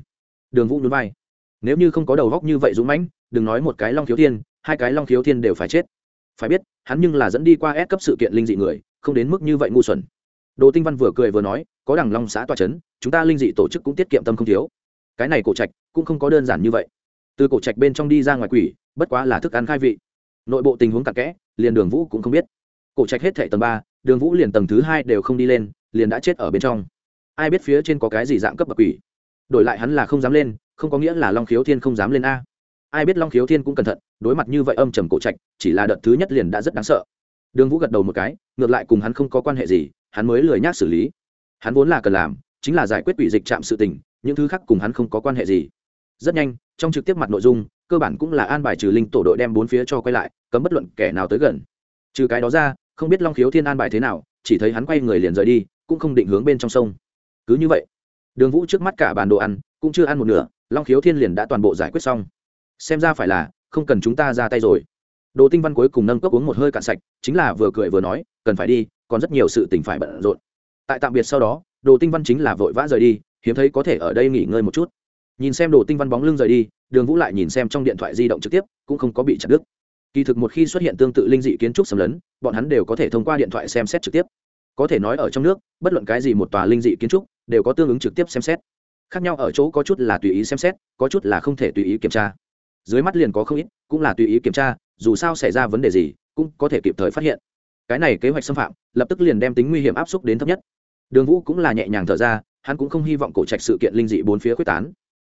đường vũ núi vai. Nếu như không có đầu góc như vậy dũng mãnh, đừng nói một cái long thiếu thiên, hai cái long thiếu thiên đều phải chết. Phải biết, hắn nhưng là dẫn đi qua ép cấp sự kiện linh dị người, không đến mức như vậy ngu xuẩn. Đồ tinh văn vừa cười vừa nói, có đằng long xã tòa c h ấ n chúng ta linh dị tổ chức cũng tiết kiệm tâm không thiếu cái này cổ trạch cũng không có đơn giản như vậy. Từ cổ trạch bên trong đi ra ngoài quỷ, bất quá là thức ăn khai vị. Nội bộ tình huống cặn kẽ, liền đường vũ cũng không biết. Cổ trạch hết thệ tầng ba, đường vũ liền tầng thứ hai đều không đi lên, liền đã chết ở bên trong. Ai biết phía trên có cái gì dạng cấp bậc quỷ. Đổi lại hắn là không dám lên, không có nghĩa là long khiếu thiên không dám lên a. Ai biết long khiếu thiên cũng cẩn thận, đối mặt như vậy âm trầm cổ trạch, chỉ là đợt thứ nhất liền đã rất đáng sợ. Đường vũ gật đầu một cái, ngược lại cùng hắn không có quan hệ gì, hắn mới lười nhác xử lý. Hắn vốn là cần làm, chính là giải quyết quỷ dịch chạm sự tình những thứ khác cùng hắn không có quan hệ gì. Rất nhanh, trong trực tiếp mặt nội dung, cơ bản cũng là an bài trừ linh tổ đội đem bốn phía cho quay lại, cấm bất luận kẻ nào tới gần. Trừ cái đó ra, không biết long khiếu thiên an bài thế nào, chỉ thấy hắn quay người liền rời đi, cũng không định hướng bên trong sông. Cứ như vậy, đường vũ trước mắt cả bàn đồ ăn, cũng chưa ăn một nửa, long khiếu thiên liền đã toàn bộ giải quyết xong. Xem ra phải là, không cần chúng ta ra tay rồi. Đồ tinh văn cuối cùng nâng cốc uống một hơi cạn sạch, chính là vừa cười vừa nói, cần phải đi, còn rất nhiều sự tình phải bận rộn. Tại tạm biệt sau đó, đồ tinh văn chính là vội vã rời đi hiếm thấy có thể ở đây nghỉ ngơi một chút. Nhìn xem đồ tinh văn bóng lưng rời đi, đường vũ lại nhìn xem trong điện thoại di động trực tiếp, cũng không có bị chặt đứt. Kỳ thực một khi xuất hiện tương tự linh dị kiến trúc xâm lấn, bọn hắn đều có thể thông qua điện thoại xem xét trực tiếp. Có thể nói ở trong nước, bất luận cái gì một tòa linh dị kiến trúc, đều có tương ứng trực tiếp xem xét. Khác nhau ở chỗ có chút là tùy ý xem xét, có chút là không thể tùy ý kiểm tra. Dưới mắt liền có không ít, cũng là tùy ý kiểm tra, dù sao xảy ra vấn đề gì, cũng có thể kịp thời phát hiện. Cái này kế hoạch xâm phạm, lập tức liền đem tính nguy hiểm áp suất đến thấp nhất. Đường vũ cũng là nhẹ nhàng thở ra hắn cũng không hy vọng cổ trạch sự kiện linh dị bốn phía quyết tán.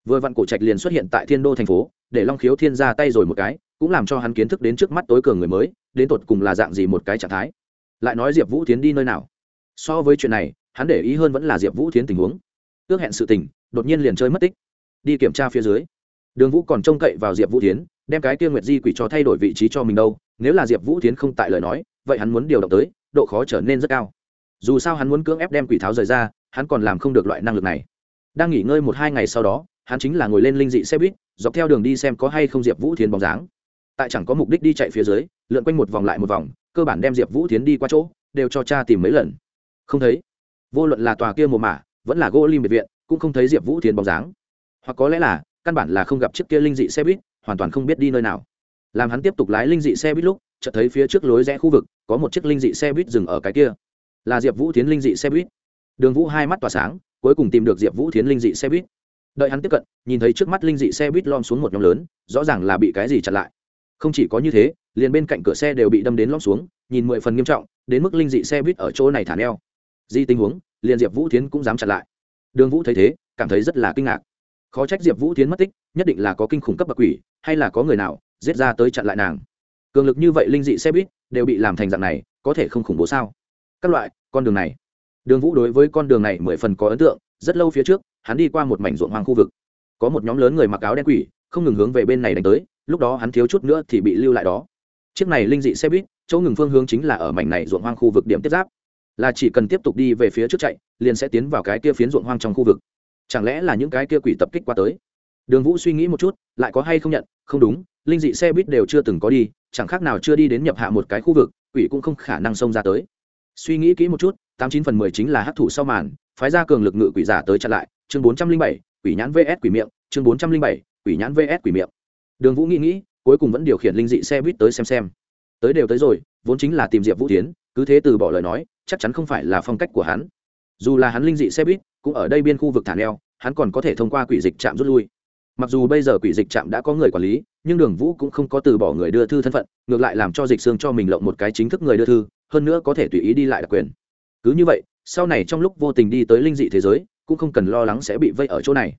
Vừa vặn cổ trạch liền xuất hiện tại thiên đô thành phố, để long khiếu thiên ra tay rồi một cái, cũng làm cho hắn kiến thức đến trước mắt tối cường người mới, đến tột cùng là dạng gì một cái trạng thái. Lại nói diệp vũ tiến đi nơi nào? So với chuyện này, hắn để ý hơn vẫn là diệp vũ tiến tình huống. Ước hẹn sự tình, đột nhiên liền chơi mất tích. Đi kiểm tra phía dưới. Đường vũ còn trông cậy vào diệp vũ tiến đem cái kia nguyệt di quỷ cho thay đổi vị trí cho mình đâu. Nếu là diệp vũ tiến không tại lời nói, vậy hắn muốn điều động tới, độ khó trở nên rất cao. Dù sao hắn muốn cưỡng ép đem quỷ tháo rời ra hắn còn làm không được loại năng lực này. Đang nghỉ ngơi một hai ngày sau đó, hắn chính là ngồi lên linh dị xe buýt, dọc theo đường đi xem có hay không diệp vũ thiến bóng dáng. Tại chẳng có mục đích đi chạy phía dưới, lượn quanh một vòng lại một vòng, cơ bản đem diệp vũ thiến đi qua chỗ, đều cho cha tìm mấy lần. Không thấy. Vô luận là tòa kia mồ mả, vẫn là gỗ lim biệt viện, cũng không thấy diệp vũ thiến bóng dáng. Hoặc có lẽ là, căn bản là không gặp chiếc kia linh dị xe buýt, hoàn toàn không biết đi nơi nào. Làm hắn tiếp tục lái linh dị xe buýt lúc, chợt thấy phía trước lối rẽ khu vực, có một chiếc linh dị xe buýt dừng ở cái kia. Là diệp vũ tiến linh dị xe buýt đường vũ hai mắt tỏa sáng, cuối cùng tìm được diệp vũ Thiến linh dị xe buýt. Đợi hắn tiếp cận, nhìn thấy trước mắt linh dị xe buýt lom xuống một nhóm lớn, rõ ràng là bị cái gì chặn lại. Không chỉ có như thế, liền bên cạnh cửa xe đều bị đâm đến lom xuống, nhìn mười phần nghiêm trọng, đến mức linh dị xe buýt ở chỗ này thả neo. Di tình huống, liền diệp vũ Thiến cũng dám chặn lại. Đường vũ thấy thế, cảm thấy rất là kinh ngạc. Khó trách diệp vũ Thiến mất tích, nhất định là có kinh khủng cấp bậc quỷ, hay là có người nào giết ra tới chặn lại nàng. Cường lực như vậy linh dị xe buýt đều bị làm thành dạng này, có thể không khủng bố sao? Các loại, con đường này đường vũ đối với con đường này mười phần có ấn tượng, rất lâu phía trước, hắn đi qua một mảnh ruộng hoang khu vực. Có một nhóm lớn người mặc áo đen quỷ, không ngừng hướng về bên này đánh tới, lúc đó hắn thiếu chút nữa thì bị lưu lại đó. Chiếc này linh dị xe buýt, chỗ ngừng phương hướng chính là ở mảnh này ruộng hoang khu vực điểm tiếp giáp. Là chỉ cần tiếp tục đi về phía trước chạy, liền sẽ tiến vào cái kia phiến ruộng hoang trong khu vực. Chẳng lẽ là những cái kia quỷ tập kích qua tới? Đường vũ suy nghĩ một chút, lại có hay không nhận? Không đúng, linh dị xe buýt đều chưa từng có đi, chẳng khác nào chưa đi đến nhập hạ một cái khu vực, quỷ cũng không khả năng xông ra tới suy nghĩ kỹ một chút, tám chín phần mười chính là hấp thụ sau màn, phái ra cường lực ngự quỷ giả tới chặn lại, chương bốn trăm linh bảy, quỷ nhãn vs quỷ miệng, chương bốn trăm linh bảy, quỷ nhãn vs quỷ miệng. Đường vũ nghĩ nghĩ, cuối cùng vẫn điều khiển linh dị xe buýt tới xem xem. Tới đều tới rồi, vốn chính là tìm diệp vũ tiến cứ thế từ bỏ lời nói, chắc chắn không phải là phong cách của hắn. Dù là hắn linh dị xe buýt, cũng ở đây biên khu vực thả neo, hắn còn có thể thông qua quỷ dịch trạm rút lui. Mặc dù bây giờ quỷ dịch trạm đã có người quản lý, nhưng đường vũ cũng không có từ bỏ người đưa thư thân phận, ngược lại làm cho dịch xương cho mình lộng một cái chính thức người đưa thư hơn nữa có thể tùy ý đi lại đặc quyền. Cứ như vậy, sau này trong lúc vô tình đi tới linh dị thế giới, cũng không cần lo lắng sẽ bị vây ở chỗ này.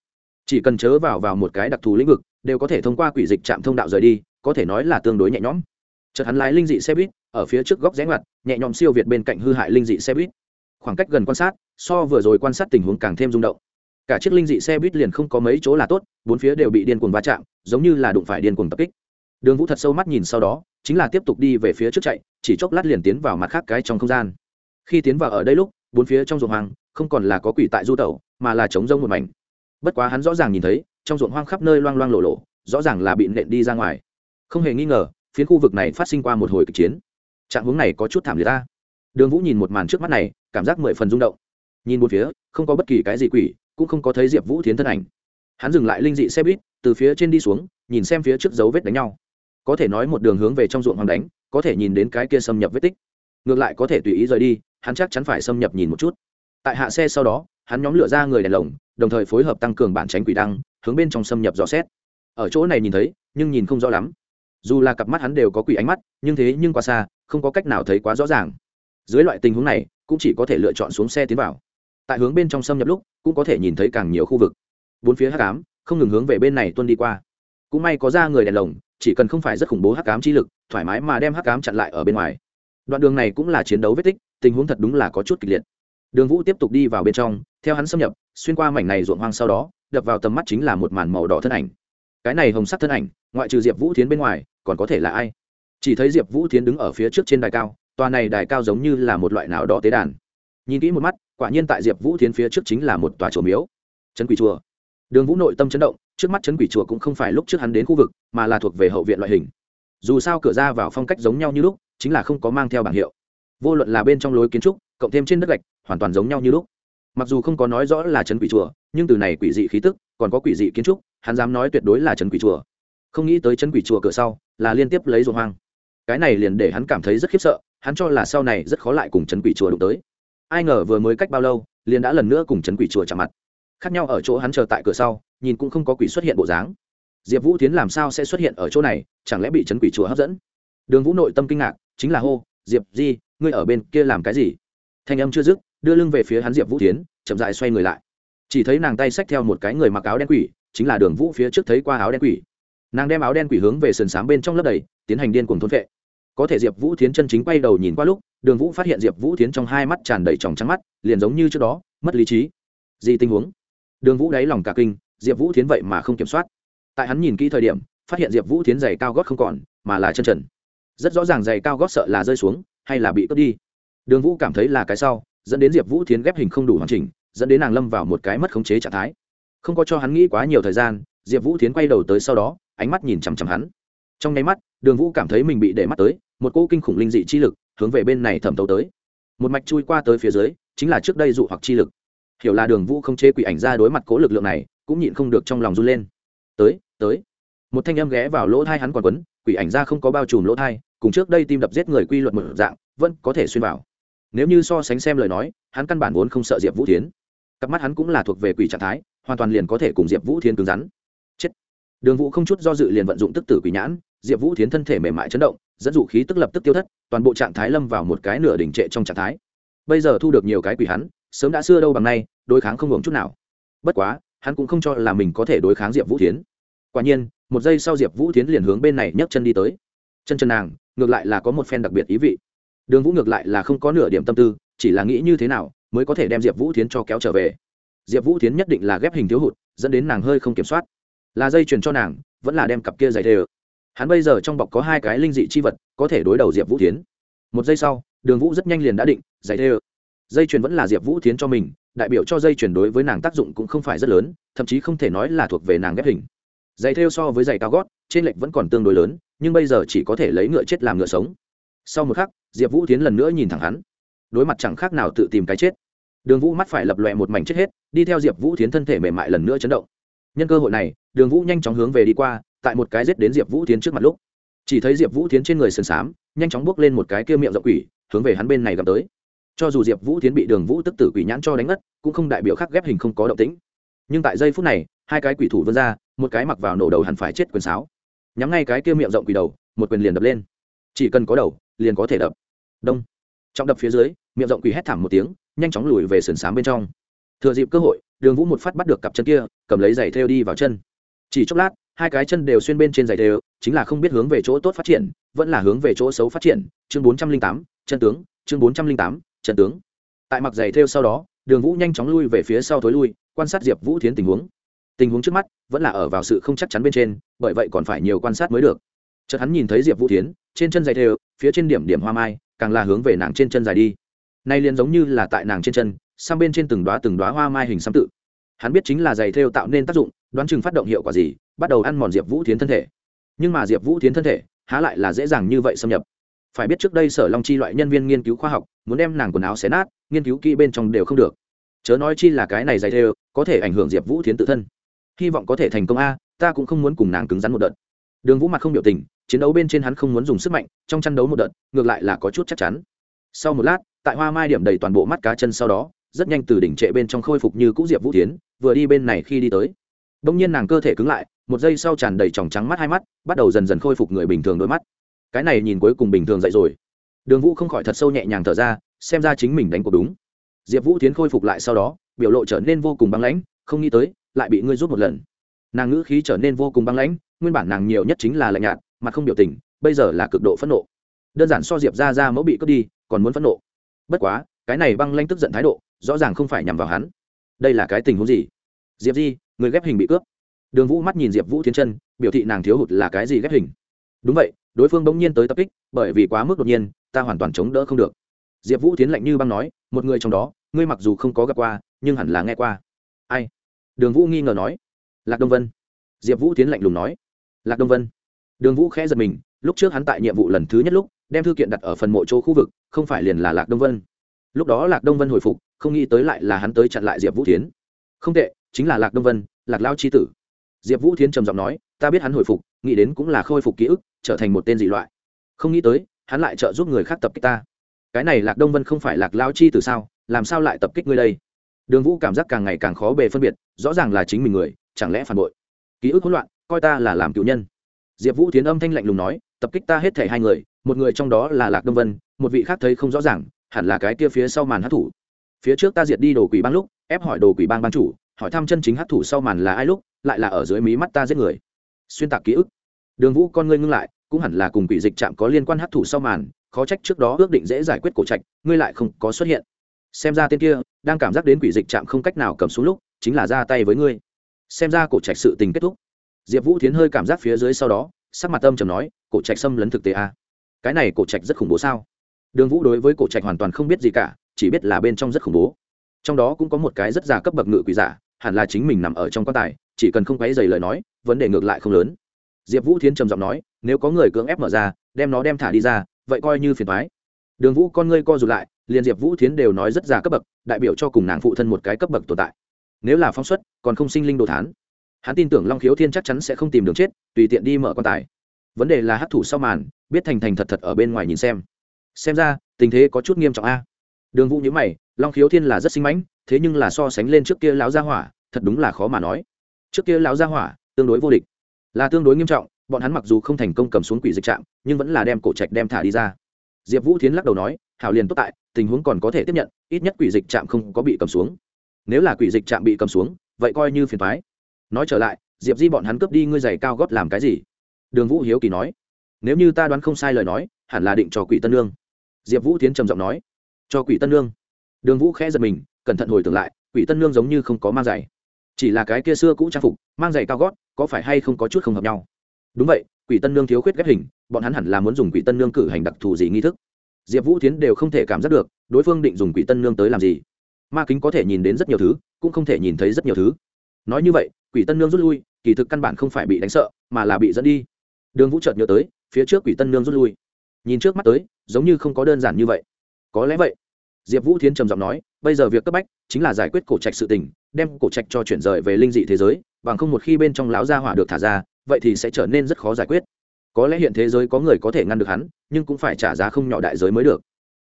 Chỉ cần chớ vào vào một cái đặc thù lĩnh vực, đều có thể thông qua quỷ dịch chạm thông đạo rời đi, có thể nói là tương đối nhẹ nhõm. Chợt hắn lái linh dị xe buýt, ở phía trước góc rẽ ngoặt, nhẹ nhõm siêu việt bên cạnh hư hại linh dị xe buýt. Khoảng cách gần quan sát, so vừa rồi quan sát tình huống càng thêm rung động. Cả chiếc linh dị xe buýt liền không có mấy chỗ là tốt, bốn phía đều bị điên cuồng va chạm, giống như là đụng phải điên cuồng tập kích đường vũ thật sâu mắt nhìn sau đó, chính là tiếp tục đi về phía trước chạy, chỉ chốc lát liền tiến vào mặt khác cái trong không gian. Khi tiến vào ở đây lúc, bốn phía trong ruộng hoang, không còn là có quỷ tại du tẩu, mà là trống rông một mảnh. Bất quá hắn rõ ràng nhìn thấy, trong ruộng hoang khắp nơi loang loang lộ lộ rõ ràng là bị nện đi ra ngoài. Không hề nghi ngờ phiến khu vực này phát sinh qua một hồi kịch chiến. Trạng hướng này có chút thảm liệt ta. Đường vũ nhìn một màn trước mắt này, cảm giác mười phần rung động. Nhìn một phía, không có bất kỳ cái gì quỷ, cũng không có thấy diệp vũ thiến thân ảnh. Hắn dừng lại linh dị xe buýt, từ phía trên đi xuống, nhìn xem phía trước dấu vết đánh nhau có thể nói một đường hướng về trong ruộng hoàng đánh, có thể nhìn đến cái kia xâm nhập vết tích. Ngược lại có thể tùy ý rời đi, hắn chắc chắn phải xâm nhập nhìn một chút. Tại hạ xe sau đó, hắn nhóm lựa ra người đèn lồng, đồng thời phối hợp tăng cường bản tránh quỷ đăng, hướng bên trong xâm nhập dò xét. Ở chỗ này nhìn thấy, nhưng nhìn không rõ lắm. Dù là cặp mắt hắn đều có quỷ ánh mắt, nhưng thế nhưng quá xa, không có cách nào thấy quá rõ ràng. Dưới loại tình huống này, cũng chỉ có thể lựa chọn xuống xe tiến vào. Tại hướng bên trong xâm nhập lúc, cũng có thể nhìn thấy càng nhiều khu vực. Bốn phía h tám không ngừng hướng về bên này tuân đi qua. Cũng may có ra người đèn lồng chỉ cần không phải rất khủng bố hắc ám chi lực, thoải mái mà đem hắc ám chặn lại ở bên ngoài. Đoạn đường này cũng là chiến đấu vết tích, tình huống thật đúng là có chút kịch liệt. Đường vũ tiếp tục đi vào bên trong, theo hắn xâm nhập, xuyên qua mảnh này ruộng hoang sau đó, đập vào tầm mắt chính là một màn màu đỏ thân ảnh. Cái này hồng sắc thân ảnh, ngoại trừ diệp vũ tiến bên ngoài, còn có thể là ai? Chỉ thấy diệp vũ tiến đứng ở phía trước trên đài cao, tòa này đài cao giống như là một loại nào đó tế đàn. Nhìn kỹ một mắt, quả nhiên tại diệp vũ tiến phía trước chính là một tòa chùa miếu. Trấn quỷ chùa. Đường vũ nội tâm chấn động trước mắt chấn quỷ chùa cũng không phải lúc trước hắn đến khu vực, mà là thuộc về hậu viện loại hình. Dù sao cửa ra vào phong cách giống nhau như lúc, chính là không có mang theo bảng hiệu. Vô luận là bên trong lối kiến trúc, cộng thêm trên đất gạch, hoàn toàn giống nhau như lúc. Mặc dù không có nói rõ là trấn quỷ chùa, nhưng từ này quỷ dị khí tức, còn có quỷ dị kiến trúc, hắn dám nói tuyệt đối là trấn quỷ chùa. Không nghĩ tới trấn quỷ chùa cửa sau, là liên tiếp lấy ruộng hoang. Cái này liền để hắn cảm thấy rất khiếp sợ, hắn cho là sau này rất khó lại cùng trấn quỷ chùa đụng tới. Ai ngờ vừa mới cách bao lâu, liền đã lần nữa cùng trấn quỷ chùa chạm mặt khác nhau ở chỗ hắn chờ tại cửa sau, nhìn cũng không có quỷ xuất hiện bộ dáng. Diệp vũ tiến làm sao sẽ xuất hiện ở chỗ này, chẳng lẽ bị trấn quỷ chùa hấp dẫn? Đường vũ nội tâm kinh ngạc, chính là hô, diệp di, ngươi ở bên kia làm cái gì? Thanh âm chưa dứt, đưa lưng về phía hắn diệp vũ tiến chậm dại xoay người lại. Chỉ thấy nàng tay xách theo một cái người mặc áo đen quỷ, chính là đường vũ phía trước thấy qua áo đen quỷ. Nàng đem áo đen quỷ hướng về sườn s á m bên trong lớp đầy, tiến hành điên cùng thôn vệ có thể diệp vũ tiến chân chính quay đầu nhìn qua lúc, đường vũ phát hiện diệp vũ tiến trong hai mắt tràn đầy tròng trắng mắt, liền giống như trước đó, mất lý trí. Gì tình huống? Đường vũ đáy lòng cả kinh, diệp vũ tiến vậy mà không kiểm soát. Tại hắn nhìn kỹ thời điểm, phát hiện diệp vũ tiến giày cao gót không còn, mà là chân trần. Rất rõ ràng giày cao gót sợ là rơi xuống, hay là bị cướp đi. Đường vũ cảm thấy là cái sau, dẫn đến diệp vũ tiến ghép hình không đủ hoàn chỉnh, dẫn đến nàng lâm vào một cái mất khống chế trạng thái. Không có cho hắn nghĩ quá nhiều thời gian, diệp vũ tiến quay đầu tới sau đó, ánh mắt nhìn chằm chằm hắn. Trong nháy mắt, đường vũ cảm thấy mình bị để mắt tới, một cô kinh khủng linh dị chi lực hướng về bên này thẩm tấu tới. Một mạch chui qua tới phía dưới, chính là trước đây dụ hoặc chi lực hiểu là đường vũ không chế quỷ ảnh ra đối mặt cố lực lượng này, cũng nhịn không được trong lòng run lên. Tới tới. Một thanh âm ghé vào lỗ thai hắn còn quấn, quỷ ảnh ra không có bao trùm lỗ thai, cùng trước đây tim đập giết người quy luật một dạng, vẫn có thể xuyên vào. Nếu như so sánh xem lời nói, hắn căn bản vốn không sợ diệp vũ tiến cặp mắt hắn cũng là thuộc về quỷ trạng thái, hoàn toàn liền có thể cùng diệp vũ thiên cứng rắn. Chết. Đường vũ không chút do dự liền vận dụng tức tử quỷ nhãn, diệp vũ Thiến thân thể mềm mại chấn động, dẫn dụ khí tức lập tức tiêu thất, toàn bộ trạng thái lâm vào một cái nửa đỉnh trệ trong trạng thái. Bây giờ thu được nhiều cái quỷ hắn, sớm đã xưa đâu bằng nay đối kháng không hưởng chút nào. Bất quá, hắn cũng không cho là mình có thể đối kháng diệp vũ tiến quả nhiên, một giây sau diệp vũ tiến liền hướng bên này nhấc chân đi tới. Chân chân nàng, ngược lại là có một phen đặc biệt ý vị. Đường vũ ngược lại là không có nửa điểm tâm tư, chỉ là nghĩ như thế nào mới có thể đem diệp vũ tiến cho kéo trở về. Diệp vũ tiến nhất định là ghép hình thiếu hụt, dẫn đến nàng hơi không kiểm soát. Là dây chuyền cho nàng, vẫn là đem cặp kia giày đê hắn bây giờ trong bọc có hai cái linh dị chi vật, có thể đối đầu diệp vũ tiến một giây sau, đường vũ rất nhanh liền đã định, giày đê dây chuyền vẫn là diệp vũ tiến cho mình, đại biểu cho dây chuyền đối với nàng tác dụng cũng không phải rất lớn, thậm chí không thể nói là thuộc về nàng ghép hình. Giày thêu so với giày cao gót, trên lệch vẫn còn tương đối lớn, nhưng bây giờ chỉ có thể lấy ngựa chết làm ngựa sống. Sau một khắc, diệp vũ tiến lần nữa nhìn thẳng hắn. Đối mặt chẳng khác nào tự tìm cái chết. Đường vũ mắt phải lập lòe một mảnh chết hết, đi theo diệp vũ tiến thân thể mềm mại lần nữa chấn động. Nhân cơ hội này, đường vũ nhanh chóng hướng về đi qua, tại một cái rết đến diệp vũ tiến trước mặt lúc. Chỉ thấy diệp vũ tiến trên người sườn xám, nhanh chóng bước lên một cái kia miệng rộng quỷ, hướng về hắn bên này gặp tới cho dù diệp vũ tiến bị đường vũ tức tử quỷ nhãn cho đánh ngất, cũng không đại biểu khắc ghép hình không có động tĩnh. Nhưng tại giây phút này, hai cái quỷ thủ vươn ra, một cái mặc vào nổ đầu hẳn phải chết quyền sáo. Nhắm ngay cái kia miệng rộng quỷ đầu, một quyền liền đập lên. Chỉ cần có đầu, liền có thể đập. Đông. Trọng đập phía dưới, miệng rộng quỷ hét thảm một tiếng, nhanh chóng lùi về sườn xám bên trong. Thừa dịp cơ hội, đường vũ một phát bắt được cặp chân kia, cầm lấy giày thêu đi vào chân. Chỉ chốc lát, hai cái chân đều xuyên bên trên giày thêu, chính là không biết hướng về chỗ tốt phát triển, vẫn là hướng về chỗ xấu phát triển. Chương bốn trăm linh tám, chân tướng, chương bốn trăm linh tám. Trận tướng. Tại mặc giày thêu sau đó, đường vũ nhanh chóng lui về phía sau thối lui, quan sát diệp vũ thiến tình huống. Tình huống trước mắt vẫn là ở vào sự không chắc chắn bên trên, bởi vậy còn phải nhiều quan sát mới được. Chợt hắn nhìn thấy diệp vũ thiến, trên chân giày thêu phía trên điểm điểm hoa mai, càng là hướng về nàng trên chân dài đi. Nay liền giống như là tại nàng trên chân, sang bên trên từng đoá từng đoá hoa mai hình xăm tự. Hắn biết chính là giày thêu tạo nên tác dụng, đoán chừng phát động hiệu quả gì, bắt đầu ăn mòn diệp vũ thiến thân thể. Nhưng mà diệp vũ thiến thân thể, há lại là dễ dàng như vậy xâm nhập phải biết trước đây sở long chi loại nhân viên nghiên cứu khoa học, muốn đem nàng quần áo xé nát, nghiên cứu kỹ bên trong đều không được. Chớ nói chi là cái này dày đều, có thể ảnh hưởng diệp vũ thiến tự thân. Hy vọng có thể thành công a, ta cũng không muốn cùng nàng cứng rắn một đợt. Đường vũ mặt không biểu tình, chiến đấu bên trên hắn không muốn dùng sức mạnh, trong chăn đấu một đợt, ngược lại là có chút chắc chắn. Sau một lát, tại hoa mai điểm đầy toàn bộ mắt cá chân sau đó, rất nhanh từ đỉnh trệ bên trong khôi phục như cũ diệp vũ tiến vừa đi bên này khi đi tới. Đông nhiên nàng cơ thể cứng lại, một giây sau tràn đầy tròng trắng mắt hai mắt, bắt đầu dần dần khôi phục người bình thường đôi mắt cái này nhìn cuối cùng bình thường dậy rồi. Đường vũ không khỏi thật sâu nhẹ nhàng thở ra, xem ra chính mình đánh cuộc đúng. Diệp vũ tiến khôi phục lại sau đó, biểu lộ trở nên vô cùng băng lãnh, không nghĩ tới, lại bị ngươi rút một lần. Nàng ngữ khí trở nên vô cùng băng lãnh, nguyên bản nàng nhiều nhất chính là lạnh nhạt mà không biểu tình, bây giờ là cực độ phẫn nộ. Đơn giản so diệp ra ra mẫu bị cướp đi, còn muốn phẫn nộ. Bất quá, cái này băng lanh tức giận thái độ, rõ ràng không phải nhằm vào hắn. Đây là cái tình huống gì? Diệp di, người ghép hình bị cướp. Đường vũ mắt nhìn diệp vũ tiến chân, biểu thị nàng thiếu hụt là cái gì ghép hình? Đúng vậy đối phương bỗng nhiên tới tập kích, bởi vì quá mức đột nhiên, ta hoàn toàn chống đỡ không được. Diệp vũ tiến lạnh như băng nói, một người trong đó, ngươi mặc dù không có gặp qua, nhưng hẳn là nghe qua. Ai? Đường vũ nghi ngờ nói. Lạc đông vân. Diệp vũ tiến lạnh lùng nói. Lạc đông vân. Đường vũ khẽ giật mình, lúc trước hắn tại nhiệm vụ lần thứ nhất lúc, đem thư kiện đặt ở phần mộ chỗ khu vực, không phải liền là lạc đông vân. Lúc đó lạc đông vân hồi phục, không nghĩ tới lại là hắn tới chặn lại diệp vũ tiến không tệ, chính là lạc đông vân, lạc lao c tử. Diệp vũ tiến trầm giọng nói, ta biết hắn hồi phục, nghĩ đến cũng là khôi phục ký ức trở thành một tên dị loại. Không nghĩ tới, hắn lại trợ giúp người khác tập kích ta. Cái này lạc đông vân không phải lạc lao chi từ sao? Làm sao lại tập kích ngươi đây? Đường vũ cảm giác càng ngày càng khó bề phân biệt, rõ ràng là chính mình người, chẳng lẽ phản bội? Ký ức hỗn loạn, coi ta là làm cựu nhân. Diệp vũ tiến âm thanh lạnh lùng nói, tập kích ta hết thể hai người, một người trong đó là lạc đông vân, một vị khác thấy không rõ ràng, hẳn là cái kia phía sau màn hát thủ. Phía trước ta diệt đi đồ quỷ bang lúc, ép hỏi đồ quỷ bang ban chủ, hỏi thăm chân chính hát thủ sau màn là ai lúc, lại là ở dưới mí mắt ta giết người. Xuyên tạc ký ức đường vũ con ngươi ngưng lại, cũng hẳn là cùng quỷ dịch trạm có liên quan hát thủ sau màn, khó trách trước đó ước định dễ giải quyết cổ trạch, ngươi lại không có xuất hiện. Xem ra tên kia đang cảm giác đến quỷ dịch trạm không cách nào cầm xuống lúc, chính là ra tay với ngươi. Xem ra cổ trạch sự tình kết thúc. Diệp vũ tiến hơi cảm giác phía dưới sau đó, sắc mặt âm trầm nói, cổ trạch xâm lấn thực tế a à? cái này cổ trạch rất khủng bố sao? Đường vũ đối với cổ trạch hoàn toàn không biết gì cả, chỉ biết là bên trong rất khủng bố. Trong đó cũng có một cái rất già cấp bậc ngự quỷ giả, hẳn là chính mình nằm ở trong quan tài, chỉ cần không quấy dày lời nói, vấn đề ngược lại không lớn diệp vũ thiến trầm giọng nói, nếu có người cưỡng ép mở ra, đem nó đem thả đi ra, vậy coi như phiền thoái đường vũ con ngươi co rụt lại, liền diệp vũ thiến đều nói rất già cấp bậc, đại biểu cho cùng nàng phụ thân một cái cấp bậc tồn tại. Nếu là phóng xuất, còn không sinh linh đồ thán. Hắn tin tưởng long khiếu thiên chắc chắn sẽ không tìm đường chết, tùy tiện đi mở quan tài. Vấn đề là hát thủ sau màn, biết thành thành thật thật ở bên ngoài nhìn xem. Xem ra, tình thế có chút nghiêm trọng a. Đường vũ nhữ mày, long khiếu thiên là rất sinh mãnh, thế nhưng là so sánh lên trước kia lão gia hỏa, thật đúng là khó mà nói. Trước kia lão gia hỏa, tương đối vô địch là tương đối nghiêm trọng, bọn hắn mặc dù không thành công cầm xuống quỷ dịch trạm, nhưng vẫn là đem cổ trạch đem thả đi ra. Diệp vũ thiến lắc đầu nói, hảo liền tốt tại, tình huống còn có thể tiếp nhận, ít nhất quỷ dịch trạm không có bị cầm xuống. Nếu là quỷ dịch trạm bị cầm xuống, vậy coi như phiền thoái nói trở lại, diệp di bọn hắn cướp đi ngươi giày cao gót làm cái gì? Đường vũ hiếu kỳ nói, nếu như ta đoán không sai lời nói, hẳn là định cho quỷ tân lương. Diệp vũ tiến trầm giọng nói, cho quỷ tân lương. Đường vũ khẽ giật mình, cẩn thận hồi tưởng lại, quỷ tân lương giống như không có mang giày chỉ là cái kia xưa cũ trang phục, mang giày cao gót, có phải hay không có chút không hợp nhau? Đúng vậy, quỷ tân nương thiếu khuyết ghép hình, bọn hắn hẳn là muốn dùng quỷ tân nương cử hành đặc thù gì nghi thức. Diệp vũ tiến đều không thể cảm giác được, đối phương định dùng quỷ tân nương tới làm gì. Ma kính có thể nhìn đến rất nhiều thứ, cũng không thể nhìn thấy rất nhiều thứ. Nói như vậy, quỷ tân nương rút lui, kỳ thực căn bản không phải bị đánh sợ, mà là bị dẫn đi. Đường vũ chợt nhớ tới, phía trước quỷ tân nương rút lui. Nhìn trước mắt tới, giống như không có đơn giản như vậy. Có lẽ vậy diệp vũ thiến trầm giọng nói, bây giờ việc cấp bách chính là giải quyết cổ trạch sự tình, đem cổ trạch cho chuyển rời về linh dị thế giới, bằng không một khi bên trong láo gia hỏa được thả ra, vậy thì sẽ trở nên rất khó giải quyết. Có lẽ hiện thế giới có người có thể ngăn được hắn, nhưng cũng phải trả giá không nhỏ đại giới mới được.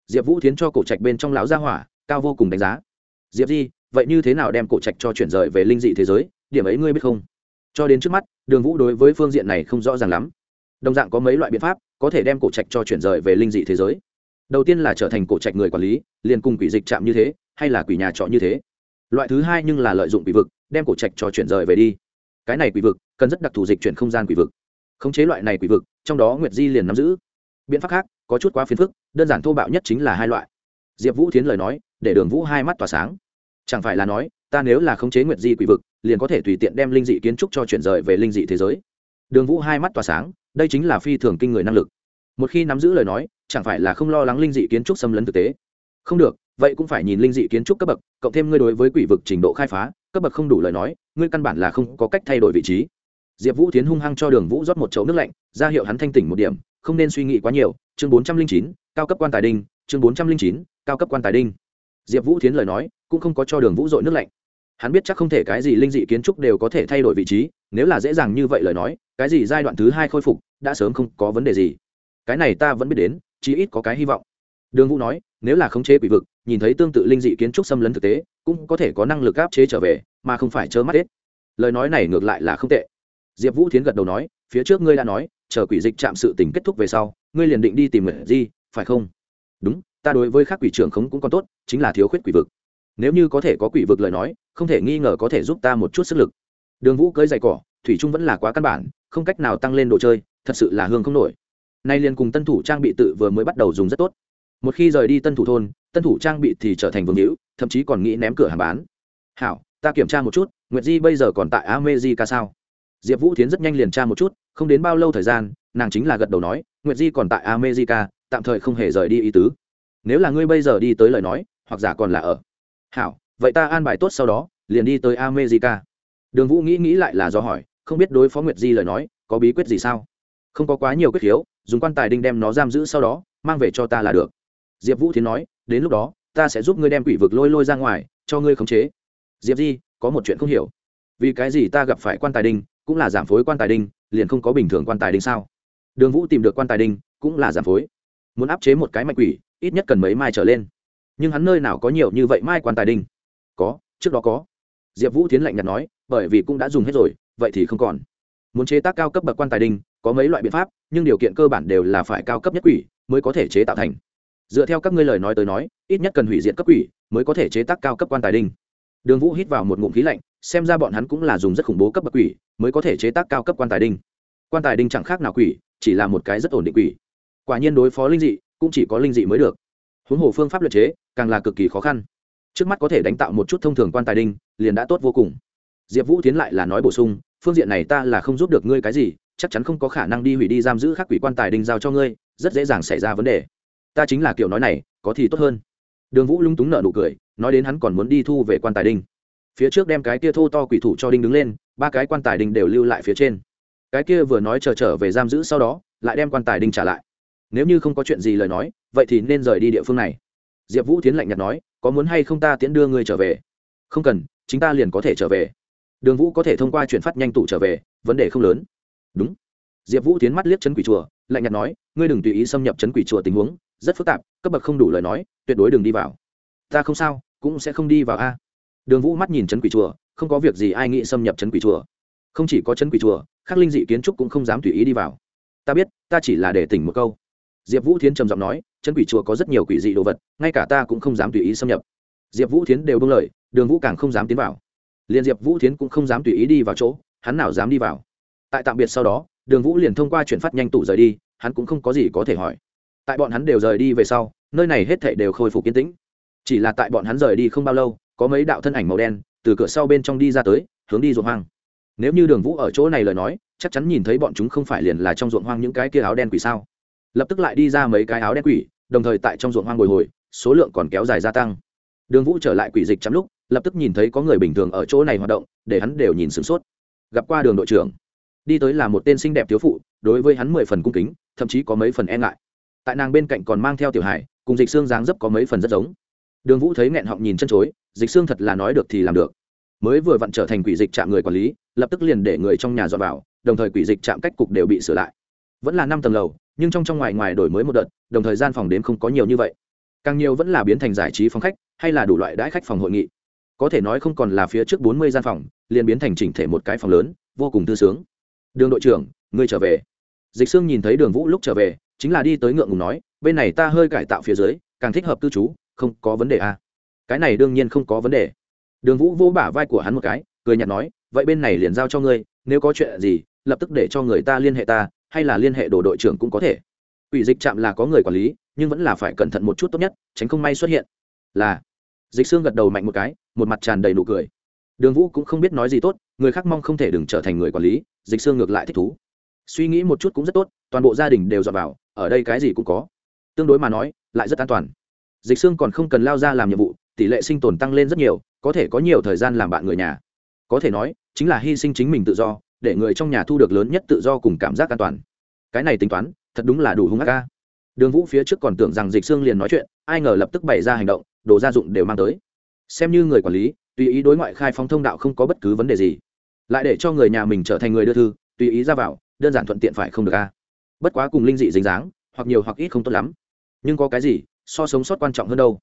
Diệp vũ thiến cho cổ trạch bên trong láo gia hỏa cao vô cùng đánh giá. Diệp di, vậy như thế nào đem cổ trạch cho chuyển rời về linh dị thế giới, điểm ấy ngươi biết không? Cho đến trước mắt, đường vũ đối với phương diện này không rõ ràng lắm. Đồng dạng có mấy loại biện pháp có thể đem cổ trạch cho chuyển rời về linh dị thế giới đầu tiên là trở thành cổ trạch người quản lý, liền cùng quỷ dịch chạm như thế, hay là quỷ nhà trọ như thế. Loại thứ hai nhưng là lợi dụng quỷ vực, đem cổ trạch cho chuyển rời về đi. Cái này quỷ vực, cần rất đặc thù dịch chuyển không gian quỷ vực. Khống chế loại này quỷ vực, trong đó nguyệt di liền nắm giữ. Biện pháp khác, có chút quá phiền phức, đơn giản thô bạo nhất chính là hai loại. Diệp vũ tiến lời nói, để đường vũ hai mắt tỏa sáng. Chẳng phải là nói, ta nếu là khống chế nguyệt di quỷ vực, liền có thể tùy tiện đem linh dị kiến trúc cho chuyển rời về linh dị thế giới. Đường vũ hai mắt tỏa sáng, đây chính là phi thường kinh người năng lực một khi nắm giữ lời nói, chẳng phải là không lo lắng linh dị kiến trúc xâm lấn thực tế. Không được, vậy cũng phải nhìn linh dị kiến trúc cấp bậc, cộng thêm ngươi đối với quỷ vực trình độ khai phá, cấp bậc không đủ lời nói, ngươi căn bản là không có cách thay đổi vị trí. Diệp vũ tiến hung hăng cho đường vũ rót một chậu nước lạnh, ra hiệu hắn thanh tỉnh một điểm, không nên suy nghĩ quá nhiều. Chương bốn trăm linh chín, cao cấp quan tài đinh, chương bốn trăm linh chín, cao cấp quan tài đinh. Diệp vũ tiến lời nói, cũng không có cho đường vũ dội nước lạnh. Hắn biết chắc không thể cái gì linh dị kiến trúc đều có thể thay đổi vị trí, nếu là dễ dàng như vậy lời nói, cái gì giai đoạn thứ hai khôi phục, đã sớm không có vấn đề gì cái này ta vẫn biết đến, chí ít có cái hy vọng. Đường vũ nói, nếu là khống chế quỷ vực, nhìn thấy tương tự linh dị kiến trúc xâm lấn thực tế, cũng có thể có năng lực áp chế trở về, mà không phải trơ mắt hết. Lời nói này ngược lại là không tệ. Diệp vũ thiến gật đầu nói, phía trước ngươi đã nói, chờ quỷ dịch chạm sự tình kết thúc về sau, ngươi liền định đi tìm người gì phải không? Đúng, ta đối với các quỷ trưởng khống cũng còn tốt, chính là thiếu khuyết quỷ vực. Nếu như có thể có quỷ vực lời nói, không thể nghi ngờ có thể giúp ta một chút sức lực. Đường vũ cưới dày cỏ, thủy trung vẫn là quá căn bản, không cách nào tăng lên đồ chơi, thật sự là hương không nổi nay liền cùng tân thủ trang bị tự vừa mới bắt đầu dùng rất tốt. Một khi rời đi tân thủ thôn, tân thủ trang bị thì trở thành vương hữu, thậm chí còn nghĩ ném cửa hàng bán. Hảo, ta kiểm tra một chút, nguyệt di bây giờ còn tại amejica sao? Diệp vũ tiến rất nhanh liền tra một chút, không đến bao lâu thời gian, nàng chính là gật đầu nói, nguyệt di còn tại amejica tạm thời không hề rời đi ý tứ. Nếu là ngươi bây giờ đi tới lời nói, hoặc giả còn là ở. Hảo, vậy ta an bài tốt sau đó, liền đi tới amejica đường vũ nghĩ nghĩ lại là do hỏi, không biết đối phó nguyệt di lời nói, có bí quyết gì sao? Không có quá nhiều quyết khiếu dùng quan tài đinh đem nó giam giữ sau đó, mang về cho ta là được. Diệp vũ thiến nói, đến lúc đó, ta sẽ giúp ngươi đem quỷ vực lôi lôi ra ngoài, cho ngươi khống chế. Diệp di, có một chuyện không hiểu. Vì cái gì ta gặp phải quan tài đinh, cũng là giảm phối quan tài đinh, liền không có bình thường quan tài đinh sao? Đường vũ tìm được quan tài đinh, cũng là giảm phối. Muốn áp chế một cái mạch quỷ, ít nhất cần mấy mai trở lên. Nhưng hắn nơi nào có nhiều như vậy mai quan tài đinh? Có, trước đó có. Diệp vũ tiến lạnh nhạt nói, bởi vì cũng đã dùng hết rồi, vậy thì không còn. Muốn chế tác cao cấp bậc quan tài đinh có mấy loại biện pháp, nhưng điều kiện cơ bản đều là phải cao cấp nhất quỷ mới có thể chế tạo thành. Dựa theo các ngươi lời nói tới nói, ít nhất cần hủy diệt cấp quỷ mới có thể chế tác cao cấp quan tài đinh. Đường vũ hít vào một ngụm khí lạnh, xem ra bọn hắn cũng là dùng rất khủng bố cấp bậc quỷ mới có thể chế tác cao cấp quan tài đinh. Quan tài đinh chẳng khác nào quỷ, chỉ là một cái rất ổn định quỷ. Quả nhiên đối phó linh dị, cũng chỉ có linh dị mới được. Huống hồ phương pháp luật chế, càng là cực kỳ khó khăn. Trước mắt có thể đánh tạo một chút thông thường quan tài đinh, liền đã tốt vô cùng. Diệp vũ tiến lại là nói bổ sung, phương diện này ta là không giúp được ngươi cái gì chắc chắn không có khả năng đi hủy đi giam giữ các quỷ quan tài đình giao cho ngươi rất dễ dàng xảy ra vấn đề. Ta chính là kiểu nói này có thì tốt hơn. Đường vũ lung túng nợ nụ cười nói đến hắn còn muốn đi thu về quan tài đinh phía trước đem cái kia thô to quỷ thủ cho đinh đứng lên ba cái quan tài đinh đều lưu lại phía trên. Cái kia vừa nói chờ trở, trở về giam giữ sau đó lại đem quan tài đinh trả lại. Nếu như không có chuyện gì lời nói vậy thì nên rời đi địa phương này. Diệp vũ tiến lạnh nhạt nói có muốn hay không ta tiễn đưa ngươi trở về? Không cần chính ta liền có thể trở về. Đường vũ có thể thông qua chuyển phát nhanh tủ trở về vấn đề không lớn đúng. Diệp vũ tiến mắt liếc chấn quỷ chùa, lạnh nhạt nói, ngươi đừng tùy ý xâm nhập chấn quỷ chùa tình huống, rất phức tạp, cấp bậc không đủ lời nói, tuyệt đối đừng đi vào. Ta không sao, cũng sẽ không đi vào a. Đường vũ mắt nhìn chấn quỷ chùa, không có việc gì ai nghĩ xâm nhập chấn quỷ chùa. Không chỉ có chấn quỷ chùa khắc linh dị kiến trúc cũng không dám tùy ý đi vào. Ta biết, ta chỉ là để tỉnh một câu. Diệp vũ thiến trầm giọng nói chấn quỷ chùa có rất nhiều quỷ dị đồ vật, ngay cả ta cũng không dám tùy ý xâm nhập. Diệp vũ thiến đều bưng lời, đường vũ càng không dám tiến vào. Liền diệp vũ thiến cũng không dám tùy ý đi vào chỗ, hắn nào dám đi vào tại tạm biệt sau đó, đường vũ liền thông qua chuyển phát nhanh tủ rời đi, hắn cũng không có gì có thể hỏi. Tại bọn hắn đều rời đi về sau, nơi này hết thảy đều khôi phục yên tĩnh. Chỉ là tại bọn hắn rời đi không bao lâu, có mấy đạo thân ảnh màu đen từ cửa sau bên trong đi ra tới, hướng đi ruộng hoang. Nếu như đường vũ ở chỗ này lời nói, chắc chắn nhìn thấy bọn chúng không phải liền là trong ruộng hoang những cái kia áo đen quỷ sao. Lập tức lại đi ra mấy cái áo đen quỷ, đồng thời tại trong ruộng hoang bồi hồi, số lượng còn kéo dài gia tăng. Đường vũ trở lại quỷ dịch chắm lúc, lập tức nhìn thấy có người bình thường ở chỗ này hoạt động, để hắn đều nhìn sửng sốt. Gặp qua đường đội trưởng đi tới là một tên xinh đẹp thiếu phụ, đối với hắn mười phần cung kính, thậm chí có mấy phần e ngại. Tại nàng bên cạnh còn mang theo tiểu hải cùng dịch xương dáng dấp có mấy phần rất giống. Đường vũ thấy nghẹn họng nhìn chân chối, dịch xương thật là nói được thì làm được. Mới vừa vặn trở thành quỷ dịch trạm người quản lý, lập tức liền để người trong nhà dọn vào, đồng thời quỷ dịch trạm cách cục đều bị sửa lại. Vẫn là năm tầng lầu, nhưng trong trong ngoài ngoài đổi mới một đợt, đồng thời gian phòng đến không có nhiều như vậy. Càng nhiều vẫn là biến thành giải trí phòng khách, hay là đủ loại đãi khách phòng hội nghị. Có thể nói không còn là phía trước bốn mươi gian phòng, liền biến thành chỉnh thể một cái phòng lớn, vô cùng tư sướng đường đội trưởng, ngươi trở về. Dịch sương nhìn thấy đường vũ lúc trở về, chính là đi tới ngượng ngùng nói, bên này ta hơi cải tạo phía dưới, càng thích hợp cư trú, không có vấn đề à. cái này đương nhiên không có vấn đề. Đường vũ vô bả vai của hắn một cái, cười nhạt nói, vậy bên này liền giao cho ngươi, nếu có chuyện gì, lập tức để cho người ta liên hệ ta, hay là liên hệ đồ đội trưởng cũng có thể. Ủy dịch trạm là có người quản lý, nhưng vẫn là phải cẩn thận một chút tốt nhất, tránh không may xuất hiện. Là, dịch xương gật đầu mạnh một cái, một mặt tràn đầy nụ cười. Đường vũ cũng không biết nói gì tốt người khác mong không thể đừng trở thành người quản lý, dịch xương ngược lại thích thú. Suy nghĩ một chút cũng rất tốt, toàn bộ gia đình đều dọn vào, ở đây cái gì cũng có. Tương đối mà nói, lại rất an toàn. Dịch xương còn không cần lao ra làm nhiệm vụ, tỷ lệ sinh tồn tăng lên rất nhiều, có thể có nhiều thời gian làm bạn người nhà. Có thể nói, chính là hy sinh chính mình tự do, để người trong nhà thu được lớn nhất tự do cùng cảm giác an toàn. Cái này tính toán, thật đúng là đủ hung ác ca đường vũ phía trước còn tưởng rằng dịch xương liền nói chuyện, ai ngờ lập tức bày ra hành động, đồ gia dụng đều mang tới. Xem như người quản lý, tùy ý đối ngoại khai phóng thông đạo không có bất cứ vấn đề gì lại để cho người nhà mình trở thành người đưa thư, tùy ý ra vào, đơn giản thuận tiện phải không được a bất quá cùng linh dị dính dáng, hoặc nhiều hoặc ít không tốt lắm. Nhưng có cái gì, so sống sót quan trọng hơn đâu.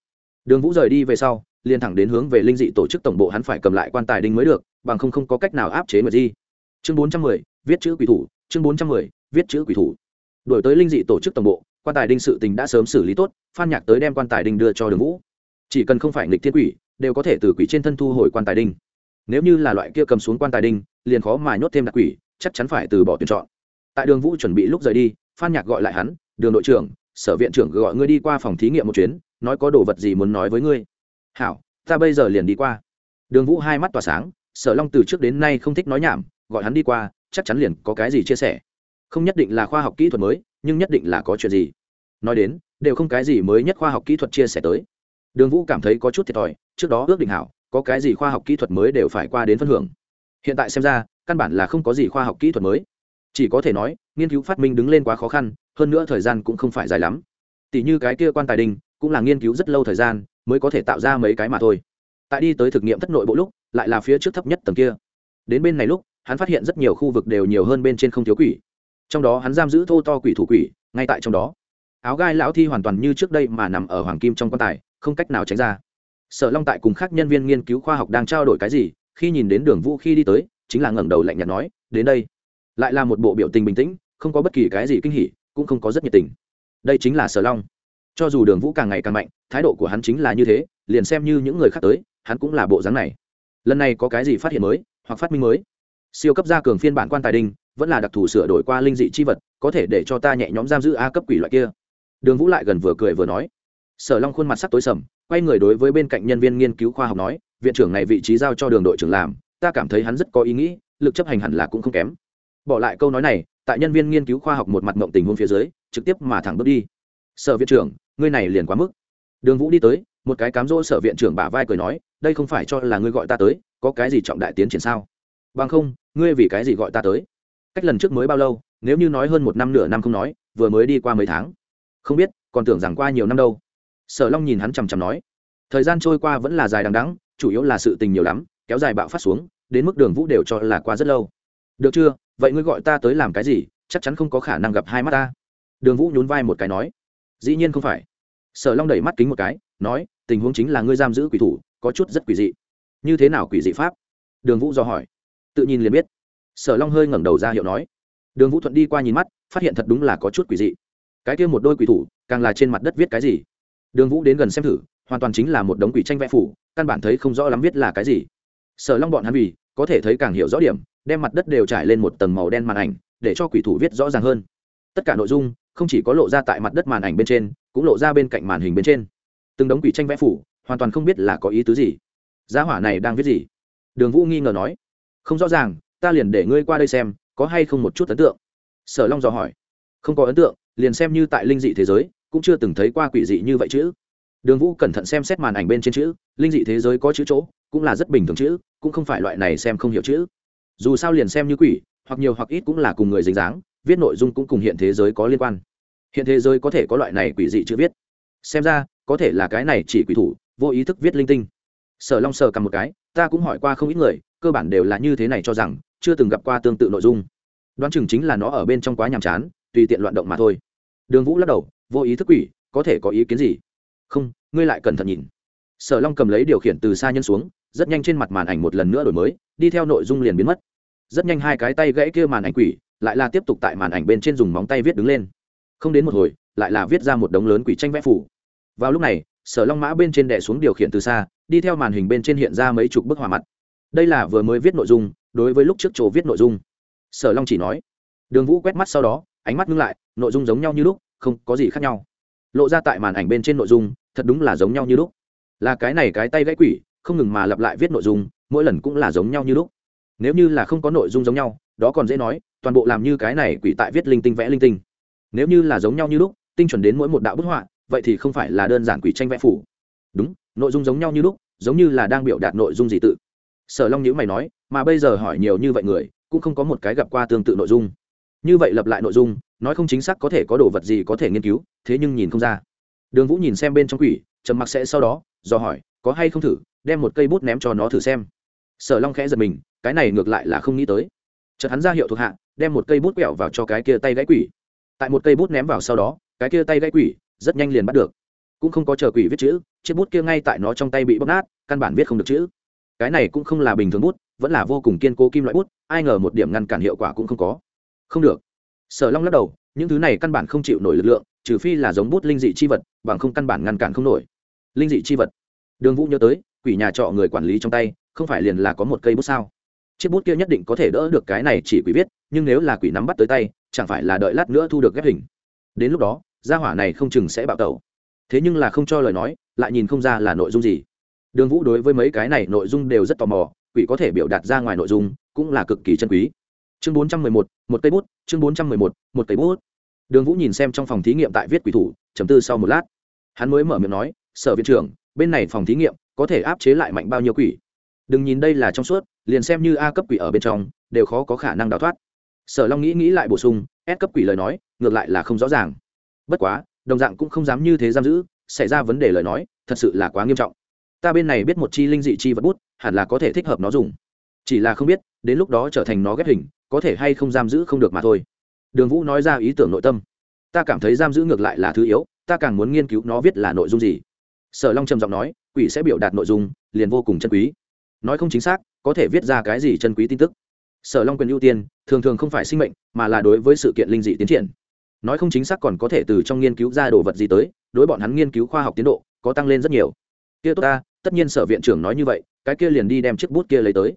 Đường vũ rời đi về sau, liền thẳng đến hướng về linh dị tổ chức tổng bộ hắn phải cầm lại quan tài đinh mới được, bằng không không có cách nào áp chế nguyệt di chương bốn trăm mười, viết chữ quỷ thủ, chương bốn trăm mười, viết chữ quỷ thủ. Đổi tới linh dị tổ chức tổng bộ, quan tài đinh sự tình đã sớm xử lý tốt, phan nhạc tới đem quan tài đinh đưa cho đường vũ. Chỉ cần không phải nghịch thiên quỷ, đều có thể từ quỷ trên thân thu hồi quan tài đinh nếu như là loại kia cầm xuống quan tài đinh, liền khó mà nhốt thêm đặc quỷ, chắc chắn phải từ bỏ tuyển chọn. Tại đường vũ chuẩn bị lúc rời đi, phan nhạc gọi lại hắn, đường đội trưởng, sở viện trưởng gọi ngươi đi qua phòng thí nghiệm một chuyến, nói có đồ vật gì muốn nói với ngươi. Hảo, ta bây giờ liền đi qua. Đường vũ hai mắt tỏa sáng, sở long từ trước đến nay không thích nói nhảm, gọi hắn đi qua, chắc chắn liền có cái gì chia sẻ. Không nhất định là khoa học kỹ thuật mới, nhưng nhất định là có chuyện gì. Nói đến, đều không cái gì mới nhất khoa học kỹ thuật chia sẻ tới. Đường vũ cảm thấy có chút thiệt thòi, trước đó ước định hảo có cái gì khoa học kỹ thuật mới đều phải qua đến phân hưởng. Hiện tại xem ra, căn bản là không có gì khoa học kỹ thuật mới. Chỉ có thể nói, nghiên cứu phát minh đứng lên quá khó khăn, hơn nữa thời gian cũng không phải dài lắm. Tỷ như cái kia quan tài đình, cũng là nghiên cứu rất lâu thời gian, mới có thể tạo ra mấy cái mà thôi. Tại đi tới thực nghiệm thất nội bộ lúc, lại là phía trước thấp nhất tầng kia. Đến bên này lúc, hắn phát hiện rất nhiều khu vực đều nhiều hơn bên trên không thiếu quỷ. Trong đó hắn giam giữ thô to quỷ thủ quỷ, ngay tại trong đó. Áo gai lão thi hoàn toàn như trước đây mà nằm ở hoàng kim trong quan tài, không cách nào tránh ra sở long tại cùng các nhân viên nghiên cứu khoa học đang trao đổi cái gì, khi nhìn đến đường vũ khi đi tới, chính là ngẩng đầu lạnh nhạt nói, đến đây. Lại là một bộ biểu tình bình tĩnh, không có bất kỳ cái gì kinh hỉ, cũng không có rất nhiệt tình. Đây chính là sở long. Cho dù đường vũ càng ngày càng mạnh, thái độ của hắn chính là như thế, liền xem như những người khác tới, hắn cũng là bộ dáng này. Lần này có cái gì phát hiện mới, hoặc phát minh mới? Siêu cấp gia cường phiên bản quan tài đinh, vẫn là đặc thù sửa đổi qua linh dị chi vật, có thể để cho ta nhẹ nhõm giam giữ a cấp quỷ loại kia. Đường vũ lại gần vừa cười vừa nói sở long khuôn mặt sắc tối sầm, quay người đối với bên cạnh nhân viên nghiên cứu khoa học nói, viện trưởng này vị trí giao cho đường đội trưởng làm, ta cảm thấy hắn rất có ý nghĩ, lực chấp hành hẳn là cũng không kém. Bỏ lại câu nói này, tại nhân viên nghiên cứu khoa học một mặt mộng tình huống phía dưới, trực tiếp mà thẳng bước đi. Sở viện trưởng, ngươi này liền quá mức. Đường vũ đi tới, một cái cám dỗ sở viện trưởng bả vai cười nói, đây không phải cho là ngươi gọi ta tới, có cái gì trọng đại tiến triển sao? Bằng không, ngươi vì cái gì gọi ta tới? Cách lần trước mới bao lâu, nếu như nói hơn một năm nửa năm không nói, vừa mới đi qua mấy tháng. Không biết, còn tưởng rằng qua nhiều năm đâu sở long nhìn hắn chằm chằm nói, thời gian trôi qua vẫn là dài đằng đắng chủ yếu là sự tình nhiều lắm, kéo dài bạo phát xuống, đến mức đường vũ đều cho là qua rất lâu. Được chưa? Vậy ngươi gọi ta tới làm cái gì? Chắc chắn không có khả năng gặp hai mắt ta. Đường vũ nhún vai một cái nói, dĩ nhiên không phải. Sở long đẩy mắt kính một cái, nói, tình huống chính là ngươi giam giữ quỷ thủ, có chút rất quỷ dị. Như thế nào quỷ dị pháp? Đường vũ do hỏi. Tự nhìn liền biết. Sở long hơi ngẩng đầu ra hiệu nói. Đường vũ thuận đi qua nhìn mắt, phát hiện thật đúng là có chút quỷ dị. Cái kia một đôi quỷ thủ, càng là trên mặt đất viết cái gì? Đường vũ đến gần xem thử, hoàn toàn chính là một đống quỷ tranh vẽ phủ, căn bản thấy không rõ lắm viết là cái gì. Sở long bọn hắn vì, có thể thấy càng hiểu rõ điểm, đem mặt đất đều trải lên một tầng màu đen màn ảnh, để cho quỷ thủ viết rõ ràng hơn. Tất cả nội dung, không chỉ có lộ ra tại mặt đất màn ảnh bên trên, cũng lộ ra bên cạnh màn hình bên trên. Từng đống quỷ tranh vẽ phủ, hoàn toàn không biết là có ý tứ gì. Giá hỏa này đang viết gì? Đường vũ nghi ngờ nói. Không rõ ràng, ta liền để ngươi qua đây xem, có hay không một chút ấn tượng? Sở long dò hỏi. Không có ấn tượng, liền xem như tại linh dị thế giới cũng chưa từng thấy qua quỷ dị như vậy chứ đường vũ cẩn thận xem xét màn ảnh bên trên chữ, linh dị thế giới có chữ chỗ, cũng là rất bình thường chữ, cũng không phải loại này xem không hiểu chữ. Dù sao liền xem như quỷ, hoặc nhiều hoặc ít cũng là cùng người dính dáng, viết nội dung cũng cùng hiện thế giới có liên quan. Hiện thế giới có thể có loại này quỷ dị chữ viết. Xem ra, có thể là cái này chỉ quỷ thủ, vô ý thức viết linh tinh. Sở long sờ cầm một cái, ta cũng hỏi qua không ít người, cơ bản đều là như thế này cho rằng, chưa từng gặp qua tương tự nội dung. Đoán chừng chính là nó ở bên trong quá nhàm chán, tùy tiện loạn động mà thôi. Đường vũ lắc đầu vô ý thức quỷ, có thể có ý kiến gì? Không, ngươi lại cẩn thận nhìn. Sở long cầm lấy điều khiển từ xa nhân xuống, rất nhanh trên mặt màn ảnh một lần nữa đổi mới, đi theo nội dung liền biến mất. Rất nhanh hai cái tay gãy kia màn ảnh quỷ, lại là tiếp tục tại màn ảnh bên trên dùng móng tay viết đứng lên. Không đến một hồi, lại là viết ra một đống lớn quỷ tranh vẽ phủ. Vào lúc này, sở long mã bên trên đè xuống điều khiển từ xa, đi theo màn hình bên trên hiện ra mấy chục bức hòa mặt. Đây là vừa mới viết nội dung, đối với lúc trước chỗ viết nội dung. Sở long chỉ nói, đường vũ quét mắt sau đó, ánh mắt ngưng lại, nội dung giống nhau như lúc không có gì khác nhau. Lộ ra tại màn ảnh bên trên nội dung, thật đúng là giống nhau như lúc. Là cái này cái tay gãy quỷ, không ngừng mà lặp lại viết nội dung, mỗi lần cũng là giống nhau như lúc. Nếu như là không có nội dung giống nhau, đó còn dễ nói, toàn bộ làm như cái này quỷ tại viết linh tinh vẽ linh tinh. Nếu như là giống nhau như lúc, tinh chuẩn đến mỗi một đạo bức họa, vậy thì không phải là đơn giản quỷ tranh vẽ phủ. Đúng, nội dung giống nhau như lúc, giống như là đang biểu đạt nội dung gì tự. Sở long nhữ mày nói, mà bây giờ hỏi nhiều như vậy người, cũng không có một cái gặp qua tương tự nội dung như vậy lập lại nội dung, nói không chính xác có thể có đồ vật gì có thể nghiên cứu, thế nhưng nhìn không ra. Đường vũ nhìn xem bên trong quỷ, trầm mặc sẽ sau đó, do hỏi, có hay không thử, đem một cây bút ném cho nó thử xem. Sở long khẽ giật mình, cái này ngược lại là không nghĩ tới. Chợt hắn ra hiệu thuộc hạ, đem một cây bút quẹo vào cho cái kia tay gãy quỷ. Tại một cây bút ném vào sau đó, cái kia tay gãy quỷ rất nhanh liền bắt được. Cũng không có chờ quỷ viết chữ, chiếc bút kia ngay tại nó trong tay bị bóc nát, căn bản viết không được chữ. Cái này cũng không là bình thường bút, vẫn là vô cùng kiên cố kim loại bút, ai ngờ một điểm ngăn cản hiệu quả cũng không có không được. Sở long lắc đầu, những thứ này căn bản không chịu nổi lực lượng, trừ phi là giống bút linh dị chi vật, bằng không căn bản ngăn cản không nổi. Linh dị chi vật. Đường vũ nhớ tới, quỷ nhà trọ người quản lý trong tay, không phải liền là có một cây bút sao? Chiếc bút kia nhất định có thể đỡ được cái này chỉ quỷ viết, nhưng nếu là quỷ nắm bắt tới tay, chẳng phải là đợi lát nữa thu được ghép hình. Đến lúc đó, gia hỏa này không chừng sẽ bạo tẩu. Thế nhưng là không cho lời nói, lại nhìn không ra là nội dung gì. Đường vũ đối với mấy cái này nội dung đều rất tò mò, quỷ có thể biểu đạt ra ngoài nội dung, cũng là cực kỳ chân quý chương bốn trăm mười một một cây bút, chương bốn trăm mười một một cây bút. Đường vũ nhìn xem trong phòng thí nghiệm tại viết quỷ thủ chấm tư sau một lát. Hắn mới mở miệng nói, sở viện trưởng, bên này phòng thí nghiệm có thể áp chế lại mạnh bao nhiêu quỷ? Đừng nhìn đây là trong suốt, liền xem như a cấp quỷ ở bên trong, đều khó có khả năng đào thoát. Sở long nghĩ nghĩ lại bổ sung, s cấp quỷ lời nói, ngược lại là không rõ ràng. Bất quá, đồng dạng cũng không dám như thế giam giữ, xảy ra vấn đề lời nói, thật sự là quá nghiêm trọng. Ta bên này biết một chi linh dị chi vật bút, hẳn là có thể thích hợp nó dùng chỉ là không biết, đến lúc đó trở thành nó ghép hình, có thể hay không giam giữ không được mà thôi. Đường vũ nói ra ý tưởng nội tâm. Ta cảm thấy giam giữ ngược lại là thứ yếu, ta càng muốn nghiên cứu nó viết là nội dung gì. Sở long trầm giọng nói, quỷ sẽ biểu đạt nội dung, liền vô cùng chân quý. Nói không chính xác, có thể viết ra cái gì chân quý tin tức. Sở long quyền ưu tiên, thường thường không phải sinh mệnh, mà là đối với sự kiện linh dị tiến triển. Nói không chính xác còn có thể từ trong nghiên cứu ra đồ vật gì tới, đối bọn hắn nghiên cứu khoa học tiến độ có tăng lên rất nhiều. Kia tốt ta, tất nhiên sở viện trưởng nói như vậy, cái kia liền đi đem chiếc bút kia lấy tới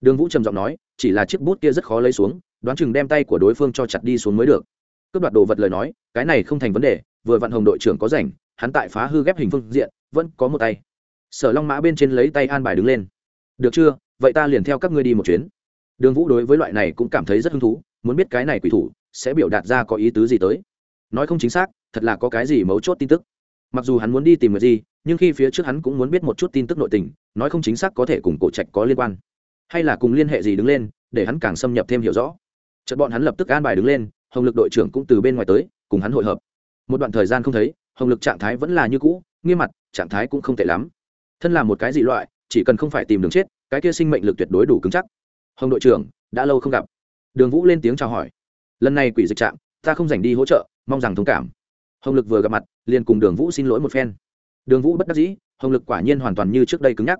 đường vũ trầm giọng nói, chỉ là chiếc bút kia rất khó lấy xuống, đoán chừng đem tay của đối phương cho chặt đi xuống mới được. Cướp đoạt đồ vật lời nói, cái này không thành vấn đề, vừa vặn hồng đội trưởng có rảnh, hắn tại phá hư ghép hình phương diện, vẫn có một tay. Sở long mã bên trên lấy tay an bài đứng lên. Được chưa, vậy ta liền theo các ngươi đi một chuyến. Đường vũ đối với loại này cũng cảm thấy rất hứng thú, muốn biết cái này quỷ thủ sẽ biểu đạt ra có ý tứ gì tới. Nói không chính xác, thật là có cái gì mấu chốt tin tức. Mặc dù hắn muốn đi tìm người gì, nhưng khi phía trước hắn cũng muốn biết một chút tin tức nội tình, nói không chính xác có thể cùng cổ trạch có liên quan hay là cùng liên hệ gì đứng lên, để hắn càng xâm nhập thêm hiểu rõ. Chợt bọn hắn lập tức an bài đứng lên, hồng lực đội trưởng cũng từ bên ngoài tới, cùng hắn hội hợp. Một đoạn thời gian không thấy, hồng lực trạng thái vẫn là như cũ, nghiêm mặt, trạng thái cũng không tệ lắm. Thân là một cái dị loại, chỉ cần không phải tìm đường chết, cái kia sinh mệnh lực tuyệt đối đủ cứng chắc. Hồng đội trưởng, đã lâu không gặp. Đường vũ lên tiếng chào hỏi. Lần này quỷ dịch trạm ta không dành đi hỗ trợ, mong rằng thông cảm. Hồng lực vừa gặp mặt, liền cùng đường vũ xin lỗi một phen. Đường vũ bất đắc dĩ, hồng lực quả nhiên hoàn toàn như trước đây cứng nhắc.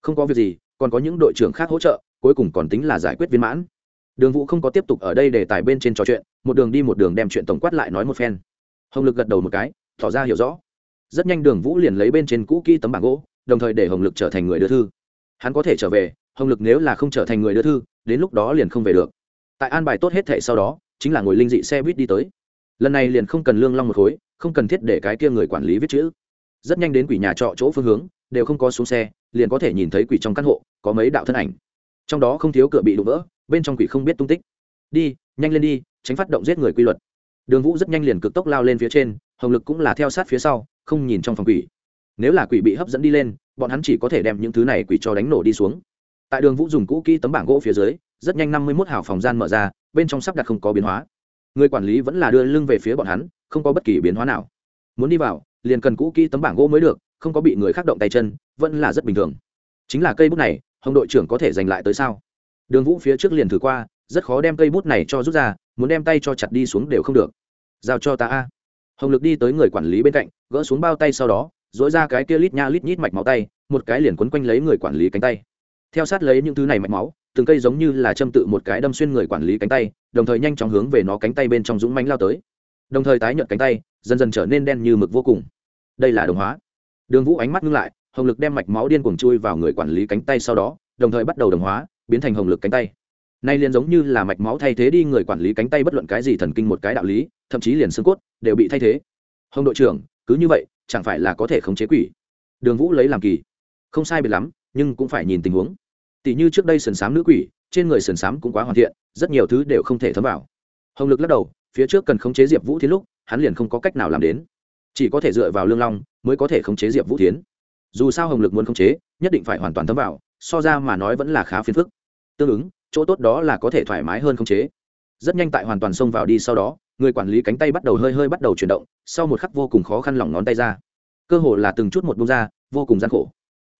Không có việc gì còn có những đội trưởng khác hỗ trợ, cuối cùng còn tính là giải quyết viên mãn. Đường vũ không có tiếp tục ở đây để tài bên trên trò chuyện, một đường đi một đường đem chuyện tổng quát lại nói một phen. Hồng lực gật đầu một cái, tỏ ra hiểu rõ. Rất nhanh đường vũ liền lấy bên trên cũ kỹ tấm bảng gỗ, đồng thời để hồng lực trở thành người đưa thư. Hắn có thể trở về, hồng lực nếu là không trở thành người đưa thư, đến lúc đó liền không về được. Tại an bài tốt hết thệ sau đó, chính là ngồi linh dị xe buýt đi tới. Lần này liền không cần lương long một khối, không cần thiết để cái kia người quản lý viết chữ. Rất nhanh đến quỷ nhà trọ chỗ phương hướng đều không có xuống xe, liền có thể nhìn thấy quỷ trong căn hộ, có mấy đạo thân ảnh. Trong đó không thiếu cửa bị đụng vỡ, bên trong quỷ không biết tung tích. Đi, nhanh lên đi, tránh phát động giết người quy luật. Đường vũ rất nhanh liền cực tốc lao lên phía trên, hồng lực cũng là theo sát phía sau, không nhìn trong phòng quỷ. Nếu là quỷ bị hấp dẫn đi lên, bọn hắn chỉ có thể đem những thứ này quỷ cho đánh nổ đi xuống. Tại đường vũ dùng cũ kỹ tấm bảng gỗ phía dưới, rất nhanh năm mươi mốt hào phòng gian mở ra, bên trong sắp đặt không có biến hóa. Người quản lý vẫn là đưa lưng về phía bọn hắn, không có bất kỳ biến hóa nào. Muốn đi vào, liền cần cũ kỹ tấm bảng gỗ mới được không có bị người khác động tay chân, vẫn là rất bình thường. Chính là cây bút này, hồng đội trưởng có thể giành lại tới sao? Đường vũ phía trước liền thử qua, rất khó đem cây bút này cho rút ra, muốn đem tay cho chặt đi xuống đều không được. Giao cho ta a. Hồng lực đi tới người quản lý bên cạnh, gỡ xuống bao tay sau đó dỗi ra cái kia lít nha lít nhít mạch máu tay, một cái liền quấn quanh lấy người quản lý cánh tay. Theo sát lấy những thứ này mạch máu, từng cây giống như là châm tự một cái đâm xuyên người quản lý cánh tay, đồng thời nhanh chóng hướng về nó cánh tay bên trong dũng mánh lao tới. Đồng thời tái nhợt cánh tay, dần dần trở nên đen như mực vô cùng. Đây là đồng hóa đường vũ ánh mắt ngưng lại, hồng lực đem mạch máu điên cuồng chui vào người quản lý cánh tay sau đó, đồng thời bắt đầu đồng hóa, biến thành hồng lực cánh tay. Nay liền giống như là mạch máu thay thế đi người quản lý cánh tay bất luận cái gì thần kinh một cái đạo lý, thậm chí liền xương cốt, đều bị thay thế. Hồng đội trưởng, cứ như vậy, chẳng phải là có thể khống chế quỷ? Đường vũ lấy làm kỳ. Không sai biệt lắm, nhưng cũng phải nhìn tình huống. Tỷ như trước đây sườn sám nữ quỷ, trên người sườn sám cũng quá hoàn thiện, rất nhiều thứ đều không thể thấm vào. Hồng lực lắc đầu, phía trước cần khống chế diệp vũ thì lúc, hắn liền không có cách nào làm đến chỉ có thể dựa vào lương long mới có thể khống chế diệp vũ thiến dù sao hồng lực muốn khống chế nhất định phải hoàn toàn thấm vào so ra mà nói vẫn là khá phiền phức tương ứng chỗ tốt đó là có thể thoải mái hơn khống chế rất nhanh tại hoàn toàn xông vào đi sau đó người quản lý cánh tay bắt đầu hơi hơi bắt đầu chuyển động sau một khắc vô cùng khó khăn lỏng ngón tay ra cơ hồ là từng chút một bông ra vô cùng gian khổ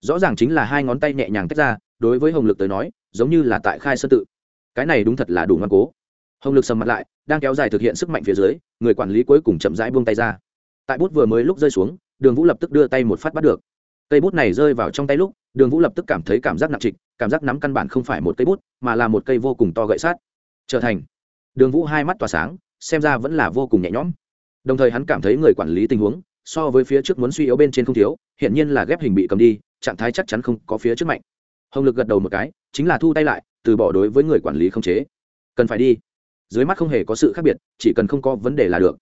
rõ ràng chính là hai ngón tay nhẹ nhàng tách ra đối với hồng lực tới nói giống như là tại khai sơ tự cái này đúng thật là đủ ngoan cố hồng lực sầm mặt lại đang kéo dài thực hiện sức mạnh phía dưới người quản lý cuối cùng chậm rãi buông tay ra tại bút vừa mới lúc rơi xuống, đường vũ lập tức đưa tay một phát bắt được. Cây bút này rơi vào trong tay lúc, đường vũ lập tức cảm thấy cảm giác nặng trịch, cảm giác nắm căn bản không phải một cây bút, mà là một cây vô cùng to gậy sát trở thành. Đường vũ hai mắt tỏa sáng, xem ra vẫn là vô cùng nhẹ nhõm. Đồng thời hắn cảm thấy người quản lý tình huống, so với phía trước muốn suy yếu bên trên không thiếu hiện nhiên là ghép hình bị cầm đi, trạng thái chắc chắn không có phía trước mạnh. Hồng lực gật đầu một cái, chính là thu tay lại, từ bỏ đối với người quản lý không chế. Cần phải đi. Dưới mắt không hề có sự khác biệt, chỉ cần không có vấn đề là được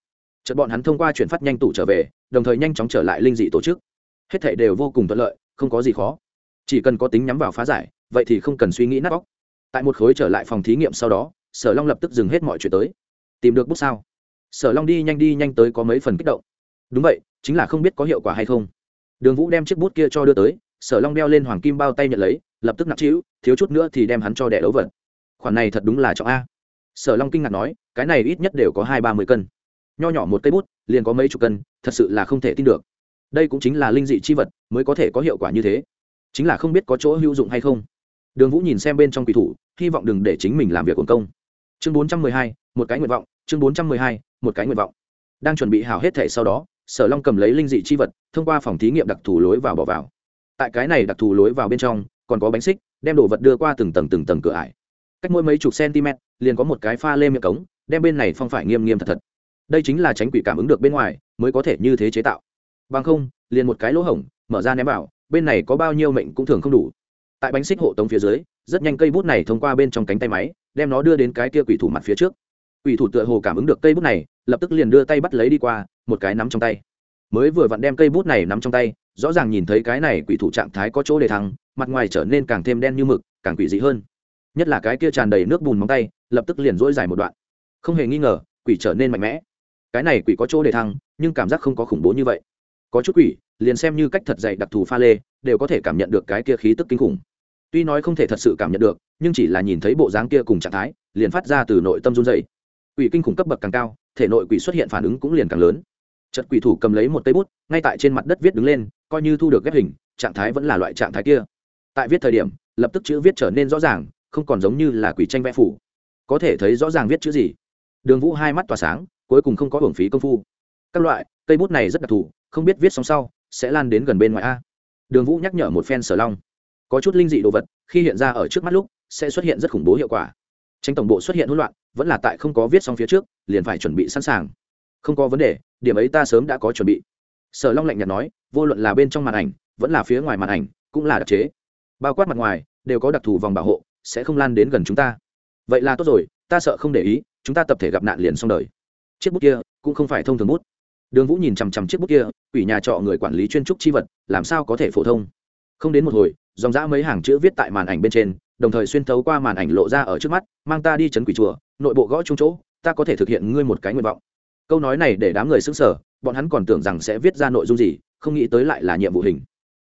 chợt bọn hắn thông qua chuyển phát nhanh tủ trở về, đồng thời nhanh chóng trở lại linh dị tổ chức. Hết thảy đều vô cùng thuận lợi, không có gì khó. Chỉ cần có tính nhắm vào phá giải, vậy thì không cần suy nghĩ nát bóc tại một khối trở lại phòng thí nghiệm sau đó, sở long lập tức dừng hết mọi chuyện tới. Tìm được bút sao? Sở long đi nhanh đi nhanh tới có mấy phần kích động. Đúng vậy, chính là không biết có hiệu quả hay không. Đường vũ đem chiếc bút kia cho đưa tới, sở long đeo lên hoàng kim bao tay nhận lấy, lập tức nặng trĩu, thiếu chút nữa thì đem hắn cho đẻ đấu vật. Khoản này thật đúng là trọng a. Sở long kinh ngạc nói, cái này ít nhất đều có hai ba mươi cân nho nhỏ một cây bút, liền có mấy chục cân, thật sự là không thể tin được. Đây cũng chính là linh dị chi vật, mới có thể có hiệu quả như thế. Chính là không biết có chỗ hữu dụng hay không. Đường vũ nhìn xem bên trong quỷ thủ, hy vọng đừng để chính mình làm việc quần công. Chương bốn trăm mười hai, một cái nguyện vọng. Chương bốn trăm mười hai, một cái nguyện vọng. Đang chuẩn bị hào hết thể sau đó, sở long cầm lấy linh dị chi vật, thông qua phòng thí nghiệm đặc thù lối vào bỏ vào. Tại cái này đặc thù lối vào bên trong, còn có bánh xích, đem đồ vật đưa qua từng tầng từng tầng cửa ải. Cách mỗi mấy chục cm liền có một cái pha lê miệng cống, đem bên này phong phải nghiêm nghiêm thật thật đây chính là tránh quỷ cảm ứng được bên ngoài, mới có thể như thế chế tạo. Bằng không, liền một cái lỗ hổng, mở ra ném vào, bên này có bao nhiêu mệnh cũng thường không đủ. Tại bánh xích hộ tống phía dưới, rất nhanh cây bút này thông qua bên trong cánh tay máy, đem nó đưa đến cái kia quỷ thủ mặt phía trước. Quỷ thủ tựa hồ cảm ứng được cây bút này, lập tức liền đưa tay bắt lấy đi qua, một cái nắm trong tay. Mới vừa vặn đem cây bút này nắm trong tay, rõ ràng nhìn thấy cái này quỷ thủ trạng thái có chỗ để thắng mặt ngoài trở nên càng thêm đen như mực, càng quỷ dị hơn. Nhất là cái kia tràn đầy nước bùn móng tay, lập tức liền dỗi dài một đoạn. Không hề nghi ngờ, quỷ trở nên mạnh mẽ cái này quỷ có chỗ để thăng, nhưng cảm giác không có khủng bố như vậy. Có chút quỷ, liền xem như cách thật dày đặc thù pha lê, đều có thể cảm nhận được cái kia khí tức kinh khủng. Tuy nói không thể thật sự cảm nhận được, nhưng chỉ là nhìn thấy bộ dáng kia cùng trạng thái, liền phát ra từ nội tâm run dày quỷ kinh khủng cấp bậc càng cao, thể nội quỷ xuất hiện phản ứng cũng liền càng lớn. Trận quỷ thủ cầm lấy một tay bút, ngay tại trên mặt đất viết đứng lên, coi như thu được ghép hình, trạng thái vẫn là loại trạng thái kia. Tại viết thời điểm, lập tức chữ viết trở nên rõ ràng, không còn giống như là quỷ tranh vẽ phủ. Có thể thấy rõ ràng viết chữ gì. Đường vũ hai mắt tỏa sáng cuối cùng không có hưởng phí công phu. Các loại, cây bút này rất đặc thù, không biết viết xong sau, sẽ lan đến gần bên ngoài a. Đường vũ nhắc nhở một phen sở long. Có chút linh dị đồ vật, khi hiện ra ở trước mắt lúc, sẽ xuất hiện rất khủng bố hiệu quả. Tranh tổng bộ xuất hiện hỗn loạn, vẫn là tại không có viết xong phía trước, liền phải chuẩn bị sẵn sàng. Không có vấn đề, điểm ấy ta sớm đã có chuẩn bị. Sở long lạnh nhạt nói, vô luận là bên trong màn ảnh, vẫn là phía ngoài màn ảnh, cũng là đặc chế. Bao quát mặt ngoài, đều có đặc thù vòng bảo hộ, sẽ không lan đến gần chúng ta. Vậy là tốt rồi, ta sợ không để ý, chúng ta tập thể gặp nạn liền xong đời chiếc bút kia cũng không phải thông thường bút. Đường vũ nhìn chằm chằm chiếc bút kia ủy nhà trọ người quản lý chuyên trúc chi vật, làm sao có thể phổ thông? Không đến một hồi, dòng dã mấy hàng chữ viết tại màn ảnh bên trên, đồng thời xuyên thấu qua màn ảnh lộ ra ở trước mắt, mang ta đi chấn quỷ chùa, nội bộ gõ chung chỗ, ta có thể thực hiện ngươi một cái nguyện vọng. Câu nói này để đám người xứng sở bọn hắn còn tưởng rằng sẽ viết ra nội dung gì, không nghĩ tới lại là nhiệm vụ hình.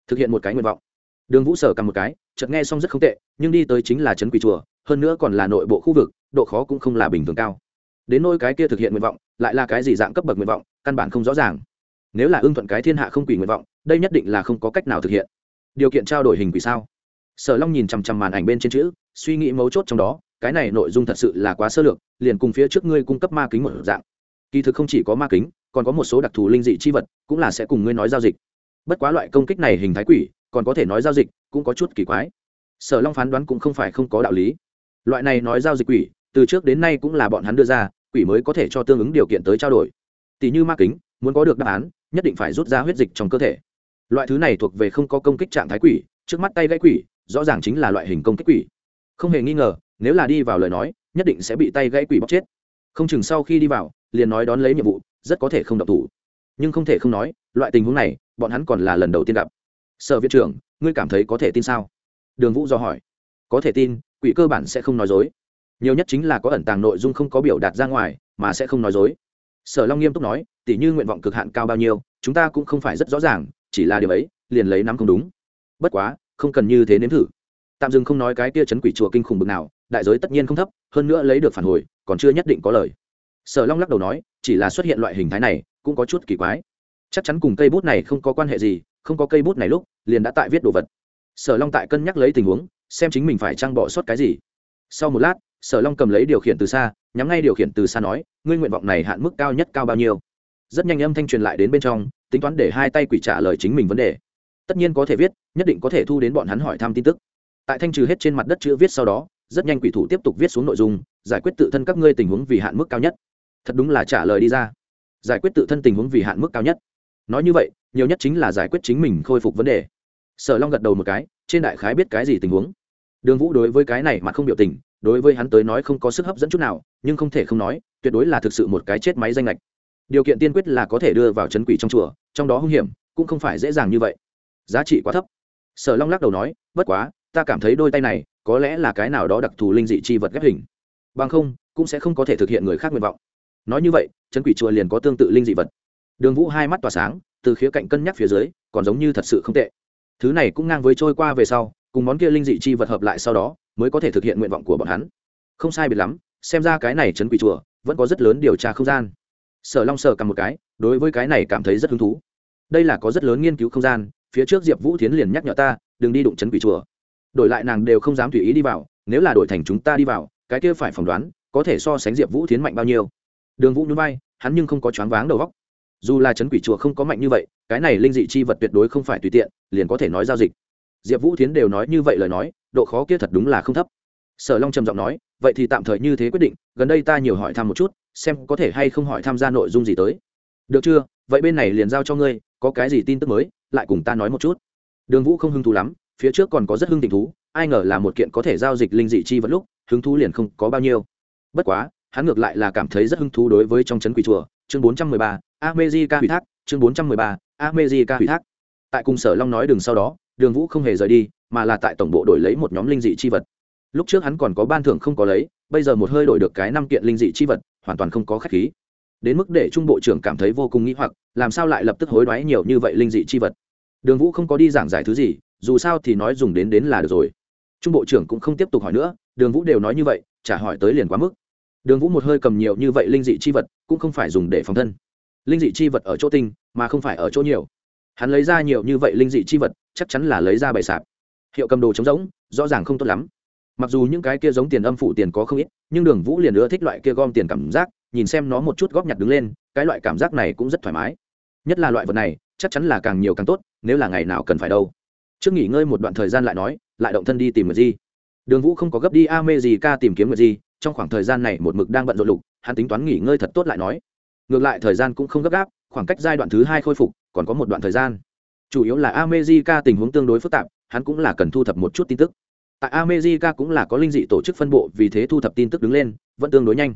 Thực hiện một cái nguyện vọng. Đường vũ sở cầm một cái, chợt nghe xong rất không tệ, nhưng đi tới chính là trấn quỷ chùa, hơn nữa còn là nội bộ khu vực, độ khó cũng không là bình thường cao đến nôi cái kia thực hiện nguyện vọng, lại là cái gì dạng cấp bậc nguyện vọng, căn bản không rõ ràng. Nếu là ưng thuận cái thiên hạ không quỷ nguyện vọng, đây nhất định là không có cách nào thực hiện. Điều kiện trao đổi hình quỷ sao? Sở long nhìn chằm chằm màn ảnh bên trên chữ, suy nghĩ mấu chốt trong đó, cái này nội dung thật sự là quá sơ lược, liền cùng phía trước ngươi cung cấp ma kính một dạng. Kỳ thực không chỉ có ma kính, còn có một số đặc thù linh dị chi vật, cũng là sẽ cùng ngươi nói giao dịch. Bất quá loại công kích này hình thái quỷ, còn có thể nói giao dịch, cũng có chút kỳ quái. Sở long phán đoán cũng không phải không có đạo lý. Loại này nói giao dịch quỷ từ trước đến nay cũng là bọn hắn đưa ra, quỷ mới có thể cho tương ứng điều kiện tới trao đổi. Tỷ như ma kính, muốn có được đáp án, nhất định phải rút ra huyết dịch trong cơ thể. Loại thứ này thuộc về không có công kích trạng thái quỷ, trước mắt tay gãy quỷ, rõ ràng chính là loại hình công kích quỷ. Không hề nghi ngờ, nếu là đi vào lời nói, nhất định sẽ bị tay gãy quỷ bóc chết. Không chừng sau khi đi vào, liền nói đón lấy nhiệm vụ, rất có thể không độc thủ. Nhưng không thể không nói, loại tình huống này, bọn hắn còn là lần đầu tiên gặp. Sở viện trưởng, ngươi cảm thấy có thể tin sao? Đường vũ do hỏi. Có thể tin, quỷ cơ bản sẽ không nói dối nhiều nhất chính là có ẩn tàng nội dung không có biểu đạt ra ngoài, mà sẽ không nói dối. Sở long nghiêm túc nói tỉ như nguyện vọng cực hạn cao bao nhiêu, chúng ta cũng không phải rất rõ ràng, chỉ là điều ấy, liền lấy nắm không đúng. Bất quá, không cần như thế nếm thử. Tạm dừng không nói cái kia chấn quỷ chùa kinh khủng bực nào, đại giới tất nhiên không thấp, hơn nữa lấy được phản hồi, còn chưa nhất định có lời. Sở long lắc đầu nói, chỉ là xuất hiện loại hình thái này, cũng có chút kỳ quái. Chắc chắn cùng cây bút này không có quan hệ gì, không có cây bút này lúc, liền đã tại viết đồ vật. Sở long tại cân nhắc lấy tình huống, xem chính mình phải trăng bỏ sót cái gì. Sau một lát sở long cầm lấy điều khiển từ xa, nhắm ngay điều khiển từ xa nói, ngươi nguyện vọng này hạn mức cao nhất cao bao nhiêu? Rất nhanh âm thanh truyền lại đến bên trong, tính toán để hai tay quỷ trả lời chính mình vấn đề. Tất nhiên có thể viết, nhất định có thể thu đến bọn hắn hỏi thăm tin tức. Tại thanh trừ hết trên mặt đất chữ viết sau đó, rất nhanh quỷ thủ tiếp tục viết xuống nội dung, giải quyết tự thân các ngươi tình huống vì hạn mức cao nhất. Thật đúng là trả lời đi ra. Giải quyết tự thân tình huống vì hạn mức cao nhất. Nói như vậy, nhiều nhất chính là giải quyết chính mình khôi phục vấn đề. Sở long gật đầu một cái, trên đại khái biết cái gì tình huống. Đường vũ đối với cái này mà không biểu tình đối với hắn tới nói không có sức hấp dẫn chút nào, nhưng không thể không nói, tuyệt đối là thực sự một cái chết máy danh lệch điều kiện tiên quyết là có thể đưa vào chấn quỷ trong chùa, trong đó hung hiểm cũng không phải dễ dàng như vậy. Giá trị quá thấp. Sở long lắc đầu nói, bất quá, ta cảm thấy đôi tay này có lẽ là cái nào đó đặc thù linh dị chi vật ghép hình. Bằng không, cũng sẽ không có thể thực hiện người khác nguyện vọng. Nói như vậy, chấn quỷ chùa liền có tương tự linh dị vật. Đường vũ hai mắt tỏa sáng, từ khía cạnh cân nhắc phía dưới, còn giống như thật sự không tệ. Thứ này cũng ngang với trôi qua về sau, cùng món kia linh dị chi vật hợp lại sau đó mới có thể thực hiện nguyện vọng của bọn hắn. Không sai biệt lắm, xem ra cái này chấn quỷ chùa vẫn có rất lớn điều tra không gian. Sở long sở cầm một cái, đối với cái này cảm thấy rất hứng thú. Đây là có rất lớn nghiên cứu không gian, phía trước diệp vũ tiến liền nhắc nhở ta, đừng đi đụng chấn quỷ chùa. Đổi lại nàng đều không dám tùy ý đi vào, nếu là đổi thành chúng ta đi vào, cái kia phải phỏng đoán, có thể so sánh diệp vũ tiến mạnh bao nhiêu. Đường vũ núi bay hắn nhưng không có choáng váng đầu góc dù là chấn quỷ chùa không có mạnh như vậy, cái này linh dị chi vật tuyệt đối không phải tùy tiện, liền có thể nói giao dịch. Diệp vũ tiến đều nói như vậy lời nói độ khó kia thật đúng là không thấp. Sở long trầm giọng nói, vậy thì tạm thời như thế quyết định, gần đây ta nhiều hỏi thăm một chút, xem có thể hay không hỏi tham gia nội dung gì tới. Được chưa? Vậy bên này liền giao cho ngươi, có cái gì tin tức mới, lại cùng ta nói một chút. Đường vũ không hứng thú lắm, phía trước còn có rất hưng tình thú, ai ngờ là một kiện có thể giao dịch linh dị chi vật lúc, hứng thú liền không có bao nhiêu. Bất quá, hắn ngược lại là cảm thấy rất hứng thú đối với trong trấn quỷ chùa, chương bốn trăm mười ba amejica hủy thác, chương bốn trăm mười ba amejica hủy thác. Tại cùng sở long nói đường sau đó đường vũ không hề rời đi, mà là tại tổng bộ đổi lấy một nhóm linh dị chi vật. Lúc trước hắn còn có ban thưởng không có lấy, bây giờ một hơi đổi được cái năm kiện linh dị chi vật, hoàn toàn không có khách khí. Đến mức để trung bộ trưởng cảm thấy vô cùng nghĩ hoặc, làm sao lại lập tức hối đoái nhiều như vậy linh dị chi vật? Đường vũ không có đi giảng giải thứ gì, dù sao thì nói dùng đến đến là được rồi. Trung bộ trưởng cũng không tiếp tục hỏi nữa, đường vũ đều nói như vậy trả hỏi tới liền quá mức. Đường vũ một hơi cầm nhiều như vậy linh dị chi vật, cũng không phải dùng để phòng thân. Linh dị chi vật ở chỗ tinh, mà không phải ở chỗ nhiều hắn lấy ra nhiều như vậy linh dị chi vật, chắc chắn là lấy ra bày sạp. Hiệu cầm đồ trống rỗng, rõ ràng không tốt lắm. Mặc dù những cái kia giống tiền âm phụ tiền có không ít, nhưng đường vũ liền ưa thích loại kia gom tiền cảm giác, nhìn xem nó một chút góp nhặt đứng lên, cái loại cảm giác này cũng rất thoải mái. Nhất là loại vật này, chắc chắn là càng nhiều càng tốt, nếu là ngày nào cần phải đâu. Trước nghỉ ngơi một đoạn thời gian lại nói, lại động thân đi tìm người gì đường vũ không có gấp đi a mê gì ca tìm kiếm người gì trong khoảng thời gian này một mực đang bận rộn lục, hắn tính toán nghỉ ngơi thật tốt lại nói. Ngược lại thời gian cũng không gấp gáp khoảng cách giai đoạn thứ hai khôi phục còn có một đoạn thời gian chủ yếu là America tình huống tương đối phức tạp, hắn cũng là cần thu thập một chút tin tức. Tại America cũng là có linh dị tổ chức phân bộ, vì thế thu thập tin tức đứng lên, vẫn tương đối nhanh.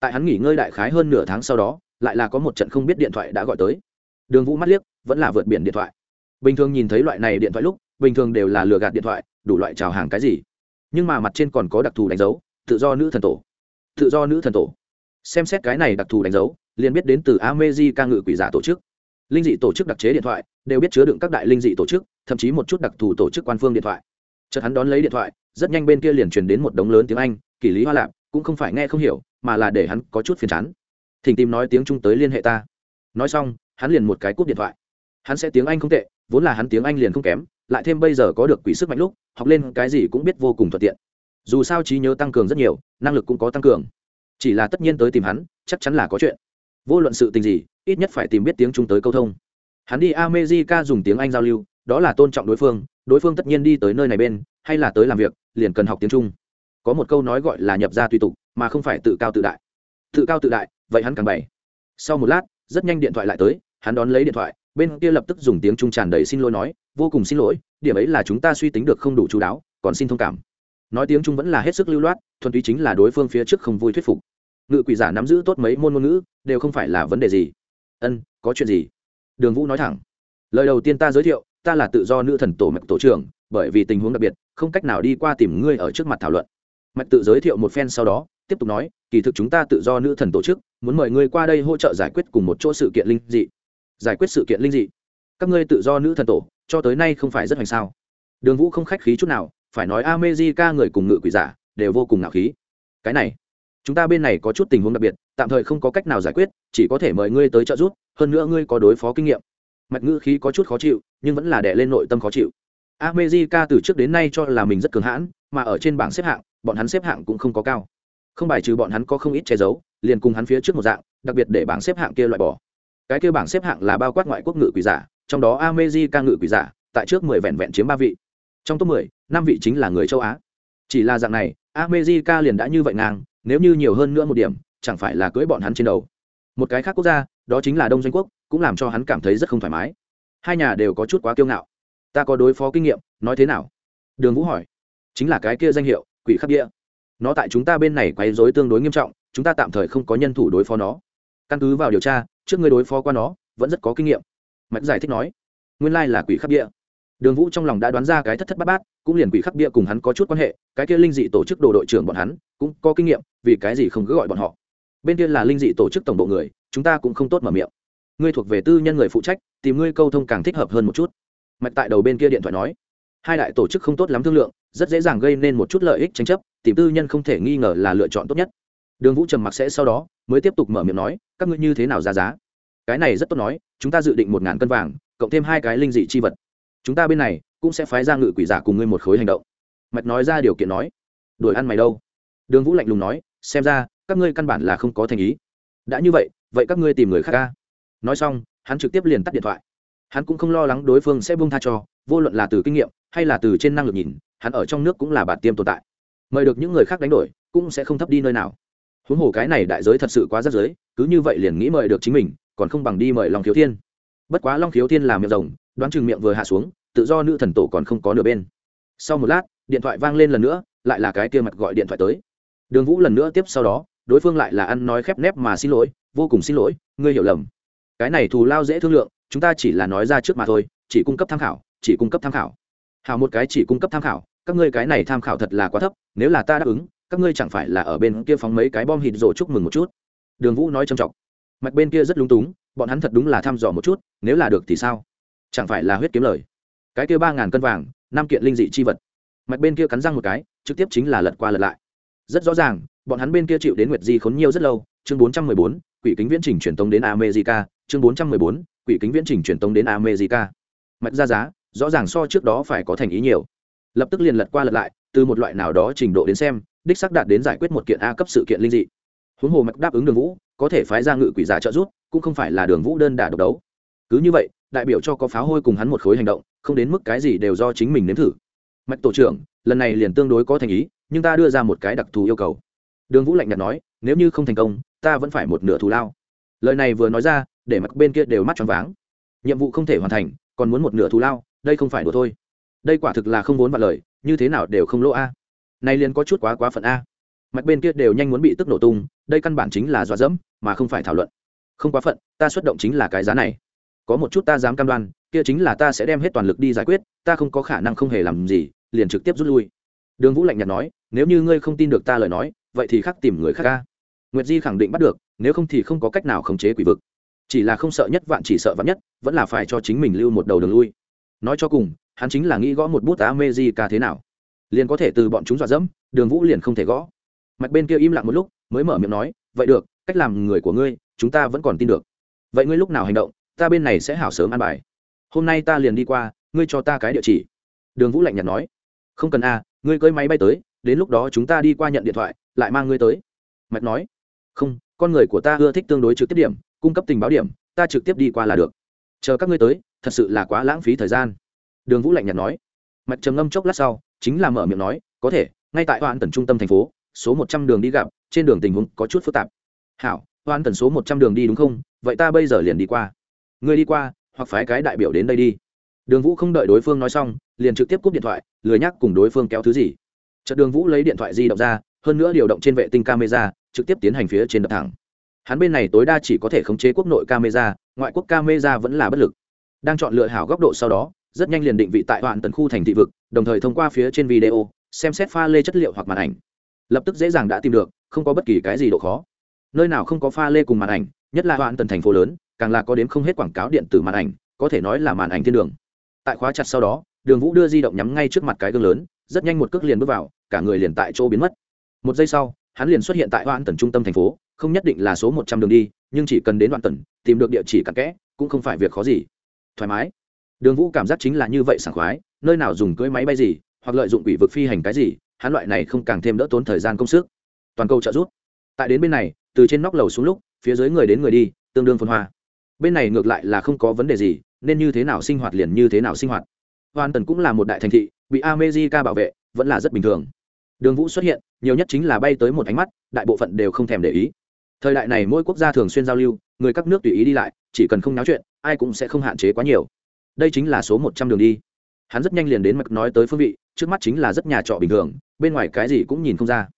Tại hắn nghỉ ngơi đại khái hơn nửa tháng sau đó, lại là có một trận không biết điện thoại đã gọi tới. Đường Vũ mắt liếc, vẫn là vượt biển điện thoại. Bình thường nhìn thấy loại này điện thoại lúc, bình thường đều là lừa gạt điện thoại, đủ loại chào hàng cái gì. Nhưng mà mặt trên còn có đặc thù đánh dấu, tự do nữ thần tổ. Tự do nữ thần tổ. Xem xét cái này đặc thù đánh dấu, liền biết đến từ America ngự quỷ giả tổ chức. Linh dị tổ chức đặc chế điện thoại, đều biết chứa đựng các đại linh dị tổ chức, thậm chí một chút đặc thù tổ chức quan phương điện thoại. Chợt hắn đón lấy điện thoại, rất nhanh bên kia liền truyền đến một đống lớn tiếng anh, kỳ lý hoa lạp, cũng không phải nghe không hiểu, mà là để hắn có chút phiền chán. Thỉnh tìm nói tiếng trung tới liên hệ ta. Nói xong, hắn liền một cái cúp điện thoại. Hắn sẽ tiếng anh không tệ, vốn là hắn tiếng anh liền không kém, lại thêm bây giờ có được quỷ sức mạnh lúc, học lên cái gì cũng biết vô cùng thuận tiện. Dù sao trí nhớ tăng cường rất nhiều, năng lực cũng có tăng cường. Chỉ là tất nhiên tới tìm hắn, chắc chắn là có chuyện vô luận sự tình gì, ít nhất phải tìm biết tiếng trung tới câu thông. Hắn đi america dùng tiếng anh giao lưu, đó là tôn trọng đối phương đối phương tất nhiên đi tới nơi này bên, hay là tới làm việc, liền cần học tiếng trung. Có một câu nói gọi là nhập ra tùy tục, mà không phải tự cao tự đại. Tự cao tự đại, vậy hắn càng bày. Sau một lát, rất nhanh điện thoại lại tới, hắn đón lấy điện thoại, bên kia lập tức dùng tiếng trung tràn đầy xin lỗi nói, vô cùng xin lỗi, điểm ấy là chúng ta suy tính được không đủ chú đáo, còn xin thông cảm. Nói tiếng trung vẫn là hết sức lưu loát, thuần túy chính là đối phương phía trước không vui thuyết phục ngự quỷ giả nắm giữ tốt mấy môn ngôn ngữ, đều không phải là vấn đề gì. Ân, có chuyện gì? Đường vũ nói thẳng. Lời đầu tiên ta giới thiệu, ta là tự do nữ thần tổ mạch tổ trưởng, bởi vì tình huống đặc biệt, không cách nào đi qua tìm ngươi ở trước mặt thảo luận. Mạch tự giới thiệu một phen sau đó, tiếp tục nói, kỳ thực chúng ta tự do nữ thần tổ chức, muốn mời ngươi qua đây hỗ trợ giải quyết cùng một chỗ sự kiện linh dị. Giải quyết sự kiện linh dị? Các ngươi tự do nữ thần tổ, cho tới nay không phải rất hoành sao? Đường vũ không khách khí chút nào, phải nói amejica người cùng ngự quỷ giả, đều vô cùng ngạo khí. Cái này chúng ta bên này có chút tình huống đặc biệt, tạm thời không có cách nào giải quyết, chỉ có thể mời ngươi tới trợ giúp, hơn nữa ngươi có đối phó kinh nghiệm. Mạch ngữ khí có chút khó chịu, nhưng vẫn là đè lên nội tâm khó chịu. America từ trước đến nay cho là mình rất cường hãn, mà ở trên bảng xếp hạng, bọn hắn xếp hạng cũng không có cao. Không bài trừ bọn hắn có không ít che giấu, liền cùng hắn phía trước một dạng, đặc biệt để bảng xếp hạng kia loại bỏ. Cái kia bảng xếp hạng là bao quát ngoại quốc ngự quỷ giả, trong đó America ngự quỷ giả, tại trước mười vẹn vẹn chiếm ba vị. Trong top mười, năm vị chính là người châu á. Chỉ là dạng này, America liền đã như vậy ngang nếu như nhiều hơn nữa một điểm, chẳng phải là cưỡi bọn hắn trên đầu. Một cái khác quốc gia, đó chính là đông doanh quốc, cũng làm cho hắn cảm thấy rất không thoải mái. Hai nhà đều có chút quá kiêu ngạo. Ta có đối phó kinh nghiệm, nói thế nào? Đường vũ hỏi. Chính là cái kia danh hiệu, quỷ khắc địa nó tại chúng ta bên này quấy dối tương đối nghiêm trọng, chúng ta tạm thời không có nhân thủ đối phó nó. Căn cứ vào điều tra, trước người đối phó qua nó, vẫn rất có kinh nghiệm. Mạch giải thích nói. Nguyên lai là quỷ khắc địa đường vũ trong lòng đã đoán ra cái thất thất bát bát, cũng liền quỷ khắc bia cùng hắn có chút quan hệ, cái kia linh dị tổ chức đồ đội trưởng bọn hắn cũng có kinh nghiệm, vì cái gì không cứ gọi bọn họ. Bên kia là linh dị tổ chức tổng bộ người, chúng ta cũng không tốt mở miệng. Ngươi thuộc về tư nhân người phụ trách, tìm ngươi câu thông càng thích hợp hơn một chút. Mạch tại đầu bên kia điện thoại nói. Hai đại tổ chức không tốt lắm thương lượng, rất dễ dàng gây nên một chút lợi ích tranh chấp, tìm tư nhân không thể nghi ngờ là lựa chọn tốt nhất. Đường vũ trầm mặc sẽ sau đó, mới tiếp tục mở miệng nói, các ngươi như thế nào ra giá? Cái này rất tốt nói, chúng ta dự định một ngàn cân vàng, cộng thêm hai cái linh dị chi vật chúng ta bên này cũng sẽ phái ra ngự quỷ giả cùng ngươi một khối hành động. Mạch nói ra điều kiện nói. Đuổi ăn mày đâu? Đường vũ lạnh lùng nói, xem ra, các ngươi căn bản là không có thành ý. Đã như vậy vậy các ngươi tìm người khác ca nói xong, hắn trực tiếp liền tắt điện thoại. Hắn cũng không lo lắng đối phương sẽ buông tha cho, vô luận là từ kinh nghiệm hay là từ trên năng lực nhìn, hắn ở trong nước cũng là bản tiêm tồn tại. Mời được những người khác đánh đổi, cũng sẽ không thấp đi nơi nào. Huống hồ cái này đại giới thật sự quá rất giới cứ như vậy liền nghĩ mời được chính mình, còn không bằng đi mời long thiếu thiên bất quá long khiếu thiên làm miệng rồng, đoán chừng miệng vừa hạ xuống, tự do nữ thần tổ còn không có nửa bên. Sau một lát, điện thoại vang lên lần nữa, lại là cái kia mặt gọi điện thoại tới. Đường vũ lần nữa tiếp sau đó, đối phương lại là ăn nói khép nép mà xin lỗi, vô cùng xin lỗi, ngươi hiểu lầm. Cái này thù lao dễ thương lượng, chúng ta chỉ là nói ra trước mà thôi, chỉ cung cấp tham khảo, chỉ cung cấp tham khảo. Hào một cái chỉ cung cấp tham khảo, các ngươi cái này tham khảo thật là quá thấp, nếu là ta đáp ứng, các ngươi chẳng phải là ở bên kia phóng mấy cái bom hít rồi chúc mừng một chút. Đường vũ nói trầm trọng. Mạch bên kia rất lung túng bọn hắn thật đúng là thăm dò một chút, nếu là được thì sao? Chẳng phải là huyết kiếm lời. Cái kia ba ngàn cân vàng, năm kiện linh dị chi vật. Mạch bên kia cắn răng một cái, trực tiếp chính là lật qua lật lại. Rất rõ ràng, bọn hắn bên kia chịu đến nguyệt di khốn nhiều rất lâu. Chương bốn trăm mười bốn, quỷ kính viễn trình truyền tống đến america. Chương bốn trăm mười bốn, quỷ kính viễn trình truyền tống đến america. Mạch ra giá, rõ ràng so trước đó phải có thành ý nhiều. Lập tức liền lật qua lật lại, từ một loại nào đó trình độ đến xem, đích xác đạt đến giải quyết một kiện a cấp sự kiện linh dị. Huống hồ mạch đáp ứng đường vũ có thể phái ra ngự quỷ giả trợ giúp, cũng không phải là đường vũ đơn đả độc đấu. Cứ như vậy, đại biểu cho có pháo hôi cùng hắn một khối hành động, không đến mức cái gì đều do chính mình nếm thử. Mạch tổ trưởng, lần này liền tương đối có thành ý, nhưng ta đưa ra một cái đặc thù yêu cầu. Đường vũ lạnh nhạt nói, nếu như không thành công, ta vẫn phải một nửa thù lao. Lời này vừa nói ra, để mặt bên kia đều mắt choáng váng. Nhiệm vụ không thể hoàn thành, còn muốn một nửa thù lao, đây không phải đùa thôi. Đây quả thực là không vốn vặt lời, như thế nào đều không lỗ a. Nay liền có chút quá quá phận a mặt bên kia đều nhanh muốn bị tức nổ tung, đây căn bản chính là dọa dẫm, mà không phải thảo luận. Không quá phận, ta xuất động chính là cái giá này. Có một chút ta dám cam đoan, kia chính là ta sẽ đem hết toàn lực đi giải quyết, ta không có khả năng không hề làm gì, liền trực tiếp rút lui. Đường vũ lạnh nhạt nói, nếu như ngươi không tin được ta lời nói, vậy thì khắc tìm người khác ca nguyệt di khẳng định bắt được, nếu không thì không có cách nào khống chế quỷ vực. Chỉ là không sợ nhất vạn chỉ sợ vạn nhất, vẫn là phải cho chính mình lưu một đầu đường lui. Nói cho cùng, hắn chính là nghĩ gõ một bút á mê di ca thế nào. Liền có thể từ bọn chúng dọa dẫm, đường vũ liền không thể gõ mạch bên kia im lặng một lúc, mới mở miệng nói, vậy được, cách làm người của ngươi, chúng ta vẫn còn tin được. Vậy ngươi lúc nào hành động, ta bên này sẽ hảo sớm an bài. Hôm nay ta liền đi qua, ngươi cho ta cái địa chỉ. Đường vũ lạnh nhạt nói, không cần a, ngươi cưới máy bay tới, đến lúc đó chúng ta đi qua nhận điện thoại, lại mang ngươi tới. Mạch nói, không, con người của ta ưa thích tương đối trực tiếp điểm, cung cấp tình báo điểm, ta trực tiếp đi qua là được. Chờ các ngươi tới, thật sự là quá lãng phí thời gian. Đường vũ lạnh nhạt nói. Mạch trầm ngâm chốc lát sau, chính là mở miệng nói, có thể, ngay tại hoạn tần trung tâm thành phố số một trăm đường đi gặp, trên đường tình huống có chút phức tạp. Hảo, hoan tần số một trăm đường đi đúng không? Vậy ta bây giờ liền đi qua. Ngươi đi qua, hoặc phái cái đại biểu đến đây đi. Đường vũ không đợi đối phương nói xong, liền trực tiếp cúp điện thoại, lười nhắc cùng đối phương kéo thứ gì. Trận đường vũ lấy điện thoại di động ra, hơn nữa điều động trên vệ tinh camera, trực tiếp tiến hành phía trên đập thẳng. Hắn bên này tối đa chỉ có thể khống chế quốc nội camera, ngoại quốc camera vẫn là bất lực. Đang chọn lựa hảo góc độ sau đó, rất nhanh liền định vị tại đoạn tần khu thành thị vực, đồng thời thông qua phía trên video, xem xét pha lê chất liệu hoặc màn ảnh lập tức dễ dàng đã tìm được, không có bất kỳ cái gì độ khó. Nơi nào không có pha lê cùng màn ảnh, nhất là hoạn tần thành phố lớn, càng là có đến không hết quảng cáo điện tử màn ảnh, có thể nói là màn ảnh thiên đường. Tại khóa chặt sau đó, đường vũ đưa di động nhắm ngay trước mặt cái gương lớn, rất nhanh một cước liền bước vào, cả người liền tại chỗ biến mất. Một giây sau, hắn liền xuất hiện tại hoạn tần trung tâm thành phố, không nhất định là số một trăm đường đi, nhưng chỉ cần đến đoạn tần, tìm được địa chỉ cặn kẽ, cũng không phải việc khó gì. Thoải mái. Đường vũ cảm giác chính là như vậy sảng khoái, nơi nào dùng cưỡi máy bay gì, hoặc lợi dụng quỷ vực phi hành cái gì hắn loại này không càng thêm đỡ tốn thời gian công sức. Toàn cầu trợ giúp. Tại đến bên này, từ trên nóc lầu xuống lúc, phía dưới người đến người đi, tương đương phân hoa. Bên này ngược lại là không có vấn đề gì, nên như thế nào sinh hoạt liền như thế nào sinh hoạt. Hoàn tần cũng là một đại thành thị, bị amejica bảo vệ, vẫn là rất bình thường. Đường vũ xuất hiện, nhiều nhất chính là bay tới một ánh mắt, đại bộ phận đều không thèm để ý. Thời đại này mỗi quốc gia thường xuyên giao lưu, người các nước tùy ý đi lại, chỉ cần không náo chuyện, ai cũng sẽ không hạn chế quá nhiều. Đây chính là số một trăm đường đi hắn rất nhanh liền đến mặt nói tới phương vị, trước mắt chính là rất nhà trọ bình thường, bên ngoài cái gì cũng nhìn không ra.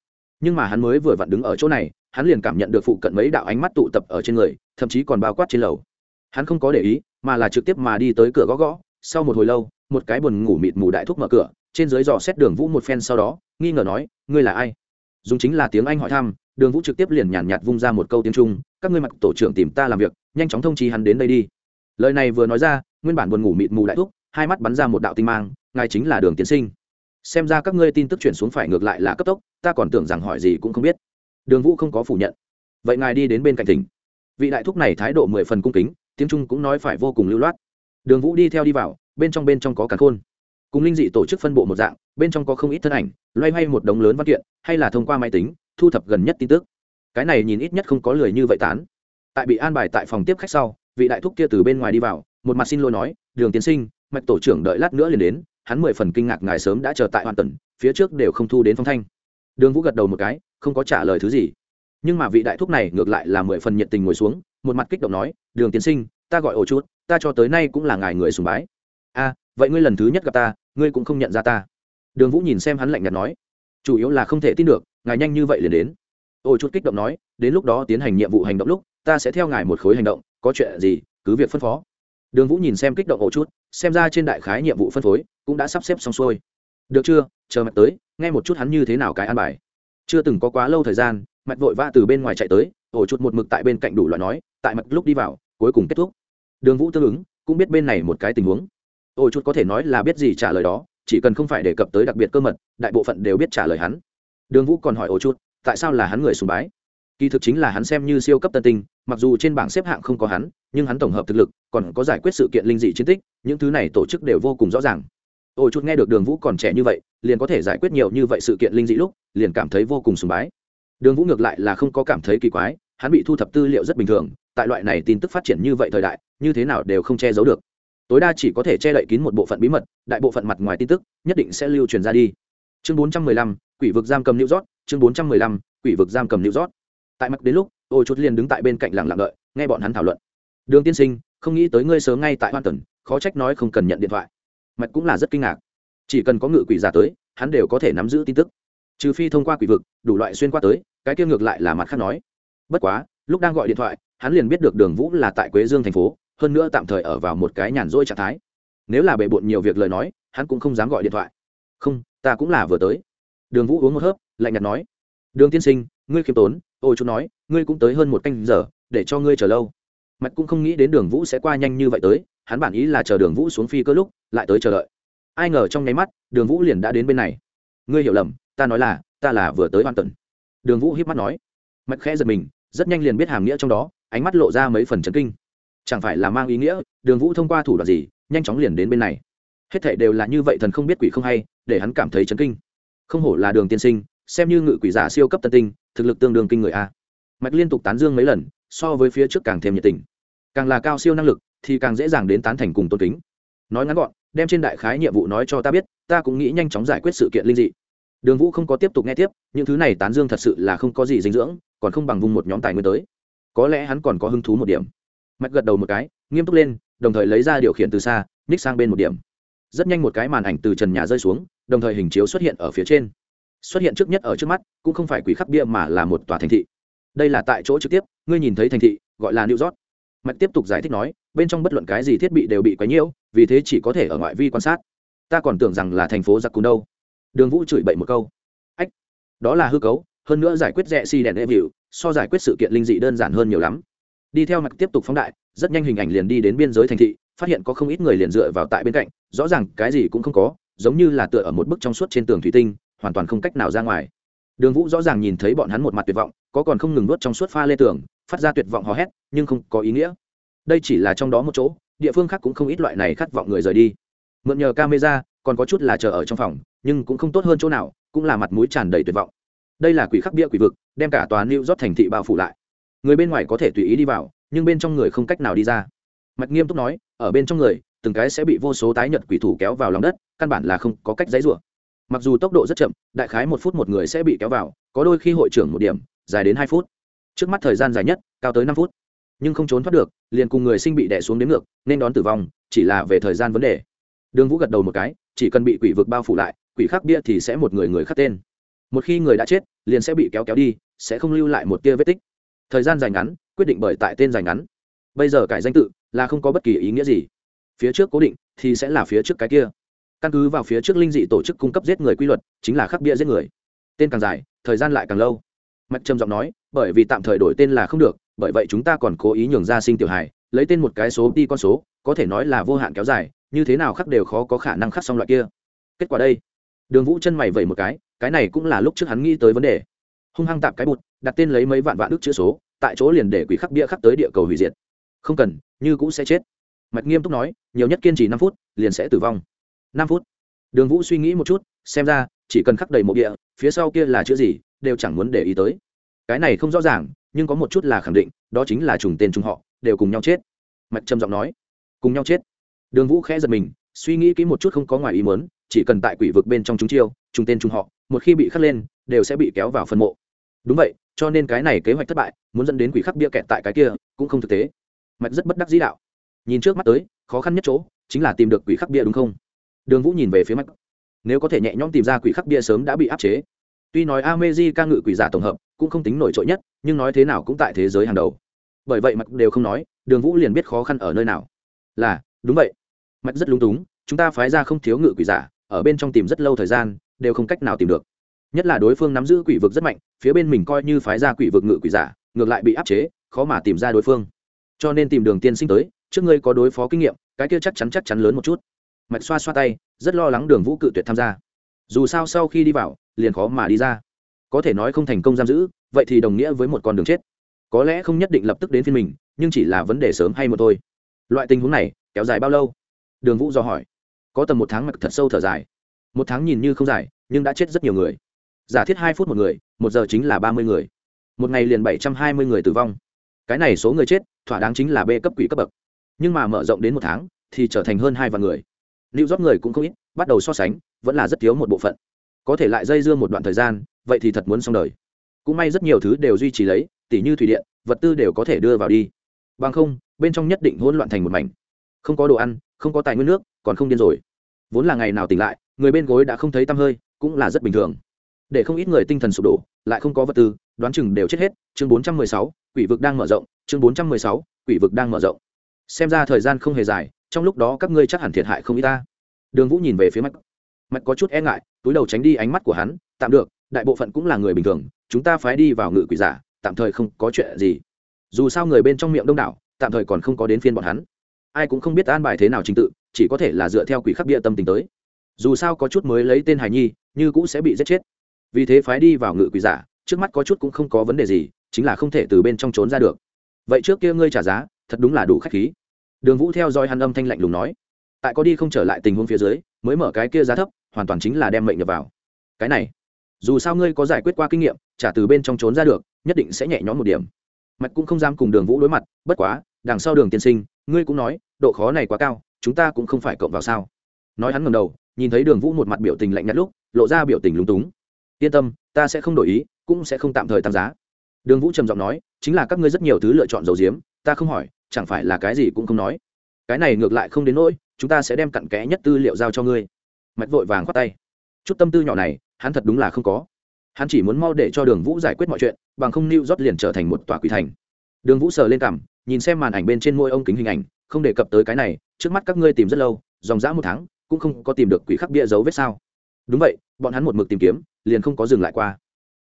Nhưng mà hắn mới vừa vặn đứng ở chỗ này, hắn liền cảm nhận được phụ cận mấy đạo ánh mắt tụ tập ở trên người, thậm chí còn bao quát trên lầu. Hắn không có để ý, mà là trực tiếp mà đi tới cửa gõ gõ, sau một hồi lâu, một cái buồn ngủ mịt mù đại thúc mở cửa, trên dưới dò xét đường vũ một phen sau đó, nghi ngờ nói, ngươi là ai? Dùng chính là tiếng anh hỏi thăm, đường vũ trực tiếp liền nhàn nhạt vung ra một câu tiếng trung, các ngươi mặc tổ trưởng tìm ta làm việc, nhanh chóng thông trí hắn đến đây đi. Lời này vừa nói ra, nguyên bản buồn ngủ mịt mù đại thúc hai mắt bắn ra một đạo tinh mang, ngài chính là đường tiến sinh. Xem ra các ngươi tin tức chuyển xuống phải ngược lại là cấp tốc, ta còn tưởng rằng hỏi gì cũng không biết. Đường vũ không có phủ nhận. Vậy ngài đi đến bên cạnh tỉnh vị đại thúc này thái độ mười phần cung kính, tiếng trung cũng nói phải vô cùng lưu loát. Đường vũ đi theo đi vào, bên trong bên trong có cả khôn. Cùng linh dị tổ chức phân bộ một dạng, bên trong có không ít thân ảnh, loay hoay một đống lớn văn kiện, hay là thông qua máy tính, thu thập gần nhất tin tức. Cái này nhìn ít nhất không có lười như vậy tán. Tại bị an bài tại phòng tiếp khách sau, vị đại thúc kia từ bên ngoài đi vào, một mặt xin lỗi nói, đường tiến sinh mạch tổ trưởng đợi lát nữa liền đến, hắn mười phần kinh ngạc ngài sớm đã chờ tại hoàn tần, phía trước đều không thu đến phong thanh. Đường vũ gật đầu một cái, không có trả lời thứ gì. Nhưng mà vị đại thúc này ngược lại là mười phần nhiệt tình ngồi xuống, một mặt kích động nói, đường tiến sinh, ta gọi ổ chút ta cho tới nay cũng là ngài người sùng bái. A, vậy ngươi lần thứ nhất gặp ta, ngươi cũng không nhận ra ta. Đường vũ nhìn xem hắn lạnh nhạt nói, chủ yếu là không thể tin được, ngài nhanh như vậy liền đến. Ổ chút kích động nói, đến lúc đó tiến hành nhiệm vụ hành động lúc, ta sẽ theo ngài một khối hành động, có chuyện gì, cứ việc phân phó đường vũ nhìn xem kích động ổ chút, xem ra trên đại khái nhiệm vụ phân phối cũng đã sắp xếp xong xuôi. Được chưa, chờ mặt tới, nghe một chút hắn như thế nào cái an bài. Chưa từng có quá lâu thời gian mặt vội vã từ bên ngoài chạy tới, ổ chút một mực tại bên cạnh đủ loại nói, tại mặt lúc đi vào, cuối cùng kết thúc. Đường vũ tương ứng, cũng biết bên này một cái tình huống. Ổ chút có thể nói là biết gì trả lời đó, chỉ cần không phải đề cập tới đặc biệt cơ mật, đại bộ phận đều biết trả lời hắn. Đường vũ còn hỏi ổ chút, tại sao là hắn người sùng bái? Kỳ thực chính là hắn xem như siêu cấp tân tinh, mặc dù trên bảng xếp hạng không có hắn nhưng hắn tổng hợp thực lực, còn có giải quyết sự kiện linh dị chiến tích, những thứ này tổ chức đều vô cùng rõ ràng. Ôi chút nghe được đường vũ còn trẻ như vậy, liền có thể giải quyết nhiều như vậy sự kiện linh dị lúc, liền cảm thấy vô cùng sùng bái. Đường vũ ngược lại là không có cảm thấy kỳ quái, hắn bị thu thập tư liệu rất bình thường, tại loại này tin tức phát triển như vậy thời đại, như thế nào đều không che giấu được. Tối đa chỉ có thể che đậy kín một bộ phận bí mật, đại bộ phận mặt ngoài tin tức, nhất định sẽ lưu truyền ra đi. Chương bốn trăm mười lăm, quỷ vực giam cầm new rót chương bốn trăm mười lăm, quỷ vực giam cầm new rót tại mặt đến lúc ôi chút liền đứng tại bên cạnh lặng lặng đợi, nghe bọn hắn thảo luận đường tiên sinh, không nghĩ tới ngươi sớm ngay tại hoàn tần, khó trách nói không cần nhận điện thoại. Mạch cũng là rất kinh ngạc. Chỉ cần có ngự quỷ giả tới, hắn đều có thể nắm giữ tin tức. Trừ phi thông qua quỷ vực, đủ loại xuyên qua tới, cái kia ngược lại là mặt khác nói. Bất quá, lúc đang gọi điện thoại, hắn liền biết được đường vũ là tại quế dương thành phố, hơn nữa tạm thời ở vào một cái nhàn rỗi trạng thái. Nếu là bề bộn nhiều việc lời nói, hắn cũng không dám gọi điện thoại. Không, ta cũng là vừa tới. Đường vũ uống một hớp, lạnh nhạt nói. Đường tiên sinh, ngươi khiêm tốn, ôi chú nói, ngươi cũng tới hơn một canh giờ, để cho ngươi chờ lâu mạch cũng không nghĩ đến đường vũ sẽ qua nhanh như vậy tới, hắn bản ý là chờ đường vũ xuống phi cơ lúc, lại tới chờ đợi. Ai ngờ trong nháy mắt, đường vũ liền đã đến bên này. Ngươi hiểu lầm, ta nói là, ta là vừa tới hoàn tần. Đường vũ hiếp mắt nói. Mạch khẽ giật mình, rất nhanh liền biết hàm nghĩa trong đó, ánh mắt lộ ra mấy phần chấn kinh. Chẳng phải là mang ý nghĩa, đường vũ thông qua thủ đoạn gì, nhanh chóng liền đến bên này. Hết thệ đều là như vậy thần không biết quỷ không hay, để hắn cảm thấy chấn kinh. Không hổ là đường tiên sinh, xem như ngự quỷ giả siêu cấp tân tinh, thực lực tương đương kinh người a mạch liên tục tán dương mấy lần, so với phía trước càng thêm nhiệt tình. Càng là cao siêu năng lực, thì càng dễ dàng đến tán thành cùng tôn kính. Nói ngắn gọn, đem trên đại khái nhiệm vụ nói cho ta biết, ta cũng nghĩ nhanh chóng giải quyết sự kiện linh dị. Đường vũ không có tiếp tục nghe tiếp, những thứ này tán dương thật sự là không có gì dinh dưỡng, còn không bằng vùng một nhóm tài nguyên tới. Có lẽ hắn còn có hứng thú một điểm. Mạch gật đầu một cái, nghiêm túc lên, đồng thời lấy ra điều khiển từ xa ních sang bên một điểm. Rất nhanh một cái màn ảnh từ trần nhà rơi xuống, đồng thời hình chiếu xuất hiện ở phía trên. Xuất hiện trước nhất ở trước mắt, cũng không phải quỷ khắc bia mà là một tòa thành thị đây là tại chỗ trực tiếp, ngươi nhìn thấy thành thị, gọi là new york. Mạch tiếp tục giải thích nói, bên trong bất luận cái gì thiết bị đều bị quấy nhiễu, vì thế chỉ có thể ở ngoại vi quan sát. Ta còn tưởng rằng là thành phố giặc cùn đâu. Đường vũ chửi bậy một câu. Ách, đó là hư cấu, hơn nữa giải quyết rẽ xi đèn e hiệu so giải quyết sự kiện linh dị đơn giản hơn nhiều lắm. Đi theo mặt tiếp tục phóng đại, rất nhanh hình ảnh liền đi đến biên giới thành thị, phát hiện có không ít người liền dựa vào tại bên cạnh, rõ ràng cái gì cũng không có, giống như là tựa ở một bức trong suốt trên tường thủy tinh, hoàn toàn không cách nào ra ngoài đường vũ rõ ràng nhìn thấy bọn hắn một mặt tuyệt vọng, có còn không ngừng nuốt trong suốt pha lê tường, phát ra tuyệt vọng hò hét, nhưng không có ý nghĩa. Đây chỉ là trong đó một chỗ, địa phương khác cũng không ít loại này khát vọng người rời đi. Mượn nhờ camera, còn có chút là chờ ở trong phòng, nhưng cũng không tốt hơn chỗ nào, cũng là mặt mũi tràn đầy tuyệt vọng. Đây là quỷ khắc bia quỷ vực, đem cả tòa new rót thành thị bao phủ lại. Người bên ngoài có thể tùy ý đi vào, nhưng bên trong người không cách nào đi ra. Mạch nghiêm túc nói, ở bên trong người, từng cái sẽ bị vô số tái nhật quỷ thủ kéo vào lòng đất, căn bản là không có cách dãy rủa mặc dù tốc độ rất chậm, đại khái một phút một người sẽ bị kéo vào, có đôi khi hội trưởng một điểm, dài đến hai phút. Trước mắt thời gian dài nhất, cao tới năm phút. Nhưng không trốn thoát được, liền cùng người sinh bị đẻ xuống đến ngược, nên đón tử vong, chỉ là về thời gian vấn đề. Đường vũ gật đầu một cái, chỉ cần bị quỷ vực bao phủ lại, quỷ khắc bia thì sẽ một người người khắc tên. Một khi người đã chết, liền sẽ bị kéo kéo đi, sẽ không lưu lại một tia vết tích. Thời gian dài ngắn, quyết định bởi tại tên dài ngắn. Bây giờ cải danh tự là không có bất kỳ ý nghĩa gì. Phía trước cố định, thì sẽ là phía trước cái kia căn cứ vào phía trước linh dị tổ chức cung cấp giết người quy luật, chính là khắc bia giết người. Tên càng dài, thời gian lại càng lâu. Mạch trầm giọng nói, bởi vì tạm thời đổi tên là không được, bởi vậy chúng ta còn cố ý nhường ra sinh tiểu hài, lấy tên một cái số đi con số, có thể nói là vô hạn kéo dài, như thế nào khắc đều khó có khả năng khắc xong loại kia. Kết quả đây. Đường vũ chân mày vẩy một cái cái này cũng là lúc trước hắn nghĩ tới vấn đề. Hung hăng tạp cái bụt, đặt tên lấy mấy vạn vạn ước chữ số, tại chỗ liền để quỷ khắc bia khắc tới địa cầu hủy diệt. Không cần, như cũng sẽ chết. Mạch nghiêm túc nói, nhiều nhất kiên trì năm phút, liền sẽ tử vong năm phút. Đường vũ suy nghĩ một chút, xem ra, chỉ cần khắc đầy một địa, phía sau kia là chữ gì, đều chẳng muốn để ý tới. Cái này không rõ ràng, nhưng có một chút là khẳng định, đó chính là trùng tên trùng họ, đều cùng nhau chết. Mạch trầm giọng nói, cùng nhau chết. Đường vũ khẽ giật mình, suy nghĩ kỹ một chút không có ngoài ý muốn, chỉ cần tại quỷ vực bên trong chúng chiêu, trùng tên trùng họ, một khi bị khắc lên, đều sẽ bị kéo vào phân mộ. Đúng vậy, cho nên cái này kế hoạch thất bại, muốn dẫn đến quỷ khắc bia kẹt tại cái kia, cũng không thực tế. Mạch rất bất đắc dĩ đạo. Nhìn trước mắt tới, khó khăn nhất chỗ, chính là tìm được quỷ khắc bia đúng không? Đường vũ nhìn về phía mạch. Nếu có thể nhẹ nhõm tìm ra quỷ khắc bia sớm đã bị áp chế. Tuy nói amezi ca ngự quỷ giả tổng hợp cũng không tính nổi trội nhất, nhưng nói thế nào cũng tại thế giới hàng đầu. Bởi vậy mạch đều không nói, đường vũ liền biết khó khăn ở nơi nào. Là, đúng vậy. Mạch rất lúng túng, chúng ta phái ra không thiếu ngự quỷ giả, ở bên trong tìm rất lâu thời gian, đều không cách nào tìm được. Nhất là đối phương nắm giữ quỷ vực rất mạnh, phía bên mình coi như phái ra quỷ vực ngự quỷ giả, ngược lại bị áp chế, khó mà tìm ra đối phương. Cho nên tìm đường tiên sinh tới, trước ngươi có đối phó kinh nghiệm, cái kia chắc chắn chắc chắn lớn một chút mạch xoa xoa tay, rất lo lắng đường vũ cự tuyệt tham gia. Dù sao sau khi đi vào, liền khó mà đi ra. Có thể nói không thành công giam giữ, vậy thì đồng nghĩa với một con đường chết. Có lẽ không nhất định lập tức đến phiên mình, nhưng chỉ là vấn đề sớm hay một thôi. Loại tình huống này, kéo dài bao lâu? Đường vũ do hỏi. Có tầm một tháng mạch thật sâu thở dài. Một tháng nhìn như không dài, nhưng đã chết rất nhiều người. Giả thiết hai phút một người, một giờ chính là ba mươi người. Một ngày liền bảy trăm hai mươi người tử vong. Cái này số người chết, thỏa đáng chính là b cấp quỷ cấp bậc. Nhưng mà mở rộng đến một tháng, thì trở thành hơn hai vạn người lưu rót người cũng không ít bắt đầu so sánh vẫn là rất thiếu một bộ phận. Có thể lại dây dưa một đoạn thời gian vậy thì thật muốn xong đời. Cũng may rất nhiều thứ đều duy trì lấy tỉ như thủy điện vật tư đều có thể đưa vào đi. Bằng không bên trong nhất định hỗn loạn thành một mảnh. Không có đồ ăn không có tài nguyên nước còn không điên rồi. Vốn là ngày nào tỉnh lại người bên gối đã không thấy tăm hơi cũng là rất bình thường. Để không ít người tinh thần sụp đổ lại không có vật tư đoán chừng đều chết hết. Chương 416, quỷ vực đang mở rộng. Chương 416, quỷ vực đang mở rộng. Xem ra thời gian không hề dài trong lúc đó các ngươi chắc hẳn thiệt hại không ít ta. Đường vũ nhìn về phía mạch. Mạch có chút e ngại, túi đầu tránh đi ánh mắt của hắn, tạm được, đại bộ phận cũng là người bình thường, chúng ta phái đi vào ngự quỷ giả, tạm thời không có chuyện gì. Dù sao người bên trong miệng đông đảo, tạm thời còn không có đến phiên bọn hắn. Ai cũng không biết an bài thế nào trình tự, chỉ có thể là dựa theo quỷ khắc bia tâm tình tới. Dù sao có chút mới lấy tên hài nhi, như cũng sẽ bị giết chết. Vì thế phái đi vào ngự quỷ giả, trước mắt có chút cũng không có vấn đề gì, chính là không thể từ bên trong trốn ra được. Vậy trước kia ngươi trả giá, thật đúng là đủ khách khí đường vũ theo dõi hắn âm thanh lạnh lùng nói, tại có đi không trở lại tình huống phía dưới, mới mở cái kia giá thấp, hoàn toàn chính là đem mệnh nhập vào. Cái này, dù sao ngươi có giải quyết qua kinh nghiệm, trả từ bên trong trốn ra được, nhất định sẽ nhẹ nhõm một điểm. Mạch cũng không dám cùng đường vũ đối mặt, bất quá, đằng sau đường tiên sinh, ngươi cũng nói, độ khó này quá cao, chúng ta cũng không phải cộng vào sao. Nói hắn ngầm đầu, nhìn thấy đường vũ một mặt biểu tình lạnh nhạt lúc, lộ ra biểu tình lúng túng. Yên tâm, ta sẽ không đổi ý, cũng sẽ không tạm thời tăng giá. Đường vũ trầm giọng nói, chính là các ngươi rất nhiều thứ lựa chọn dầu diếm, ta không hỏi chẳng phải là cái gì cũng không nói. Cái này ngược lại không đến nỗi, chúng ta sẽ đem cặn kẽ nhất tư liệu giao cho ngươi. Mạch vội vàng khoát tay. Chút tâm tư nhỏ này, hắn thật đúng là không có. Hắn chỉ muốn mau để cho đường vũ giải quyết mọi chuyện, bằng không lưu rót liền trở thành một tòa quỷ thành. Đường vũ sờ lên cằm, nhìn xem màn ảnh bên trên môi ông kính hình ảnh, không đề cập tới cái này, trước mắt các ngươi tìm rất lâu, dòng dã một tháng, cũng không có tìm được quỷ khắc bia dấu vết sao. Đúng vậy, bọn hắn một mực tìm kiếm, liền không có dừng lại qua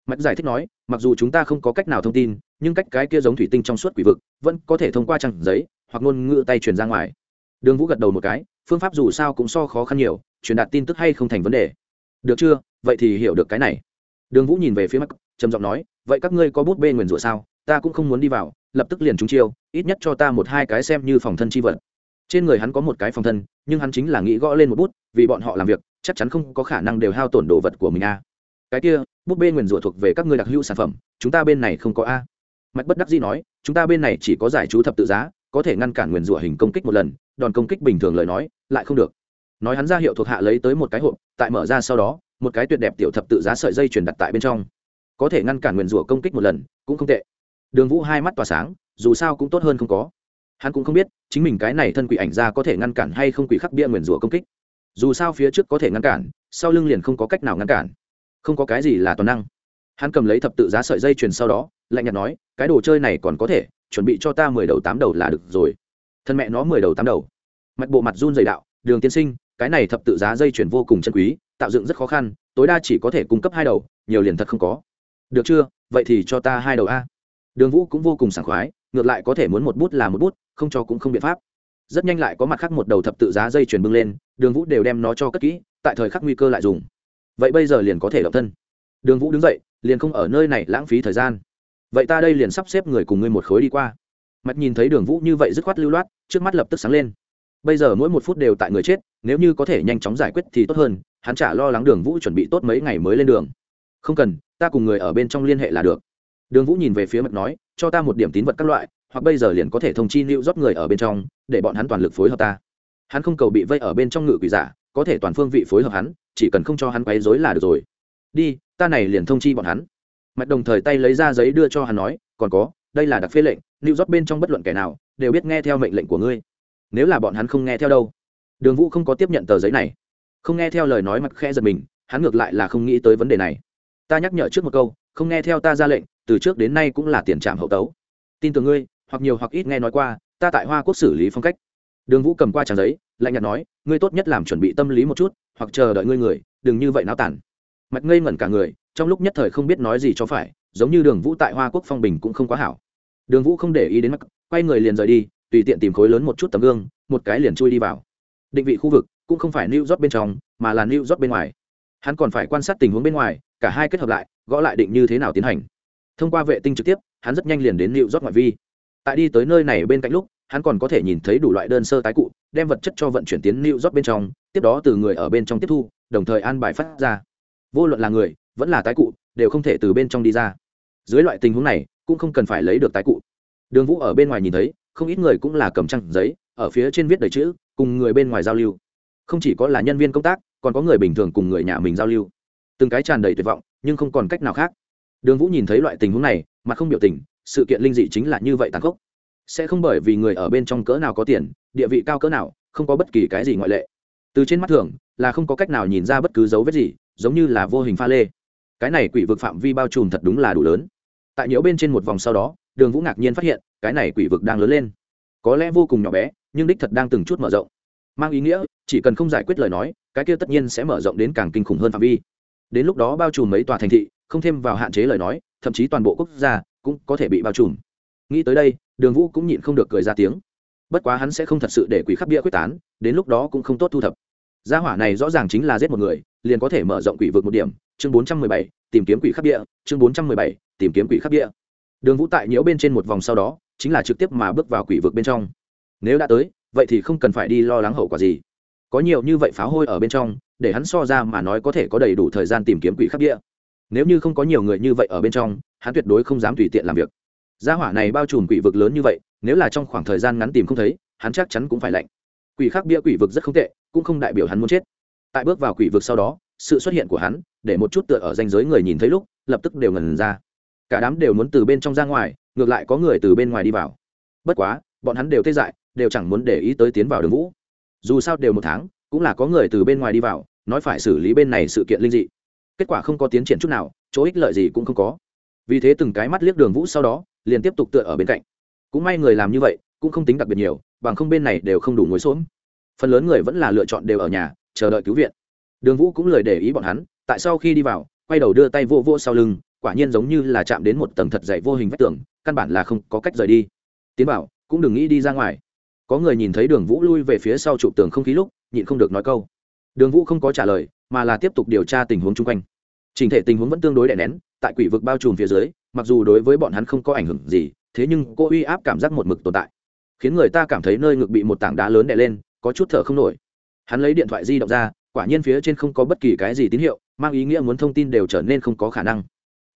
mạch giải thích nói, mặc dù chúng ta không có cách nào thông tin, nhưng cách cái kia giống thủy tinh trong suốt quỷ vực, vẫn có thể thông qua trang giấy, hoặc ngôn ngữ tay truyền ra ngoài. Đường vũ gật đầu một cái, phương pháp dù sao cũng so khó khăn nhiều, truyền đạt tin tức hay không thành vấn đề. Được chưa? Vậy thì hiểu được cái này. Đường vũ nhìn về phía mắt trầm giọng nói, vậy các ngươi có bút bê nguyền rủa sao? Ta cũng không muốn đi vào, lập tức liền trúng chiêu, ít nhất cho ta một hai cái xem như phòng thân chi vật. Trên người hắn có một cái phòng thân, nhưng hắn chính là nghĩ gõ lên một bút, vì bọn họ làm việc, chắc chắn không có khả năng đều hao tổn đồ vật của mình a cái kia bút bê nguyền rủa thuộc về các ngươi đặc hữu sản phẩm, chúng ta bên này không có a. Mạch bất đắc dĩ nói, chúng ta bên này chỉ có giải chú thập tự giá, có thể ngăn cản nguyền rủa hình công kích một lần, đòn công kích bình thường lời nói, lại không được. Nói hắn ra hiệu thuộc hạ lấy tới một cái hộp, tại mở ra sau đó, một cái tuyệt đẹp tiểu thập tự giá sợi dây truyền đặt tại bên trong. Có thể ngăn cản nguyền rủa công kích một lần, cũng không tệ. Đường vũ hai mắt tỏa sáng, dù sao cũng tốt hơn không có. Hắn cũng không biết, chính mình cái này thân quỷ ảnh ra có thể ngăn cản hay không quỷ khắc bia nguyền rủa công kích. Dù sao phía trước có thể ngăn cản, sau lưng liền không có cách nào ngăn cản không có cái gì là toàn năng. Hắn cầm lấy thập tự giá sợi dây chuyền sau đó, lạnh nhạt nói, cái đồ chơi này còn có thể, chuẩn bị cho ta mười đầu tám đầu là được rồi. Thân mẹ nó mười đầu tám đầu. Mạch bộ mặt run dày đạo, đường tiên sinh, cái này thập tự giá dây chuyền vô cùng chân quý, tạo dựng rất khó khăn, tối đa chỉ có thể cung cấp hai đầu, nhiều liền thật không có. Được chưa? Vậy thì cho ta hai đầu a. Đường vũ cũng vô cùng sảng khoái, ngược lại có thể muốn một bút là một bút, không cho cũng không biện pháp. Rất nhanh lại có mặt khác một đầu thập tự giá dây chuyền bưng lên, đường vũ đều đem nó cho cất kỹ, tại thời khắc nguy cơ lại dùng vậy bây giờ liền có thể động thân. Đường vũ đứng dậy, liền không ở nơi này lãng phí thời gian. Vậy ta đây liền sắp xếp người cùng ngươi một khối đi qua. Mạch nhìn thấy đường vũ như vậy dứt khoát lưu loát, trước mắt lập tức sáng lên. Bây giờ mỗi một phút đều tại người chết, nếu như có thể nhanh chóng giải quyết thì tốt hơn, hắn chả lo lắng đường vũ chuẩn bị tốt mấy ngày mới lên đường. Không cần, ta cùng người ở bên trong liên hệ là được. Đường vũ nhìn về phía mạch nói, cho ta một điểm tín vật các loại, hoặc bây giờ liền có thể thông chi lưu rót người ở bên trong, để bọn hắn toàn lực phối hợp ta. Hắn không cầu bị vây ở bên trong ngự quỷ giả, có thể toàn phương vị phối hợp hắn chỉ cần không cho hắn quấy rối là được rồi. Đi, ta này liền thông chi bọn hắn. Mạch đồng thời tay lấy ra giấy đưa cho hắn nói, còn có, đây là đặc phê lệnh lưu rót bên trong bất luận kẻ nào đều biết nghe theo mệnh lệnh của ngươi. Nếu là bọn hắn không nghe theo đâu. Đường vũ không có tiếp nhận tờ giấy này. Không nghe theo lời nói mặt khẽ giật mình, hắn ngược lại là không nghĩ tới vấn đề này. Ta nhắc nhở trước một câu, không nghe theo ta ra lệnh, từ trước đến nay cũng là tiền trạm hậu tấu. Tin tưởng ngươi, hoặc nhiều hoặc ít nghe nói qua, ta tại hoa quốc xử lý phong cách. Đường vũ cầm qua trang giấy, lạnh nhạt nói, ngươi tốt nhất làm chuẩn bị tâm lý một chút hoặc chờ đợi ngươi người, đừng như vậy náo tản. Mạch ngây ngẩn cả người, trong lúc nhất thời không biết nói gì cho phải, giống như đường vũ tại hoa quốc phong bình cũng không quá hảo. Đường vũ không để ý đến mắc quay người liền rời đi, tùy tiện tìm khối lớn một chút tấm gương, một cái liền chui đi vào. Định vị khu vực, cũng không phải new rót bên trong, mà là new rót bên ngoài. Hắn còn phải quan sát tình huống bên ngoài, cả hai kết hợp lại, gõ lại định như thế nào tiến hành. Thông qua vệ tinh trực tiếp, hắn rất nhanh liền đến new rót ngoại vi. Tại đi tới nơi này bên cạnh lúc hắn còn có thể nhìn thấy đủ loại đơn sơ tái cụ, đem vật chất cho vận chuyển tiến new york bên trong, tiếp đó từ người ở bên trong tiếp thu, đồng thời an bài phát ra. Vô luận là người, vẫn là tái cụ, đều không thể từ bên trong đi ra. Dưới loại tình huống này, cũng không cần phải lấy được tái cụ. Đường vũ ở bên ngoài nhìn thấy, không ít người cũng là cầm trăng giấy, ở phía trên viết đầy chữ, cùng người bên ngoài giao lưu. Không chỉ có là nhân viên công tác, còn có người bình thường cùng người nhà mình giao lưu. Từng cái tràn đầy tuyệt vọng, nhưng không còn cách nào khác. Đường vũ nhìn thấy loại tình huống này mà không biểu tình, sự kiện linh dị chính là như vậy tàn khốc sẽ không bởi vì người ở bên trong cỡ nào có tiền, địa vị cao cỡ nào, không có bất kỳ cái gì ngoại lệ. Từ trên mắt thường, là không có cách nào nhìn ra bất cứ dấu vết gì, giống như là vô hình pha lê. Cái này quỷ vực phạm vi bao trùm thật đúng là đủ lớn. Tại nhiễu bên trên một vòng sau đó, đường vũ ngạc nhiên phát hiện, cái này quỷ vực đang lớn lên. Có lẽ vô cùng nhỏ bé, nhưng đích thật đang từng chút mở rộng. Mang ý nghĩa, chỉ cần không giải quyết lời nói, cái kia tất nhiên sẽ mở rộng đến càng kinh khủng hơn phạm vi. Đến lúc đó bao trùm mấy tòa thành thị, không thêm vào hạn chế lời nói, thậm chí toàn bộ quốc gia cũng có thể bị bao trùm. Nghĩ tới đây đường vũ cũng nhịn không được cười ra tiếng. Bất quá hắn sẽ không thật sự để quỷ khắc bia quyết tán, đến lúc đó cũng không tốt thu thập. Gia hỏa này rõ ràng chính là giết một người, liền có thể mở rộng quỷ vực một điểm. Chương bốn trăm mười bảy, tìm kiếm quỷ khắc bia. Chương bốn trăm mười bảy, tìm kiếm quỷ khắc bia. Đường vũ tại nhiễu bên trên một vòng sau đó, chính là trực tiếp mà bước vào quỷ vực bên trong. Nếu đã tới, vậy thì không cần phải đi lo lắng hậu quả gì. Có nhiều như vậy pháo hôi ở bên trong, để hắn so ra mà nói có thể có đầy đủ thời gian tìm kiếm quỷ khắc bia. Nếu như không có nhiều người như vậy ở bên trong, hắn tuyệt đối không dám tùy tiện làm việc gia hỏa này bao trùm quỷ vực lớn như vậy, nếu là trong khoảng thời gian ngắn tìm không thấy, hắn chắc chắn cũng phải lạnh. Quỷ khác bia quỷ vực rất không tệ, cũng không đại biểu hắn muốn chết. Tại bước vào quỷ vực sau đó, sự xuất hiện của hắn, để một chút tựa ở danh giới người nhìn thấy lúc, lập tức đều ngần ra. Cả đám đều muốn từ bên trong ra ngoài, ngược lại có người từ bên ngoài đi vào. Bất quá, bọn hắn đều tê dại, đều chẳng muốn để ý tới tiến vào đường vũ. Dù sao đều một tháng, cũng là có người từ bên ngoài đi vào, nói phải xử lý bên này sự kiện linh dị. Kết quả không có tiến triển chút nào, chỗ ích lợi gì cũng không có. Vì thế từng cái mắt liếc đường vũ sau đó liền tiếp tục tựa ở bên cạnh. Cũng may người làm như vậy, cũng không tính đặc biệt nhiều, bằng không bên này đều không đủ ngồi xuống. phần lớn người vẫn là lựa chọn đều ở nhà, chờ đợi cứu viện. Đường vũ cũng lời để ý bọn hắn, tại sau khi đi vào, quay đầu đưa tay vô vô sau lưng, quả nhiên giống như là chạm đến một tầng thật dày vô hình vách tường, căn bản là không có cách rời đi. Tiến bảo cũng đừng nghĩ đi ra ngoài. Có người nhìn thấy đường vũ lui về phía sau trụ tường không khí lúc, nhịn không được nói câu. Đường vũ không có trả lời, mà là tiếp tục điều tra tình huống chung quanh. Trình thể tình huống vẫn tương đối đè nén, tại quỷ vực bao trùm phía dưới mặc dù đối với bọn hắn không có ảnh hưởng gì, thế nhưng cô uy áp cảm giác một mực tồn tại, khiến người ta cảm thấy nơi ngực bị một tảng đá lớn đè lên, có chút thở không nổi. Hắn lấy điện thoại di động ra, quả nhiên phía trên không có bất kỳ cái gì tín hiệu, mang ý nghĩa muốn thông tin đều trở nên không có khả năng.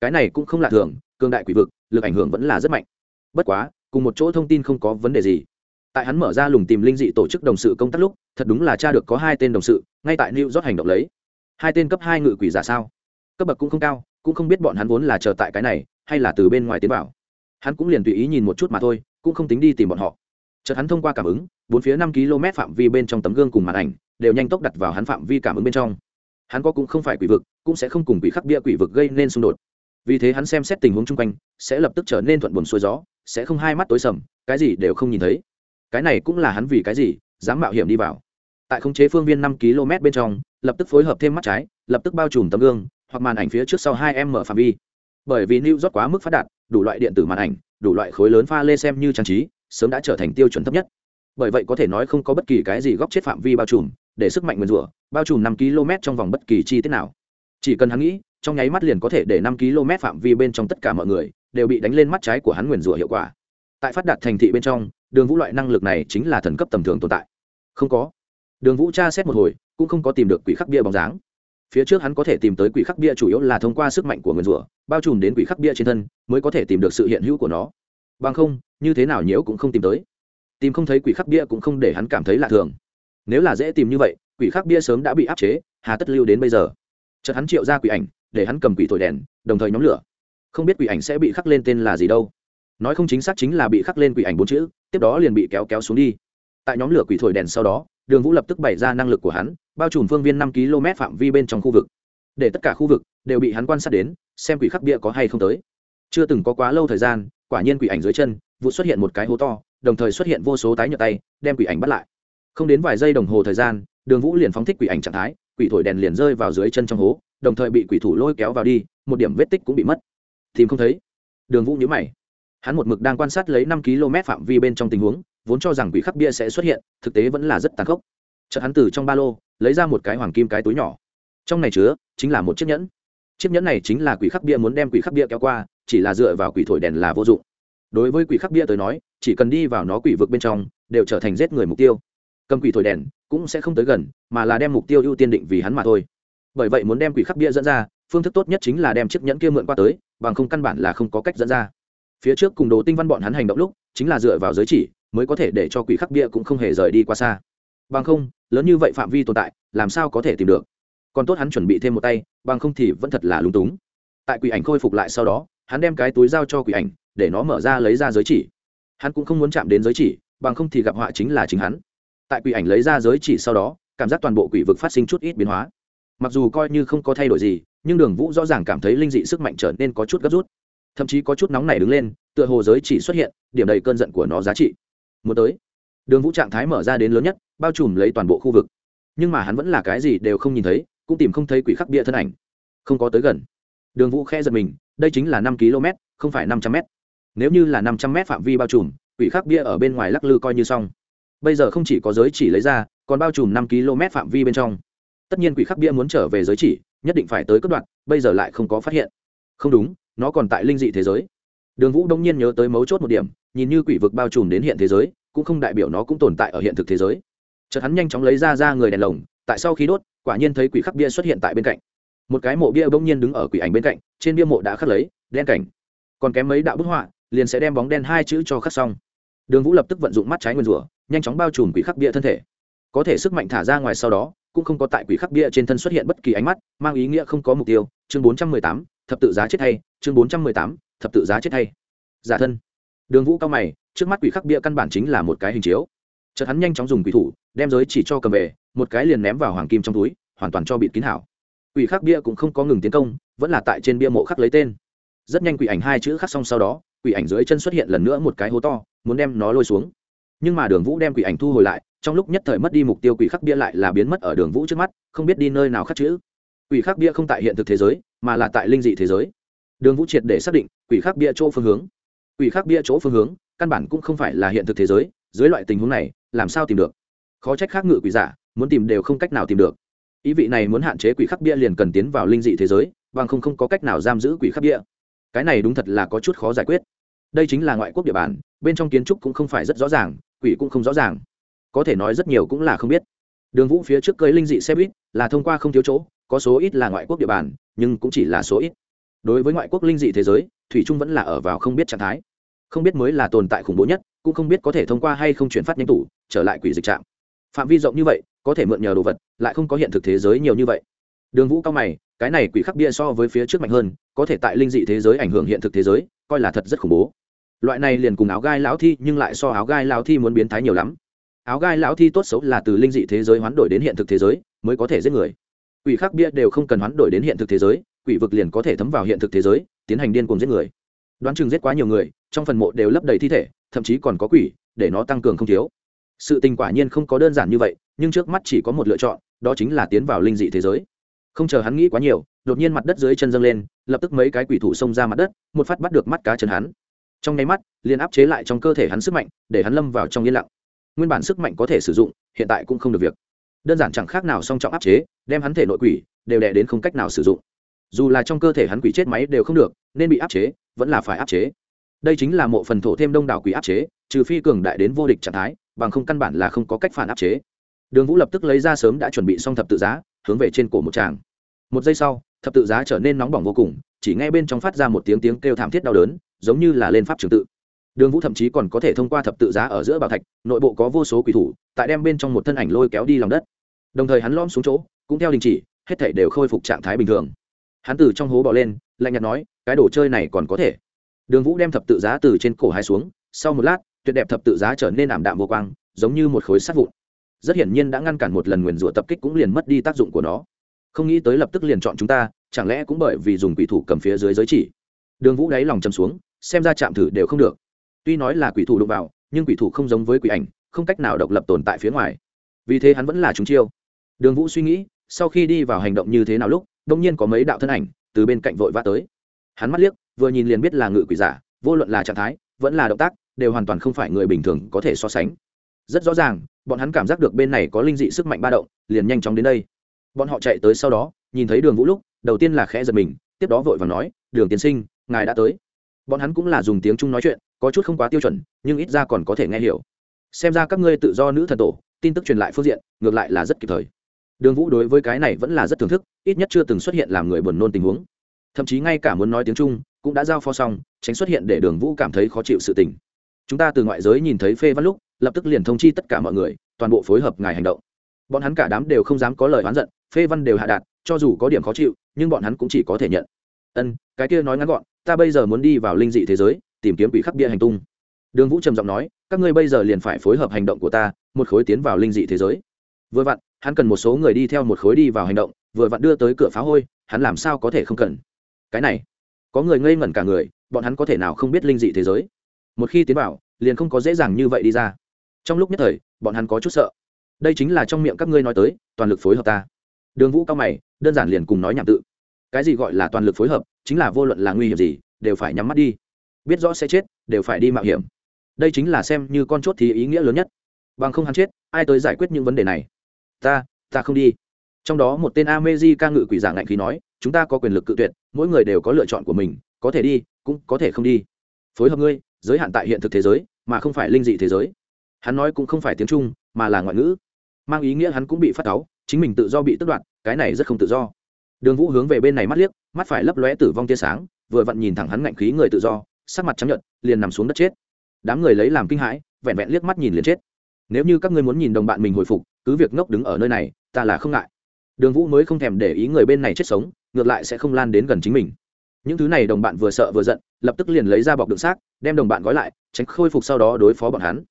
Cái này cũng không lạ thường cương đại quỷ vực, lực ảnh hưởng vẫn là rất mạnh. Bất quá, cùng một chỗ thông tin không có vấn đề gì. Tại hắn mở ra lùng tìm linh dị tổ chức đồng sự công tác lúc, thật đúng là cha được có hai tên đồng sự, ngay tại new york hành động lấy. Hai tên cấp hai ngự quỷ giả sao? Cấp bậc cũng không cao, cũng không biết bọn hắn vốn là chờ tại cái này hay là từ bên ngoài tiến vào. Hắn cũng liền tùy ý nhìn một chút mà thôi, cũng không tính đi tìm bọn họ. Chợt hắn thông qua cảm ứng, bốn phía năm km phạm vi bên trong tấm gương cùng màn ảnh đều nhanh tốc đặt vào hắn phạm vi cảm ứng bên trong. Hắn có cũng không phải quỷ vực, cũng sẽ không cùng quỷ khắc bia quỷ vực gây nên xung đột. Vì thế hắn xem xét tình huống chung quanh, sẽ lập tức trở nên thuận buồn xuôi gió, sẽ không hai mắt tối sầm, cái gì đều không nhìn thấy. Cái này cũng là hắn vì cái gì, dám mạo hiểm đi vào. Tại khống chế phương viên năm km bên trong, lập tức phối hợp thêm mắt trái, lập tức bao trùm tấm gương, hoặc màn ảnh phía trước sau hai em mở phạm vi bởi vì new york quá mức phát đạt, đủ loại điện tử màn ảnh, đủ loại khối lớn pha lê xem như trang trí, sớm đã trở thành tiêu chuẩn thấp nhất. Bởi vậy có thể nói không có bất kỳ cái gì góc chết phạm vi bao trùm, để sức mạnh nguyền rủa, bao trùm năm km trong vòng bất kỳ chi tiết nào. Chỉ cần hắn nghĩ, trong nháy mắt liền có thể để năm km phạm vi bên trong tất cả mọi người đều bị đánh lên mắt trái của hắn nguyền rủa hiệu quả. Tại phát đạt thành thị bên trong, đường vũ loại năng lực này chính là thần cấp tầm thường tồn tại. Không có. Đường vũ tra xét một hồi, cũng không có tìm được quỷ khắc bia bóng dáng phía trước hắn có thể tìm tới quỷ khắc bia chủ yếu là thông qua sức mạnh của nguyền rủa, bao trùm đến quỷ khắc bia trên thân, mới có thể tìm được sự hiện hữu của nó. Bằng không, như thế nào nhiễu cũng không tìm tới. Tìm không thấy quỷ khắc bia cũng không để hắn cảm thấy lạ thường. Nếu là dễ tìm như vậy, quỷ khắc bia sớm đã bị áp chế, hà tất lưu đến bây giờ. Chợt hắn triệu ra quỷ ảnh, để hắn cầm quỷ thổi đèn, đồng thời nhóm lửa. Không biết quỷ ảnh sẽ bị khắc lên tên là gì đâu. Nói không chính xác chính là bị khắc lên quỷ ảnh bốn chữ, tiếp đó liền bị kéo kéo xuống đi. Tại nhóm lửa quỷ thổi đèn sau đó đường vũ lập tức bày ra năng lực của hắn, bao trùm phương viên năm km phạm vi bên trong khu vực. Để tất cả khu vực đều bị hắn quan sát đến, xem quỷ khắc bia có hay không tới. Chưa từng có quá lâu thời gian, quả nhiên quỷ ảnh dưới chân, vụ xuất hiện một cái hố to, đồng thời xuất hiện vô số tái nhợt tay, đem quỷ ảnh bắt lại. Không đến vài giây đồng hồ thời gian, đường vũ liền phóng thích quỷ ảnh trạng thái, quỷ thổi đèn liền rơi vào dưới chân trong hố, đồng thời bị quỷ thủ lôi kéo vào đi, một điểm vết tích cũng bị mất. Tìm không thấy. Đường vũ nhớ mày. Hắn một mực đang quan sát lấy năm km phạm vi bên trong tình huống vốn cho rằng quỷ khắc bia sẽ xuất hiện, thực tế vẫn là rất tàn khốc. Chợt hắn từ trong ba lô, lấy ra một cái hoàng kim cái túi nhỏ. Trong này chứa, chính là một chiếc nhẫn. Chiếc nhẫn này chính là quỷ khắc bia muốn đem quỷ khắc bia kéo qua, chỉ là dựa vào quỷ thổi đèn là vô dụng. Đối với quỷ khắc bia tới nói, chỉ cần đi vào nó quỷ vực bên trong, đều trở thành giết người mục tiêu. Cầm quỷ thổi đèn, cũng sẽ không tới gần, mà là đem mục tiêu ưu tiên định vì hắn mà thôi. Bởi vậy muốn đem quỷ khắc bia dẫn ra, phương thức tốt nhất chính là đem chiếc nhẫn kia mượn qua tới, bằng không căn bản là không có cách dẫn ra. Phía trước cùng đồ tinh văn bọn hắn hành động lúc, chính là dựa vào giới chỉ mới có thể để cho quỷ khắc bia cũng không hề rời đi qua xa. Bằng không, lớn như vậy phạm vi tồn tại, làm sao có thể tìm được? Còn tốt hắn chuẩn bị thêm một tay, bằng không thì vẫn thật là lúng túng. Tại quỷ ảnh khôi phục lại sau đó, hắn đem cái túi giao cho quỷ ảnh, để nó mở ra lấy ra giới chỉ. Hắn cũng không muốn chạm đến giới chỉ, bằng không thì gặp họa chính là chính hắn. Tại quỷ ảnh lấy ra giới chỉ sau đó, cảm giác toàn bộ quỷ vực phát sinh chút ít biến hóa. Mặc dù coi như không có thay đổi gì, nhưng đường vũ rõ ràng cảm thấy linh dị sức mạnh trở nên có chút gấp rút. Thậm chí có chút nóng nảy đứng lên, tựa hồ giới chỉ xuất hiện, điểm đầy cơn giận của nó giá trị muốn tới. Đường vũ trạng thái mở ra đến lớn nhất, bao trùm lấy toàn bộ khu vực. Nhưng mà hắn vẫn là cái gì đều không nhìn thấy, cũng tìm không thấy quỷ khắc bia thân ảnh. Không có tới gần. Đường vũ khe giật mình, đây chính là năm km, không phải năm trăm m nếu như là năm trăm m phạm vi bao trùm, quỷ khắc bia ở bên ngoài lắc lư coi như xong. Bây giờ không chỉ có giới chỉ lấy ra, còn bao trùm năm km phạm vi bên trong. Tất nhiên quỷ khắc bia muốn trở về giới chỉ, nhất định phải tới cất đoạn, bây giờ lại không có phát hiện. Không đúng, nó còn tại linh dị thế giới. Đường vũ đông nhiên nhớ tới mấu chốt một điểm nhìn như quỷ vực bao trùm đến hiện thế giới, cũng không đại biểu nó cũng tồn tại ở hiện thực thế giới. Chợt hắn nhanh chóng lấy ra ra người đèn lồng, tại sau khi đốt, quả nhiên thấy quỷ khắc bia xuất hiện tại bên cạnh. Một cái mộ bia bỗng nhiên đứng ở quỷ ảnh bên cạnh, trên bia mộ đã khắc lấy, đen cảnh. Còn kém mấy đạo bức họa, liền sẽ đem bóng đen hai chữ cho khắc xong. Đường vũ lập tức vận dụng mắt trái nguyên rủa, nhanh chóng bao trùm quỷ khắc bia thân thể. Có thể sức mạnh thả ra ngoài sau đó, cũng không có tại quỷ khắc bia trên thân xuất hiện bất kỳ ánh mắt, mang ý nghĩa không có mục tiêu. Chương bốn trăm mười tám, thập tự giá chết hay. Chương bốn trăm mười tám, thập tự giá chết hay. Giả thân đường vũ cao mày, trước mắt quỷ khắc bia căn bản chính là một cái hình chiếu. Chợt hắn nhanh chóng dùng quỷ thủ, đem giới chỉ cho cầm về, một cái liền ném vào hoàng kim trong túi, hoàn toàn cho bịt kín hảo. Quỷ khắc bia cũng không có ngừng tiến công, vẫn là tại trên bia mộ khắc lấy tên. Rất nhanh quỷ ảnh hai chữ khắc xong sau đó, quỷ ảnh dưới chân xuất hiện lần nữa một cái hố to, muốn đem nó lôi xuống. Nhưng mà đường vũ đem quỷ ảnh thu hồi lại, trong lúc nhất thời mất đi mục tiêu quỷ khắc bia lại là biến mất ở đường vũ trước mắt, không biết đi nơi nào khắc chữ. Quỷ khắc bia không tại hiện thực thế giới, mà là tại linh dị thế giới. Đường vũ triệt để xác định, quỷ khắc bia chỗ phương hướng quỷ khắc bia chỗ phương hướng, căn bản cũng không phải là hiện thực thế giới, dưới loại tình huống này, làm sao tìm được? Khó trách khác ngự quỷ giả, muốn tìm đều không cách nào tìm được. Ý vị này muốn hạn chế quỷ khắc bia liền cần tiến vào linh dị thế giới, bằng không không có cách nào giam giữ quỷ khắc bia. Cái này đúng thật là có chút khó giải quyết. Đây chính là ngoại quốc địa bàn, bên trong kiến trúc cũng không phải rất rõ ràng, quỷ cũng không rõ ràng. Có thể nói rất nhiều cũng là không biết. Đường vũ phía trước cưới linh dị xe buýt, là thông qua không thiếu chỗ, có số ít là ngoại quốc địa bàn, nhưng cũng chỉ là số ít. Đối với ngoại quốc linh dị thế giới thủy trung vẫn là ở vào không biết trạng thái. Không biết mới là tồn tại khủng bố nhất, cũng không biết có thể thông qua hay không chuyển phát nhanh tủ, trở lại quỷ dịch trạm phạm vi rộng như vậy, có thể mượn nhờ đồ vật, lại không có hiện thực thế giới nhiều như vậy. Đường vũ cao mày, cái này quỷ khắc bia so với phía trước mạnh hơn, có thể tại linh dị thế giới ảnh hưởng hiện thực thế giới, coi là thật rất khủng bố. Loại này liền cùng áo gai lão thi, nhưng lại so áo gai lão thi muốn biến thái nhiều lắm. Áo gai lão thi tốt xấu là từ linh dị thế giới hoán đổi đến hiện thực thế giới, mới có thể giết người. Quỷ khắc bia đều không cần hoán đổi đến hiện thực thế giới quỷ vực liền có thể thấm vào hiện thực thế giới, tiến hành điên cuồng giết người. Đoán chừng giết quá nhiều người, trong phần mộ đều lấp đầy thi thể, thậm chí còn có quỷ, để nó tăng cường không thiếu. Sự tình quả nhiên không có đơn giản như vậy, nhưng trước mắt chỉ có một lựa chọn, đó chính là tiến vào linh dị thế giới. Không chờ hắn nghĩ quá nhiều, đột nhiên mặt đất dưới chân dâng lên, lập tức mấy cái quỷ thủ xông ra mặt đất, một phát bắt được mắt cá chân hắn. Trong nháy mắt, liền áp chế lại trong cơ thể hắn sức mạnh, để hắn lâm vào trong yên lặng. Nguyên bản sức mạnh có thể sử dụng, hiện tại cũng không được việc. Đơn giản chẳng khác nào song trọng áp chế, đem hắn thể nội quỷ, đều đè đến không cách nào sử dụng dù là trong cơ thể hắn quỷ chết máy đều không được, nên bị áp chế, vẫn là phải áp chế. Đây chính là mộ phần thổ thêm đông đảo quỷ áp chế, trừ phi cường đại đến vô địch trạng thái, bằng không căn bản là không có cách phản áp chế. Đường vũ lập tức lấy ra sớm đã chuẩn bị xong thập tự giá, hướng về trên cổ một tràng. Một giây sau, thập tự giá trở nên nóng bỏng vô cùng, chỉ nghe bên trong phát ra một tiếng tiếng kêu thảm thiết đau đớn, giống như là lên pháp trường tự. Đường vũ thậm chí còn có thể thông qua thập tự giá ở giữa bảo thạch, nội bộ có vô số quỷ thủ, tại đem bên trong một thân ảnh lôi kéo đi lòng đất. Đồng thời hắn lom xuống chỗ, cũng theo đình chỉ, hết thể đều khôi phục trạng thái bình thường hắn từ trong hố bỏ lên, lạnh nhạt nói, cái đồ chơi này còn có thể. Đường vũ đem thập tự giá từ trên cổ hai xuống, sau một lát, tuyệt đẹp thập tự giá trở nên ảm đạm vô quang, giống như một khối sắt vụn. Rất hiển nhiên đã ngăn cản một lần nguyền rủa tập kích cũng liền mất đi tác dụng của nó. Không nghĩ tới lập tức liền chọn chúng ta, chẳng lẽ cũng bởi vì dùng quỷ thủ cầm phía dưới giới chỉ? Đường vũ đáy lòng chầm xuống, xem ra chạm thử đều không được. Tuy nói là quỷ thủ đụng vào, nhưng quỷ thủ không giống với quỷ ảnh, không cách nào độc lập tồn tại phía ngoài. Vì thế hắn vẫn là chúng chiêu. Đường vũ suy nghĩ, sau khi đi vào hành động như thế nào lúc đông nhiên có mấy đạo thân ảnh từ bên cạnh vội vã tới. Hắn mắt liếc, vừa nhìn liền biết là ngự quỷ giả, vô luận là trạng thái, vẫn là động tác, đều hoàn toàn không phải người bình thường có thể so sánh. Rất rõ ràng, bọn hắn cảm giác được bên này có linh dị sức mạnh ba động, liền nhanh chóng đến đây. Bọn họ chạy tới sau đó, nhìn thấy đường vũ lúc, đầu tiên là khẽ giật mình, tiếp đó vội và nói, đường tiến sinh, ngài đã tới. Bọn hắn cũng là dùng tiếng trung nói chuyện, có chút không quá tiêu chuẩn, nhưng ít ra còn có thể nghe hiểu. Xem ra các ngươi tự do nữ thần tổ, tin tức truyền lại phương diện, ngược lại là rất kịp thời đường vũ đối với cái này vẫn là rất thưởng thức, ít nhất chưa từng xuất hiện làm người buồn nôn tình huống. Thậm chí ngay cả muốn nói tiếng trung, cũng đã giao phó xong, tránh xuất hiện để đường vũ cảm thấy khó chịu sự tình. Chúng ta từ ngoại giới nhìn thấy phê văn lúc, lập tức liền thông chi tất cả mọi người, toàn bộ phối hợp ngài hành động. Bọn hắn cả đám đều không dám có lời oán giận, phê văn đều hạ đạt, cho dù có điểm khó chịu, nhưng bọn hắn cũng chỉ có thể nhận. Ân, cái kia nói ngắn gọn, ta bây giờ muốn đi vào linh dị thế giới, tìm kiếm quỷ khắc bia hành tung. Đường vũ trầm giọng nói, các ngươi bây giờ liền phải phối hợp hành động của ta, một khối tiến vào linh dị thế giới vừa vặn, hắn cần một số người đi theo một khối đi vào hành động, vừa vặn đưa tới cửa phá hôi, hắn làm sao có thể không cần? Cái này, có người ngây ngẩn cả người, bọn hắn có thể nào không biết linh dị thế giới? Một khi tiến vào, liền không có dễ dàng như vậy đi ra. Trong lúc nhất thời, bọn hắn có chút sợ. Đây chính là trong miệng các ngươi nói tới, toàn lực phối hợp ta. Đường vũ cao mày, đơn giản liền cùng nói nhảm tự. Cái gì gọi là toàn lực phối hợp, chính là vô luận là nguy hiểm gì, đều phải nhắm mắt đi. Biết rõ sẽ chết, đều phải đi mạo hiểm. Đây chính là xem như con chốt thì ý nghĩa lớn nhất. Bằng không hắn chết, ai tới giải quyết những vấn đề này? Ta ta không đi. Trong đó một tên amezi ca ngự quỷ giả ngạnh khí nói, chúng ta có quyền lực cự tuyệt, mỗi người đều có lựa chọn của mình, có thể đi, cũng có thể không đi. Phối hợp ngươi, giới hạn tại hiện thực thế giới, mà không phải linh dị thế giới. Hắn nói cũng không phải tiếng trung, mà là ngoại ngữ. Mang ý nghĩa hắn cũng bị phát táo, chính mình tự do bị tước đoạt, cái này rất không tự do. Đường vũ hướng về bên này mắt liếc, mắt phải lấp lóe tử vong tia sáng, vừa vặn nhìn thẳng hắn ngạnh khí người tự do, sắc mặt chấp nhận liền nằm xuống đất chết. Đám người lấy làm kinh hãi, vẹn vẹn liếc mắt nhìn liền chết. Nếu như các ngươi muốn nhìn đồng bạn mình hồi phục cứ việc ngốc đứng ở nơi này, ta là không ngại. Đường vũ mới không thèm để ý người bên này chết sống, ngược lại sẽ không lan đến gần chính mình. Những thứ này đồng bạn vừa sợ vừa giận, lập tức liền lấy ra bọc đựng xác, đem đồng bạn gói lại, tránh khôi phục sau đó đối phó bọn hắn.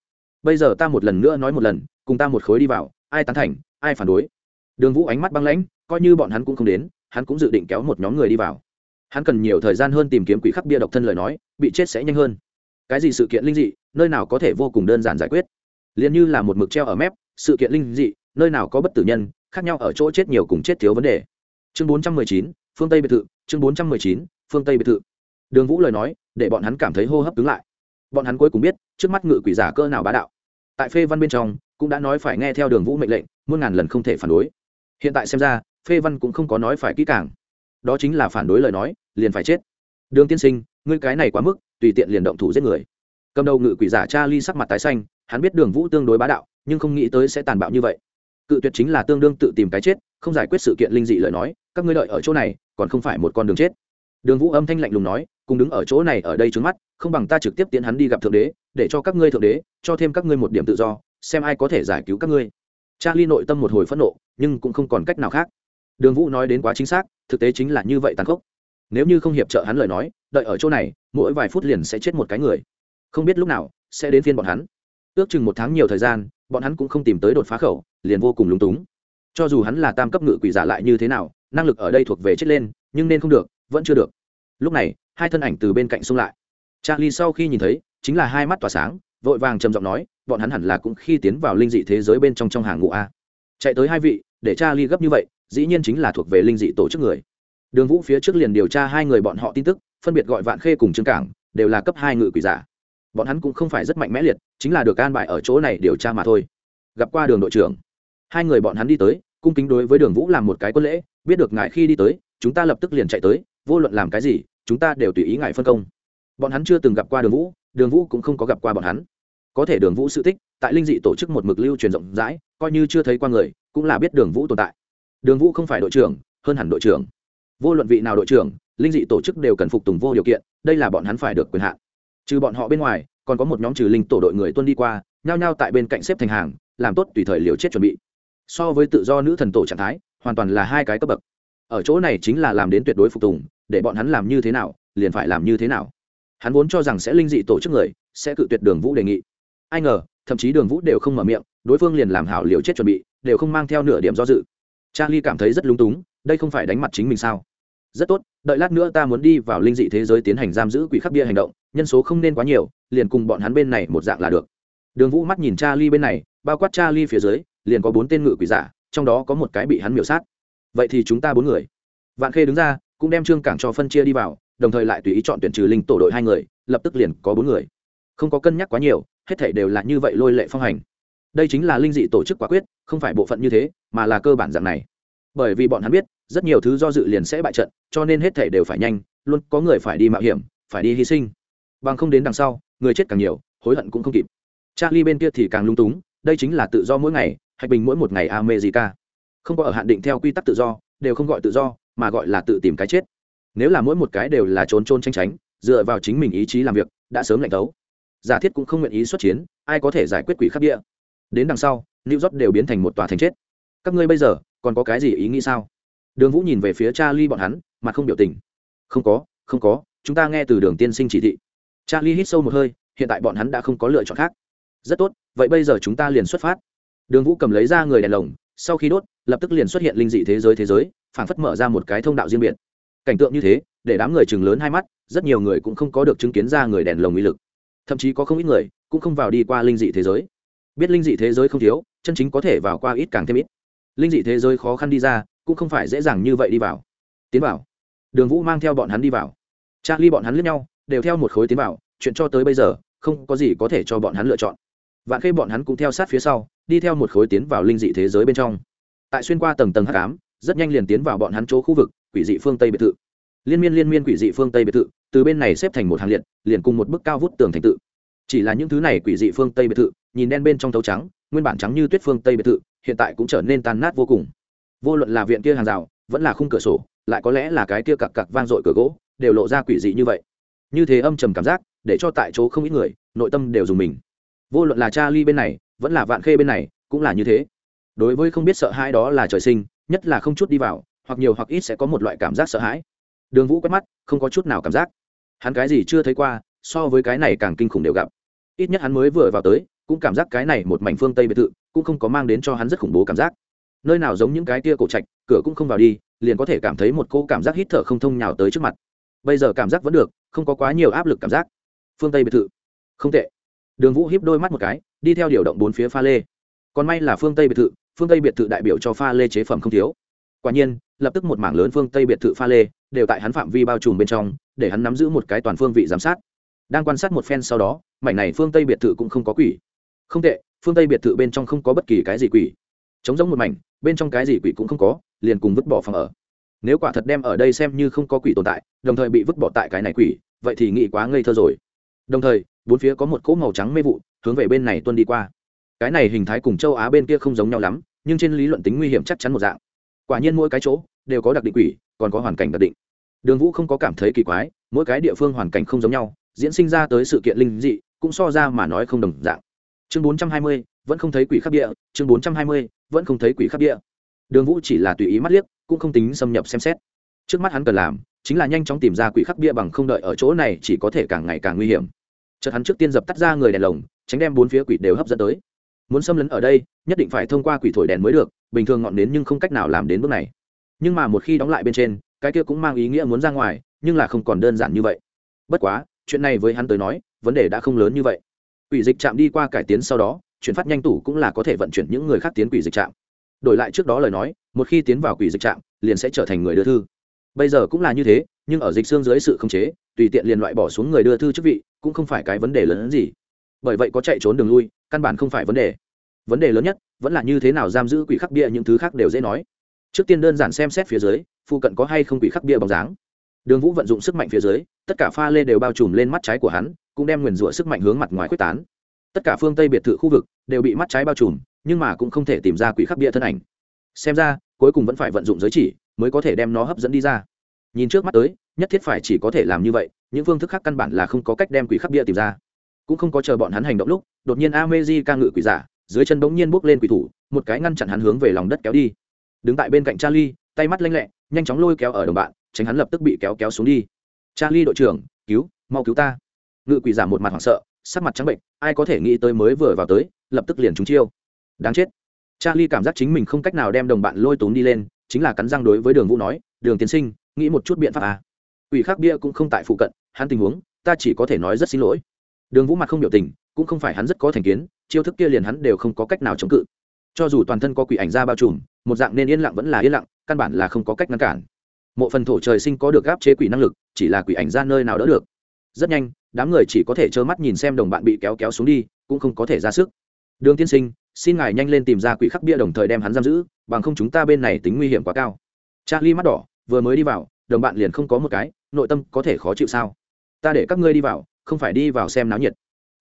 Bây giờ ta một lần nữa nói một lần, cùng ta một khối đi vào, ai tán thành, ai phản đối. Đường vũ ánh mắt băng lãnh, coi như bọn hắn cũng không đến, hắn cũng dự định kéo một nhóm người đi vào. Hắn cần nhiều thời gian hơn tìm kiếm quỷ khắc bia độc thân lời nói, bị chết sẽ nhanh hơn. Cái gì sự kiện linh dị, nơi nào có thể vô cùng đơn giản giải quyết. Liền như là một mực treo ở mép sự kiện linh dị, nơi nào có bất tử nhân, khác nhau ở chỗ chết nhiều cùng chết thiếu vấn đề. Chương bốn trăm mười chín, phương tây biệt thự, chương bốn trăm mười chín, phương tây biệt thự. Đường vũ lời nói, để bọn hắn cảm thấy hô hấp cứng lại. Bọn hắn cuối cùng biết, trước mắt ngự quỷ giả cơ nào bá đạo. Tại phê văn bên trong, cũng đã nói phải nghe theo đường vũ mệnh lệnh, muôn ngàn lần không thể phản đối. Hiện tại xem ra, phê văn cũng không có nói phải kỹ càng. Đó chính là phản đối lời nói, liền phải chết. Đường tiên sinh, ngươi cái này quá mức, tùy tiện liền động thủ giết người. Cầm đầu ngự quỷ giả cha ly sắc mặt tái xanh, hắn biết đường vũ tương đối bá đạo nhưng không nghĩ tới sẽ tàn bạo như vậy. Cự tuyệt chính là tương đương tự tìm cái chết, không giải quyết sự kiện linh dị lời nói, các ngươi đợi ở chỗ này, còn không phải một con đường chết. Đường vũ âm thanh lạnh lùng nói, cùng đứng ở chỗ này ở đây trước mắt, không bằng ta trực tiếp tiến hắn đi gặp thượng đế, để cho các ngươi thượng đế, cho thêm các ngươi một điểm tự do, xem ai có thể giải cứu các ngươi. Charlie nội tâm một hồi phẫn nộ, nhưng cũng không còn cách nào khác. Đường vũ nói đến quá chính xác, thực tế chính là như vậy tàn khốc. Nếu như không hiệp trợ hắn lời nói, đợi ở chỗ này, mỗi vài phút liền sẽ chết một cái người. Không biết lúc nào, sẽ đến phiên bọn hắn ước chừng một tháng nhiều thời gian, bọn hắn cũng không tìm tới đột phá khẩu, liền vô cùng lúng túng. Cho dù hắn là tam cấp ngự quỷ giả lại như thế nào, năng lực ở đây thuộc về chết lên, nhưng nên không được, vẫn chưa được. Lúc này, hai thân ảnh từ bên cạnh xông lại. Charlie sau khi nhìn thấy, chính là hai mắt tỏa sáng, vội vàng trầm giọng nói, bọn hắn hẳn là cũng khi tiến vào linh dị thế giới bên trong trong hàng ngũ a. Chạy tới hai vị, để charlie gấp như vậy, dĩ nhiên chính là thuộc về linh dị tổ chức người. Đường vũ phía trước liền điều tra hai người bọn họ tin tức, phân biệt gọi vạn khê cùng trương cảng, đều là cấp hai ngự quỷ giả bọn hắn cũng không phải rất mạnh mẽ liệt, chính là được an bài ở chỗ này điều tra mà thôi. Gặp qua đường đội trưởng. Hai người bọn hắn đi tới, cung kính đối với đường vũ làm một cái quân lễ, biết được ngài khi đi tới, chúng ta lập tức liền chạy tới, vô luận làm cái gì, chúng ta đều tùy ý ngài phân công. Bọn hắn chưa từng gặp qua đường vũ đường vũ cũng không có gặp qua bọn hắn. Có thể đường vũ sự tích, tại linh dị tổ chức một mực lưu truyền rộng rãi, coi như chưa thấy qua người, cũng là biết đường vũ tồn tại. Đường vũ không phải đội trưởng, hơn hẳn đội trưởng. Vô luận vị nào đội trưởng, linh dị tổ chức đều cần phục tùng vô điều kiện, đây là bọn hắn phải được quyền hạn trừ bọn họ bên ngoài, còn có một nhóm trừ linh tổ đội người tuân đi qua, nhao nhao tại bên cạnh xếp thành hàng, làm tốt tùy thời liều chết chuẩn bị. So với tự do nữ thần tổ trạng thái, hoàn toàn là hai cái cấp bậc. Ở chỗ này chính là làm đến tuyệt đối phục tùng, để bọn hắn làm như thế nào, liền phải làm như thế nào. Hắn vốn cho rằng sẽ linh dị tổ chức người, sẽ cự tuyệt đường vũ đề nghị. Ai ngờ, thậm chí đường vũ đều không mở miệng, đối phương liền làm hảo liều chết chuẩn bị, đều không mang theo nửa điểm do dự. Charlie cảm thấy rất lung túng, đây không phải đánh mặt chính mình sao? Rất tốt, đợi lát nữa ta muốn đi vào linh dị thế giới tiến hành giam giữ quỷ khắc bia hành động nhân số không nên quá nhiều, liền cùng bọn hắn bên này một dạng là được. Đường vũ mắt nhìn charlie bên này, bao quát charlie phía dưới, liền có bốn tên ngự quỷ giả, trong đó có một cái bị hắn miểu sát. Vậy thì chúng ta bốn người. Vạn khê đứng ra, cũng đem trương cảng cho phân chia đi vào, đồng thời lại tùy ý chọn tuyển trừ linh tổ đội hai người, lập tức liền có bốn người. Không có cân nhắc quá nhiều, hết thảy đều là như vậy lôi lệ phong hành. Đây chính là linh dị tổ chức quả quyết, không phải bộ phận như thế, mà là cơ bản dạng này. Bởi vì bọn hắn biết, rất nhiều thứ do dự liền sẽ bại trận, cho nên hết thảy đều phải nhanh, luôn có người phải đi mạo hiểm, phải đi hy sinh bằng không đến đằng sau, người chết càng nhiều, hối hận cũng không kịp. Charlie bên kia thì càng lung túng, đây chính là tự do mỗi ngày, hạch bình mỗi một ngày america. Không có ở hạn định theo quy tắc tự do, đều không gọi tự do, mà gọi là tự tìm cái chết. Nếu là mỗi một cái đều là trốn trôn tranh tránh, dựa vào chính mình ý chí làm việc, đã sớm lạnh tấu giả thiết cũng không nguyện ý xuất chiến, ai có thể giải quyết quỷ khắc địa? Đến đằng sau, new york đều biến thành một tòa thành chết. Các ngươi bây giờ, còn có cái gì ý nghĩ sao? Đường vũ nhìn về phía cha ly bọn hắn mà không biểu tình. Không có không có, chúng ta nghe từ đường tiên sinh chỉ thị charlie hít sâu một hơi, hiện tại bọn hắn đã không có lựa chọn khác. Rất tốt, vậy bây giờ chúng ta liền xuất phát. Đường vũ cầm lấy ra người đèn lồng, sau khi đốt, lập tức liền xuất hiện linh dị thế giới thế giới, phảng phất mở ra một cái thông đạo riêng biệt. Cảnh tượng như thế, để đám người chừng lớn hai mắt, rất nhiều người cũng không có được chứng kiến ra người đèn lồng uy lực. Thậm chí có không ít người cũng không vào đi qua linh dị thế giới. Biết linh dị thế giới không thiếu, chân chính có thể vào qua ít càng thêm ít. Linh dị thế giới khó khăn đi ra, cũng không phải dễ dàng như vậy đi vào. Tiến vào. Đường vũ mang theo bọn hắn đi vào. Charlie bọn hắn lướt nhau đều theo một khối tiến vào, chuyện cho tới bây giờ, không có gì có thể cho bọn hắn lựa chọn. Vạn khê bọn hắn cũng theo sát phía sau, đi theo một khối tiến vào linh dị thế giới bên trong. Tại xuyên qua tầng tầng h tám rất nhanh liền tiến vào bọn hắn chỗ khu vực, quỷ dị phương tây biệt thự. Liên miên liên miên quỷ dị phương tây biệt thự, từ bên này xếp thành một hàng liệt, liền cùng một bức cao vút tường thành tự. Chỉ là những thứ này quỷ dị phương tây biệt thự, nhìn đen bên trong thấu trắng, nguyên bản trắng như tuyết phương tây biệt thự, hiện tại cũng trở nên tan nát vô cùng. Vô luận là viện kia hàng rào, vẫn là khung cửa sổ, lại có lẽ là cái kia cặc cặc vang dội cửa gỗ, đều lộ ra quỷ dị như vậy như thế âm trầm cảm giác, để cho tại chỗ không ít người, nội tâm đều dùng mình. Vô luận là cha ly bên này, vẫn là vạn khê bên này, cũng là như thế. Đối với không biết sợ hãi đó là trời sinh, nhất là không chút đi vào, hoặc nhiều hoặc ít sẽ có một loại cảm giác sợ hãi. Đường vũ quét mắt, không có chút nào cảm giác. Hắn cái gì chưa thấy qua, so với cái này càng kinh khủng đều gặp. Ít nhất hắn mới vừa vào tới, cũng cảm giác cái này một mảnh phương tây biệt thự, cũng không có mang đến cho hắn rất khủng bố cảm giác. Nơi nào giống những cái tia cổ trạch, cửa cũng không vào đi, liền có thể cảm thấy một cô cảm giác hít thở không thông nhào tới trước mặt. Bây giờ cảm giác vẫn được không có quá nhiều áp lực cảm giác. Phương tây biệt thự. Không tệ. Đường vũ hiếp đôi mắt một cái, đi theo điều động bốn phía pha lê. Còn may là phương tây biệt thự, phương tây biệt thự đại biểu cho pha lê chế phẩm không thiếu. Quả nhiên, lập tức một mảng lớn phương tây biệt thự pha lê đều tại hắn phạm vi bao trùm bên trong, để hắn nắm giữ một cái toàn phương vị giám sát. Đang quan sát một phen sau đó, mảnh này phương tây biệt thự cũng không có quỷ. Không tệ, phương tây biệt thự bên trong không có bất kỳ cái gì quỷ. Chống giống một mảnh, bên trong cái gì quỷ cũng không có, liền cùng vứt bỏ phòng ở nếu quả thật đem ở đây xem như không có quỷ tồn tại, đồng thời bị vứt bỏ tại cái này quỷ, vậy thì nghĩ quá ngây thơ rồi. Đồng thời, bốn phía có một cỗ màu trắng mê vụ, hướng về bên này tuân đi qua. Cái này hình thái cùng châu á bên kia không giống nhau lắm, nhưng trên lý luận tính nguy hiểm chắc chắn một dạng. Quả nhiên mỗi cái chỗ đều có đặc định quỷ, còn có hoàn cảnh đặc định. Đường vũ không có cảm thấy kỳ quái, mỗi cái địa phương hoàn cảnh không giống nhau, diễn sinh ra tới sự kiện linh dị, cũng so ra mà nói không đồng dạng. Chương bốn trăm hai mươi, vẫn không thấy quỷ khắc địa, chương bốn trăm hai mươi, vẫn không thấy quỷ khắc địa đường vũ chỉ là tùy ý mắt liếc, cũng không tính xâm nhập xem xét. Trước mắt hắn cần làm, chính là nhanh chóng tìm ra quỷ khắc bia bằng không đợi ở chỗ này chỉ có thể càng ngày càng nguy hiểm. Chợt hắn trước tiên dập tắt ra người đèn lồng, tránh đem bốn phía quỷ đều hấp dẫn tới. Muốn xâm lấn ở đây, nhất định phải thông qua quỷ thổi đèn mới được, bình thường ngọn nến nhưng không cách nào làm đến bước này. Nhưng mà một khi đóng lại bên trên, cái kia cũng mang ý nghĩa muốn ra ngoài, nhưng là không còn đơn giản như vậy. Bất quá, chuyện này với hắn tới nói, vấn đề đã không lớn như vậy. Quỷ dịch chạm đi qua cải tiến sau đó, chuyển phát nhanh tủ cũng là có thể vận chuyển những người khác tiến quỷ dịch trạm đổi lại trước đó lời nói, một khi tiến vào quỷ dịch trạm, liền sẽ trở thành người đưa thư. Bây giờ cũng là như thế, nhưng ở dịch xương dưới sự khống chế, tùy tiện liền loại bỏ xuống người đưa thư chức vị, cũng không phải cái vấn đề lớn hơn gì. Bởi vậy có chạy trốn đường lui, căn bản không phải vấn đề. Vấn đề lớn nhất, vẫn là như thế nào giam giữ quỷ khắc bia những thứ khác đều dễ nói. Trước tiên đơn giản xem xét phía dưới, phụ cận có hay không quỷ khắc bia bóng dáng. Đường vũ vận dụng sức mạnh phía dưới, tất cả pha lê đều bao trùm lên mắt trái của hắn, cũng đem nguyền rủa sức mạnh hướng mặt ngoài quyết tán. Tất cả phương tây biệt thự khu vực đều bị mắt trái bao trùm nhưng mà cũng không thể tìm ra quỷ khắc bia thân ảnh. Xem ra, cuối cùng vẫn phải vận dụng giới chỉ mới có thể đem nó hấp dẫn đi ra. Nhìn trước mắt tới, nhất thiết phải chỉ có thể làm như vậy, những phương thức khác căn bản là không có cách đem quỷ khắc bia tìm ra. Cũng không có chờ bọn hắn hành động lúc, đột nhiên amezi ca ngự quỷ giả, dưới chân bỗng nhiên bước lên quỷ thủ, một cái ngăn chặn hắn hướng về lòng đất kéo đi. Đứng tại bên cạnh charlie, tay mắt lanh lẹ, nhanh chóng lôi kéo ở đồng bạn, tránh hắn lập tức bị kéo kéo xuống đi. Charlie đội trưởng, cứu, mau cứu ta. Ngự quỷ giả một mặt hoảng sợ, sắc mặt trắng bệnh, ai có thể nghĩ tới mới vừa vào tới, lập tức liền trúng chiêu đáng chết. Charlie cảm giác chính mình không cách nào đem đồng bạn lôi tốn đi lên, chính là cắn răng đối với đường vũ nói, đường tiến sinh, nghĩ một chút biện pháp à. ủy khắc bia cũng không tại phụ cận, hắn tình huống, ta chỉ có thể nói rất xin lỗi. Đường vũ mặt không biểu tình, cũng không phải hắn rất có thành kiến, chiêu thức kia liền hắn đều không có cách nào chống cự. Cho dù toàn thân có quỷ ảnh ra bao trùm, một dạng nên yên lặng vẫn là yên lặng, căn bản là không có cách ngăn cản. Mộ phần thổ trời sinh có được gáp chế quỷ năng lực, chỉ là quỷ ảnh ra nơi nào đỡ được. Rất nhanh, đám người chỉ có thể trơ mắt nhìn xem đồng bạn bị kéo kéo xuống đi, cũng không có thể ra sức. Đường tiên sinh xin ngài nhanh lên tìm ra quỷ khắc bia đồng thời đem hắn giam giữ, bằng không chúng ta bên này tính nguy hiểm quá cao. Charlie mắt đỏ, vừa mới đi vào, đồng bạn liền không có một cái, nội tâm có thể khó chịu sao? Ta để các ngươi đi vào, không phải đi vào xem náo nhiệt.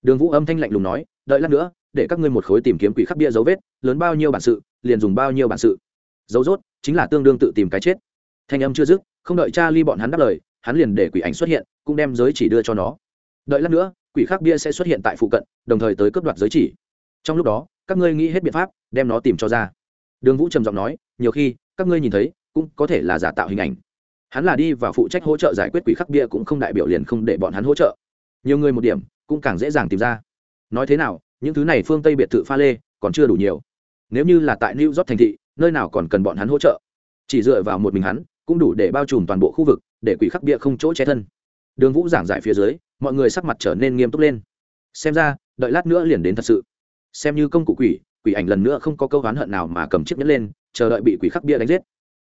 Đường vũ âm thanh lạnh lùng nói, đợi lát nữa, để các ngươi một khối tìm kiếm quỷ khắc bia dấu vết, lớn bao nhiêu bản sự, liền dùng bao nhiêu bản sự. Dấu rốt, chính là tương đương tự tìm cái chết. Thanh âm chưa dứt, không đợi cha ly bọn hắn đáp lời, hắn liền để quỷ ảnh xuất hiện, cũng đem giới chỉ đưa cho nó. Đợi lát nữa, quỷ khắc bia sẽ xuất hiện tại phụ cận, đồng thời tới cướp đoạt giới chỉ. Trong lúc đó các ngươi nghĩ hết biện pháp, đem nó tìm cho ra. Đường vũ trầm giọng nói, nhiều khi, các ngươi nhìn thấy, cũng có thể là giả tạo hình ảnh. Hắn là đi và phụ trách hỗ trợ giải quyết quỷ khắc bia cũng không đại biểu liền không để bọn hắn hỗ trợ. Nhiều người một điểm, cũng càng dễ dàng tìm ra. Nói thế nào, những thứ này phương tây biệt thự pha lê, còn chưa đủ nhiều. Nếu như là tại new york thành thị, nơi nào còn cần bọn hắn hỗ trợ? Chỉ dựa vào một mình hắn, cũng đủ để bao trùm toàn bộ khu vực, để quỷ khắc bia không chỗ che thân. Đường vũ giảng giải phía dưới, mọi người sắc mặt trở nên nghiêm túc lên. Xem ra, đợi lát nữa liền đến thật sự xem như công cụ quỷ quỷ ảnh lần nữa không có câu oán hận nào mà cầm chiếc nhẫn lên, chờ đợi bị quỷ khắc bia đánh giết.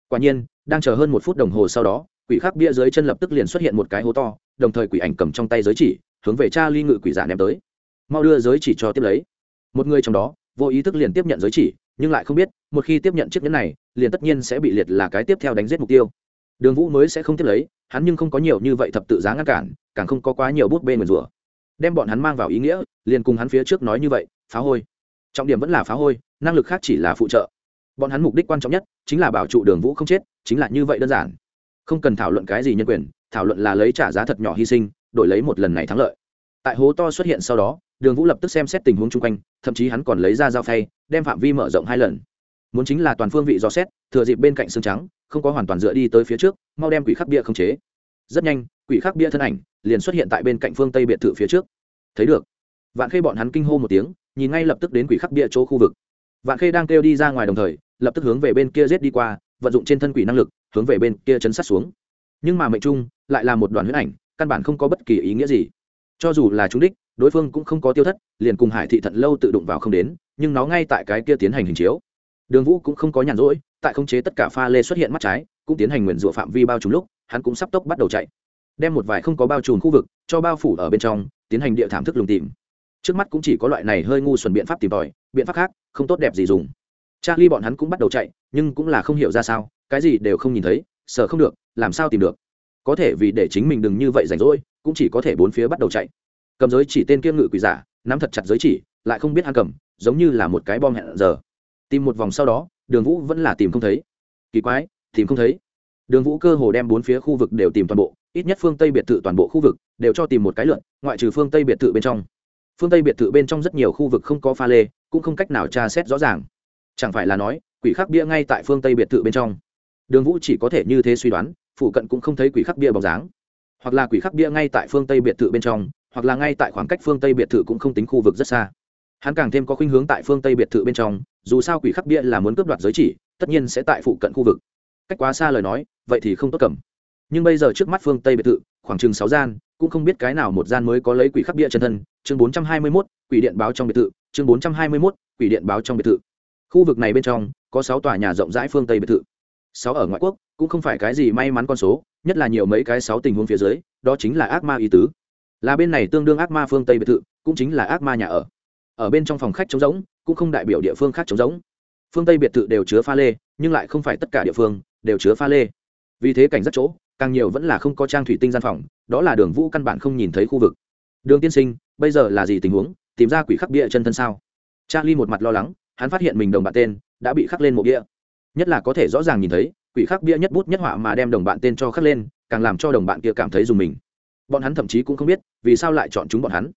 Quả nhiên, đang chờ hơn một phút đồng hồ sau đó, quỷ khắc bia dưới chân lập tức liền xuất hiện một cái hố to, đồng thời quỷ ảnh cầm trong tay giới chỉ, hướng về cha ly ngự quỷ giả ném tới. Mau đưa giới chỉ cho tiếp lấy. Một người trong đó, vô ý thức liền tiếp nhận giới chỉ, nhưng lại không biết, một khi tiếp nhận chiếc nhẫn này, liền tất nhiên sẽ bị liệt là cái tiếp theo đánh giết mục tiêu. Đường vũ mới sẽ không tiếp lấy, hắn nhưng không có nhiều như vậy thập tự giá ngăn cản, càng không có quá nhiều bút bê nguyền rủa. Đem bọn hắn mang vào ý nghĩa, liền cùng hắn phía trước nói như vậy phá hôi. Trọng điểm vẫn là phá hôi, năng lực khác chỉ là phụ trợ. Bọn hắn mục đích quan trọng nhất chính là bảo trụ đường vũ không chết, chính là như vậy đơn giản. Không cần thảo luận cái gì nhân quyền, thảo luận là lấy trả giá thật nhỏ hy sinh, đổi lấy một lần này thắng lợi. Tại hố to xuất hiện sau đó, đường vũ lập tức xem xét tình huống chung quanh, thậm chí hắn còn lấy ra dao phay, đem phạm vi mở rộng hai lần. Muốn chính là toàn phương vị dò xét, thừa dịp bên cạnh xương trắng, không có hoàn toàn dựa đi tới phía trước, mau đem quỷ khắc bia không chế. Rất nhanh, quỷ khắc bia thân ảnh liền xuất hiện tại bên cạnh phương tây biệt thự phía trước. Thấy được. Vạn khê bọn hắn kinh hô một tiếng nhìn ngay lập tức đến quỷ khắc bia chỗ khu vực. Vạn khê đang kêu đi ra ngoài đồng thời, lập tức hướng về bên kia giết đi qua, vận dụng trên thân quỷ năng lực, hướng về bên kia chấn sát xuống. Nhưng mà mệnh trung lại là một đoàn huyết ảnh, căn bản không có bất kỳ ý nghĩa gì. Cho dù là chúng đích, đối phương cũng không có tiêu thất, liền cùng hải thị thận lâu tự đụng vào không đến, nhưng nó ngay tại cái kia tiến hành hình chiếu. Đường vũ cũng không có nhàn rỗi, tại khống chế tất cả pha lê xuất hiện mắt trái, cũng tiến hành nguyền rủa phạm vi bao trùm lúc, hắn cũng sắp tốc bắt đầu chạy. Đem một vài không có bao trùm khu vực, cho bao phủ ở bên trong, tiến hành địa thảm thức lùng tìm trước mắt cũng chỉ có loại này hơi ngu xuẩn biện pháp tìm tòi, biện pháp khác, không tốt đẹp gì dùng. Charlie bọn hắn cũng bắt đầu chạy, nhưng cũng là không hiểu ra sao, cái gì đều không nhìn thấy, sợ không được, làm sao tìm được? Có thể vì để chính mình đừng như vậy rảnh rỗi, cũng chỉ có thể bốn phía bắt đầu chạy. Cầm giới chỉ tên kiêm ngự quỷ giả, nắm thật chặt giới chỉ, lại không biết ăn cầm, giống như là một cái bom hẹn giờ. Tìm một vòng sau đó, đường vũ vẫn là tìm không thấy. Kỳ quái, tìm không thấy. Đường vũ cơ hồ đem bốn phía khu vực đều tìm toàn bộ, ít nhất phương tây biệt thự toàn bộ khu vực, đều cho tìm một cái lượn, ngoại trừ phương tây biệt thự bên trong phương tây biệt thự bên trong rất nhiều khu vực không có pha lê, cũng không cách nào tra xét rõ ràng. Chẳng phải là nói, quỷ khắc bia ngay tại phương tây biệt thự bên trong. Đường vũ chỉ có thể như thế suy đoán, phụ cận cũng không thấy quỷ khắc bia bóng dáng. Hoặc là quỷ khắc bia ngay tại phương tây biệt thự bên trong, hoặc là ngay tại khoảng cách phương tây biệt thự cũng không tính khu vực rất xa. Hắn càng thêm có khuynh hướng tại phương tây biệt thự bên trong, dù sao quỷ khắc bia là muốn cướp đoạt giới chỉ, tất nhiên sẽ tại phụ cận khu vực. Cách quá xa lời nói, vậy thì không tốt cầm. Nhưng bây giờ trước mắt phương tây biệt thự, khoảng chừng sáu gian, cũng không biết cái nào một gian mới có lấy quỷ khắc bia chân thân chương bốn trăm hai mươi mốt, quỷ điện báo trong biệt thự, chương bốn trăm hai mươi mốt, quỷ điện báo trong biệt thự. Khu vực này bên trong, có sáu tòa nhà rộng rãi phương tây biệt thự. Sáu ở ngoại quốc, cũng không phải cái gì may mắn con số, nhất là nhiều mấy cái sáu tình huống phía dưới, đó chính là ác ma ý tứ. Là bên này tương đương ác ma phương tây biệt thự, cũng chính là ác ma nhà ở. Ở bên trong phòng khách trống rỗng, cũng không đại biểu địa phương khác trống rỗng. Phương tây biệt thự đều chứa pha lê, nhưng lại không phải tất cả địa phương đều chứa pha lê. Vì thế cảnh rất chỗ, càng nhiều vẫn là không có trang thủy tinh gian phòng, đó là đường vũ căn bản không nhìn thấy khu vực. Đường tiên sinh bây giờ là gì tình huống, tìm ra quỷ khắc bia chân thân sao? Charlie một mặt lo lắng, hắn phát hiện mình đồng bạn tên đã bị khắc lên mộ bia. Nhất là có thể rõ ràng nhìn thấy, quỷ khắc bia nhất bút nhất họa mà đem đồng bạn tên cho khắc lên, càng làm cho đồng bạn kia cảm thấy dùng mình. Bọn hắn thậm chí cũng không biết, vì sao lại chọn chúng bọn hắn.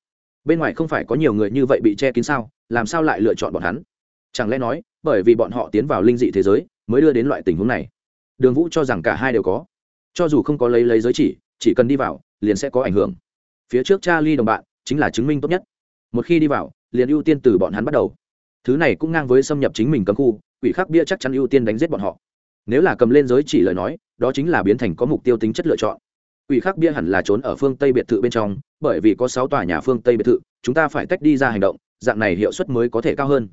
Bên ngoài không phải có nhiều người như vậy bị che kín sao, làm sao lại lựa chọn bọn hắn? Chẳng lẽ nói, bởi vì bọn họ tiến vào linh dị thế giới, mới đưa đến loại tình huống này? Đường vũ cho rằng cả hai đều có. Cho dù không có lấy lấy giới chỉ chỉ cần đi vào, liền sẽ có ảnh hưởng. Phía trước cha ly đồng bạn chính là chứng minh tốt nhất. Một khi đi vào, liền ưu tiên từ bọn hắn bắt đầu. Thứ này cũng ngang với xâm nhập chính mình cấm khu, quỷ khắc bia chắc chắn ưu tiên đánh giết bọn họ. Nếu là cầm lên giới chỉ lời nói, đó chính là biến thành có mục tiêu tính chất lựa chọn. Quỷ khắc bia hẳn là trốn ở phương tây biệt thự bên trong, bởi vì có sáu tòa nhà phương tây biệt thự, chúng ta phải tách đi ra hành động, dạng này hiệu suất mới có thể cao hơn.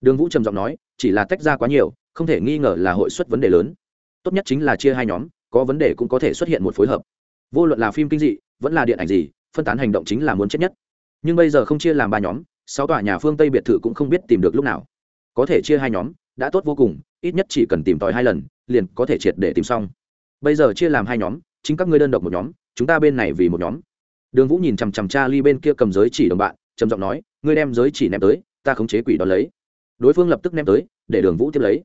Đường vũ trầm giọng nói, chỉ là tách ra quá nhiều, không thể nghi ngờ là hội suất vấn đề lớn. Tốt nhất chính là chia hai nhóm, có vấn đề cũng có thể xuất hiện một phối hợp. Vô luận là phim kinh dị, vẫn là điện ảnh gì phân tán hành động chính là muốn chết nhất. Nhưng bây giờ không chia làm ba nhóm, sáu tòa nhà phương tây biệt thự cũng không biết tìm được lúc nào. Có thể chia hai nhóm, đã tốt vô cùng, ít nhất chỉ cần tìm tòi hai lần, liền có thể triệt để tìm xong. Bây giờ chia làm hai nhóm, chính các ngươi đơn độc một nhóm, chúng ta bên này vì một nhóm. Đường vũ nhìn chằm chằm cha ly bên kia cầm giới chỉ đồng bạn, trầm giọng nói, ngươi đem giới chỉ ném tới, ta khống chế quỷ đó lấy. Đối phương lập tức ném tới, để đường vũ tiếp lấy.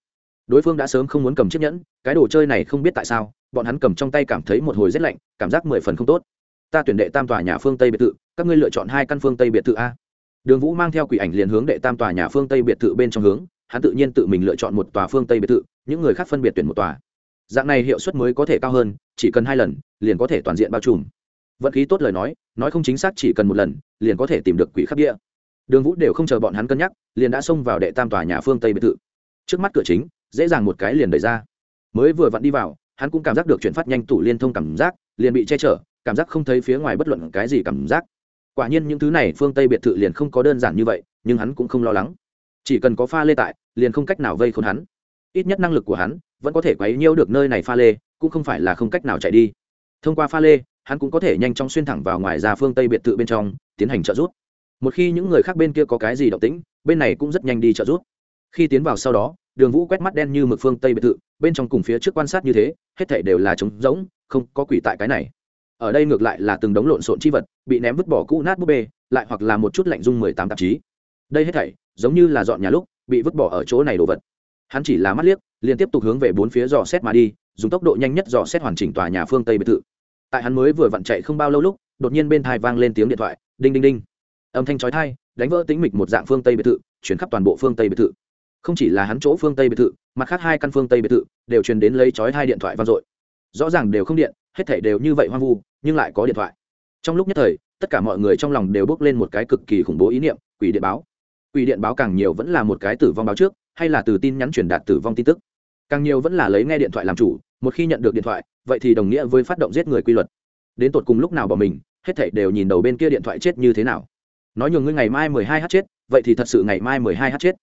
Đối phương đã sớm không muốn cầm chiếc nhẫn, cái đồ chơi này không biết tại sao, bọn hắn cầm trong tay cảm thấy một hồi rét lạnh, cảm giác mười phần không tốt ta tuyển đệ tam tòa nhà phương tây biệt thự, các ngươi lựa chọn hai căn phương tây biệt thự a. Đường vũ mang theo quỷ ảnh liền hướng đệ tam tòa nhà phương tây biệt thự bên trong hướng, hắn tự nhiên tự mình lựa chọn một tòa phương tây biệt thự, những người khác phân biệt tuyển một tòa. Dạng này hiệu suất mới có thể cao hơn, chỉ cần hai lần, liền có thể toàn diện bao trùm. Vận khí tốt lời nói nói không chính xác chỉ cần một lần, liền có thể tìm được quỷ khắc địa. Đường vũ đều không chờ bọn hắn cân nhắc, liền đã xông vào đệ tam tòa nhà phương tây biệt thự. Trước mắt cửa chính, dễ dàng một cái liền đẩy ra. Mới vừa vặn đi vào, hắn cũng cảm giác được chuyển phát nhanh tủ liên thông cảm giác, liền bị che chở cảm giác không thấy phía ngoài bất luận cái gì cảm giác. Quả nhiên những thứ này phương tây biệt thự liền không có đơn giản như vậy, nhưng hắn cũng không lo lắng. Chỉ cần có pha lê tại, liền không cách nào vây khốn hắn. Ít nhất năng lực của hắn vẫn có thể quấy nhiễu được nơi này pha lê, cũng không phải là không cách nào chạy đi. Thông qua pha lê, hắn cũng có thể nhanh chóng xuyên thẳng vào ngoài ra phương tây biệt thự bên trong, tiến hành trợ giúp. Một khi những người khác bên kia có cái gì động tĩnh, bên này cũng rất nhanh đi trợ giúp. Khi tiến vào sau đó, đường vũ quét mắt đen như mực phương tây biệt thự, bên trong cùng phía trước quan sát như thế, hết thảy đều là trống rỗng, không có quỷ tại cái này ở đây ngược lại là từng đống lộn xộn chi vật, bị ném vứt bỏ cũ nát búp bê, lại hoặc là một chút lạnh dung mười tám tạp chí. Đây hết thảy, giống như là dọn nhà lúc, bị vứt bỏ ở chỗ này đồ vật. Hắn chỉ là mắt liếc, liền tiếp tục hướng về bốn phía dò xét mà đi, dùng tốc độ nhanh nhất dò xét hoàn chỉnh tòa nhà phương tây biệt thự. Tại hắn mới vừa vặn chạy không bao lâu lúc, đột nhiên bên thai vang lên tiếng điện thoại, đinh đinh đinh. Âm thanh chói thai đánh vỡ tính mịch một dạng phương tây biệt thự, chuyển khắp toàn bộ phương tây biệt thự. Không chỉ là hắn chỗ phương tây biệt thự, mặt khác hai căn phương tây biệt thự, đều truyền đến lấy chói hai điện thoại vang dội. Rõ ràng đều không điện hết thảy đều như vậy hoang vu, nhưng lại có điện thoại. Trong lúc nhất thời, tất cả mọi người trong lòng đều bước lên một cái cực kỳ khủng bố ý niệm, quỷ điện báo. Quỷ điện báo càng nhiều vẫn là một cái tử vong báo trước, hay là từ tin nhắn truyền đạt tử vong tin tức. Càng nhiều vẫn là lấy nghe điện thoại làm chủ, một khi nhận được điện thoại, vậy thì đồng nghĩa với phát động giết người quy luật. Đến tột cùng lúc nào bỏ mình, hết thảy đều nhìn đầu bên kia điện thoại chết như thế nào. Nói nhường ngươi ngày mai mười hai h chết, vậy thì thật sự ngày mai mười hai h chết.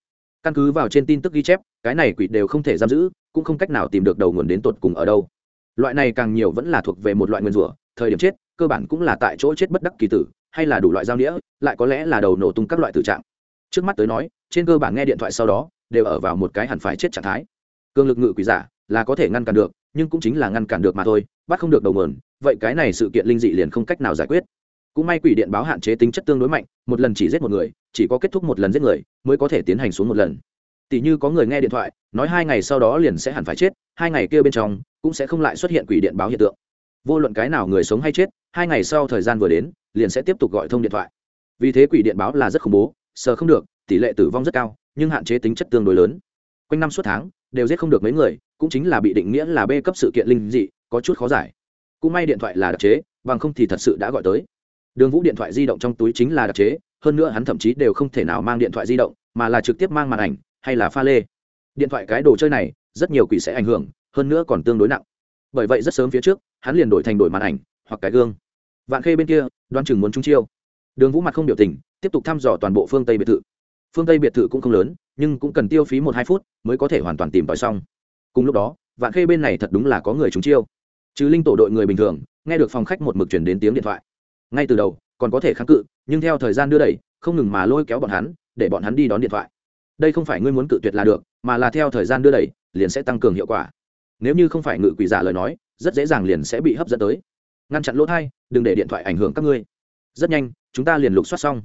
Căn cứ vào trên tin tức ghi chép, cái này quỷ đều không thể giam giữ, cũng không cách nào tìm được đầu nguồn đến tột cùng ở đâu loại này càng nhiều vẫn là thuộc về một loại nguyên rủa, thời điểm chết, cơ bản cũng là tại chỗ chết bất đắc kỳ tử, hay là đủ loại giao nghĩa lại có lẽ là đầu nổ tung các loại tử trạng. Trước mắt tới nói, trên cơ bản nghe điện thoại sau đó, đều ở vào một cái hẳn phải chết trạng thái. Cường lực ngự quỷ giả là có thể ngăn cản được, nhưng cũng chính là ngăn cản được mà thôi, bắt không được đầu mườn vậy cái này sự kiện linh dị liền không cách nào giải quyết. Cũng may quỷ điện báo hạn chế tính chất tương đối mạnh, một lần chỉ giết một người, chỉ có kết thúc một lần giết người, mới có thể tiến hành xuống một lần. Tỷ như có người nghe điện thoại, nói hai ngày sau đó liền sẽ hẳn phải chết, hai ngày kia bên trong cũng sẽ không lại xuất hiện quỷ điện báo hiện tượng. Vô luận cái nào người sống hay chết, hai ngày sau thời gian vừa đến, liền sẽ tiếp tục gọi thông điện thoại. Vì thế quỷ điện báo là rất khủng bố, sờ không được, tỷ lệ tử vong rất cao, nhưng hạn chế tính chất tương đối lớn. Quanh năm suốt tháng, đều giết không được mấy người, cũng chính là bị định nghĩa là b cấp sự kiện linh dị, có chút khó giải. Cũng may điện thoại là đặc chế, bằng không thì thật sự đã gọi tới. Đường vũ điện thoại di động trong túi chính là đặc chế, hơn nữa hắn thậm chí đều không thể nào mang điện thoại di động, mà là trực tiếp mang màn ảnh, hay là pha lê. Điện thoại cái đồ chơi này, rất nhiều quỷ sẽ ảnh hưởng hơn nữa còn tương đối nặng. Bởi vậy rất sớm phía trước, hắn liền đổi thành đổi màn ảnh hoặc cái gương. Vạn khê bên kia đoan chừng muốn trúng chiêu. Đường vũ mặt không biểu tình, tiếp tục thăm dò toàn bộ phương tây biệt thự. Phương tây biệt thự cũng không lớn, nhưng cũng cần tiêu phí một hai phút mới có thể hoàn toàn tìm tòi xong. Cùng lúc đó, vạn khê bên này thật đúng là có người trúng chiêu. Chứ linh tổ đội người bình thường, nghe được phòng khách một mực chuyển đến tiếng điện thoại. Ngay từ đầu, còn có thể kháng cự, nhưng theo thời gian đưa đẩy, không ngừng mà lôi kéo bọn hắn, để bọn hắn đi đón điện thoại. Đây không phải ngươi muốn cự tuyệt là được, mà là theo thời gian đưa đẩy, liền sẽ tăng cường hiệu quả nếu như không phải ngự quỷ giả lời nói, rất dễ dàng liền sẽ bị hấp dẫn tới. Ngăn chặn lỗ thai, đừng để điện thoại ảnh hưởng các ngươi. Rất nhanh, chúng ta liền lục soát xong.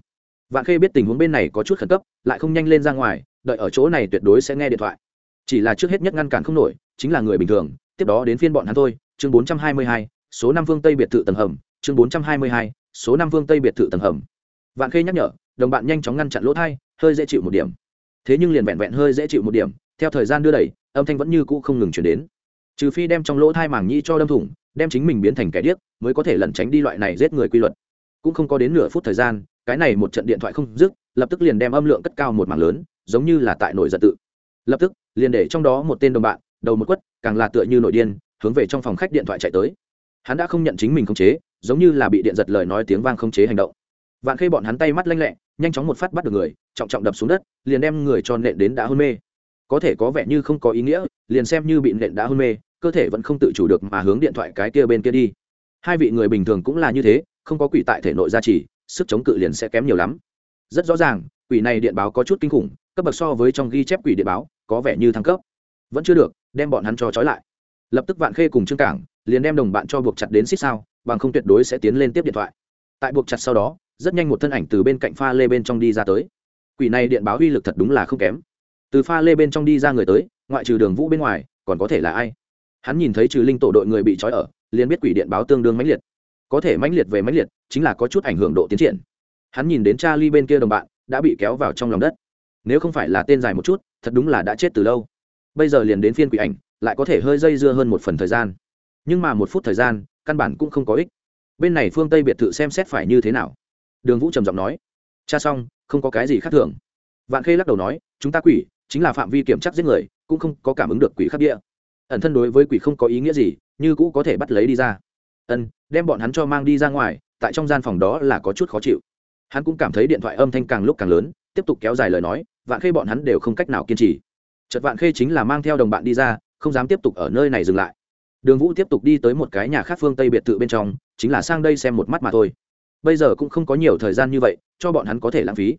Vạn khê biết tình huống bên này có chút khẩn cấp, lại không nhanh lên ra ngoài, đợi ở chỗ này tuyệt đối sẽ nghe điện thoại. Chỉ là trước hết nhất ngăn cản không nổi, chính là người bình thường, tiếp đó đến phiên bọn hắn thôi. Chương bốn trăm hai mươi hai, số năm phương tây biệt thự tầng hầm. Chương bốn trăm hai mươi hai, số năm phương tây biệt thự tầng hầm. Vạn khê nhắc nhở, đồng bạn nhanh chóng ngăn chặn lỗ thai, hơi dễ chịu một điểm. Thế nhưng liền vẹn vẹn hơi dễ chịu một điểm, theo thời gian đưa đẩy, âm thanh vẫn như cũ không ngừng chuyển đến trừ phi đem trong lỗ thai màng nhĩ cho đâm thủng, đem chính mình biến thành kẻ điếc, mới có thể lẩn tránh đi loại này giết người quy luật. Cũng không có đến nửa phút thời gian, cái này một trận điện thoại không dứt, lập tức liền đem âm lượng cất cao một mảng lớn, giống như là tại nổi giận tự. Lập tức, liền để trong đó một tên đồng bạn, đầu một quất, càng là tựa như nổi điên, hướng về trong phòng khách điện thoại chạy tới. Hắn đã không nhận chính mình khống chế, giống như là bị điện giật lời nói tiếng vang khống chế hành động. Vạn khê bọn hắn tay mắt lanh lẹ, nhanh chóng một phát bắt được người, trọng trọng đập xuống đất, liền đem người cho nện đến đã hôn mê. Có thể có vẻ như không có ý nghĩa, liền xem như bị nện đã hôn mê cơ thể vẫn không tự chủ được mà hướng điện thoại cái kia bên kia đi. Hai vị người bình thường cũng là như thế, không có quỷ tại thể nội gia trì, sức chống cự liền sẽ kém nhiều lắm. Rất rõ ràng, quỷ này điện báo có chút kinh khủng, cấp bậc so với trong ghi chép quỷ điện báo, có vẻ như thăng cấp. Vẫn chưa được, đem bọn hắn cho trói lại. Lập tức vạn khê cùng trương cảng, liền đem đồng bạn cho buộc chặt đến xích sao, bằng không tuyệt đối sẽ tiến lên tiếp điện thoại. Tại buộc chặt sau đó, rất nhanh một thân ảnh từ bên cạnh pha lê bên trong đi ra tới. Quỷ này điện báo uy lực thật đúng là không kém. Từ pha lê bên trong đi ra người tới, ngoại trừ đường vũ bên ngoài, còn có thể là ai? Hắn nhìn thấy trừ linh tổ đội người bị trói ở, liền biết quỷ điện báo tương đương mãnh liệt. Có thể mãnh liệt về mãnh liệt, chính là có chút ảnh hưởng độ tiến triển. Hắn nhìn đến cha ly bên kia đồng bạn, đã bị kéo vào trong lòng đất. Nếu không phải là tên dài một chút, thật đúng là đã chết từ lâu. Bây giờ liền đến phiên quỷ ảnh, lại có thể hơi dây dưa hơn một phần thời gian. Nhưng mà một phút thời gian, căn bản cũng không có ích. Bên này phương tây biệt thự xem xét phải như thế nào. Đường vũ trầm giọng nói, cha xong, không có cái gì khác thường. Vạn khê lắc đầu nói, chúng ta quỷ, chính là phạm vi kiểm chắc giết người, cũng không có cảm ứng được quỷ khắc địa ẩn thân đối với quỷ không có ý nghĩa gì, như cũ có thể bắt lấy đi ra. Ân, đem bọn hắn cho mang đi ra ngoài, tại trong gian phòng đó là có chút khó chịu. Hắn cũng cảm thấy điện thoại âm thanh càng lúc càng lớn, tiếp tục kéo dài lời nói, vạn khê bọn hắn đều không cách nào kiên trì. Chật vạn khê chính là mang theo đồng bạn đi ra, không dám tiếp tục ở nơi này dừng lại. Đường vũ tiếp tục đi tới một cái nhà khác phương tây biệt thự bên trong, chính là sang đây xem một mắt mà thôi. Bây giờ cũng không có nhiều thời gian như vậy, cho bọn hắn có thể lãng phí.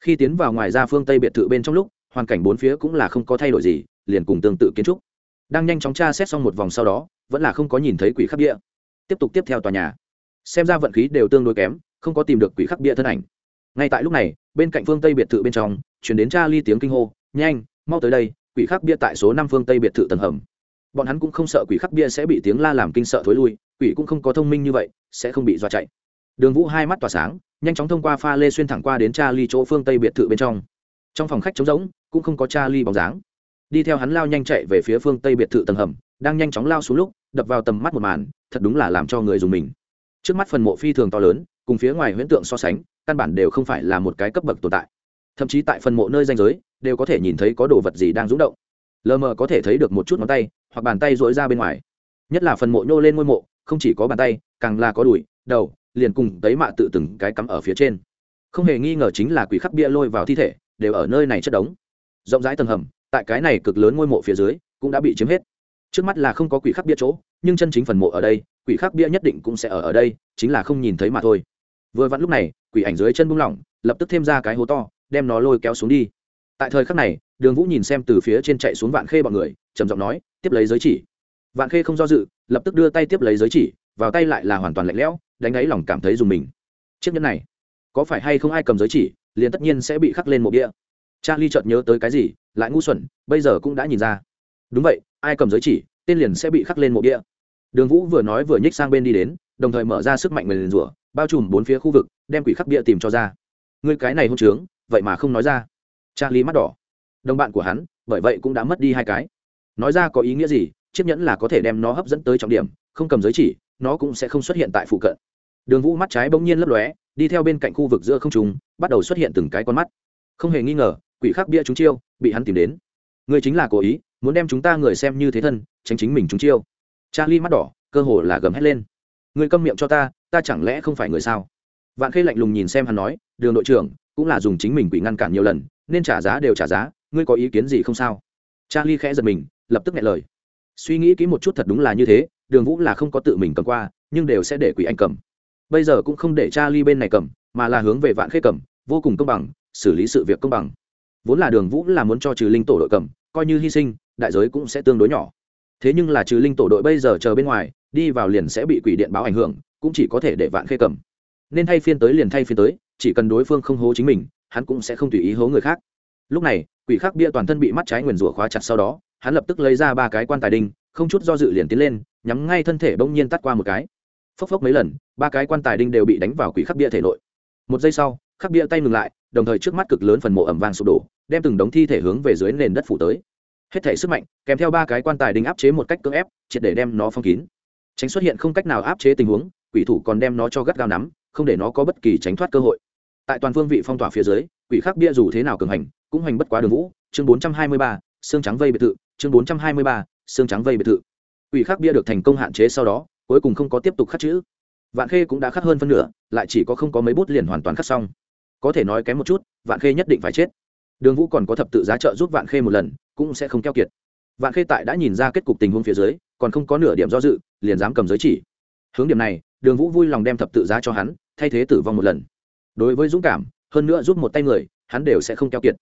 Khi tiến vào ngoài ra phương tây biệt thự bên trong lúc, hoàn cảnh bốn phía cũng là không có thay đổi gì, liền cùng tương tự kiến trúc đang nhanh chóng tra xét xong một vòng sau đó, vẫn là không có nhìn thấy quỷ khắc bia. tiếp tục tiếp theo tòa nhà. Xem ra vận khí đều tương đối kém, không có tìm được quỷ khắc bia thân ảnh. Ngay tại lúc này, bên cạnh phương tây biệt thự bên trong chuyển đến cha ly tiếng kinh hô, nhanh, mau tới đây, quỷ khắc bia tại số năm phương tây biệt thự tầng hầm. Bọn hắn cũng không sợ quỷ khắc bia sẽ bị tiếng la làm kinh sợ thối lui, quỷ cũng không có thông minh như vậy, sẽ không bị dọa chạy. Đường vũ hai mắt tỏa sáng, nhanh chóng thông qua pha lê xuyên thẳng qua đến cha ly chỗ phương tây biệt thự bên trong. Trong phòng khách trống rỗng, cũng không có cha ly bóng dáng đi theo hắn lao nhanh chạy về phía phương tây biệt thự tầng hầm, đang nhanh chóng lao xuống lúc, đập vào tầm mắt một màn, thật đúng là làm cho người dùng mình. Trước mắt phần mộ phi thường to lớn, cùng phía ngoài huyễn tượng so sánh, căn bản đều không phải là một cái cấp bậc tồn tại. Thậm chí tại phần mộ nơi danh giới, đều có thể nhìn thấy có đồ vật gì đang rúng động. Lờ mờ có thể thấy được một chút ngón tay, hoặc bàn tay dỗi ra bên ngoài. Nhất là phần mộ nhô lên ngôi mộ, không chỉ có bàn tay, càng là có đùi, đầu, liền cùng tấy mạ tự từng cái cắm ở phía trên. Không hề nghi ngờ chính là quỷ khắc bia lôi vào thi thể, đều ở nơi này chất đống. Rộng rãi tầng hầm tại cái này cực lớn ngôi mộ phía dưới, cũng đã bị chiếm hết. Trước mắt là không có quỷ khắc bia chỗ, nhưng chân chính phần mộ ở đây, quỷ khắc bia nhất định cũng sẽ ở ở đây, chính là không nhìn thấy mà thôi. Vừa vặn lúc này, quỷ ảnh dưới chân buông lỏng, lập tức thêm ra cái hố to, đem nó lôi kéo xuống đi. Tại thời khắc này, đường vũ nhìn xem từ phía trên chạy xuống vạn khê bọn người, trầm giọng nói, tiếp lấy giới chỉ. Vạn khê không do dự, lập tức đưa tay tiếp lấy giới chỉ, vào tay lại là hoàn toàn lạnh lẽo, đánh ấy lòng cảm thấy dùng mình. Chiếc nhẫn này, có phải hay không ai cầm giới chỉ, liền tất nhiên sẽ bị khắc lên một bia charlie chợt nhớ tới cái gì lại ngu xuẩn bây giờ cũng đã nhìn ra. Đúng vậy ai cầm giới chỉ tên liền sẽ bị khắc lên mộ địa. đường vũ vừa nói vừa nhích sang bên đi đến đồng thời mở ra sức mạnh mình liền rủa bao trùm bốn phía khu vực đem quỷ khắc bia tìm cho ra. Người cái này hôn trướng vậy mà không nói ra. Charlie mắt đỏ. Đồng bạn của hắn bởi vậy cũng đã mất đi hai cái. Nói ra có ý nghĩa gì chiếc nhẫn là có thể đem nó hấp dẫn tới trọng điểm không cầm giới chỉ nó cũng sẽ không xuất hiện tại phụ cận. Đường vũ mắt trái bỗng nhiên lấp lóe đi theo bên cạnh khu vực giữa không trung, bắt đầu xuất hiện từng cái con mắt. Không hề nghi ngờ quỷ khắc bia chúng chiêu, bị hắn tìm đến. Người chính là cố ý, muốn đem chúng ta người xem như thế thân, tránh chính mình chúng chiêu. Charlie mắt đỏ, cơ hồ là gầm hét lên. Người câm miệng cho ta ta chẳng lẽ không phải người sao? Vạn khê lạnh lùng nhìn xem hắn nói, đường đội trưởng, cũng là dùng chính mình quỷ ngăn cản nhiều lần, nên trả giá đều trả giá, ngươi có ý kiến gì không sao? Charlie khẽ giật mình, lập tức nghe lời. Suy nghĩ kỹ một chút thật đúng là như thế, đường vũ là không có tự mình cầm qua, nhưng đều sẽ để quỷ anh cầm. Bây giờ cũng không để charlie bên này cầm, mà là hướng về vạn khê cầm, vô cùng công bằng, xử lý sự việc công bằng vốn là đường vũ là muốn cho trừ linh tổ đội cầm, coi như hy sinh, đại giới cũng sẽ tương đối nhỏ. Thế nhưng là trừ linh tổ đội bây giờ chờ bên ngoài, đi vào liền sẽ bị quỷ điện báo ảnh hưởng, cũng chỉ có thể để vạn khê cầm. Nên thay phiên tới liền thay phiên tới, chỉ cần đối phương không hố chính mình, hắn cũng sẽ không tùy ý hố người khác. Lúc này, quỷ khắc bia toàn thân bị mắt trái nguyền rủa khóa chặt sau đó, hắn lập tức lấy ra ba cái quan tài đinh, không chút do dự liền tiến lên, nhắm ngay thân thể bỗng nhiên tắt qua một cái. Phốc phốc mấy lần, ba cái quan tài đinh đều bị đánh vào quỷ khắc bia thể nội. Một giây sau, khắc bia tay ngừng lại đồng thời trước mắt cực lớn phần mộ ẩm vang sụp đổ, đem từng đống thi thể hướng về dưới nền đất phủ tới. Hết thể sức mạnh, kèm theo ba cái quan tài đinh áp chế một cách cưỡng ép, triệt để đem nó phong kín. Tránh xuất hiện không cách nào áp chế tình huống, quỷ thủ còn đem nó cho gắt gao nắm, không để nó có bất kỳ tránh thoát cơ hội. Tại toàn phương vị phong tỏa phía dưới, quỷ khắc bia dù thế nào cường hành, cũng hành bất quá đường vũ, chương bốn trăm hai mươi ba, xương trắng vây biệt thự, chương bốn trăm hai mươi ba, xương trắng vây biệt thự. Quỷ khắc bia được thành công hạn chế sau đó, cuối cùng không có tiếp tục khắc chữ. Vạn khê cũng đã khắc hơn phân nửa, lại chỉ có không có mấy bút liền hoàn toàn khắc xong có thể nói kém một chút, vạn khê nhất định phải chết. Đường vũ còn có thập tự giá trợ giúp vạn khê một lần, cũng sẽ không keo kiệt. Vạn khê tại đã nhìn ra kết cục tình huống phía dưới, còn không có nửa điểm do dự, liền dám cầm giới chỉ. Hướng điểm này, đường vũ vui lòng đem thập tự giá cho hắn, thay thế tử vong một lần. Đối với dũng cảm, hơn nữa giúp một tay người, hắn đều sẽ không keo kiệt.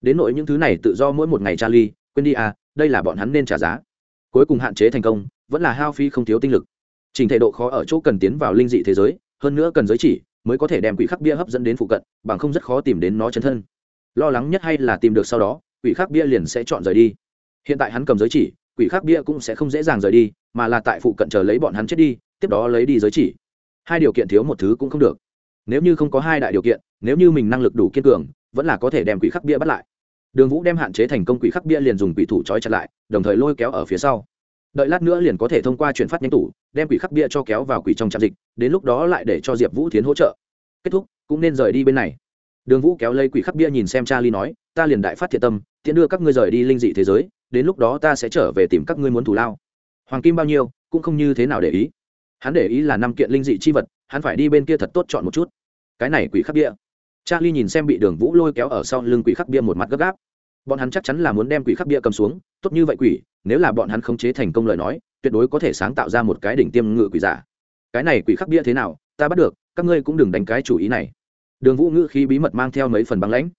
Đến nỗi những thứ này tự do mỗi một ngày cha ly, quên đi à đây là bọn hắn nên trả giá. Cuối cùng hạn chế thành công, vẫn là hao phí không thiếu tinh lực. Trình thể độ khó ở chỗ cần tiến vào linh dị thế giới, hơn nữa cần giới chỉ mới có thể đem quỷ khắc bia hấp dẫn đến phụ cận, bằng không rất khó tìm đến nó chấn thân. Lo lắng nhất hay là tìm được sau đó, quỷ khắc bia liền sẽ chọn rời đi. Hiện tại hắn cầm giới chỉ, quỷ khắc bia cũng sẽ không dễ dàng rời đi, mà là tại phụ cận chờ lấy bọn hắn chết đi, tiếp đó lấy đi giới chỉ. Hai điều kiện thiếu một thứ cũng không được. Nếu như không có hai đại điều kiện, nếu như mình năng lực đủ kiên cường, vẫn là có thể đem quỷ khắc bia bắt lại. Đường vũ đem hạn chế thành công quỷ khắc bia liền dùng quỷ thủ trói chặt lại, đồng thời lôi kéo ở phía sau đợi lát nữa liền có thể thông qua chuyển phát nhanh tủ, đem quỷ khắc bia cho kéo vào quỷ trong trạm dịch, đến lúc đó lại để cho diệp vũ tiến hỗ trợ. Kết thúc, cũng nên rời đi bên này. Đường vũ kéo lấy quỷ khắc bia nhìn xem cha ly nói, ta liền đại phát thiệt tâm, tiện đưa các ngươi rời đi linh dị thế giới, đến lúc đó ta sẽ trở về tìm các ngươi muốn thủ lao. Hoàng kim bao nhiêu, cũng không như thế nào để ý. Hắn để ý là năm kiện linh dị chi vật, hắn phải đi bên kia thật tốt chọn một chút. Cái này quỷ khắc bia. Charlie nhìn xem bị đường vũ lôi kéo ở sau lưng quỷ khắc bia một mặt gấp gáp bọn hắn chắc chắn là muốn đem quỷ khắc bia cầm xuống, tốt như vậy quỷ, nếu là bọn hắn khống chế thành công lời nói, tuyệt đối có thể sáng tạo ra một cái đỉnh tiêm ngự quỷ giả. Cái này quỷ khắc bia thế nào, ta bắt được, các ngươi cũng đừng đánh cái chủ ý này. Đường vũ ngữ khí bí mật mang theo mấy phần băng lãnh.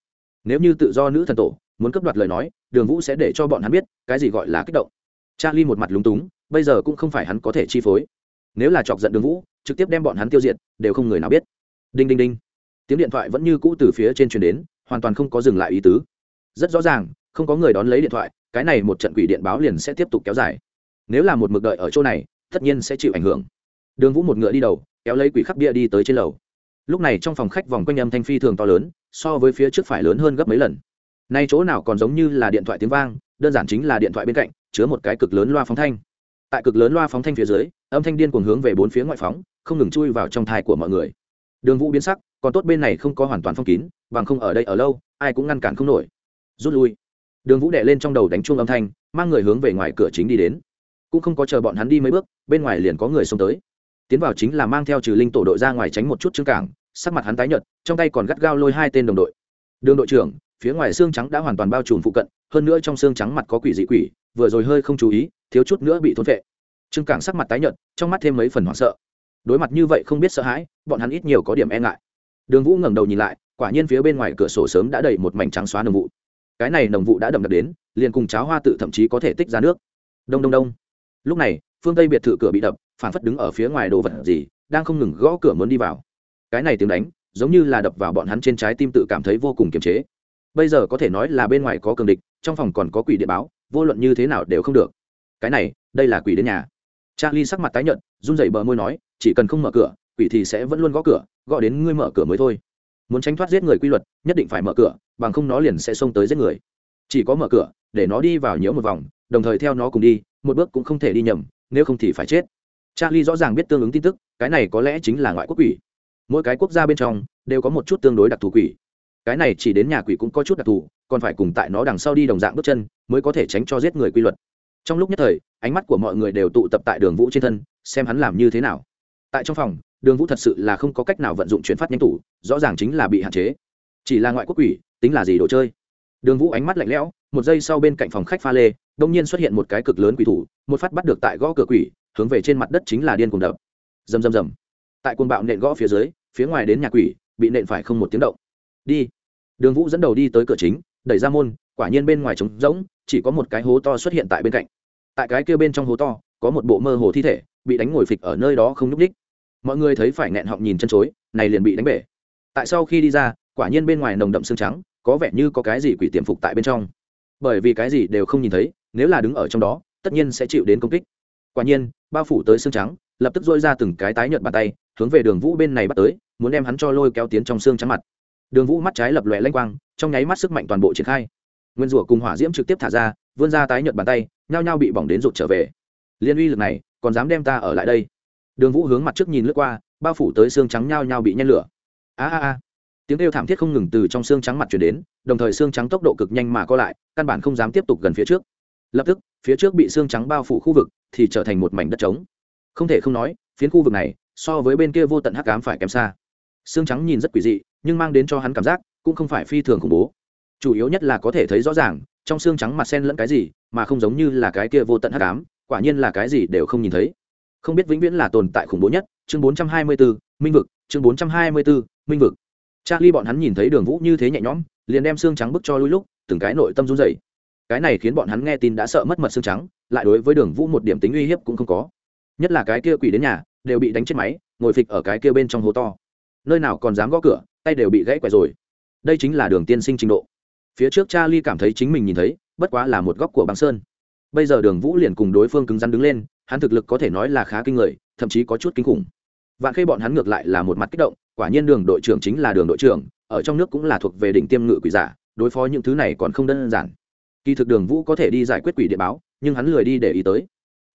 Nếu như tự do nữ thần tổ, muốn cấp đoạt lời nói, đường vũ sẽ để cho bọn hắn biết, cái gì gọi là kích động. Charlie một mặt lúng túng, bây giờ cũng không phải hắn có thể chi phối. Nếu là chọc giận đường vũ, trực tiếp đem bọn hắn tiêu diệt, đều không người nào biết. Đinh đinh đinh. Tiếng điện thoại vẫn như cũ từ phía trên truyền đến, hoàn toàn không có dừng lại ý tứ rất rõ ràng, không có người đón lấy điện thoại, cái này một trận quỷ điện báo liền sẽ tiếp tục kéo dài. Nếu là một mực đợi ở chỗ này, tất nhiên sẽ chịu ảnh hưởng. Đường vũ một ngựa đi đầu, kéo lấy quỷ khắc bia đi tới trên lầu. Lúc này trong phòng khách vòng quanh âm thanh phi thường to lớn, so với phía trước phải lớn hơn gấp mấy lần. Nay chỗ nào còn giống như là điện thoại tiếng vang, đơn giản chính là điện thoại bên cạnh, chứa một cái cực lớn loa phóng thanh. Tại cực lớn loa phóng thanh phía dưới, âm thanh điên cuồng hướng về bốn phía ngoại phóng, không ngừng chui vào trong thai của mọi người. Đường vũ biến sắc, còn tốt bên này không có hoàn toàn phong kín, bằng không ở đây ở lâu, ai cũng ngăn cản không nổi rút lui. Đường vũ đệ lên trong đầu đánh chuông âm thanh, mang người hướng về ngoài cửa chính đi đến. Cũng không có chờ bọn hắn đi mấy bước, bên ngoài liền có người xông tới. Tiến vào chính là mang theo trừ linh tổ đội ra ngoài tránh một chút trương cảng, sắc mặt hắn tái nhợt, trong tay còn gắt gao lôi hai tên đồng đội. Đường đội trưởng, phía ngoài xương trắng đã hoàn toàn bao trùm phụ cận, hơn nữa trong xương trắng mặt có quỷ dị quỷ, vừa rồi hơi không chú ý, thiếu chút nữa bị thốn vệ. Trương cảng sắc mặt tái nhợt, trong mắt thêm mấy phần hoảng sợ. Đối mặt như vậy không biết sợ hãi, bọn hắn ít nhiều có điểm e ngại. Đường vũ ngẩng đầu nhìn lại, quả nhiên phía bên ngoài cửa sổ sớm đã đầy một mảnh trắng xóa nồng vụ cái này nồng vụ đã đậm đặc đến, liền cùng cháo hoa tự thậm chí có thể tích ra nước. Đông đông đông. Lúc này, phương tây biệt thự cửa bị đập, phản phất đứng ở phía ngoài đồ vật gì, đang không ngừng gõ cửa muốn đi vào. Cái này tiếng đánh, giống như là đập vào bọn hắn trên trái tim tự cảm thấy vô cùng kiềm chế. Bây giờ có thể nói là bên ngoài có cường địch, trong phòng còn có quỷ địa báo, vô luận như thế nào đều không được. Cái này, đây là quỷ đến nhà. Charlie sắc mặt tái nhợt, run rẩy bờ môi nói, chỉ cần không mở cửa, quỷ thì sẽ vẫn luôn gõ cửa gọi đến ngươi mở cửa mới thôi muốn tránh thoát giết người quy luật, nhất định phải mở cửa, bằng không nó liền sẽ xông tới giết người. Chỉ có mở cửa, để nó đi vào nhiễu một vòng, đồng thời theo nó cùng đi, một bước cũng không thể đi nhầm, nếu không thì phải chết. Charlie rõ ràng biết tương ứng tin tức, cái này có lẽ chính là ngoại quốc quỷ. Mỗi cái quốc gia bên trong, đều có một chút tương đối đặc thù quỷ. Cái này chỉ đến nhà quỷ cũng có chút đặc thù, còn phải cùng tại nó đằng sau đi đồng dạng bước chân, mới có thể tránh cho giết người quy luật. Trong lúc nhất thời, ánh mắt của mọi người đều tụ tập tại đường vũ trên thân, xem hắn làm như thế nào. Tại trong phòng đường vũ thật sự là không có cách nào vận dụng chuyển phát nhanh tủ, rõ ràng chính là bị hạn chế. Chỉ là ngoại quốc quỷ, tính là gì đồ chơi? Đường vũ ánh mắt lạnh lẽo, một giây sau bên cạnh phòng khách pha lê, đông nhiên xuất hiện một cái cực lớn quỷ thủ, một phát bắt được tại gõ cửa quỷ, hướng về trên mặt đất chính là điên cùng đập. Rầm rầm rầm. Tại cuồng bạo nện gõ phía dưới, phía ngoài đến nhà quỷ, bị nện phải không một tiếng động. Đi. Đường vũ dẫn đầu đi tới cửa chính, đẩy ra môn, quả nhiên bên ngoài trống rỗng, chỉ có một cái hố to xuất hiện tại bên cạnh. Tại cái kia bên trong hố to, có một bộ mơ hồ thi thể, bị đánh ngồi phịch ở nơi đó không nhúc ních mọi người thấy phải nghẹn họng nhìn chân chối, này liền bị đánh bể. Tại sau khi đi ra, quả nhiên bên ngoài nồng đậm xương trắng, có vẻ như có cái gì quỷ tiềm phục tại bên trong. Bởi vì cái gì đều không nhìn thấy, nếu là đứng ở trong đó, tất nhiên sẽ chịu đến công kích. Quả nhiên, bao phủ tới xương trắng, lập tức dôi ra từng cái tái nhợt bàn tay, hướng về đường vũ bên này bắt tới, muốn đem hắn cho lôi kéo tiến trong xương trắng mặt. Đường vũ mắt trái lập lòe lanh quang, trong nháy mắt sức mạnh toàn bộ triển khai. Nguyên rủa cùng hỏa diễm trực tiếp thả ra, vươn ra tái nhợt bàn tay, nhao nhao bị bỏng đến rụt trở về. Liên uy lực này, còn dám đem ta ở lại đây? Đường vũ hướng mặt trước nhìn lướt qua, bao phủ tới xương trắng nhao nhao bị nhen lửa. A a a. Tiếng kêu thảm thiết không ngừng từ trong xương trắng mặt chuyển đến, đồng thời xương trắng tốc độ cực nhanh mà co lại, căn bản không dám tiếp tục gần phía trước. Lập tức, phía trước bị xương trắng bao phủ khu vực thì trở thành một mảnh đất trống. Không thể không nói, phiến khu vực này, so với bên kia vô tận hắc ám phải kém xa. Xương trắng nhìn rất quỷ dị, nhưng mang đến cho hắn cảm giác cũng không phải phi thường khủng bố. Chủ yếu nhất là có thể thấy rõ ràng, trong xương trắng mặt sen lẫn cái gì mà không giống như là cái kia vô tận hắc ám, quả nhiên là cái gì đều không nhìn thấy không biết vĩnh viễn là tồn tại khủng bố nhất chương 424, minh vực chương 424, minh vực. Charlie bọn hắn nhìn thấy đường vũ như thế nhẹ nhõm liền đem xương trắng bức cho lui lúc từng cái nội tâm run rẩy. Cái này khiến bọn hắn nghe tin đã sợ mất mật xương trắng lại đối với đường vũ một điểm tính uy hiếp cũng không có. Nhất là cái kia quỷ đến nhà đều bị đánh chết máy ngồi phịch ở cái kia bên trong hố to. Nơi nào còn dám gõ cửa tay đều bị gãy quẻ rồi. Đây chính là đường tiên sinh trình độ. Phía trước charlie cảm thấy chính mình nhìn thấy bất quá là một góc của băng sơn. Bây giờ đường vũ liền cùng đối phương cứng rắn đứng lên hắn thực lực có thể nói là khá kinh người, thậm chí có chút kinh khủng. Vạn khê bọn hắn ngược lại là một mặt kích động, quả nhiên đường đội trưởng chính là đường đội trưởng, ở trong nước cũng là thuộc về đỉnh tiêm ngự quỷ giả, đối phó những thứ này còn không đơn giản. Kỳ thực đường vũ có thể đi giải quyết quỷ địa báo, nhưng hắn lười đi để ý tới.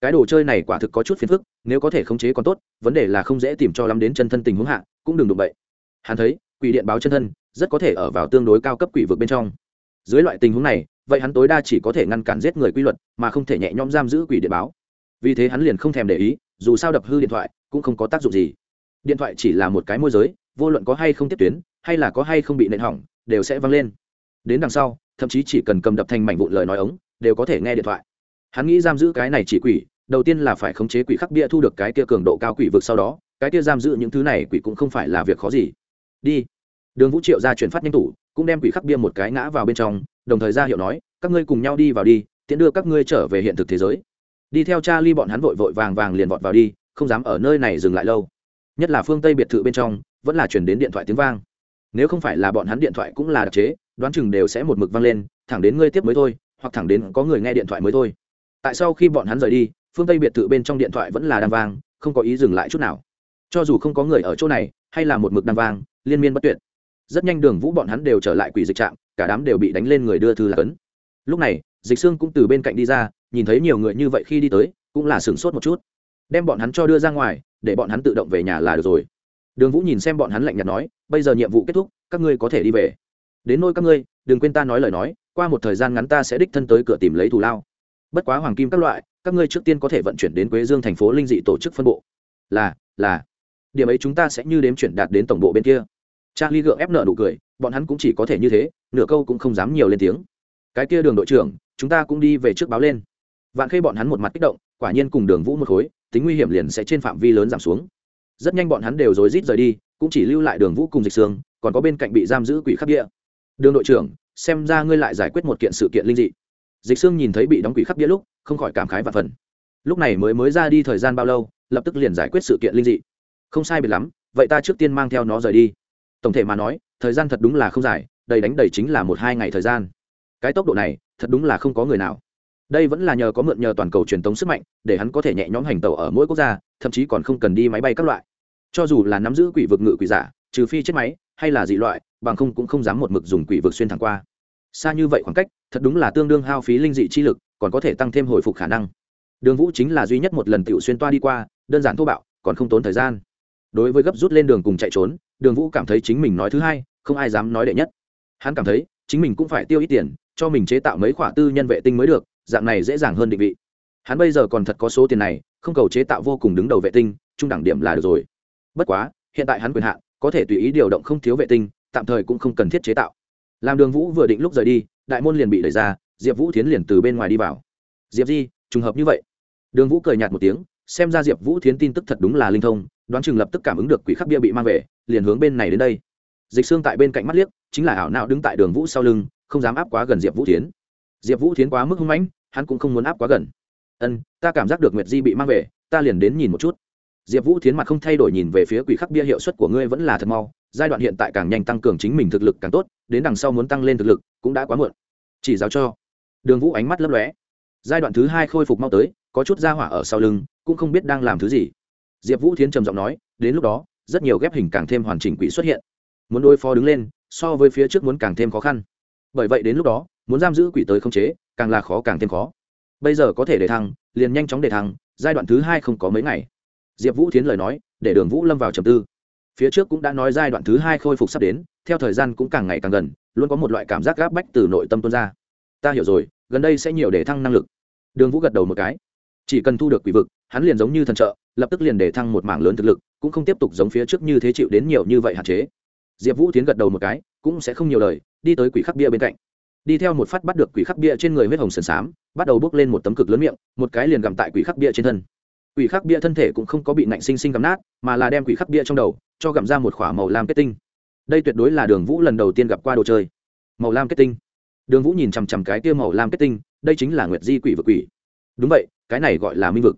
Cái đồ chơi này quả thực có chút phiền phức, nếu có thể khống chế còn tốt, vấn đề là không dễ tìm cho lắm đến chân thân tình huống hạ, cũng đừng đụng bậy. Hắn thấy, quỷ điện báo chân thân, rất có thể ở vào tương đối cao cấp quỷ vực bên trong. Dưới loại tình huống này, vậy hắn tối đa chỉ có thể ngăn cản giết người quy luật, mà không thể nhẹ nhõm giam giữ quỷ điện báo vì thế hắn liền không thèm để ý, dù sao đập hư điện thoại cũng không có tác dụng gì. Điện thoại chỉ là một cái môi giới, vô luận có hay không tiếp tuyến, hay là có hay không bị nện hỏng, đều sẽ văng lên. Đến đằng sau, thậm chí chỉ cần cầm đập thành mảnh vụn lời nói ống, đều có thể nghe điện thoại. Hắn nghĩ giam giữ cái này chỉ quỷ, đầu tiên là phải khống chế quỷ khắc bia thu được cái kia cường độ cao quỷ vực sau đó, cái kia giam giữ những thứ này quỷ cũng không phải là việc khó gì. Đi. Đường vũ triệu ra chuyển phát nhanh tủ, cũng đem quỷ khắc bia một cái ngã vào bên trong, đồng thời ra hiệu nói, các ngươi cùng nhau đi vào đi, tiễn đưa các ngươi trở về hiện thực thế giới đi theo cha ly bọn hắn vội vội vàng vàng liền vọt vào đi, không dám ở nơi này dừng lại lâu. Nhất là phương tây biệt thự bên trong, vẫn là chuyển đến điện thoại tiếng vang. Nếu không phải là bọn hắn điện thoại cũng là đặc chế, đoán chừng đều sẽ một mực vang lên, thẳng đến ngươi tiếp mới thôi, hoặc thẳng đến có người nghe điện thoại mới thôi. Tại sau khi bọn hắn rời đi, phương tây biệt thự bên trong điện thoại vẫn là đang vang, không có ý dừng lại chút nào. Cho dù không có người ở chỗ này, hay là một mực đang vang, liên miên bất tuyệt. Rất nhanh đường vũ bọn hắn đều trở lại quỷ dịch trạm, cả đám đều bị đánh lên người đưa thư là cấn lúc này, dịch xương cũng từ bên cạnh đi ra nhìn thấy nhiều người như vậy khi đi tới, cũng là sửng sốt một chút. Đem bọn hắn cho đưa ra ngoài, để bọn hắn tự động về nhà là được rồi. Đường vũ nhìn xem bọn hắn lạnh nhạt nói, bây giờ nhiệm vụ kết thúc, các ngươi có thể đi về. Đến nôi các ngươi, đừng quên ta nói lời nói, qua một thời gian ngắn ta sẽ đích thân tới cửa tìm lấy thù lao. Bất quá hoàng kim các loại, các ngươi trước tiên có thể vận chuyển đến quế dương thành phố linh dị tổ chức phân bộ. Là là. Điểm ấy chúng ta sẽ như đếm chuyển đạt đến tổng bộ bên kia. Charlie gượng ép nợ nụ cười, bọn hắn cũng chỉ có thể như thế, nửa câu cũng không dám nhiều lên tiếng. Cái kia đường đội trưởng, chúng ta cũng đi về trước báo lên vạn khê bọn hắn một mặt kích động, quả nhiên cùng đường vũ một khối, tính nguy hiểm liền sẽ trên phạm vi lớn giảm xuống. Rất nhanh bọn hắn đều rối rít rời đi, cũng chỉ lưu lại đường vũ cùng dịch sương, còn có bên cạnh bị giam giữ quỷ khắc bia. đường đội trưởng, xem ra ngươi lại giải quyết một kiện sự kiện linh dị. Dịch sương nhìn thấy bị đóng quỷ khắc bia lúc, không khỏi cảm khái và phần. Lúc này mới mới ra đi thời gian bao lâu, lập tức liền giải quyết sự kiện linh dị. Không sai biệt lắm, vậy ta trước tiên mang theo nó rời đi. Tổng thể mà nói, thời gian thật đúng là không dài, đầy đánh đầy chính là một hai ngày thời gian. Cái tốc độ này, thật đúng là không có người nào đây vẫn là nhờ có mượn nhờ toàn cầu truyền thống sức mạnh, để hắn có thể nhẹ nhõm hành tàu ở mỗi quốc gia, thậm chí còn không cần đi máy bay các loại. Cho dù là nắm giữ quỷ vực ngự quỷ giả, trừ phi chết máy, hay là dị loại, bằng không cũng không dám một mực dùng quỷ vực xuyên thẳng qua. Xa như vậy khoảng cách, thật đúng là tương đương hao phí linh dị chi lực, còn có thể tăng thêm hồi phục khả năng. Đường vũ chính là duy nhất một lần tiểu xuyên toa đi qua, đơn giản thô bạo, còn không tốn thời gian. Đối với gấp rút lên đường cùng chạy trốn, đường vũ cảm thấy chính mình nói thứ hai, không ai dám nói đệ nhất. Hắn cảm thấy, chính mình cũng phải tiêu ít tiền, cho mình chế tạo mấy khoả tư nhân vệ tinh mới được dạng này dễ dàng hơn định vị. Hắn bây giờ còn thật có số tiền này, không cầu chế tạo vô cùng đứng đầu vệ tinh, trung đẳng điểm là được rồi. Bất quá, hiện tại hắn quyền hạn, có thể tùy ý điều động không thiếu vệ tinh, tạm thời cũng không cần thiết chế tạo. Làm đường vũ vừa định lúc rời đi, đại môn liền bị đẩy ra, diệp vũ tiến liền từ bên ngoài đi vào. Diệp di, trùng hợp như vậy. Đường vũ cười nhạt một tiếng, xem ra diệp vũ thiến tin tức thật đúng là linh thông, đoán chừng lập tức cảm ứng được quỷ khắc bia bị mang về, liền hướng bên này đến đây. Dịch xương tại bên cạnh mắt liếc, chính là ảo não đứng tại đường vũ sau lưng, không dám áp quá gần diệp vũ thiến diệp vũ thiến quá mức hung mãnh, hắn cũng không muốn áp quá gần. Ân, ta cảm giác được nguyệt di bị mang về, ta liền đến nhìn một chút. Diệp vũ thiến mặt không thay đổi nhìn về phía quỷ khắc bia hiệu suất của ngươi vẫn là thật mau, giai đoạn hiện tại càng nhanh tăng cường chính mình thực lực càng tốt, đến đằng sau muốn tăng lên thực lực cũng đã quá muộn. Chỉ giáo cho. Đường vũ ánh mắt lấp lóe. Giai đoạn thứ hai khôi phục mau tới, có chút ra hỏa ở sau lưng, cũng không biết đang làm thứ gì. Diệp vũ thiến trầm giọng nói, đến lúc đó, rất nhiều ghép hình càng thêm hoàn chỉnh quỷ xuất hiện. Muốn đối phó đứng lên, so với phía trước muốn càng thêm khó khăn bởi vậy đến lúc đó, muốn giam giữ quỷ tới không chế, càng là khó càng thêm khó. Bây giờ có thể để thăng, liền nhanh chóng để thăng, giai đoạn thứ hai không có mấy ngày. Diệp vũ thiến lời nói, để đường vũ lâm vào trầm tư. Phía trước cũng đã nói giai đoạn thứ hai khôi phục sắp đến, theo thời gian cũng càng ngày càng gần, luôn có một loại cảm giác gáp bách từ nội tâm tuôn ra. Ta hiểu rồi, gần đây sẽ nhiều để thăng năng lực. Đường vũ gật đầu một cái. Chỉ cần thu được quỷ vực, hắn liền giống như thần trợ, lập tức liền để thăng một mảng lớn thực lực, cũng không tiếp tục giống phía trước như thế chịu đến nhiều như vậy hạn chế diệp vũ tiến gật đầu một cái, cũng sẽ không nhiều lời, đi tới quỷ khắc bia bên cạnh. Đi theo một phát bắt được quỷ khắc bia trên người huyết hồng sần xám, bắt đầu bước lên một tấm cực lớn miệng, một cái liền gặm tại quỷ khắc bia trên thân. Quỷ khắc bia thân thể cũng không có bị nạnh sinh sinh gặm nát, mà là đem quỷ khắc bia trong đầu, cho gặm ra một k h ỏ a màu lam kết tinh. Đây tuyệt đối là đường vũ lần đầu tiên gặp qua đồ chơi. Màu lam kết tinh. Đường vũ nhìn chằm chằm cái kia màu lam kết tinh, đây chính là nguyệt di quỷ vực quỷ. Đúng vậy, cái này gọi là minh vực.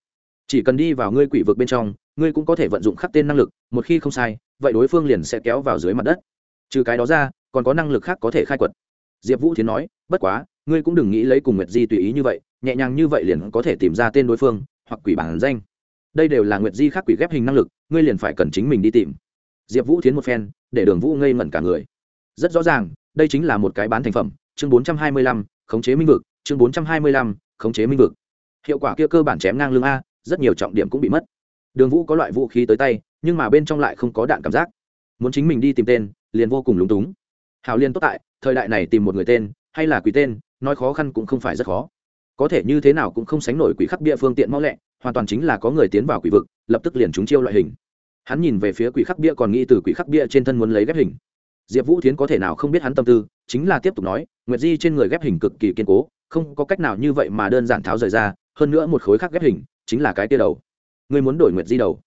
Chỉ cần đi vào ngươi quỷ vực bên trong ngươi cũng có thể vận dụng khắc tên năng lực, một khi không sai, vậy đối phương liền sẽ kéo vào dưới mặt đất. Trừ cái đó ra, còn có năng lực khác có thể khai quật. Diệp vũ thiến nói, bất quá, ngươi cũng đừng nghĩ lấy cùng nguyệt di tùy ý như vậy, nhẹ nhàng như vậy liền có thể tìm ra tên đối phương, hoặc quỷ bản danh. Đây đều là nguyệt di khác quỷ ghép hình năng lực, ngươi liền phải cần chính mình đi tìm. Diệp vũ thiến một phen, để đường vũ ngây ngẩn cả người. Rất rõ ràng, đây chính là một cái bán thành phẩm, chương bốn trăm hai mươi lăm, khống chế minh vực, chương bốn trăm hai mươi lăm, khống chế minh vực. Hiệu quả kia cơ bản chém ngang lương a, rất nhiều trọng điểm cũng bị mất đường vũ có loại vũ khí tới tay, nhưng mà bên trong lại không có đạn cảm giác. Muốn chính mình đi tìm tên, liền vô cùng lúng túng. Hào liên tốt tại, thời đại này tìm một người tên, hay là quỷ tên, nói khó khăn cũng không phải rất khó. Có thể như thế nào cũng không sánh nổi quỷ khắc bia phương tiện mau lẹ, hoàn toàn chính là có người tiến vào quỷ vực, lập tức liền trúng chiêu loại hình. Hắn nhìn về phía quỷ khắc bia còn nghĩ từ quỷ khắc bia trên thân muốn lấy ghép hình. Diệp vũ tiến có thể nào không biết hắn tâm tư, chính là tiếp tục nói, nguyệt di trên người ghép hình cực kỳ kiên cố, không có cách nào như vậy mà đơn giản tháo rời ra, hơn nữa một khối khác ghép hình, chính là cái tia đầu ngươi muốn đổi nguyệt di đầu.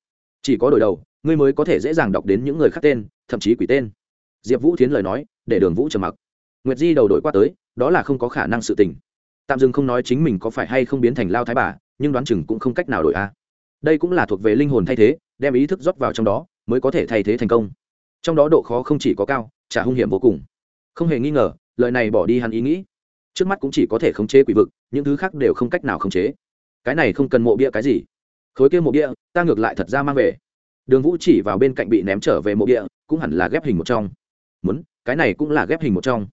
Chỉ có đổi đầu, ngươi mới có thể dễ dàng đọc đến những người khác tên, thậm chí quỷ tên. Diệp vũ thiến lời nói, để đường vũ trầm mặc. Nguyệt di đầu đổi qua tới, đó là không có khả năng sự tình. Tạm dừng không nói chính mình có phải hay không biến thành lao thái bà, nhưng đoán chừng cũng không cách nào đổi a. Đây cũng là thuộc về linh hồn thay thế, đem ý thức rót vào trong đó, mới có thể thay thế thành công. Trong đó độ khó không chỉ có cao, trả hung hiểm vô cùng. Không hề nghi ngờ, lời này bỏ đi hắn ý nghĩ. Trước mắt cũng chỉ có thể khống chế quỷ vực, những thứ khác đều không cách nào khống chế. Cái này không cần mộ bia cái gì khối kia mộ địa, ta ngược lại thật ra mang về. Đường vũ chỉ vào bên cạnh bị ném trở về mộ địa, cũng hẳn là ghép hình một trong. Muốn, cái này cũng là ghép hình một trong.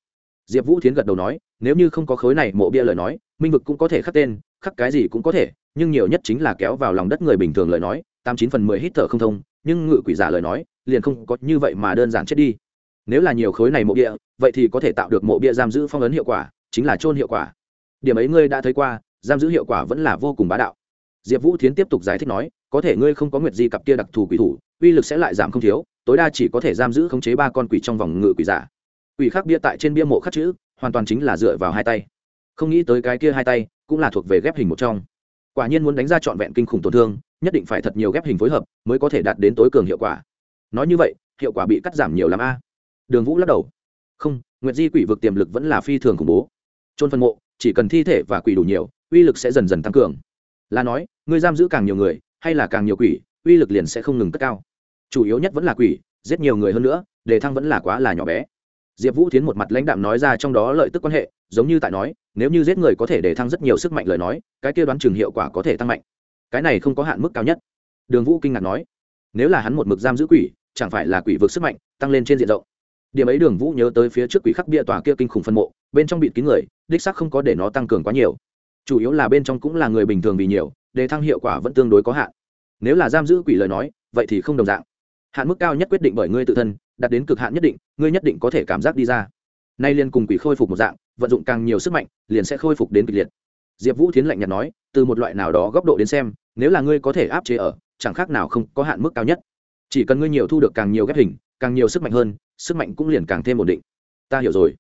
Diệp vũ thiến gật đầu nói, nếu như không có khối này mộ bia lời nói, minh vực cũng có thể khắc tên, khắc cái gì cũng có thể, nhưng nhiều nhất chính là kéo vào lòng đất người bình thường lời nói, tám chín phần mười hít thở không thông, nhưng ngự quỷ giả lời nói, liền không có như vậy mà đơn giản chết đi. Nếu là nhiều khối này mộ bia, vậy thì có thể tạo được mộ bia giam giữ phong ấn hiệu quả, chính là trôn hiệu quả. Điểm ấy ngươi đã thấy qua, giam giữ hiệu quả vẫn là vô cùng bá đạo diệp vũ thiến tiếp tục giải thích nói, có thể ngươi không có nguyệt di cặp kia đặc thù quỷ thủ, uy lực sẽ lại giảm không thiếu, tối đa chỉ có thể giam giữ khống chế ba con quỷ trong vòng ngự quỷ giả. Quỷ khắc bia tại trên bia mộ khắc chữ, hoàn toàn chính là dựa vào hai tay. Không nghĩ tới cái kia hai tay cũng là thuộc về ghép hình một trong. Quả nhiên muốn đánh ra trọn vẹn kinh khủng tổn thương, nhất định phải thật nhiều ghép hình phối hợp mới có thể đạt đến tối cường hiệu quả. Nói như vậy, hiệu quả bị cắt giảm nhiều l ắ a. Đường vũ lắc đầu. Không, nguyệt di quỷ vực tiềm lực vẫn là phi thường khủng bố. Trôn phân mộ, chỉ cần thi thể và quỷ đủ nhiều, uy lực sẽ dần dần tăng cường là nói, ngươi giam giữ càng nhiều người, hay là càng nhiều quỷ, uy lực liền sẽ không ngừng cất cao. Chủ yếu nhất vẫn là quỷ, giết nhiều người hơn nữa, đề thăng vẫn là quá là nhỏ bé. Diệp vũ tiến một mặt lãnh đạm nói ra trong đó lợi tức quan hệ, giống như tại nói, nếu như giết người có thể đề thăng rất nhiều sức mạnh lời nói, cái kia đoán chừng hiệu quả có thể tăng mạnh. Cái này không có hạn mức cao nhất. Đường vũ kinh ngạc nói, nếu là hắn một mực giam giữ quỷ, chẳng phải là quỷ vực sức mạnh tăng lên trên diện rộng. Điểm ấy đường vũ nhớ tới phía trước quỷ khắc bia tòa kia kinh khủng phân mộ, bên trong bịt kín người, đích sắc không có để nó tăng cường quá nhiều chủ yếu là bên trong cũng là người bình thường vì nhiều để thăng hiệu quả vẫn tương đối có hạn. Nếu là giam giữ quỷ lời nói vậy thì không đồng dạng. Hạn mức cao nhất quyết định bởi ngươi tự thân đạt đến cực hạn nhất định ngươi nhất định có thể cảm giác đi ra. Nay liền cùng quỷ khôi phục một dạng vận dụng càng nhiều sức mạnh liền sẽ khôi phục đến kịch liệt. Diệp vũ thiến lạnh nhạt nói từ một loại nào đó góc độ đến xem nếu là ngươi có thể áp chế ở chẳng khác nào không có hạn mức cao nhất. Chỉ cần ngươi nhiều thu được càng nhiều ghép hình càng nhiều sức mạnh hơn sức mạnh cũng liền càng thêm ổn định. Ta hiểu rồi.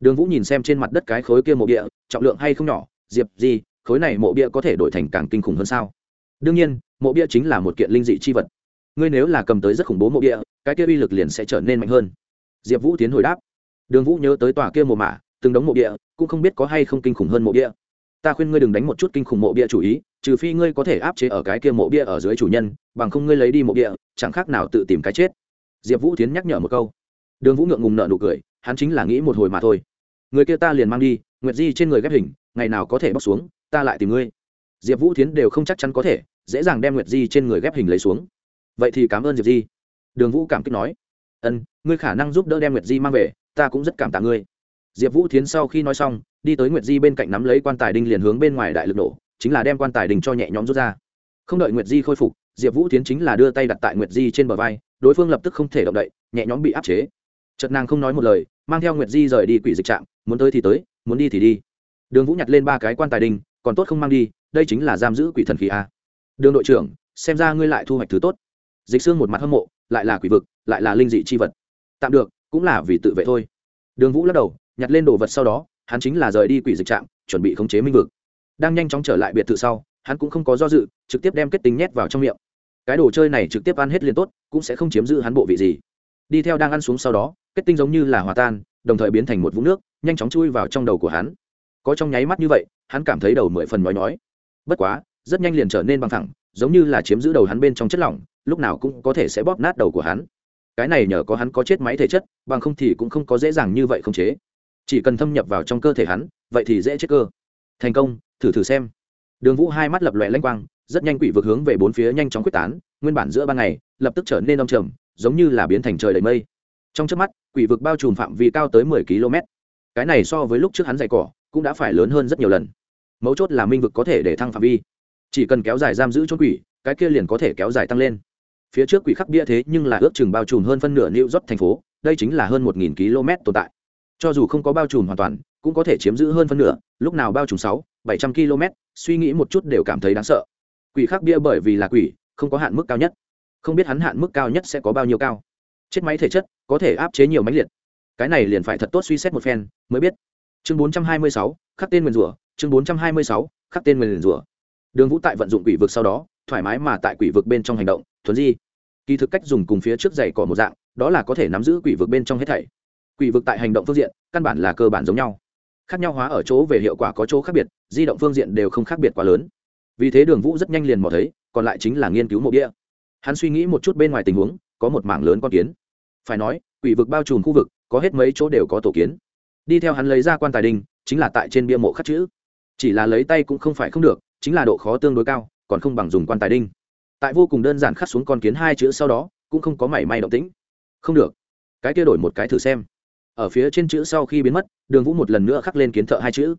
Đường vũ nhìn xem trên mặt đất cái khối kia mộ địa, trọng lượng hay không nhỏ diệp gì khối này mộ bia có thể đổi thành càng kinh khủng hơn sao? Đương nhiên, mộ bia chính là một kiện linh dị chi vật. Ngươi nếu là cầm tới rất khủng bố mộ bia, cái kia uy lực liền sẽ trở nên mạnh hơn. Diệp vũ tiến hồi đáp. Đường vũ nhớ tới tòa kia mộ mả, từng đống mộ bia, cũng không biết có hay không kinh khủng hơn mộ bia. Ta khuyên ngươi đừng đánh một chút kinh khủng mộ bia chủ ý, trừ phi ngươi có thể áp chế ở cái kia mộ bia ở dưới chủ nhân, bằng không ngươi lấy đi mộ bia, chẳng khác nào tự tìm cái chết. Diệp vũ tiến nhắc nhở một câu. Đường vũ ngượng ngùng nợ nụ cười, hắn chính là nghĩ một hồi mà thôi. Người kia ta liền mang đi nguyệt di trên người ghép hình, ngày nào có thể bóc xuống, ta lại tìm ngươi. Diệp vũ tiến đều không chắc chắn có thể, dễ dàng đem nguyệt di trên người ghép hình lấy xuống. Vậy thì cảm ơn diệp di. Đường vũ cảm kích nói, ân, ngươi khả năng giúp đỡ đem nguyệt di mang về, ta cũng rất cảm tạ ngươi. Diệp vũ tiến sau khi nói xong, đi tới nguyệt di bên cạnh nắm lấy quan tài đinh liền hướng bên ngoài đại lực nổ, chính là đem quan tài đình cho nhẹ nhõm rút ra. Không đợi nguyệt di khôi phục, diệp vũ tiến chính là đưa tay đặt tại nguyệt di trên bờ vai, đối phương lập tức không thể động đậy, nhẹ nhõm bị áp chế. Chật nàng không nói một lời, mang theo nguyệt di rời đi quỷ dịch trạm, muốn tới thì tới muốn đi thì đi. Đường vũ nhặt lên ba cái quan tài đình, còn tốt không mang đi đây chính là giam giữ quỷ thần khí a. Đường đội trưởng xem ra ngươi lại thu hoạch thứ tốt. Dịch xương một mặt hâm mộ lại là quỷ vực lại là linh dị chi vật. Tạm được cũng là vì tự vệ thôi. Đường vũ lắc đầu nhặt lên đồ vật sau đó hắn chính là rời đi quỷ dịch trạm chuẩn bị khống chế minh vực. Đang nhanh chóng trở lại biệt thự sau hắn cũng không có do dự trực tiếp đem kết tính nhét vào trong miệng. Cái đồ chơi này trực tiếp ăn hết liền tốt cũng sẽ không chiếm giữ hắn bộ vị gì. Đi theo đang ăn xuống sau đó kết tinh giống như là hòa tan đồng thời biến thành một vũng nước, nhanh chóng chui vào trong đầu của hắn. Có trong nháy mắt như vậy, hắn cảm thấy đầu mười phần nói nói bất quá, rất nhanh liền trở nên bằng thẳng, giống như là chiếm giữ đầu hắn bên trong chất lỏng, lúc nào cũng có thể sẽ bóp nát đầu của hắn. Cái này nhờ có hắn có chết máy thể chất, bằng không thì cũng không có dễ dàng như vậy không chế. Chỉ cần thâm nhập vào trong cơ thể hắn, vậy thì dễ chết cơ. Thành công, thử thử xem. Đường vũ hai mắt lập lòe lanh quang, rất nhanh quỷ vực hướng về bốn phía nhanh chóng quyết tán, nguyên bản giữa ban ngày, lập tức trở nên đông trầm, giống như là biến thành trời đầy mây. Trong trước mắt quỷ vực bao trùm phạm vi cao tới mười km. Cái này so với lúc trước hắn dày cỏ, cũng đã phải lớn hơn rất nhiều lần. Mấu chốt là minh vực có thể để thăng phạm vi. Chỉ cần kéo dài giam giữ chốt quỷ, cái kia liền có thể kéo dài tăng lên. Phía trước quỷ khắc bia thế nhưng là ước chừng bao trùm hơn phân nửa new york thành phố, đây chính là hơn một nghìn km tồn tại. Cho dù không có bao trùm hoàn toàn, cũng có thể chiếm giữ hơn phân nửa, lúc nào bao trùm sáu, bảy trăm km, suy nghĩ một chút đều cảm thấy đáng sợ. Quỷ khắc bia bởi vì là quỷ, không có hạn mức cao nhất. Không biết hắn hạn mức cao nhất sẽ có bao nhiêu cao chết máy thể chất, có thể áp chế nhiều máy liệt. Cái này liền phải thật tốt suy xét một phen, mới biết. Chương bốn trăm hai mươi sáu, khắc tên nguyền rủa. Chương bốn trăm hai mươi sáu, khắc tên nguyền rủa. Đường vũ tại vận dụng quỷ vực sau đó, thoải mái mà tại quỷ vực bên trong hành động thuấn di. Kỳ thực cách dùng cùng phía trước giày cỏ một dạng, đó là có thể nắm giữ quỷ vực bên trong hết thảy. Quỷ vực tại hành động phương diện, căn bản là cơ bản giống nhau. Khác nhau hóa ở chỗ về hiệu quả có chỗ khác biệt, di động phương diện đều không khác biệt quá lớn. Vì thế đường vũ rất nhanh liền mò thấy, còn lại chính là nghiên cứu mộ đĩa hắn suy nghĩ một chút bên ngoài tình huống có một mảng lớn con kiến. Phải nói, quỷ vực bao trùm khu vực, có hết mấy chỗ đều có tổ kiến. Đi theo hắn lấy ra quan tài đình, chính là tại trên bia mộ khắc chữ. Chỉ là lấy tay cũng không phải không được, chính là độ khó tương đối cao, còn không bằng dùng quan tài đinh tại vô cùng đơn giản khắc xuống con kiến hai chữ sau đó, cũng không có mảy may động tĩnh. Không được. Cái kia đổi một cái thử xem. Ở phía trên chữ sau khi biến mất, đường vũ một lần nữa khắc lên kiến thợ hai chữ.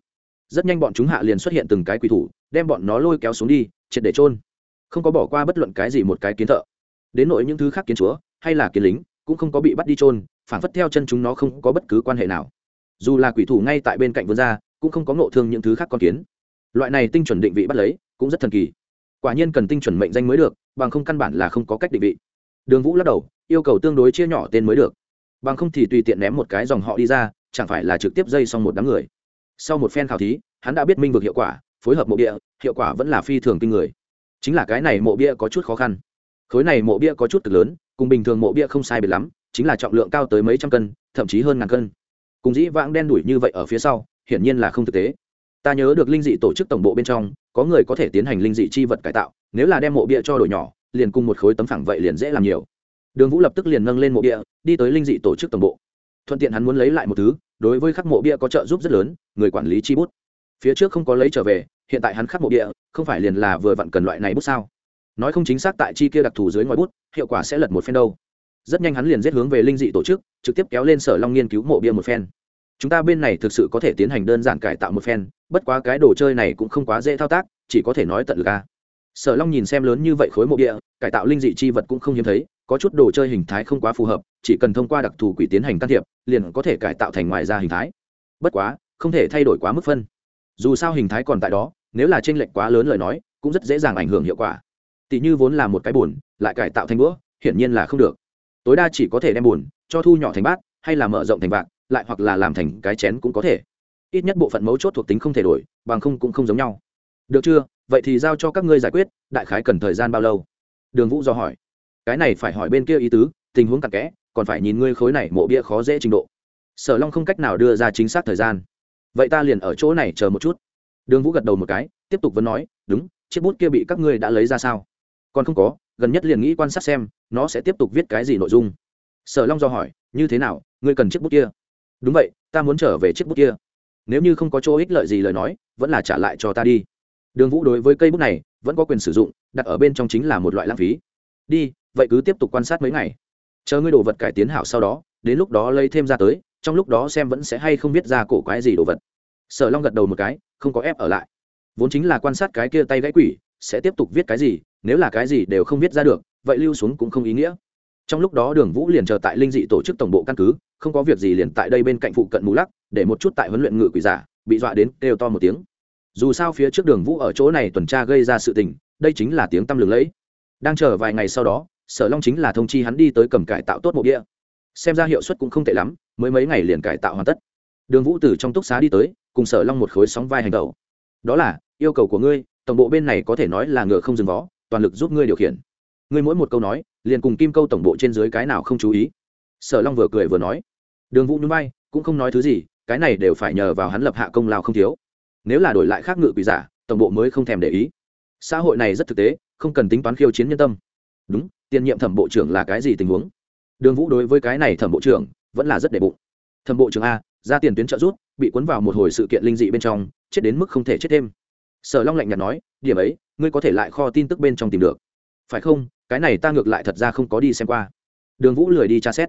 Rất nhanh bọn chúng hạ liền xuất hiện từng cái quỷ thủ, đem bọn nó lôi kéo xuống đi, triệt để trôn không có bỏ qua bất luận cái gì một cái kiến thợ đến nỗi những thứ khác kiến chúa hay là kiến lính cũng không có bị bắt đi trôn phản phất theo chân chúng nó không có bất cứ quan hệ nào. Dù là quỷ thủ ngay tại bên cạnh vườn ra, cũng không có ngộ thương những thứ khác con kiến. Loại này tinh chuẩn định vị bắt lấy, cũng rất thần kỳ. Quả nhiên cần tinh chuẩn mệnh danh mới được, bằng không căn bản là không có cách định vị. Đường vũ lắc đầu, yêu cầu tương đối chia nhỏ tên mới được. Bằng không thì tùy tiện ném một cái dòng họ đi ra, chẳng phải là trực tiếp dây xong một đám người. Sau một phen khảo thí, hắn đã biết minh vực hiệu quả, phối hợp mộ bia hiệu quả vẫn là phi thường kinh người. Chính là cái này mộ bia có chút khó khăn khối này mộ bia có chút cực lớn, cùng bình thường mộ bia không sai biệt lắm, chính là trọng lượng cao tới mấy trăm cân, thậm chí hơn ngàn cân. Cùng dĩ vãng đen đủi như vậy ở phía sau, hiển nhiên là không thực tế. Ta nhớ được linh dị tổ chức tổng bộ bên trong, có người có thể tiến hành linh dị chi vật cải tạo, nếu là đem mộ bia cho đổi nhỏ, liền cùng một khối tấm phẳng vậy liền dễ làm nhiều. Đường vũ lập tức liền nâng lên mộ bia, đi tới linh dị tổ chức tổng bộ. Thuận tiện hắn muốn lấy lại một thứ, đối với khắc mộ bia có trợ giúp rất lớn, người quản lý chi bút. Phía trước không có lấy trở về, hiện tại hắn khắc mộ bia, không phải liền là vừa vặn cần loại này bút sao? Nói không chính xác tại chi kia đặc thù dưới ngoài bút, hiệu quả sẽ lật một phen đâu. Rất nhanh hắn liền giết hướng về linh dị tổ chức, trực tiếp kéo lên sở long nghiên cứu mộ bia một phen. Chúng ta bên này thực sự có thể tiến hành đơn giản cải tạo một phen, bất quá cái đồ chơi này cũng không quá dễ thao tác, chỉ có thể nói tận lực a. Sở long nhìn xem lớn như vậy khối mộ địa cải tạo linh dị chi vật cũng không hiếm thấy, có chút đồ chơi hình thái không quá phù hợp, chỉ cần thông qua đặc thù quỷ tiến hành can thiệp, liền có thể cải tạo thành ngoài ra hình thái. Bất quá, không thể thay đổi quá mức phân. Dù sao hình thái còn tại đó, nếu là tranh lệch quá lớn lời nói, cũng rất dễ dàng ảnh hưởng hiệu quả tỷ như vốn là một cái bùn, lại cải tạo thành đũa, hiển nhiên là không được. Tối đa chỉ có thể đem bùn cho thu nhỏ thành bát, hay là mở rộng thành vạc, lại hoặc là làm thành cái chén cũng có thể. Ít nhất bộ phận mấu chốt thuộc tính không thể đổi, bằng không cũng không giống nhau. Được chưa? Vậy thì giao cho các ngươi giải quyết, đại khái cần thời gian bao lâu? Đường vũ do hỏi. Cái này phải hỏi bên kia ý tứ, tình huống cặn kẽ, còn phải nhìn ngươi khối này mộ bia khó dễ trình độ. Sở long không cách nào đưa ra chính xác thời gian. Vậy ta liền ở chỗ này chờ một chút. Đường vũ gật đầu một cái, tiếp tục vẫn nói, đúng, chiếc bút kia bị các ngươi đã lấy ra sao? Còn không có, gần nhất liền nghĩ quan sát xem, nó sẽ tiếp tục viết cái gì nội dung. Sở long do hỏi, như thế nào, ngươi cần chiếc bút kia? Đúng vậy, ta muốn trở về chiếc bút kia. Nếu như không có chỗ ích lợi gì lời nói, vẫn là trả lại cho ta đi. Đường vũ đối với cây bút này, vẫn có quyền sử dụng, đặt ở bên trong chính là một loại lãng phí. Đi, vậy cứ tiếp tục quan sát mấy ngày. Chờ ngươi đồ vật cải tiến hảo sau đó, đến lúc đó lấy thêm ra tới, trong lúc đó xem vẫn sẽ hay không biết ra cổ quái gì đồ vật. Sở long gật đầu một cái, không có ép ở lại. Vốn chính là quan sát cái kia tay gãy quỷ sẽ tiếp tục viết cái gì, nếu là cái gì đều không viết ra được, vậy lưu xuống cũng không ý nghĩa. Trong lúc đó đường vũ liền chờ tại linh dị tổ chức tổng bộ căn cứ, không có việc gì liền tại đây bên cạnh phụ cận mù lắc, để một chút tại huấn luyện ngự quỷ giả, bị dọa đến kêu to một tiếng. Dù sao phía trước đường vũ ở chỗ này tuần tra gây ra sự tình, đây chính là tiếng tăm lừng lẫy. Đang chờ vài ngày sau đó, sở long chính là thông chi hắn đi tới cầm cải tạo tốt mộ địa. Xem ra hiệu suất cũng không tệ lắm, mới mấy ngày liền cải tạo hoàn tất. Đường vũ từ trong túc xá đi tới, cùng sở long một khối sóng vai hành động. Đó là, yêu cầu của ngươi tổng bộ bên này có thể nói là ngựa không dừng vó, toàn lực giúp ngươi điều khiển. Ngươi mỗi một câu nói, liền cùng kim câu tổng bộ trên dưới cái nào không chú ý. Sở long vừa cười vừa nói, đường vũ núi bay cũng không nói thứ gì, cái này đều phải nhờ vào hắn lập hạ công lao không thiếu. Nếu là đổi lại khác ngự quỷ giả, tổng bộ mới không thèm để ý. Xã hội này rất thực tế, không cần tính toán khiêu chiến nhân tâm. Đúng, tiền nhiệm thẩm bộ trưởng là cái gì tình huống? Đường vũ đối với cái này thẩm bộ trưởng, vẫn là rất để bụng. Thẩm bộ trưởng a, ra tiền tuyến trợ rút bị cuốn vào một hồi sự kiện linh dị bên trong, chết đến mức không thể chết thêm sở long lạnh nhạt nói, điểm ấy, ngươi có thể lại kho tin tức bên trong tìm được. Phải không? Cái này ta ngược lại thật ra không có đi xem qua. Đường vũ lười đi tra xét.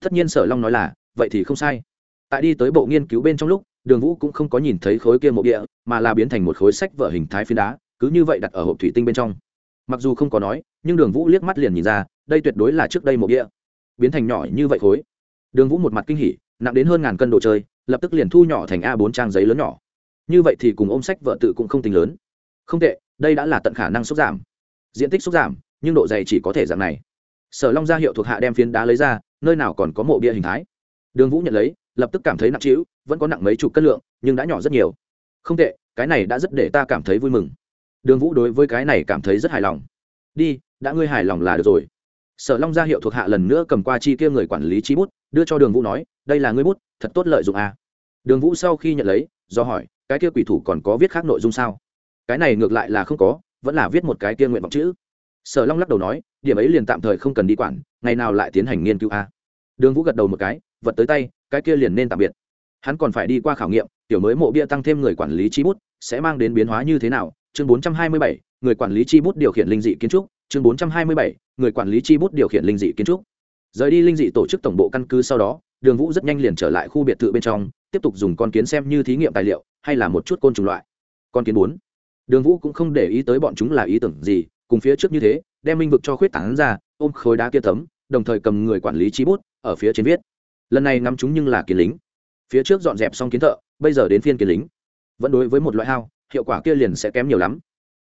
Tất nhiên sở long nói là, vậy thì không sai. Tại đi tới bộ nghiên cứu bên trong lúc, đường vũ cũng không có nhìn thấy khối kia mộ địa, mà là biến thành một khối sách vở hình thái phiến đá, cứ như vậy đặt ở hộp thủy tinh bên trong. Mặc dù không có nói, nhưng đường vũ liếc mắt liền nhìn ra, đây tuyệt đối là trước đây mộ địa. Biến thành nhỏ như vậy khối. Đường vũ một mặt kinh hỉ, nặng đến hơn ngàn cân đồ chơi, lập tức liền thu nhỏ thành a bốn trang giấy lớn nhỏ như vậy thì cùng ôm sách vợ tự cũng không tính lớn. Không tệ, đây đã là tận khả năng xúc giảm. Diện tích xúc giảm, nhưng độ dày chỉ có thể dạng này. Sở long gia hiệu thuộc hạ đem phiến đá lấy ra, nơi nào còn có mộ bia hình thái. Đường vũ nhận lấy, lập tức cảm thấy nặng trĩu, vẫn có nặng mấy chục cân lượng, nhưng đã nhỏ rất nhiều. Không tệ, cái này đã rất để ta cảm thấy vui mừng. Đường vũ đối với cái này cảm thấy rất hài lòng. Đi, đã ngươi hài lòng là được rồi. Sở long gia hiệu thuộc hạ lần nữa cầm qua chi kia người quản lý chi bút, đưa cho đường vũ nói, đây là ngươi bút, thật tốt lợi dụng à. đường vũ sau khi nhận lấy do hỏi cái kia quỷ thủ còn có viết khác nội dung sao? Cái này ngược lại là không có vẫn là viết một cái kia nguyện vọng chữ. Sở long lắc đầu nói điểm ấy liền tạm thời không cần đi quản ngày nào lại tiến hành nghiên cứu a. Đường vũ gật đầu một cái vật tới tay cái kia liền nên tạm biệt. Hắn còn phải đi qua khảo nghiệm tiểu mới mộ bia tăng thêm người quản lý chi bút sẽ mang đến biến hóa như thế nào? Chương 427, người quản lý chi bút điều khiển linh dị kiến trúc. Chương 427, người quản lý chi bút điều khiển linh dị kiến trúc. Rời đi linh dị tổ chức tổng bộ căn cứ sau đó đường vũ rất nhanh liền trở lại khu biệt thự bên trong tiếp tục dùng con kiến xem như thí nghiệm tài liệu, hay là một chút côn trùng loại. Con kiến bốn. Đường vũ cũng không để ý tới bọn chúng là ý tưởng gì, cùng phía trước như thế, đem minh vực cho khuyết tảng ra, ôm khối đá kia tấm, đồng thời cầm người quản lý trí bút, ở phía trên viết. Lần này ngắm chúng nhưng là kiến lính. Phía trước dọn dẹp xong kiến thợ, bây giờ đến phiên kiến lính. Vẫn đối với một loại hao, hiệu quả kia liền sẽ kém nhiều lắm.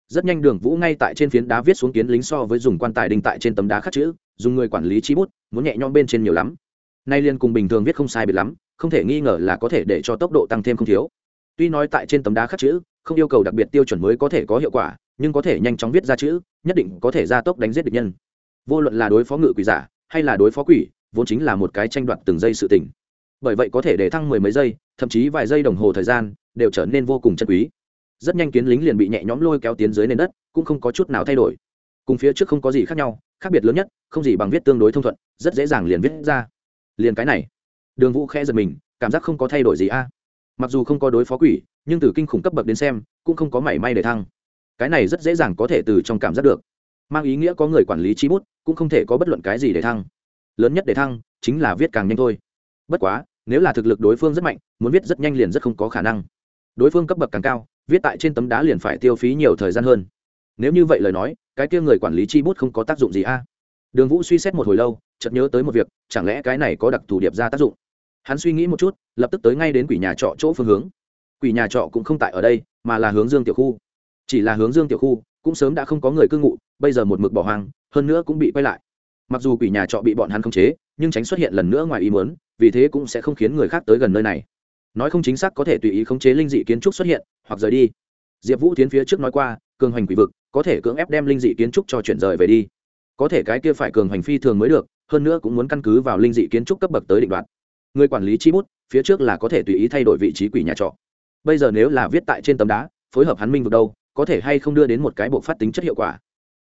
Rất nhanh đường vũ ngay tại trên phiến đá viết xuống kiến lính so với dùng quan tài đinh tại trên tấm đá khắc chữ, dùng người quản lý trí bút, muốn nhẹ nhõm bên trên nhiều lắm. Nay liền cùng bình thường viết không sai biệt lắm không thể nghi ngờ là có thể để cho tốc độ tăng thêm không thiếu. Tuy nói tại trên tấm đá khắc chữ, không yêu cầu đặc biệt tiêu chuẩn mới có thể có hiệu quả, nhưng có thể nhanh chóng viết ra chữ, nhất định có thể gia tốc đánh giết địch nhân. Vô luận là đối phó ngự quỷ giả, hay là đối phó quỷ, vốn chính là một cái tranh đoạt từng giây sự tình. Bởi vậy có thể để thăng mười mấy giây, thậm chí vài giây đồng hồ thời gian, đều trở nên vô cùng chân quý. Rất nhanh kiến lính liền bị nhẹ nhõm lôi kéo tiến dưới nền đất, cũng không có chút nào thay đổi. Cùng phía trước không có gì khác nhau, khác biệt lớn nhất, không gì bằng viết tương đối thông thuận, rất dễ dàng liền viết ra. Liền cái này đường vũ khẽ giật mình, cảm giác không có thay đổi gì a. Mặc dù không có đối phó quỷ, nhưng từ kinh khủng cấp bậc đến xem, cũng không có mảy may để thăng. Cái này rất dễ dàng có thể từ trong cảm giác được. Mang ý nghĩa có người quản lý chi bút, cũng không thể có bất luận cái gì để thăng. Lớn nhất để thăng, chính là viết càng nhanh thôi. Bất quá, nếu là thực lực đối phương rất mạnh, muốn viết rất nhanh liền rất không có khả năng. Đối phương cấp bậc càng cao, viết tại trên tấm đá liền phải tiêu phí nhiều thời gian hơn. Nếu như vậy lời nói, cái kia người quản lý chi bút không có tác dụng gì a. Đường vũ suy xét một hồi lâu, chợt nhớ tới một việc, chẳng lẽ cái này có đặc thù điệp ra tác dụng? Hắn suy nghĩ một chút, lập tức tới ngay đến quỷ nhà trọ chỗ phương hướng. Quỷ nhà trọ cũng không tại ở đây, mà là hướng dương tiểu khu. Chỉ là hướng dương tiểu khu, cũng sớm đã không có người cư ngụ, bây giờ một mực bỏ hoang, hơn nữa cũng bị quay lại. Mặc dù quỷ nhà trọ bị bọn hắn khống chế, nhưng tránh xuất hiện lần nữa ngoài ý muốn, vì thế cũng sẽ không khiến người khác tới gần nơi này. Nói không chính xác có thể tùy ý khống chế linh dị kiến trúc xuất hiện, hoặc rời đi. Diệp vũ tiến phía trước nói qua, cường hành quỷ vực, có thể cưỡng ép đem linh dị kiến trúc cho chuyển rời về đi. Có thể cái kia phải cường hành phi thường mới được, hơn nữa cũng muốn căn cứ vào linh dị kiến trúc cấp bậc tới định đoạt người quản lý chi bút, phía trước là có thể tùy ý thay đổi vị trí quỷ nhà trọ. Bây giờ nếu là viết tại trên tấm đá, phối hợp hắn minh vực đâu, có thể hay không đưa đến một cái bộ phát tính chất hiệu quả.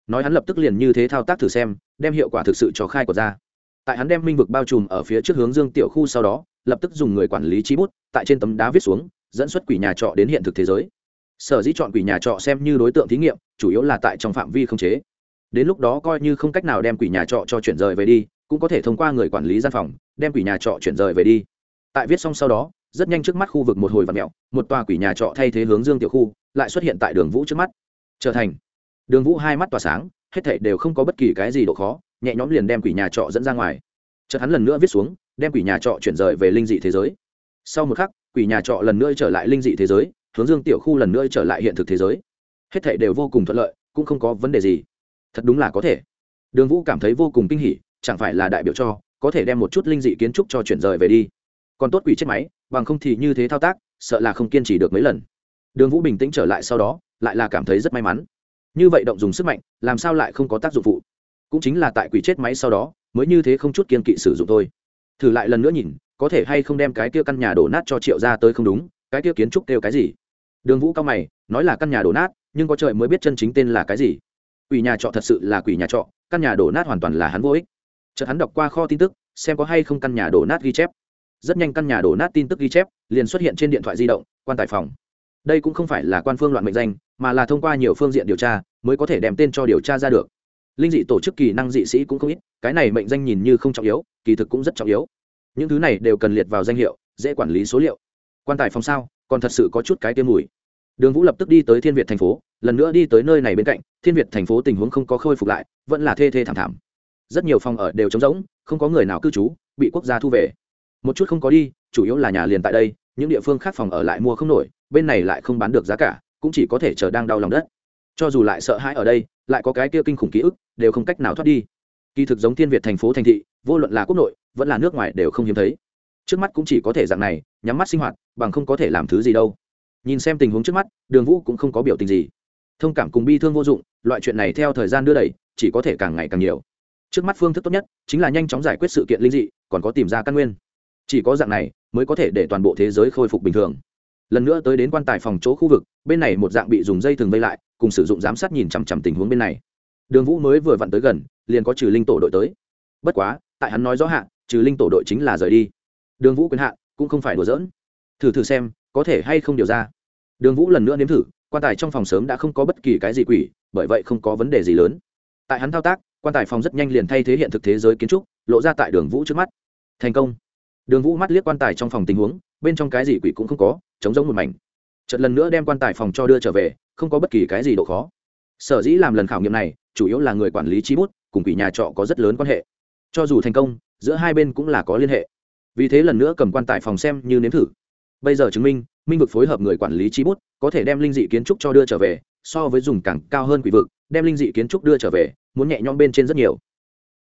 Nói hắn lập tức liền như thế thao tác thử xem, đem hiệu quả thực sự cho khai của ra. Tại hắn đem minh vực bao trùm ở phía trước hướng dương tiểu khu sau đó, lập tức dùng người quản lý chi bút, tại trên tấm đá viết xuống, dẫn xuất quỷ nhà trọ đến hiện thực thế giới. Sở dĩ chọn quỷ nhà trọ xem như đối tượng thí nghiệm, chủ yếu là tại trong phạm vi không chế. Đến lúc đó coi như không cách nào đem quỷ nhà trọ cho chuyển rời về đi cũng có thể thông qua người quản lý gian phòng, đem quỷ nhà trọ chuyển rời về đi. Tại viết xong sau đó, rất nhanh trước mắt khu vực một hồi và mẹo một tòa quỷ nhà trọ thay thế hướng dương tiểu khu, lại xuất hiện tại đường vũ trước mắt. Trở thành đường vũ hai mắt tỏa sáng, hết thảy đều không có bất kỳ cái gì độ khó, nhẹ nhõm liền đem quỷ nhà trọ dẫn ra ngoài. Chợt hắn lần nữa viết xuống, đem quỷ nhà trọ chuyển rời về linh dị thế giới. Sau một khắc, quỷ nhà trọ lần nữa trở lại linh dị thế giới, hướng dương tiểu khu lần nữa trở lại hiện thực thế giới. Hết thảy đều vô cùng thuận lợi, cũng không có vấn đề gì. Thật đúng là có thể. Đường vũ cảm thấy vô cùng kinh hỉ chẳng phải là đại biểu cho, có thể đem một chút linh dị kiến trúc cho chuyển rời về đi. Còn tốt quỷ chết máy, bằng không thì như thế thao tác, sợ là không kiên trì được mấy lần. Đường vũ bình tĩnh trở lại sau đó, lại là cảm thấy rất may mắn. Như vậy động dùng sức mạnh, làm sao lại không có tác dụng phụ? Cũng chính là tại quỷ chết máy sau đó, mới như thế không chút kiên kỵ sử dụng thôi. Thử lại lần nữa nhìn, có thể hay không đem cái kia căn nhà đổ nát cho triệu ra tới không đúng, cái kia kiến trúc kêu cái gì? Đường vũ cao mày, nói là căn nhà đổ nát, nhưng có trời mới biết chân chính tên là cái gì. Quỷ nhà trọ thật sự là quỷ nhà trọ, căn nhà đổ nát hoàn toàn là hắn vô ích chợt hắn đọc qua kho tin tức, xem có hay không căn nhà đổ nát ghi chép. Rất nhanh căn nhà đổ nát tin tức ghi chép liền xuất hiện trên điện thoại di động, quan tài phòng. Đây cũng không phải là quan phương loạn mệnh danh, mà là thông qua nhiều phương diện điều tra mới có thể đem tên cho điều tra ra được. Linh dị tổ chức kỳ năng dị sĩ cũng không ít, cái này mệnh danh nhìn như không trọng yếu, kỳ thực cũng rất trọng yếu. Những thứ này đều cần liệt vào danh hiệu, dễ quản lý số liệu. Quan tài phòng sao, còn thật sự có chút cái tiêm mùi. Đường vũ lập tức đi tới thiên việt thành phố, lần nữa đi tới nơi này bên cạnh, thiên việt thành phố tình huống không có khôi phục lại, vẫn là thê thê thảm thảm rất nhiều phòng ở đều trống rỗng, không có người nào cư trú, bị quốc gia thu về. Một chút không có đi, chủ yếu là nhà liền tại đây, những địa phương khác phòng ở lại mua không nổi, bên này lại không bán được giá cả, cũng chỉ có thể chờ đang đau lòng đất. Cho dù lại sợ hãi ở đây, lại có cái kia kinh khủng ký ức, đều không cách nào thoát đi. Kỳ thực giống thiên việt thành phố thành thị, vô luận là quốc nội, vẫn là nước ngoài đều không hiếm thấy. Trước mắt cũng chỉ có thể dạng này, nhắm mắt sinh hoạt, bằng không có thể làm thứ gì đâu. Nhìn xem tình huống trước mắt, đường vũ cũng không có biểu tình gì. Thông cảm cùng bi thương vô dụng, loại chuyện này theo thời gian đưa đẩy, chỉ có thể càng ngày càng nhiều trước mắt phương thức tốt nhất chính là nhanh chóng giải quyết sự kiện linh dị, còn có tìm ra căn nguyên. Chỉ có dạng này mới có thể để toàn bộ thế giới khôi phục bình thường. Lần nữa tới đến quan tài phòng chỗ khu vực, bên này một dạng bị dùng dây thừng vây lại, cùng sử dụng giám sát nhìn chằm chằm tình huống bên này. Đường vũ mới vừa vặn tới gần, liền có trừ linh tổ đội tới. Bất quá, tại hắn nói rõ hạn trừ linh tổ đội chính là rời đi. Đường vũ quyền hạn cũng không phải đùa giỡn. Thử thử xem, có thể hay không điều ra. Đường vũ lần nữa nếm thử, quan tài trong phòng sớm đã không có bất kỳ cái gì quỷ, bởi vậy không có vấn đề gì lớn. Tại hắn thao tác quan tài phòng rất nhanh liền thay thế hiện thực thế giới kiến trúc, lộ ra tại đường vũ trước mắt. Thành công. Đường vũ mắt liếc quan tài trong phòng tình huống, bên trong cái gì quỷ cũng không có chống giống một mảnh. Trận lần nữa đem quan tài phòng cho đưa trở về, không có bất kỳ cái gì độ khó. Sở dĩ làm lần khảo nghiệm này, chủ yếu là người quản lý chi bút, cùng quỷ nhà trọ có rất lớn quan hệ. Cho dù thành công, giữa hai bên cũng là có liên hệ. Vì thế lần nữa cầm quan tài phòng xem như nếm thử. Bây giờ chứng minh minh vực phối hợp người quản lý chi bút, có thể đem linh dị kiến trúc cho đưa trở về, so với dùng càng cao hơn quỷ vực, đem linh dị kiến trúc đưa trở về muốn nhẹ nhõm bên trên rất nhiều.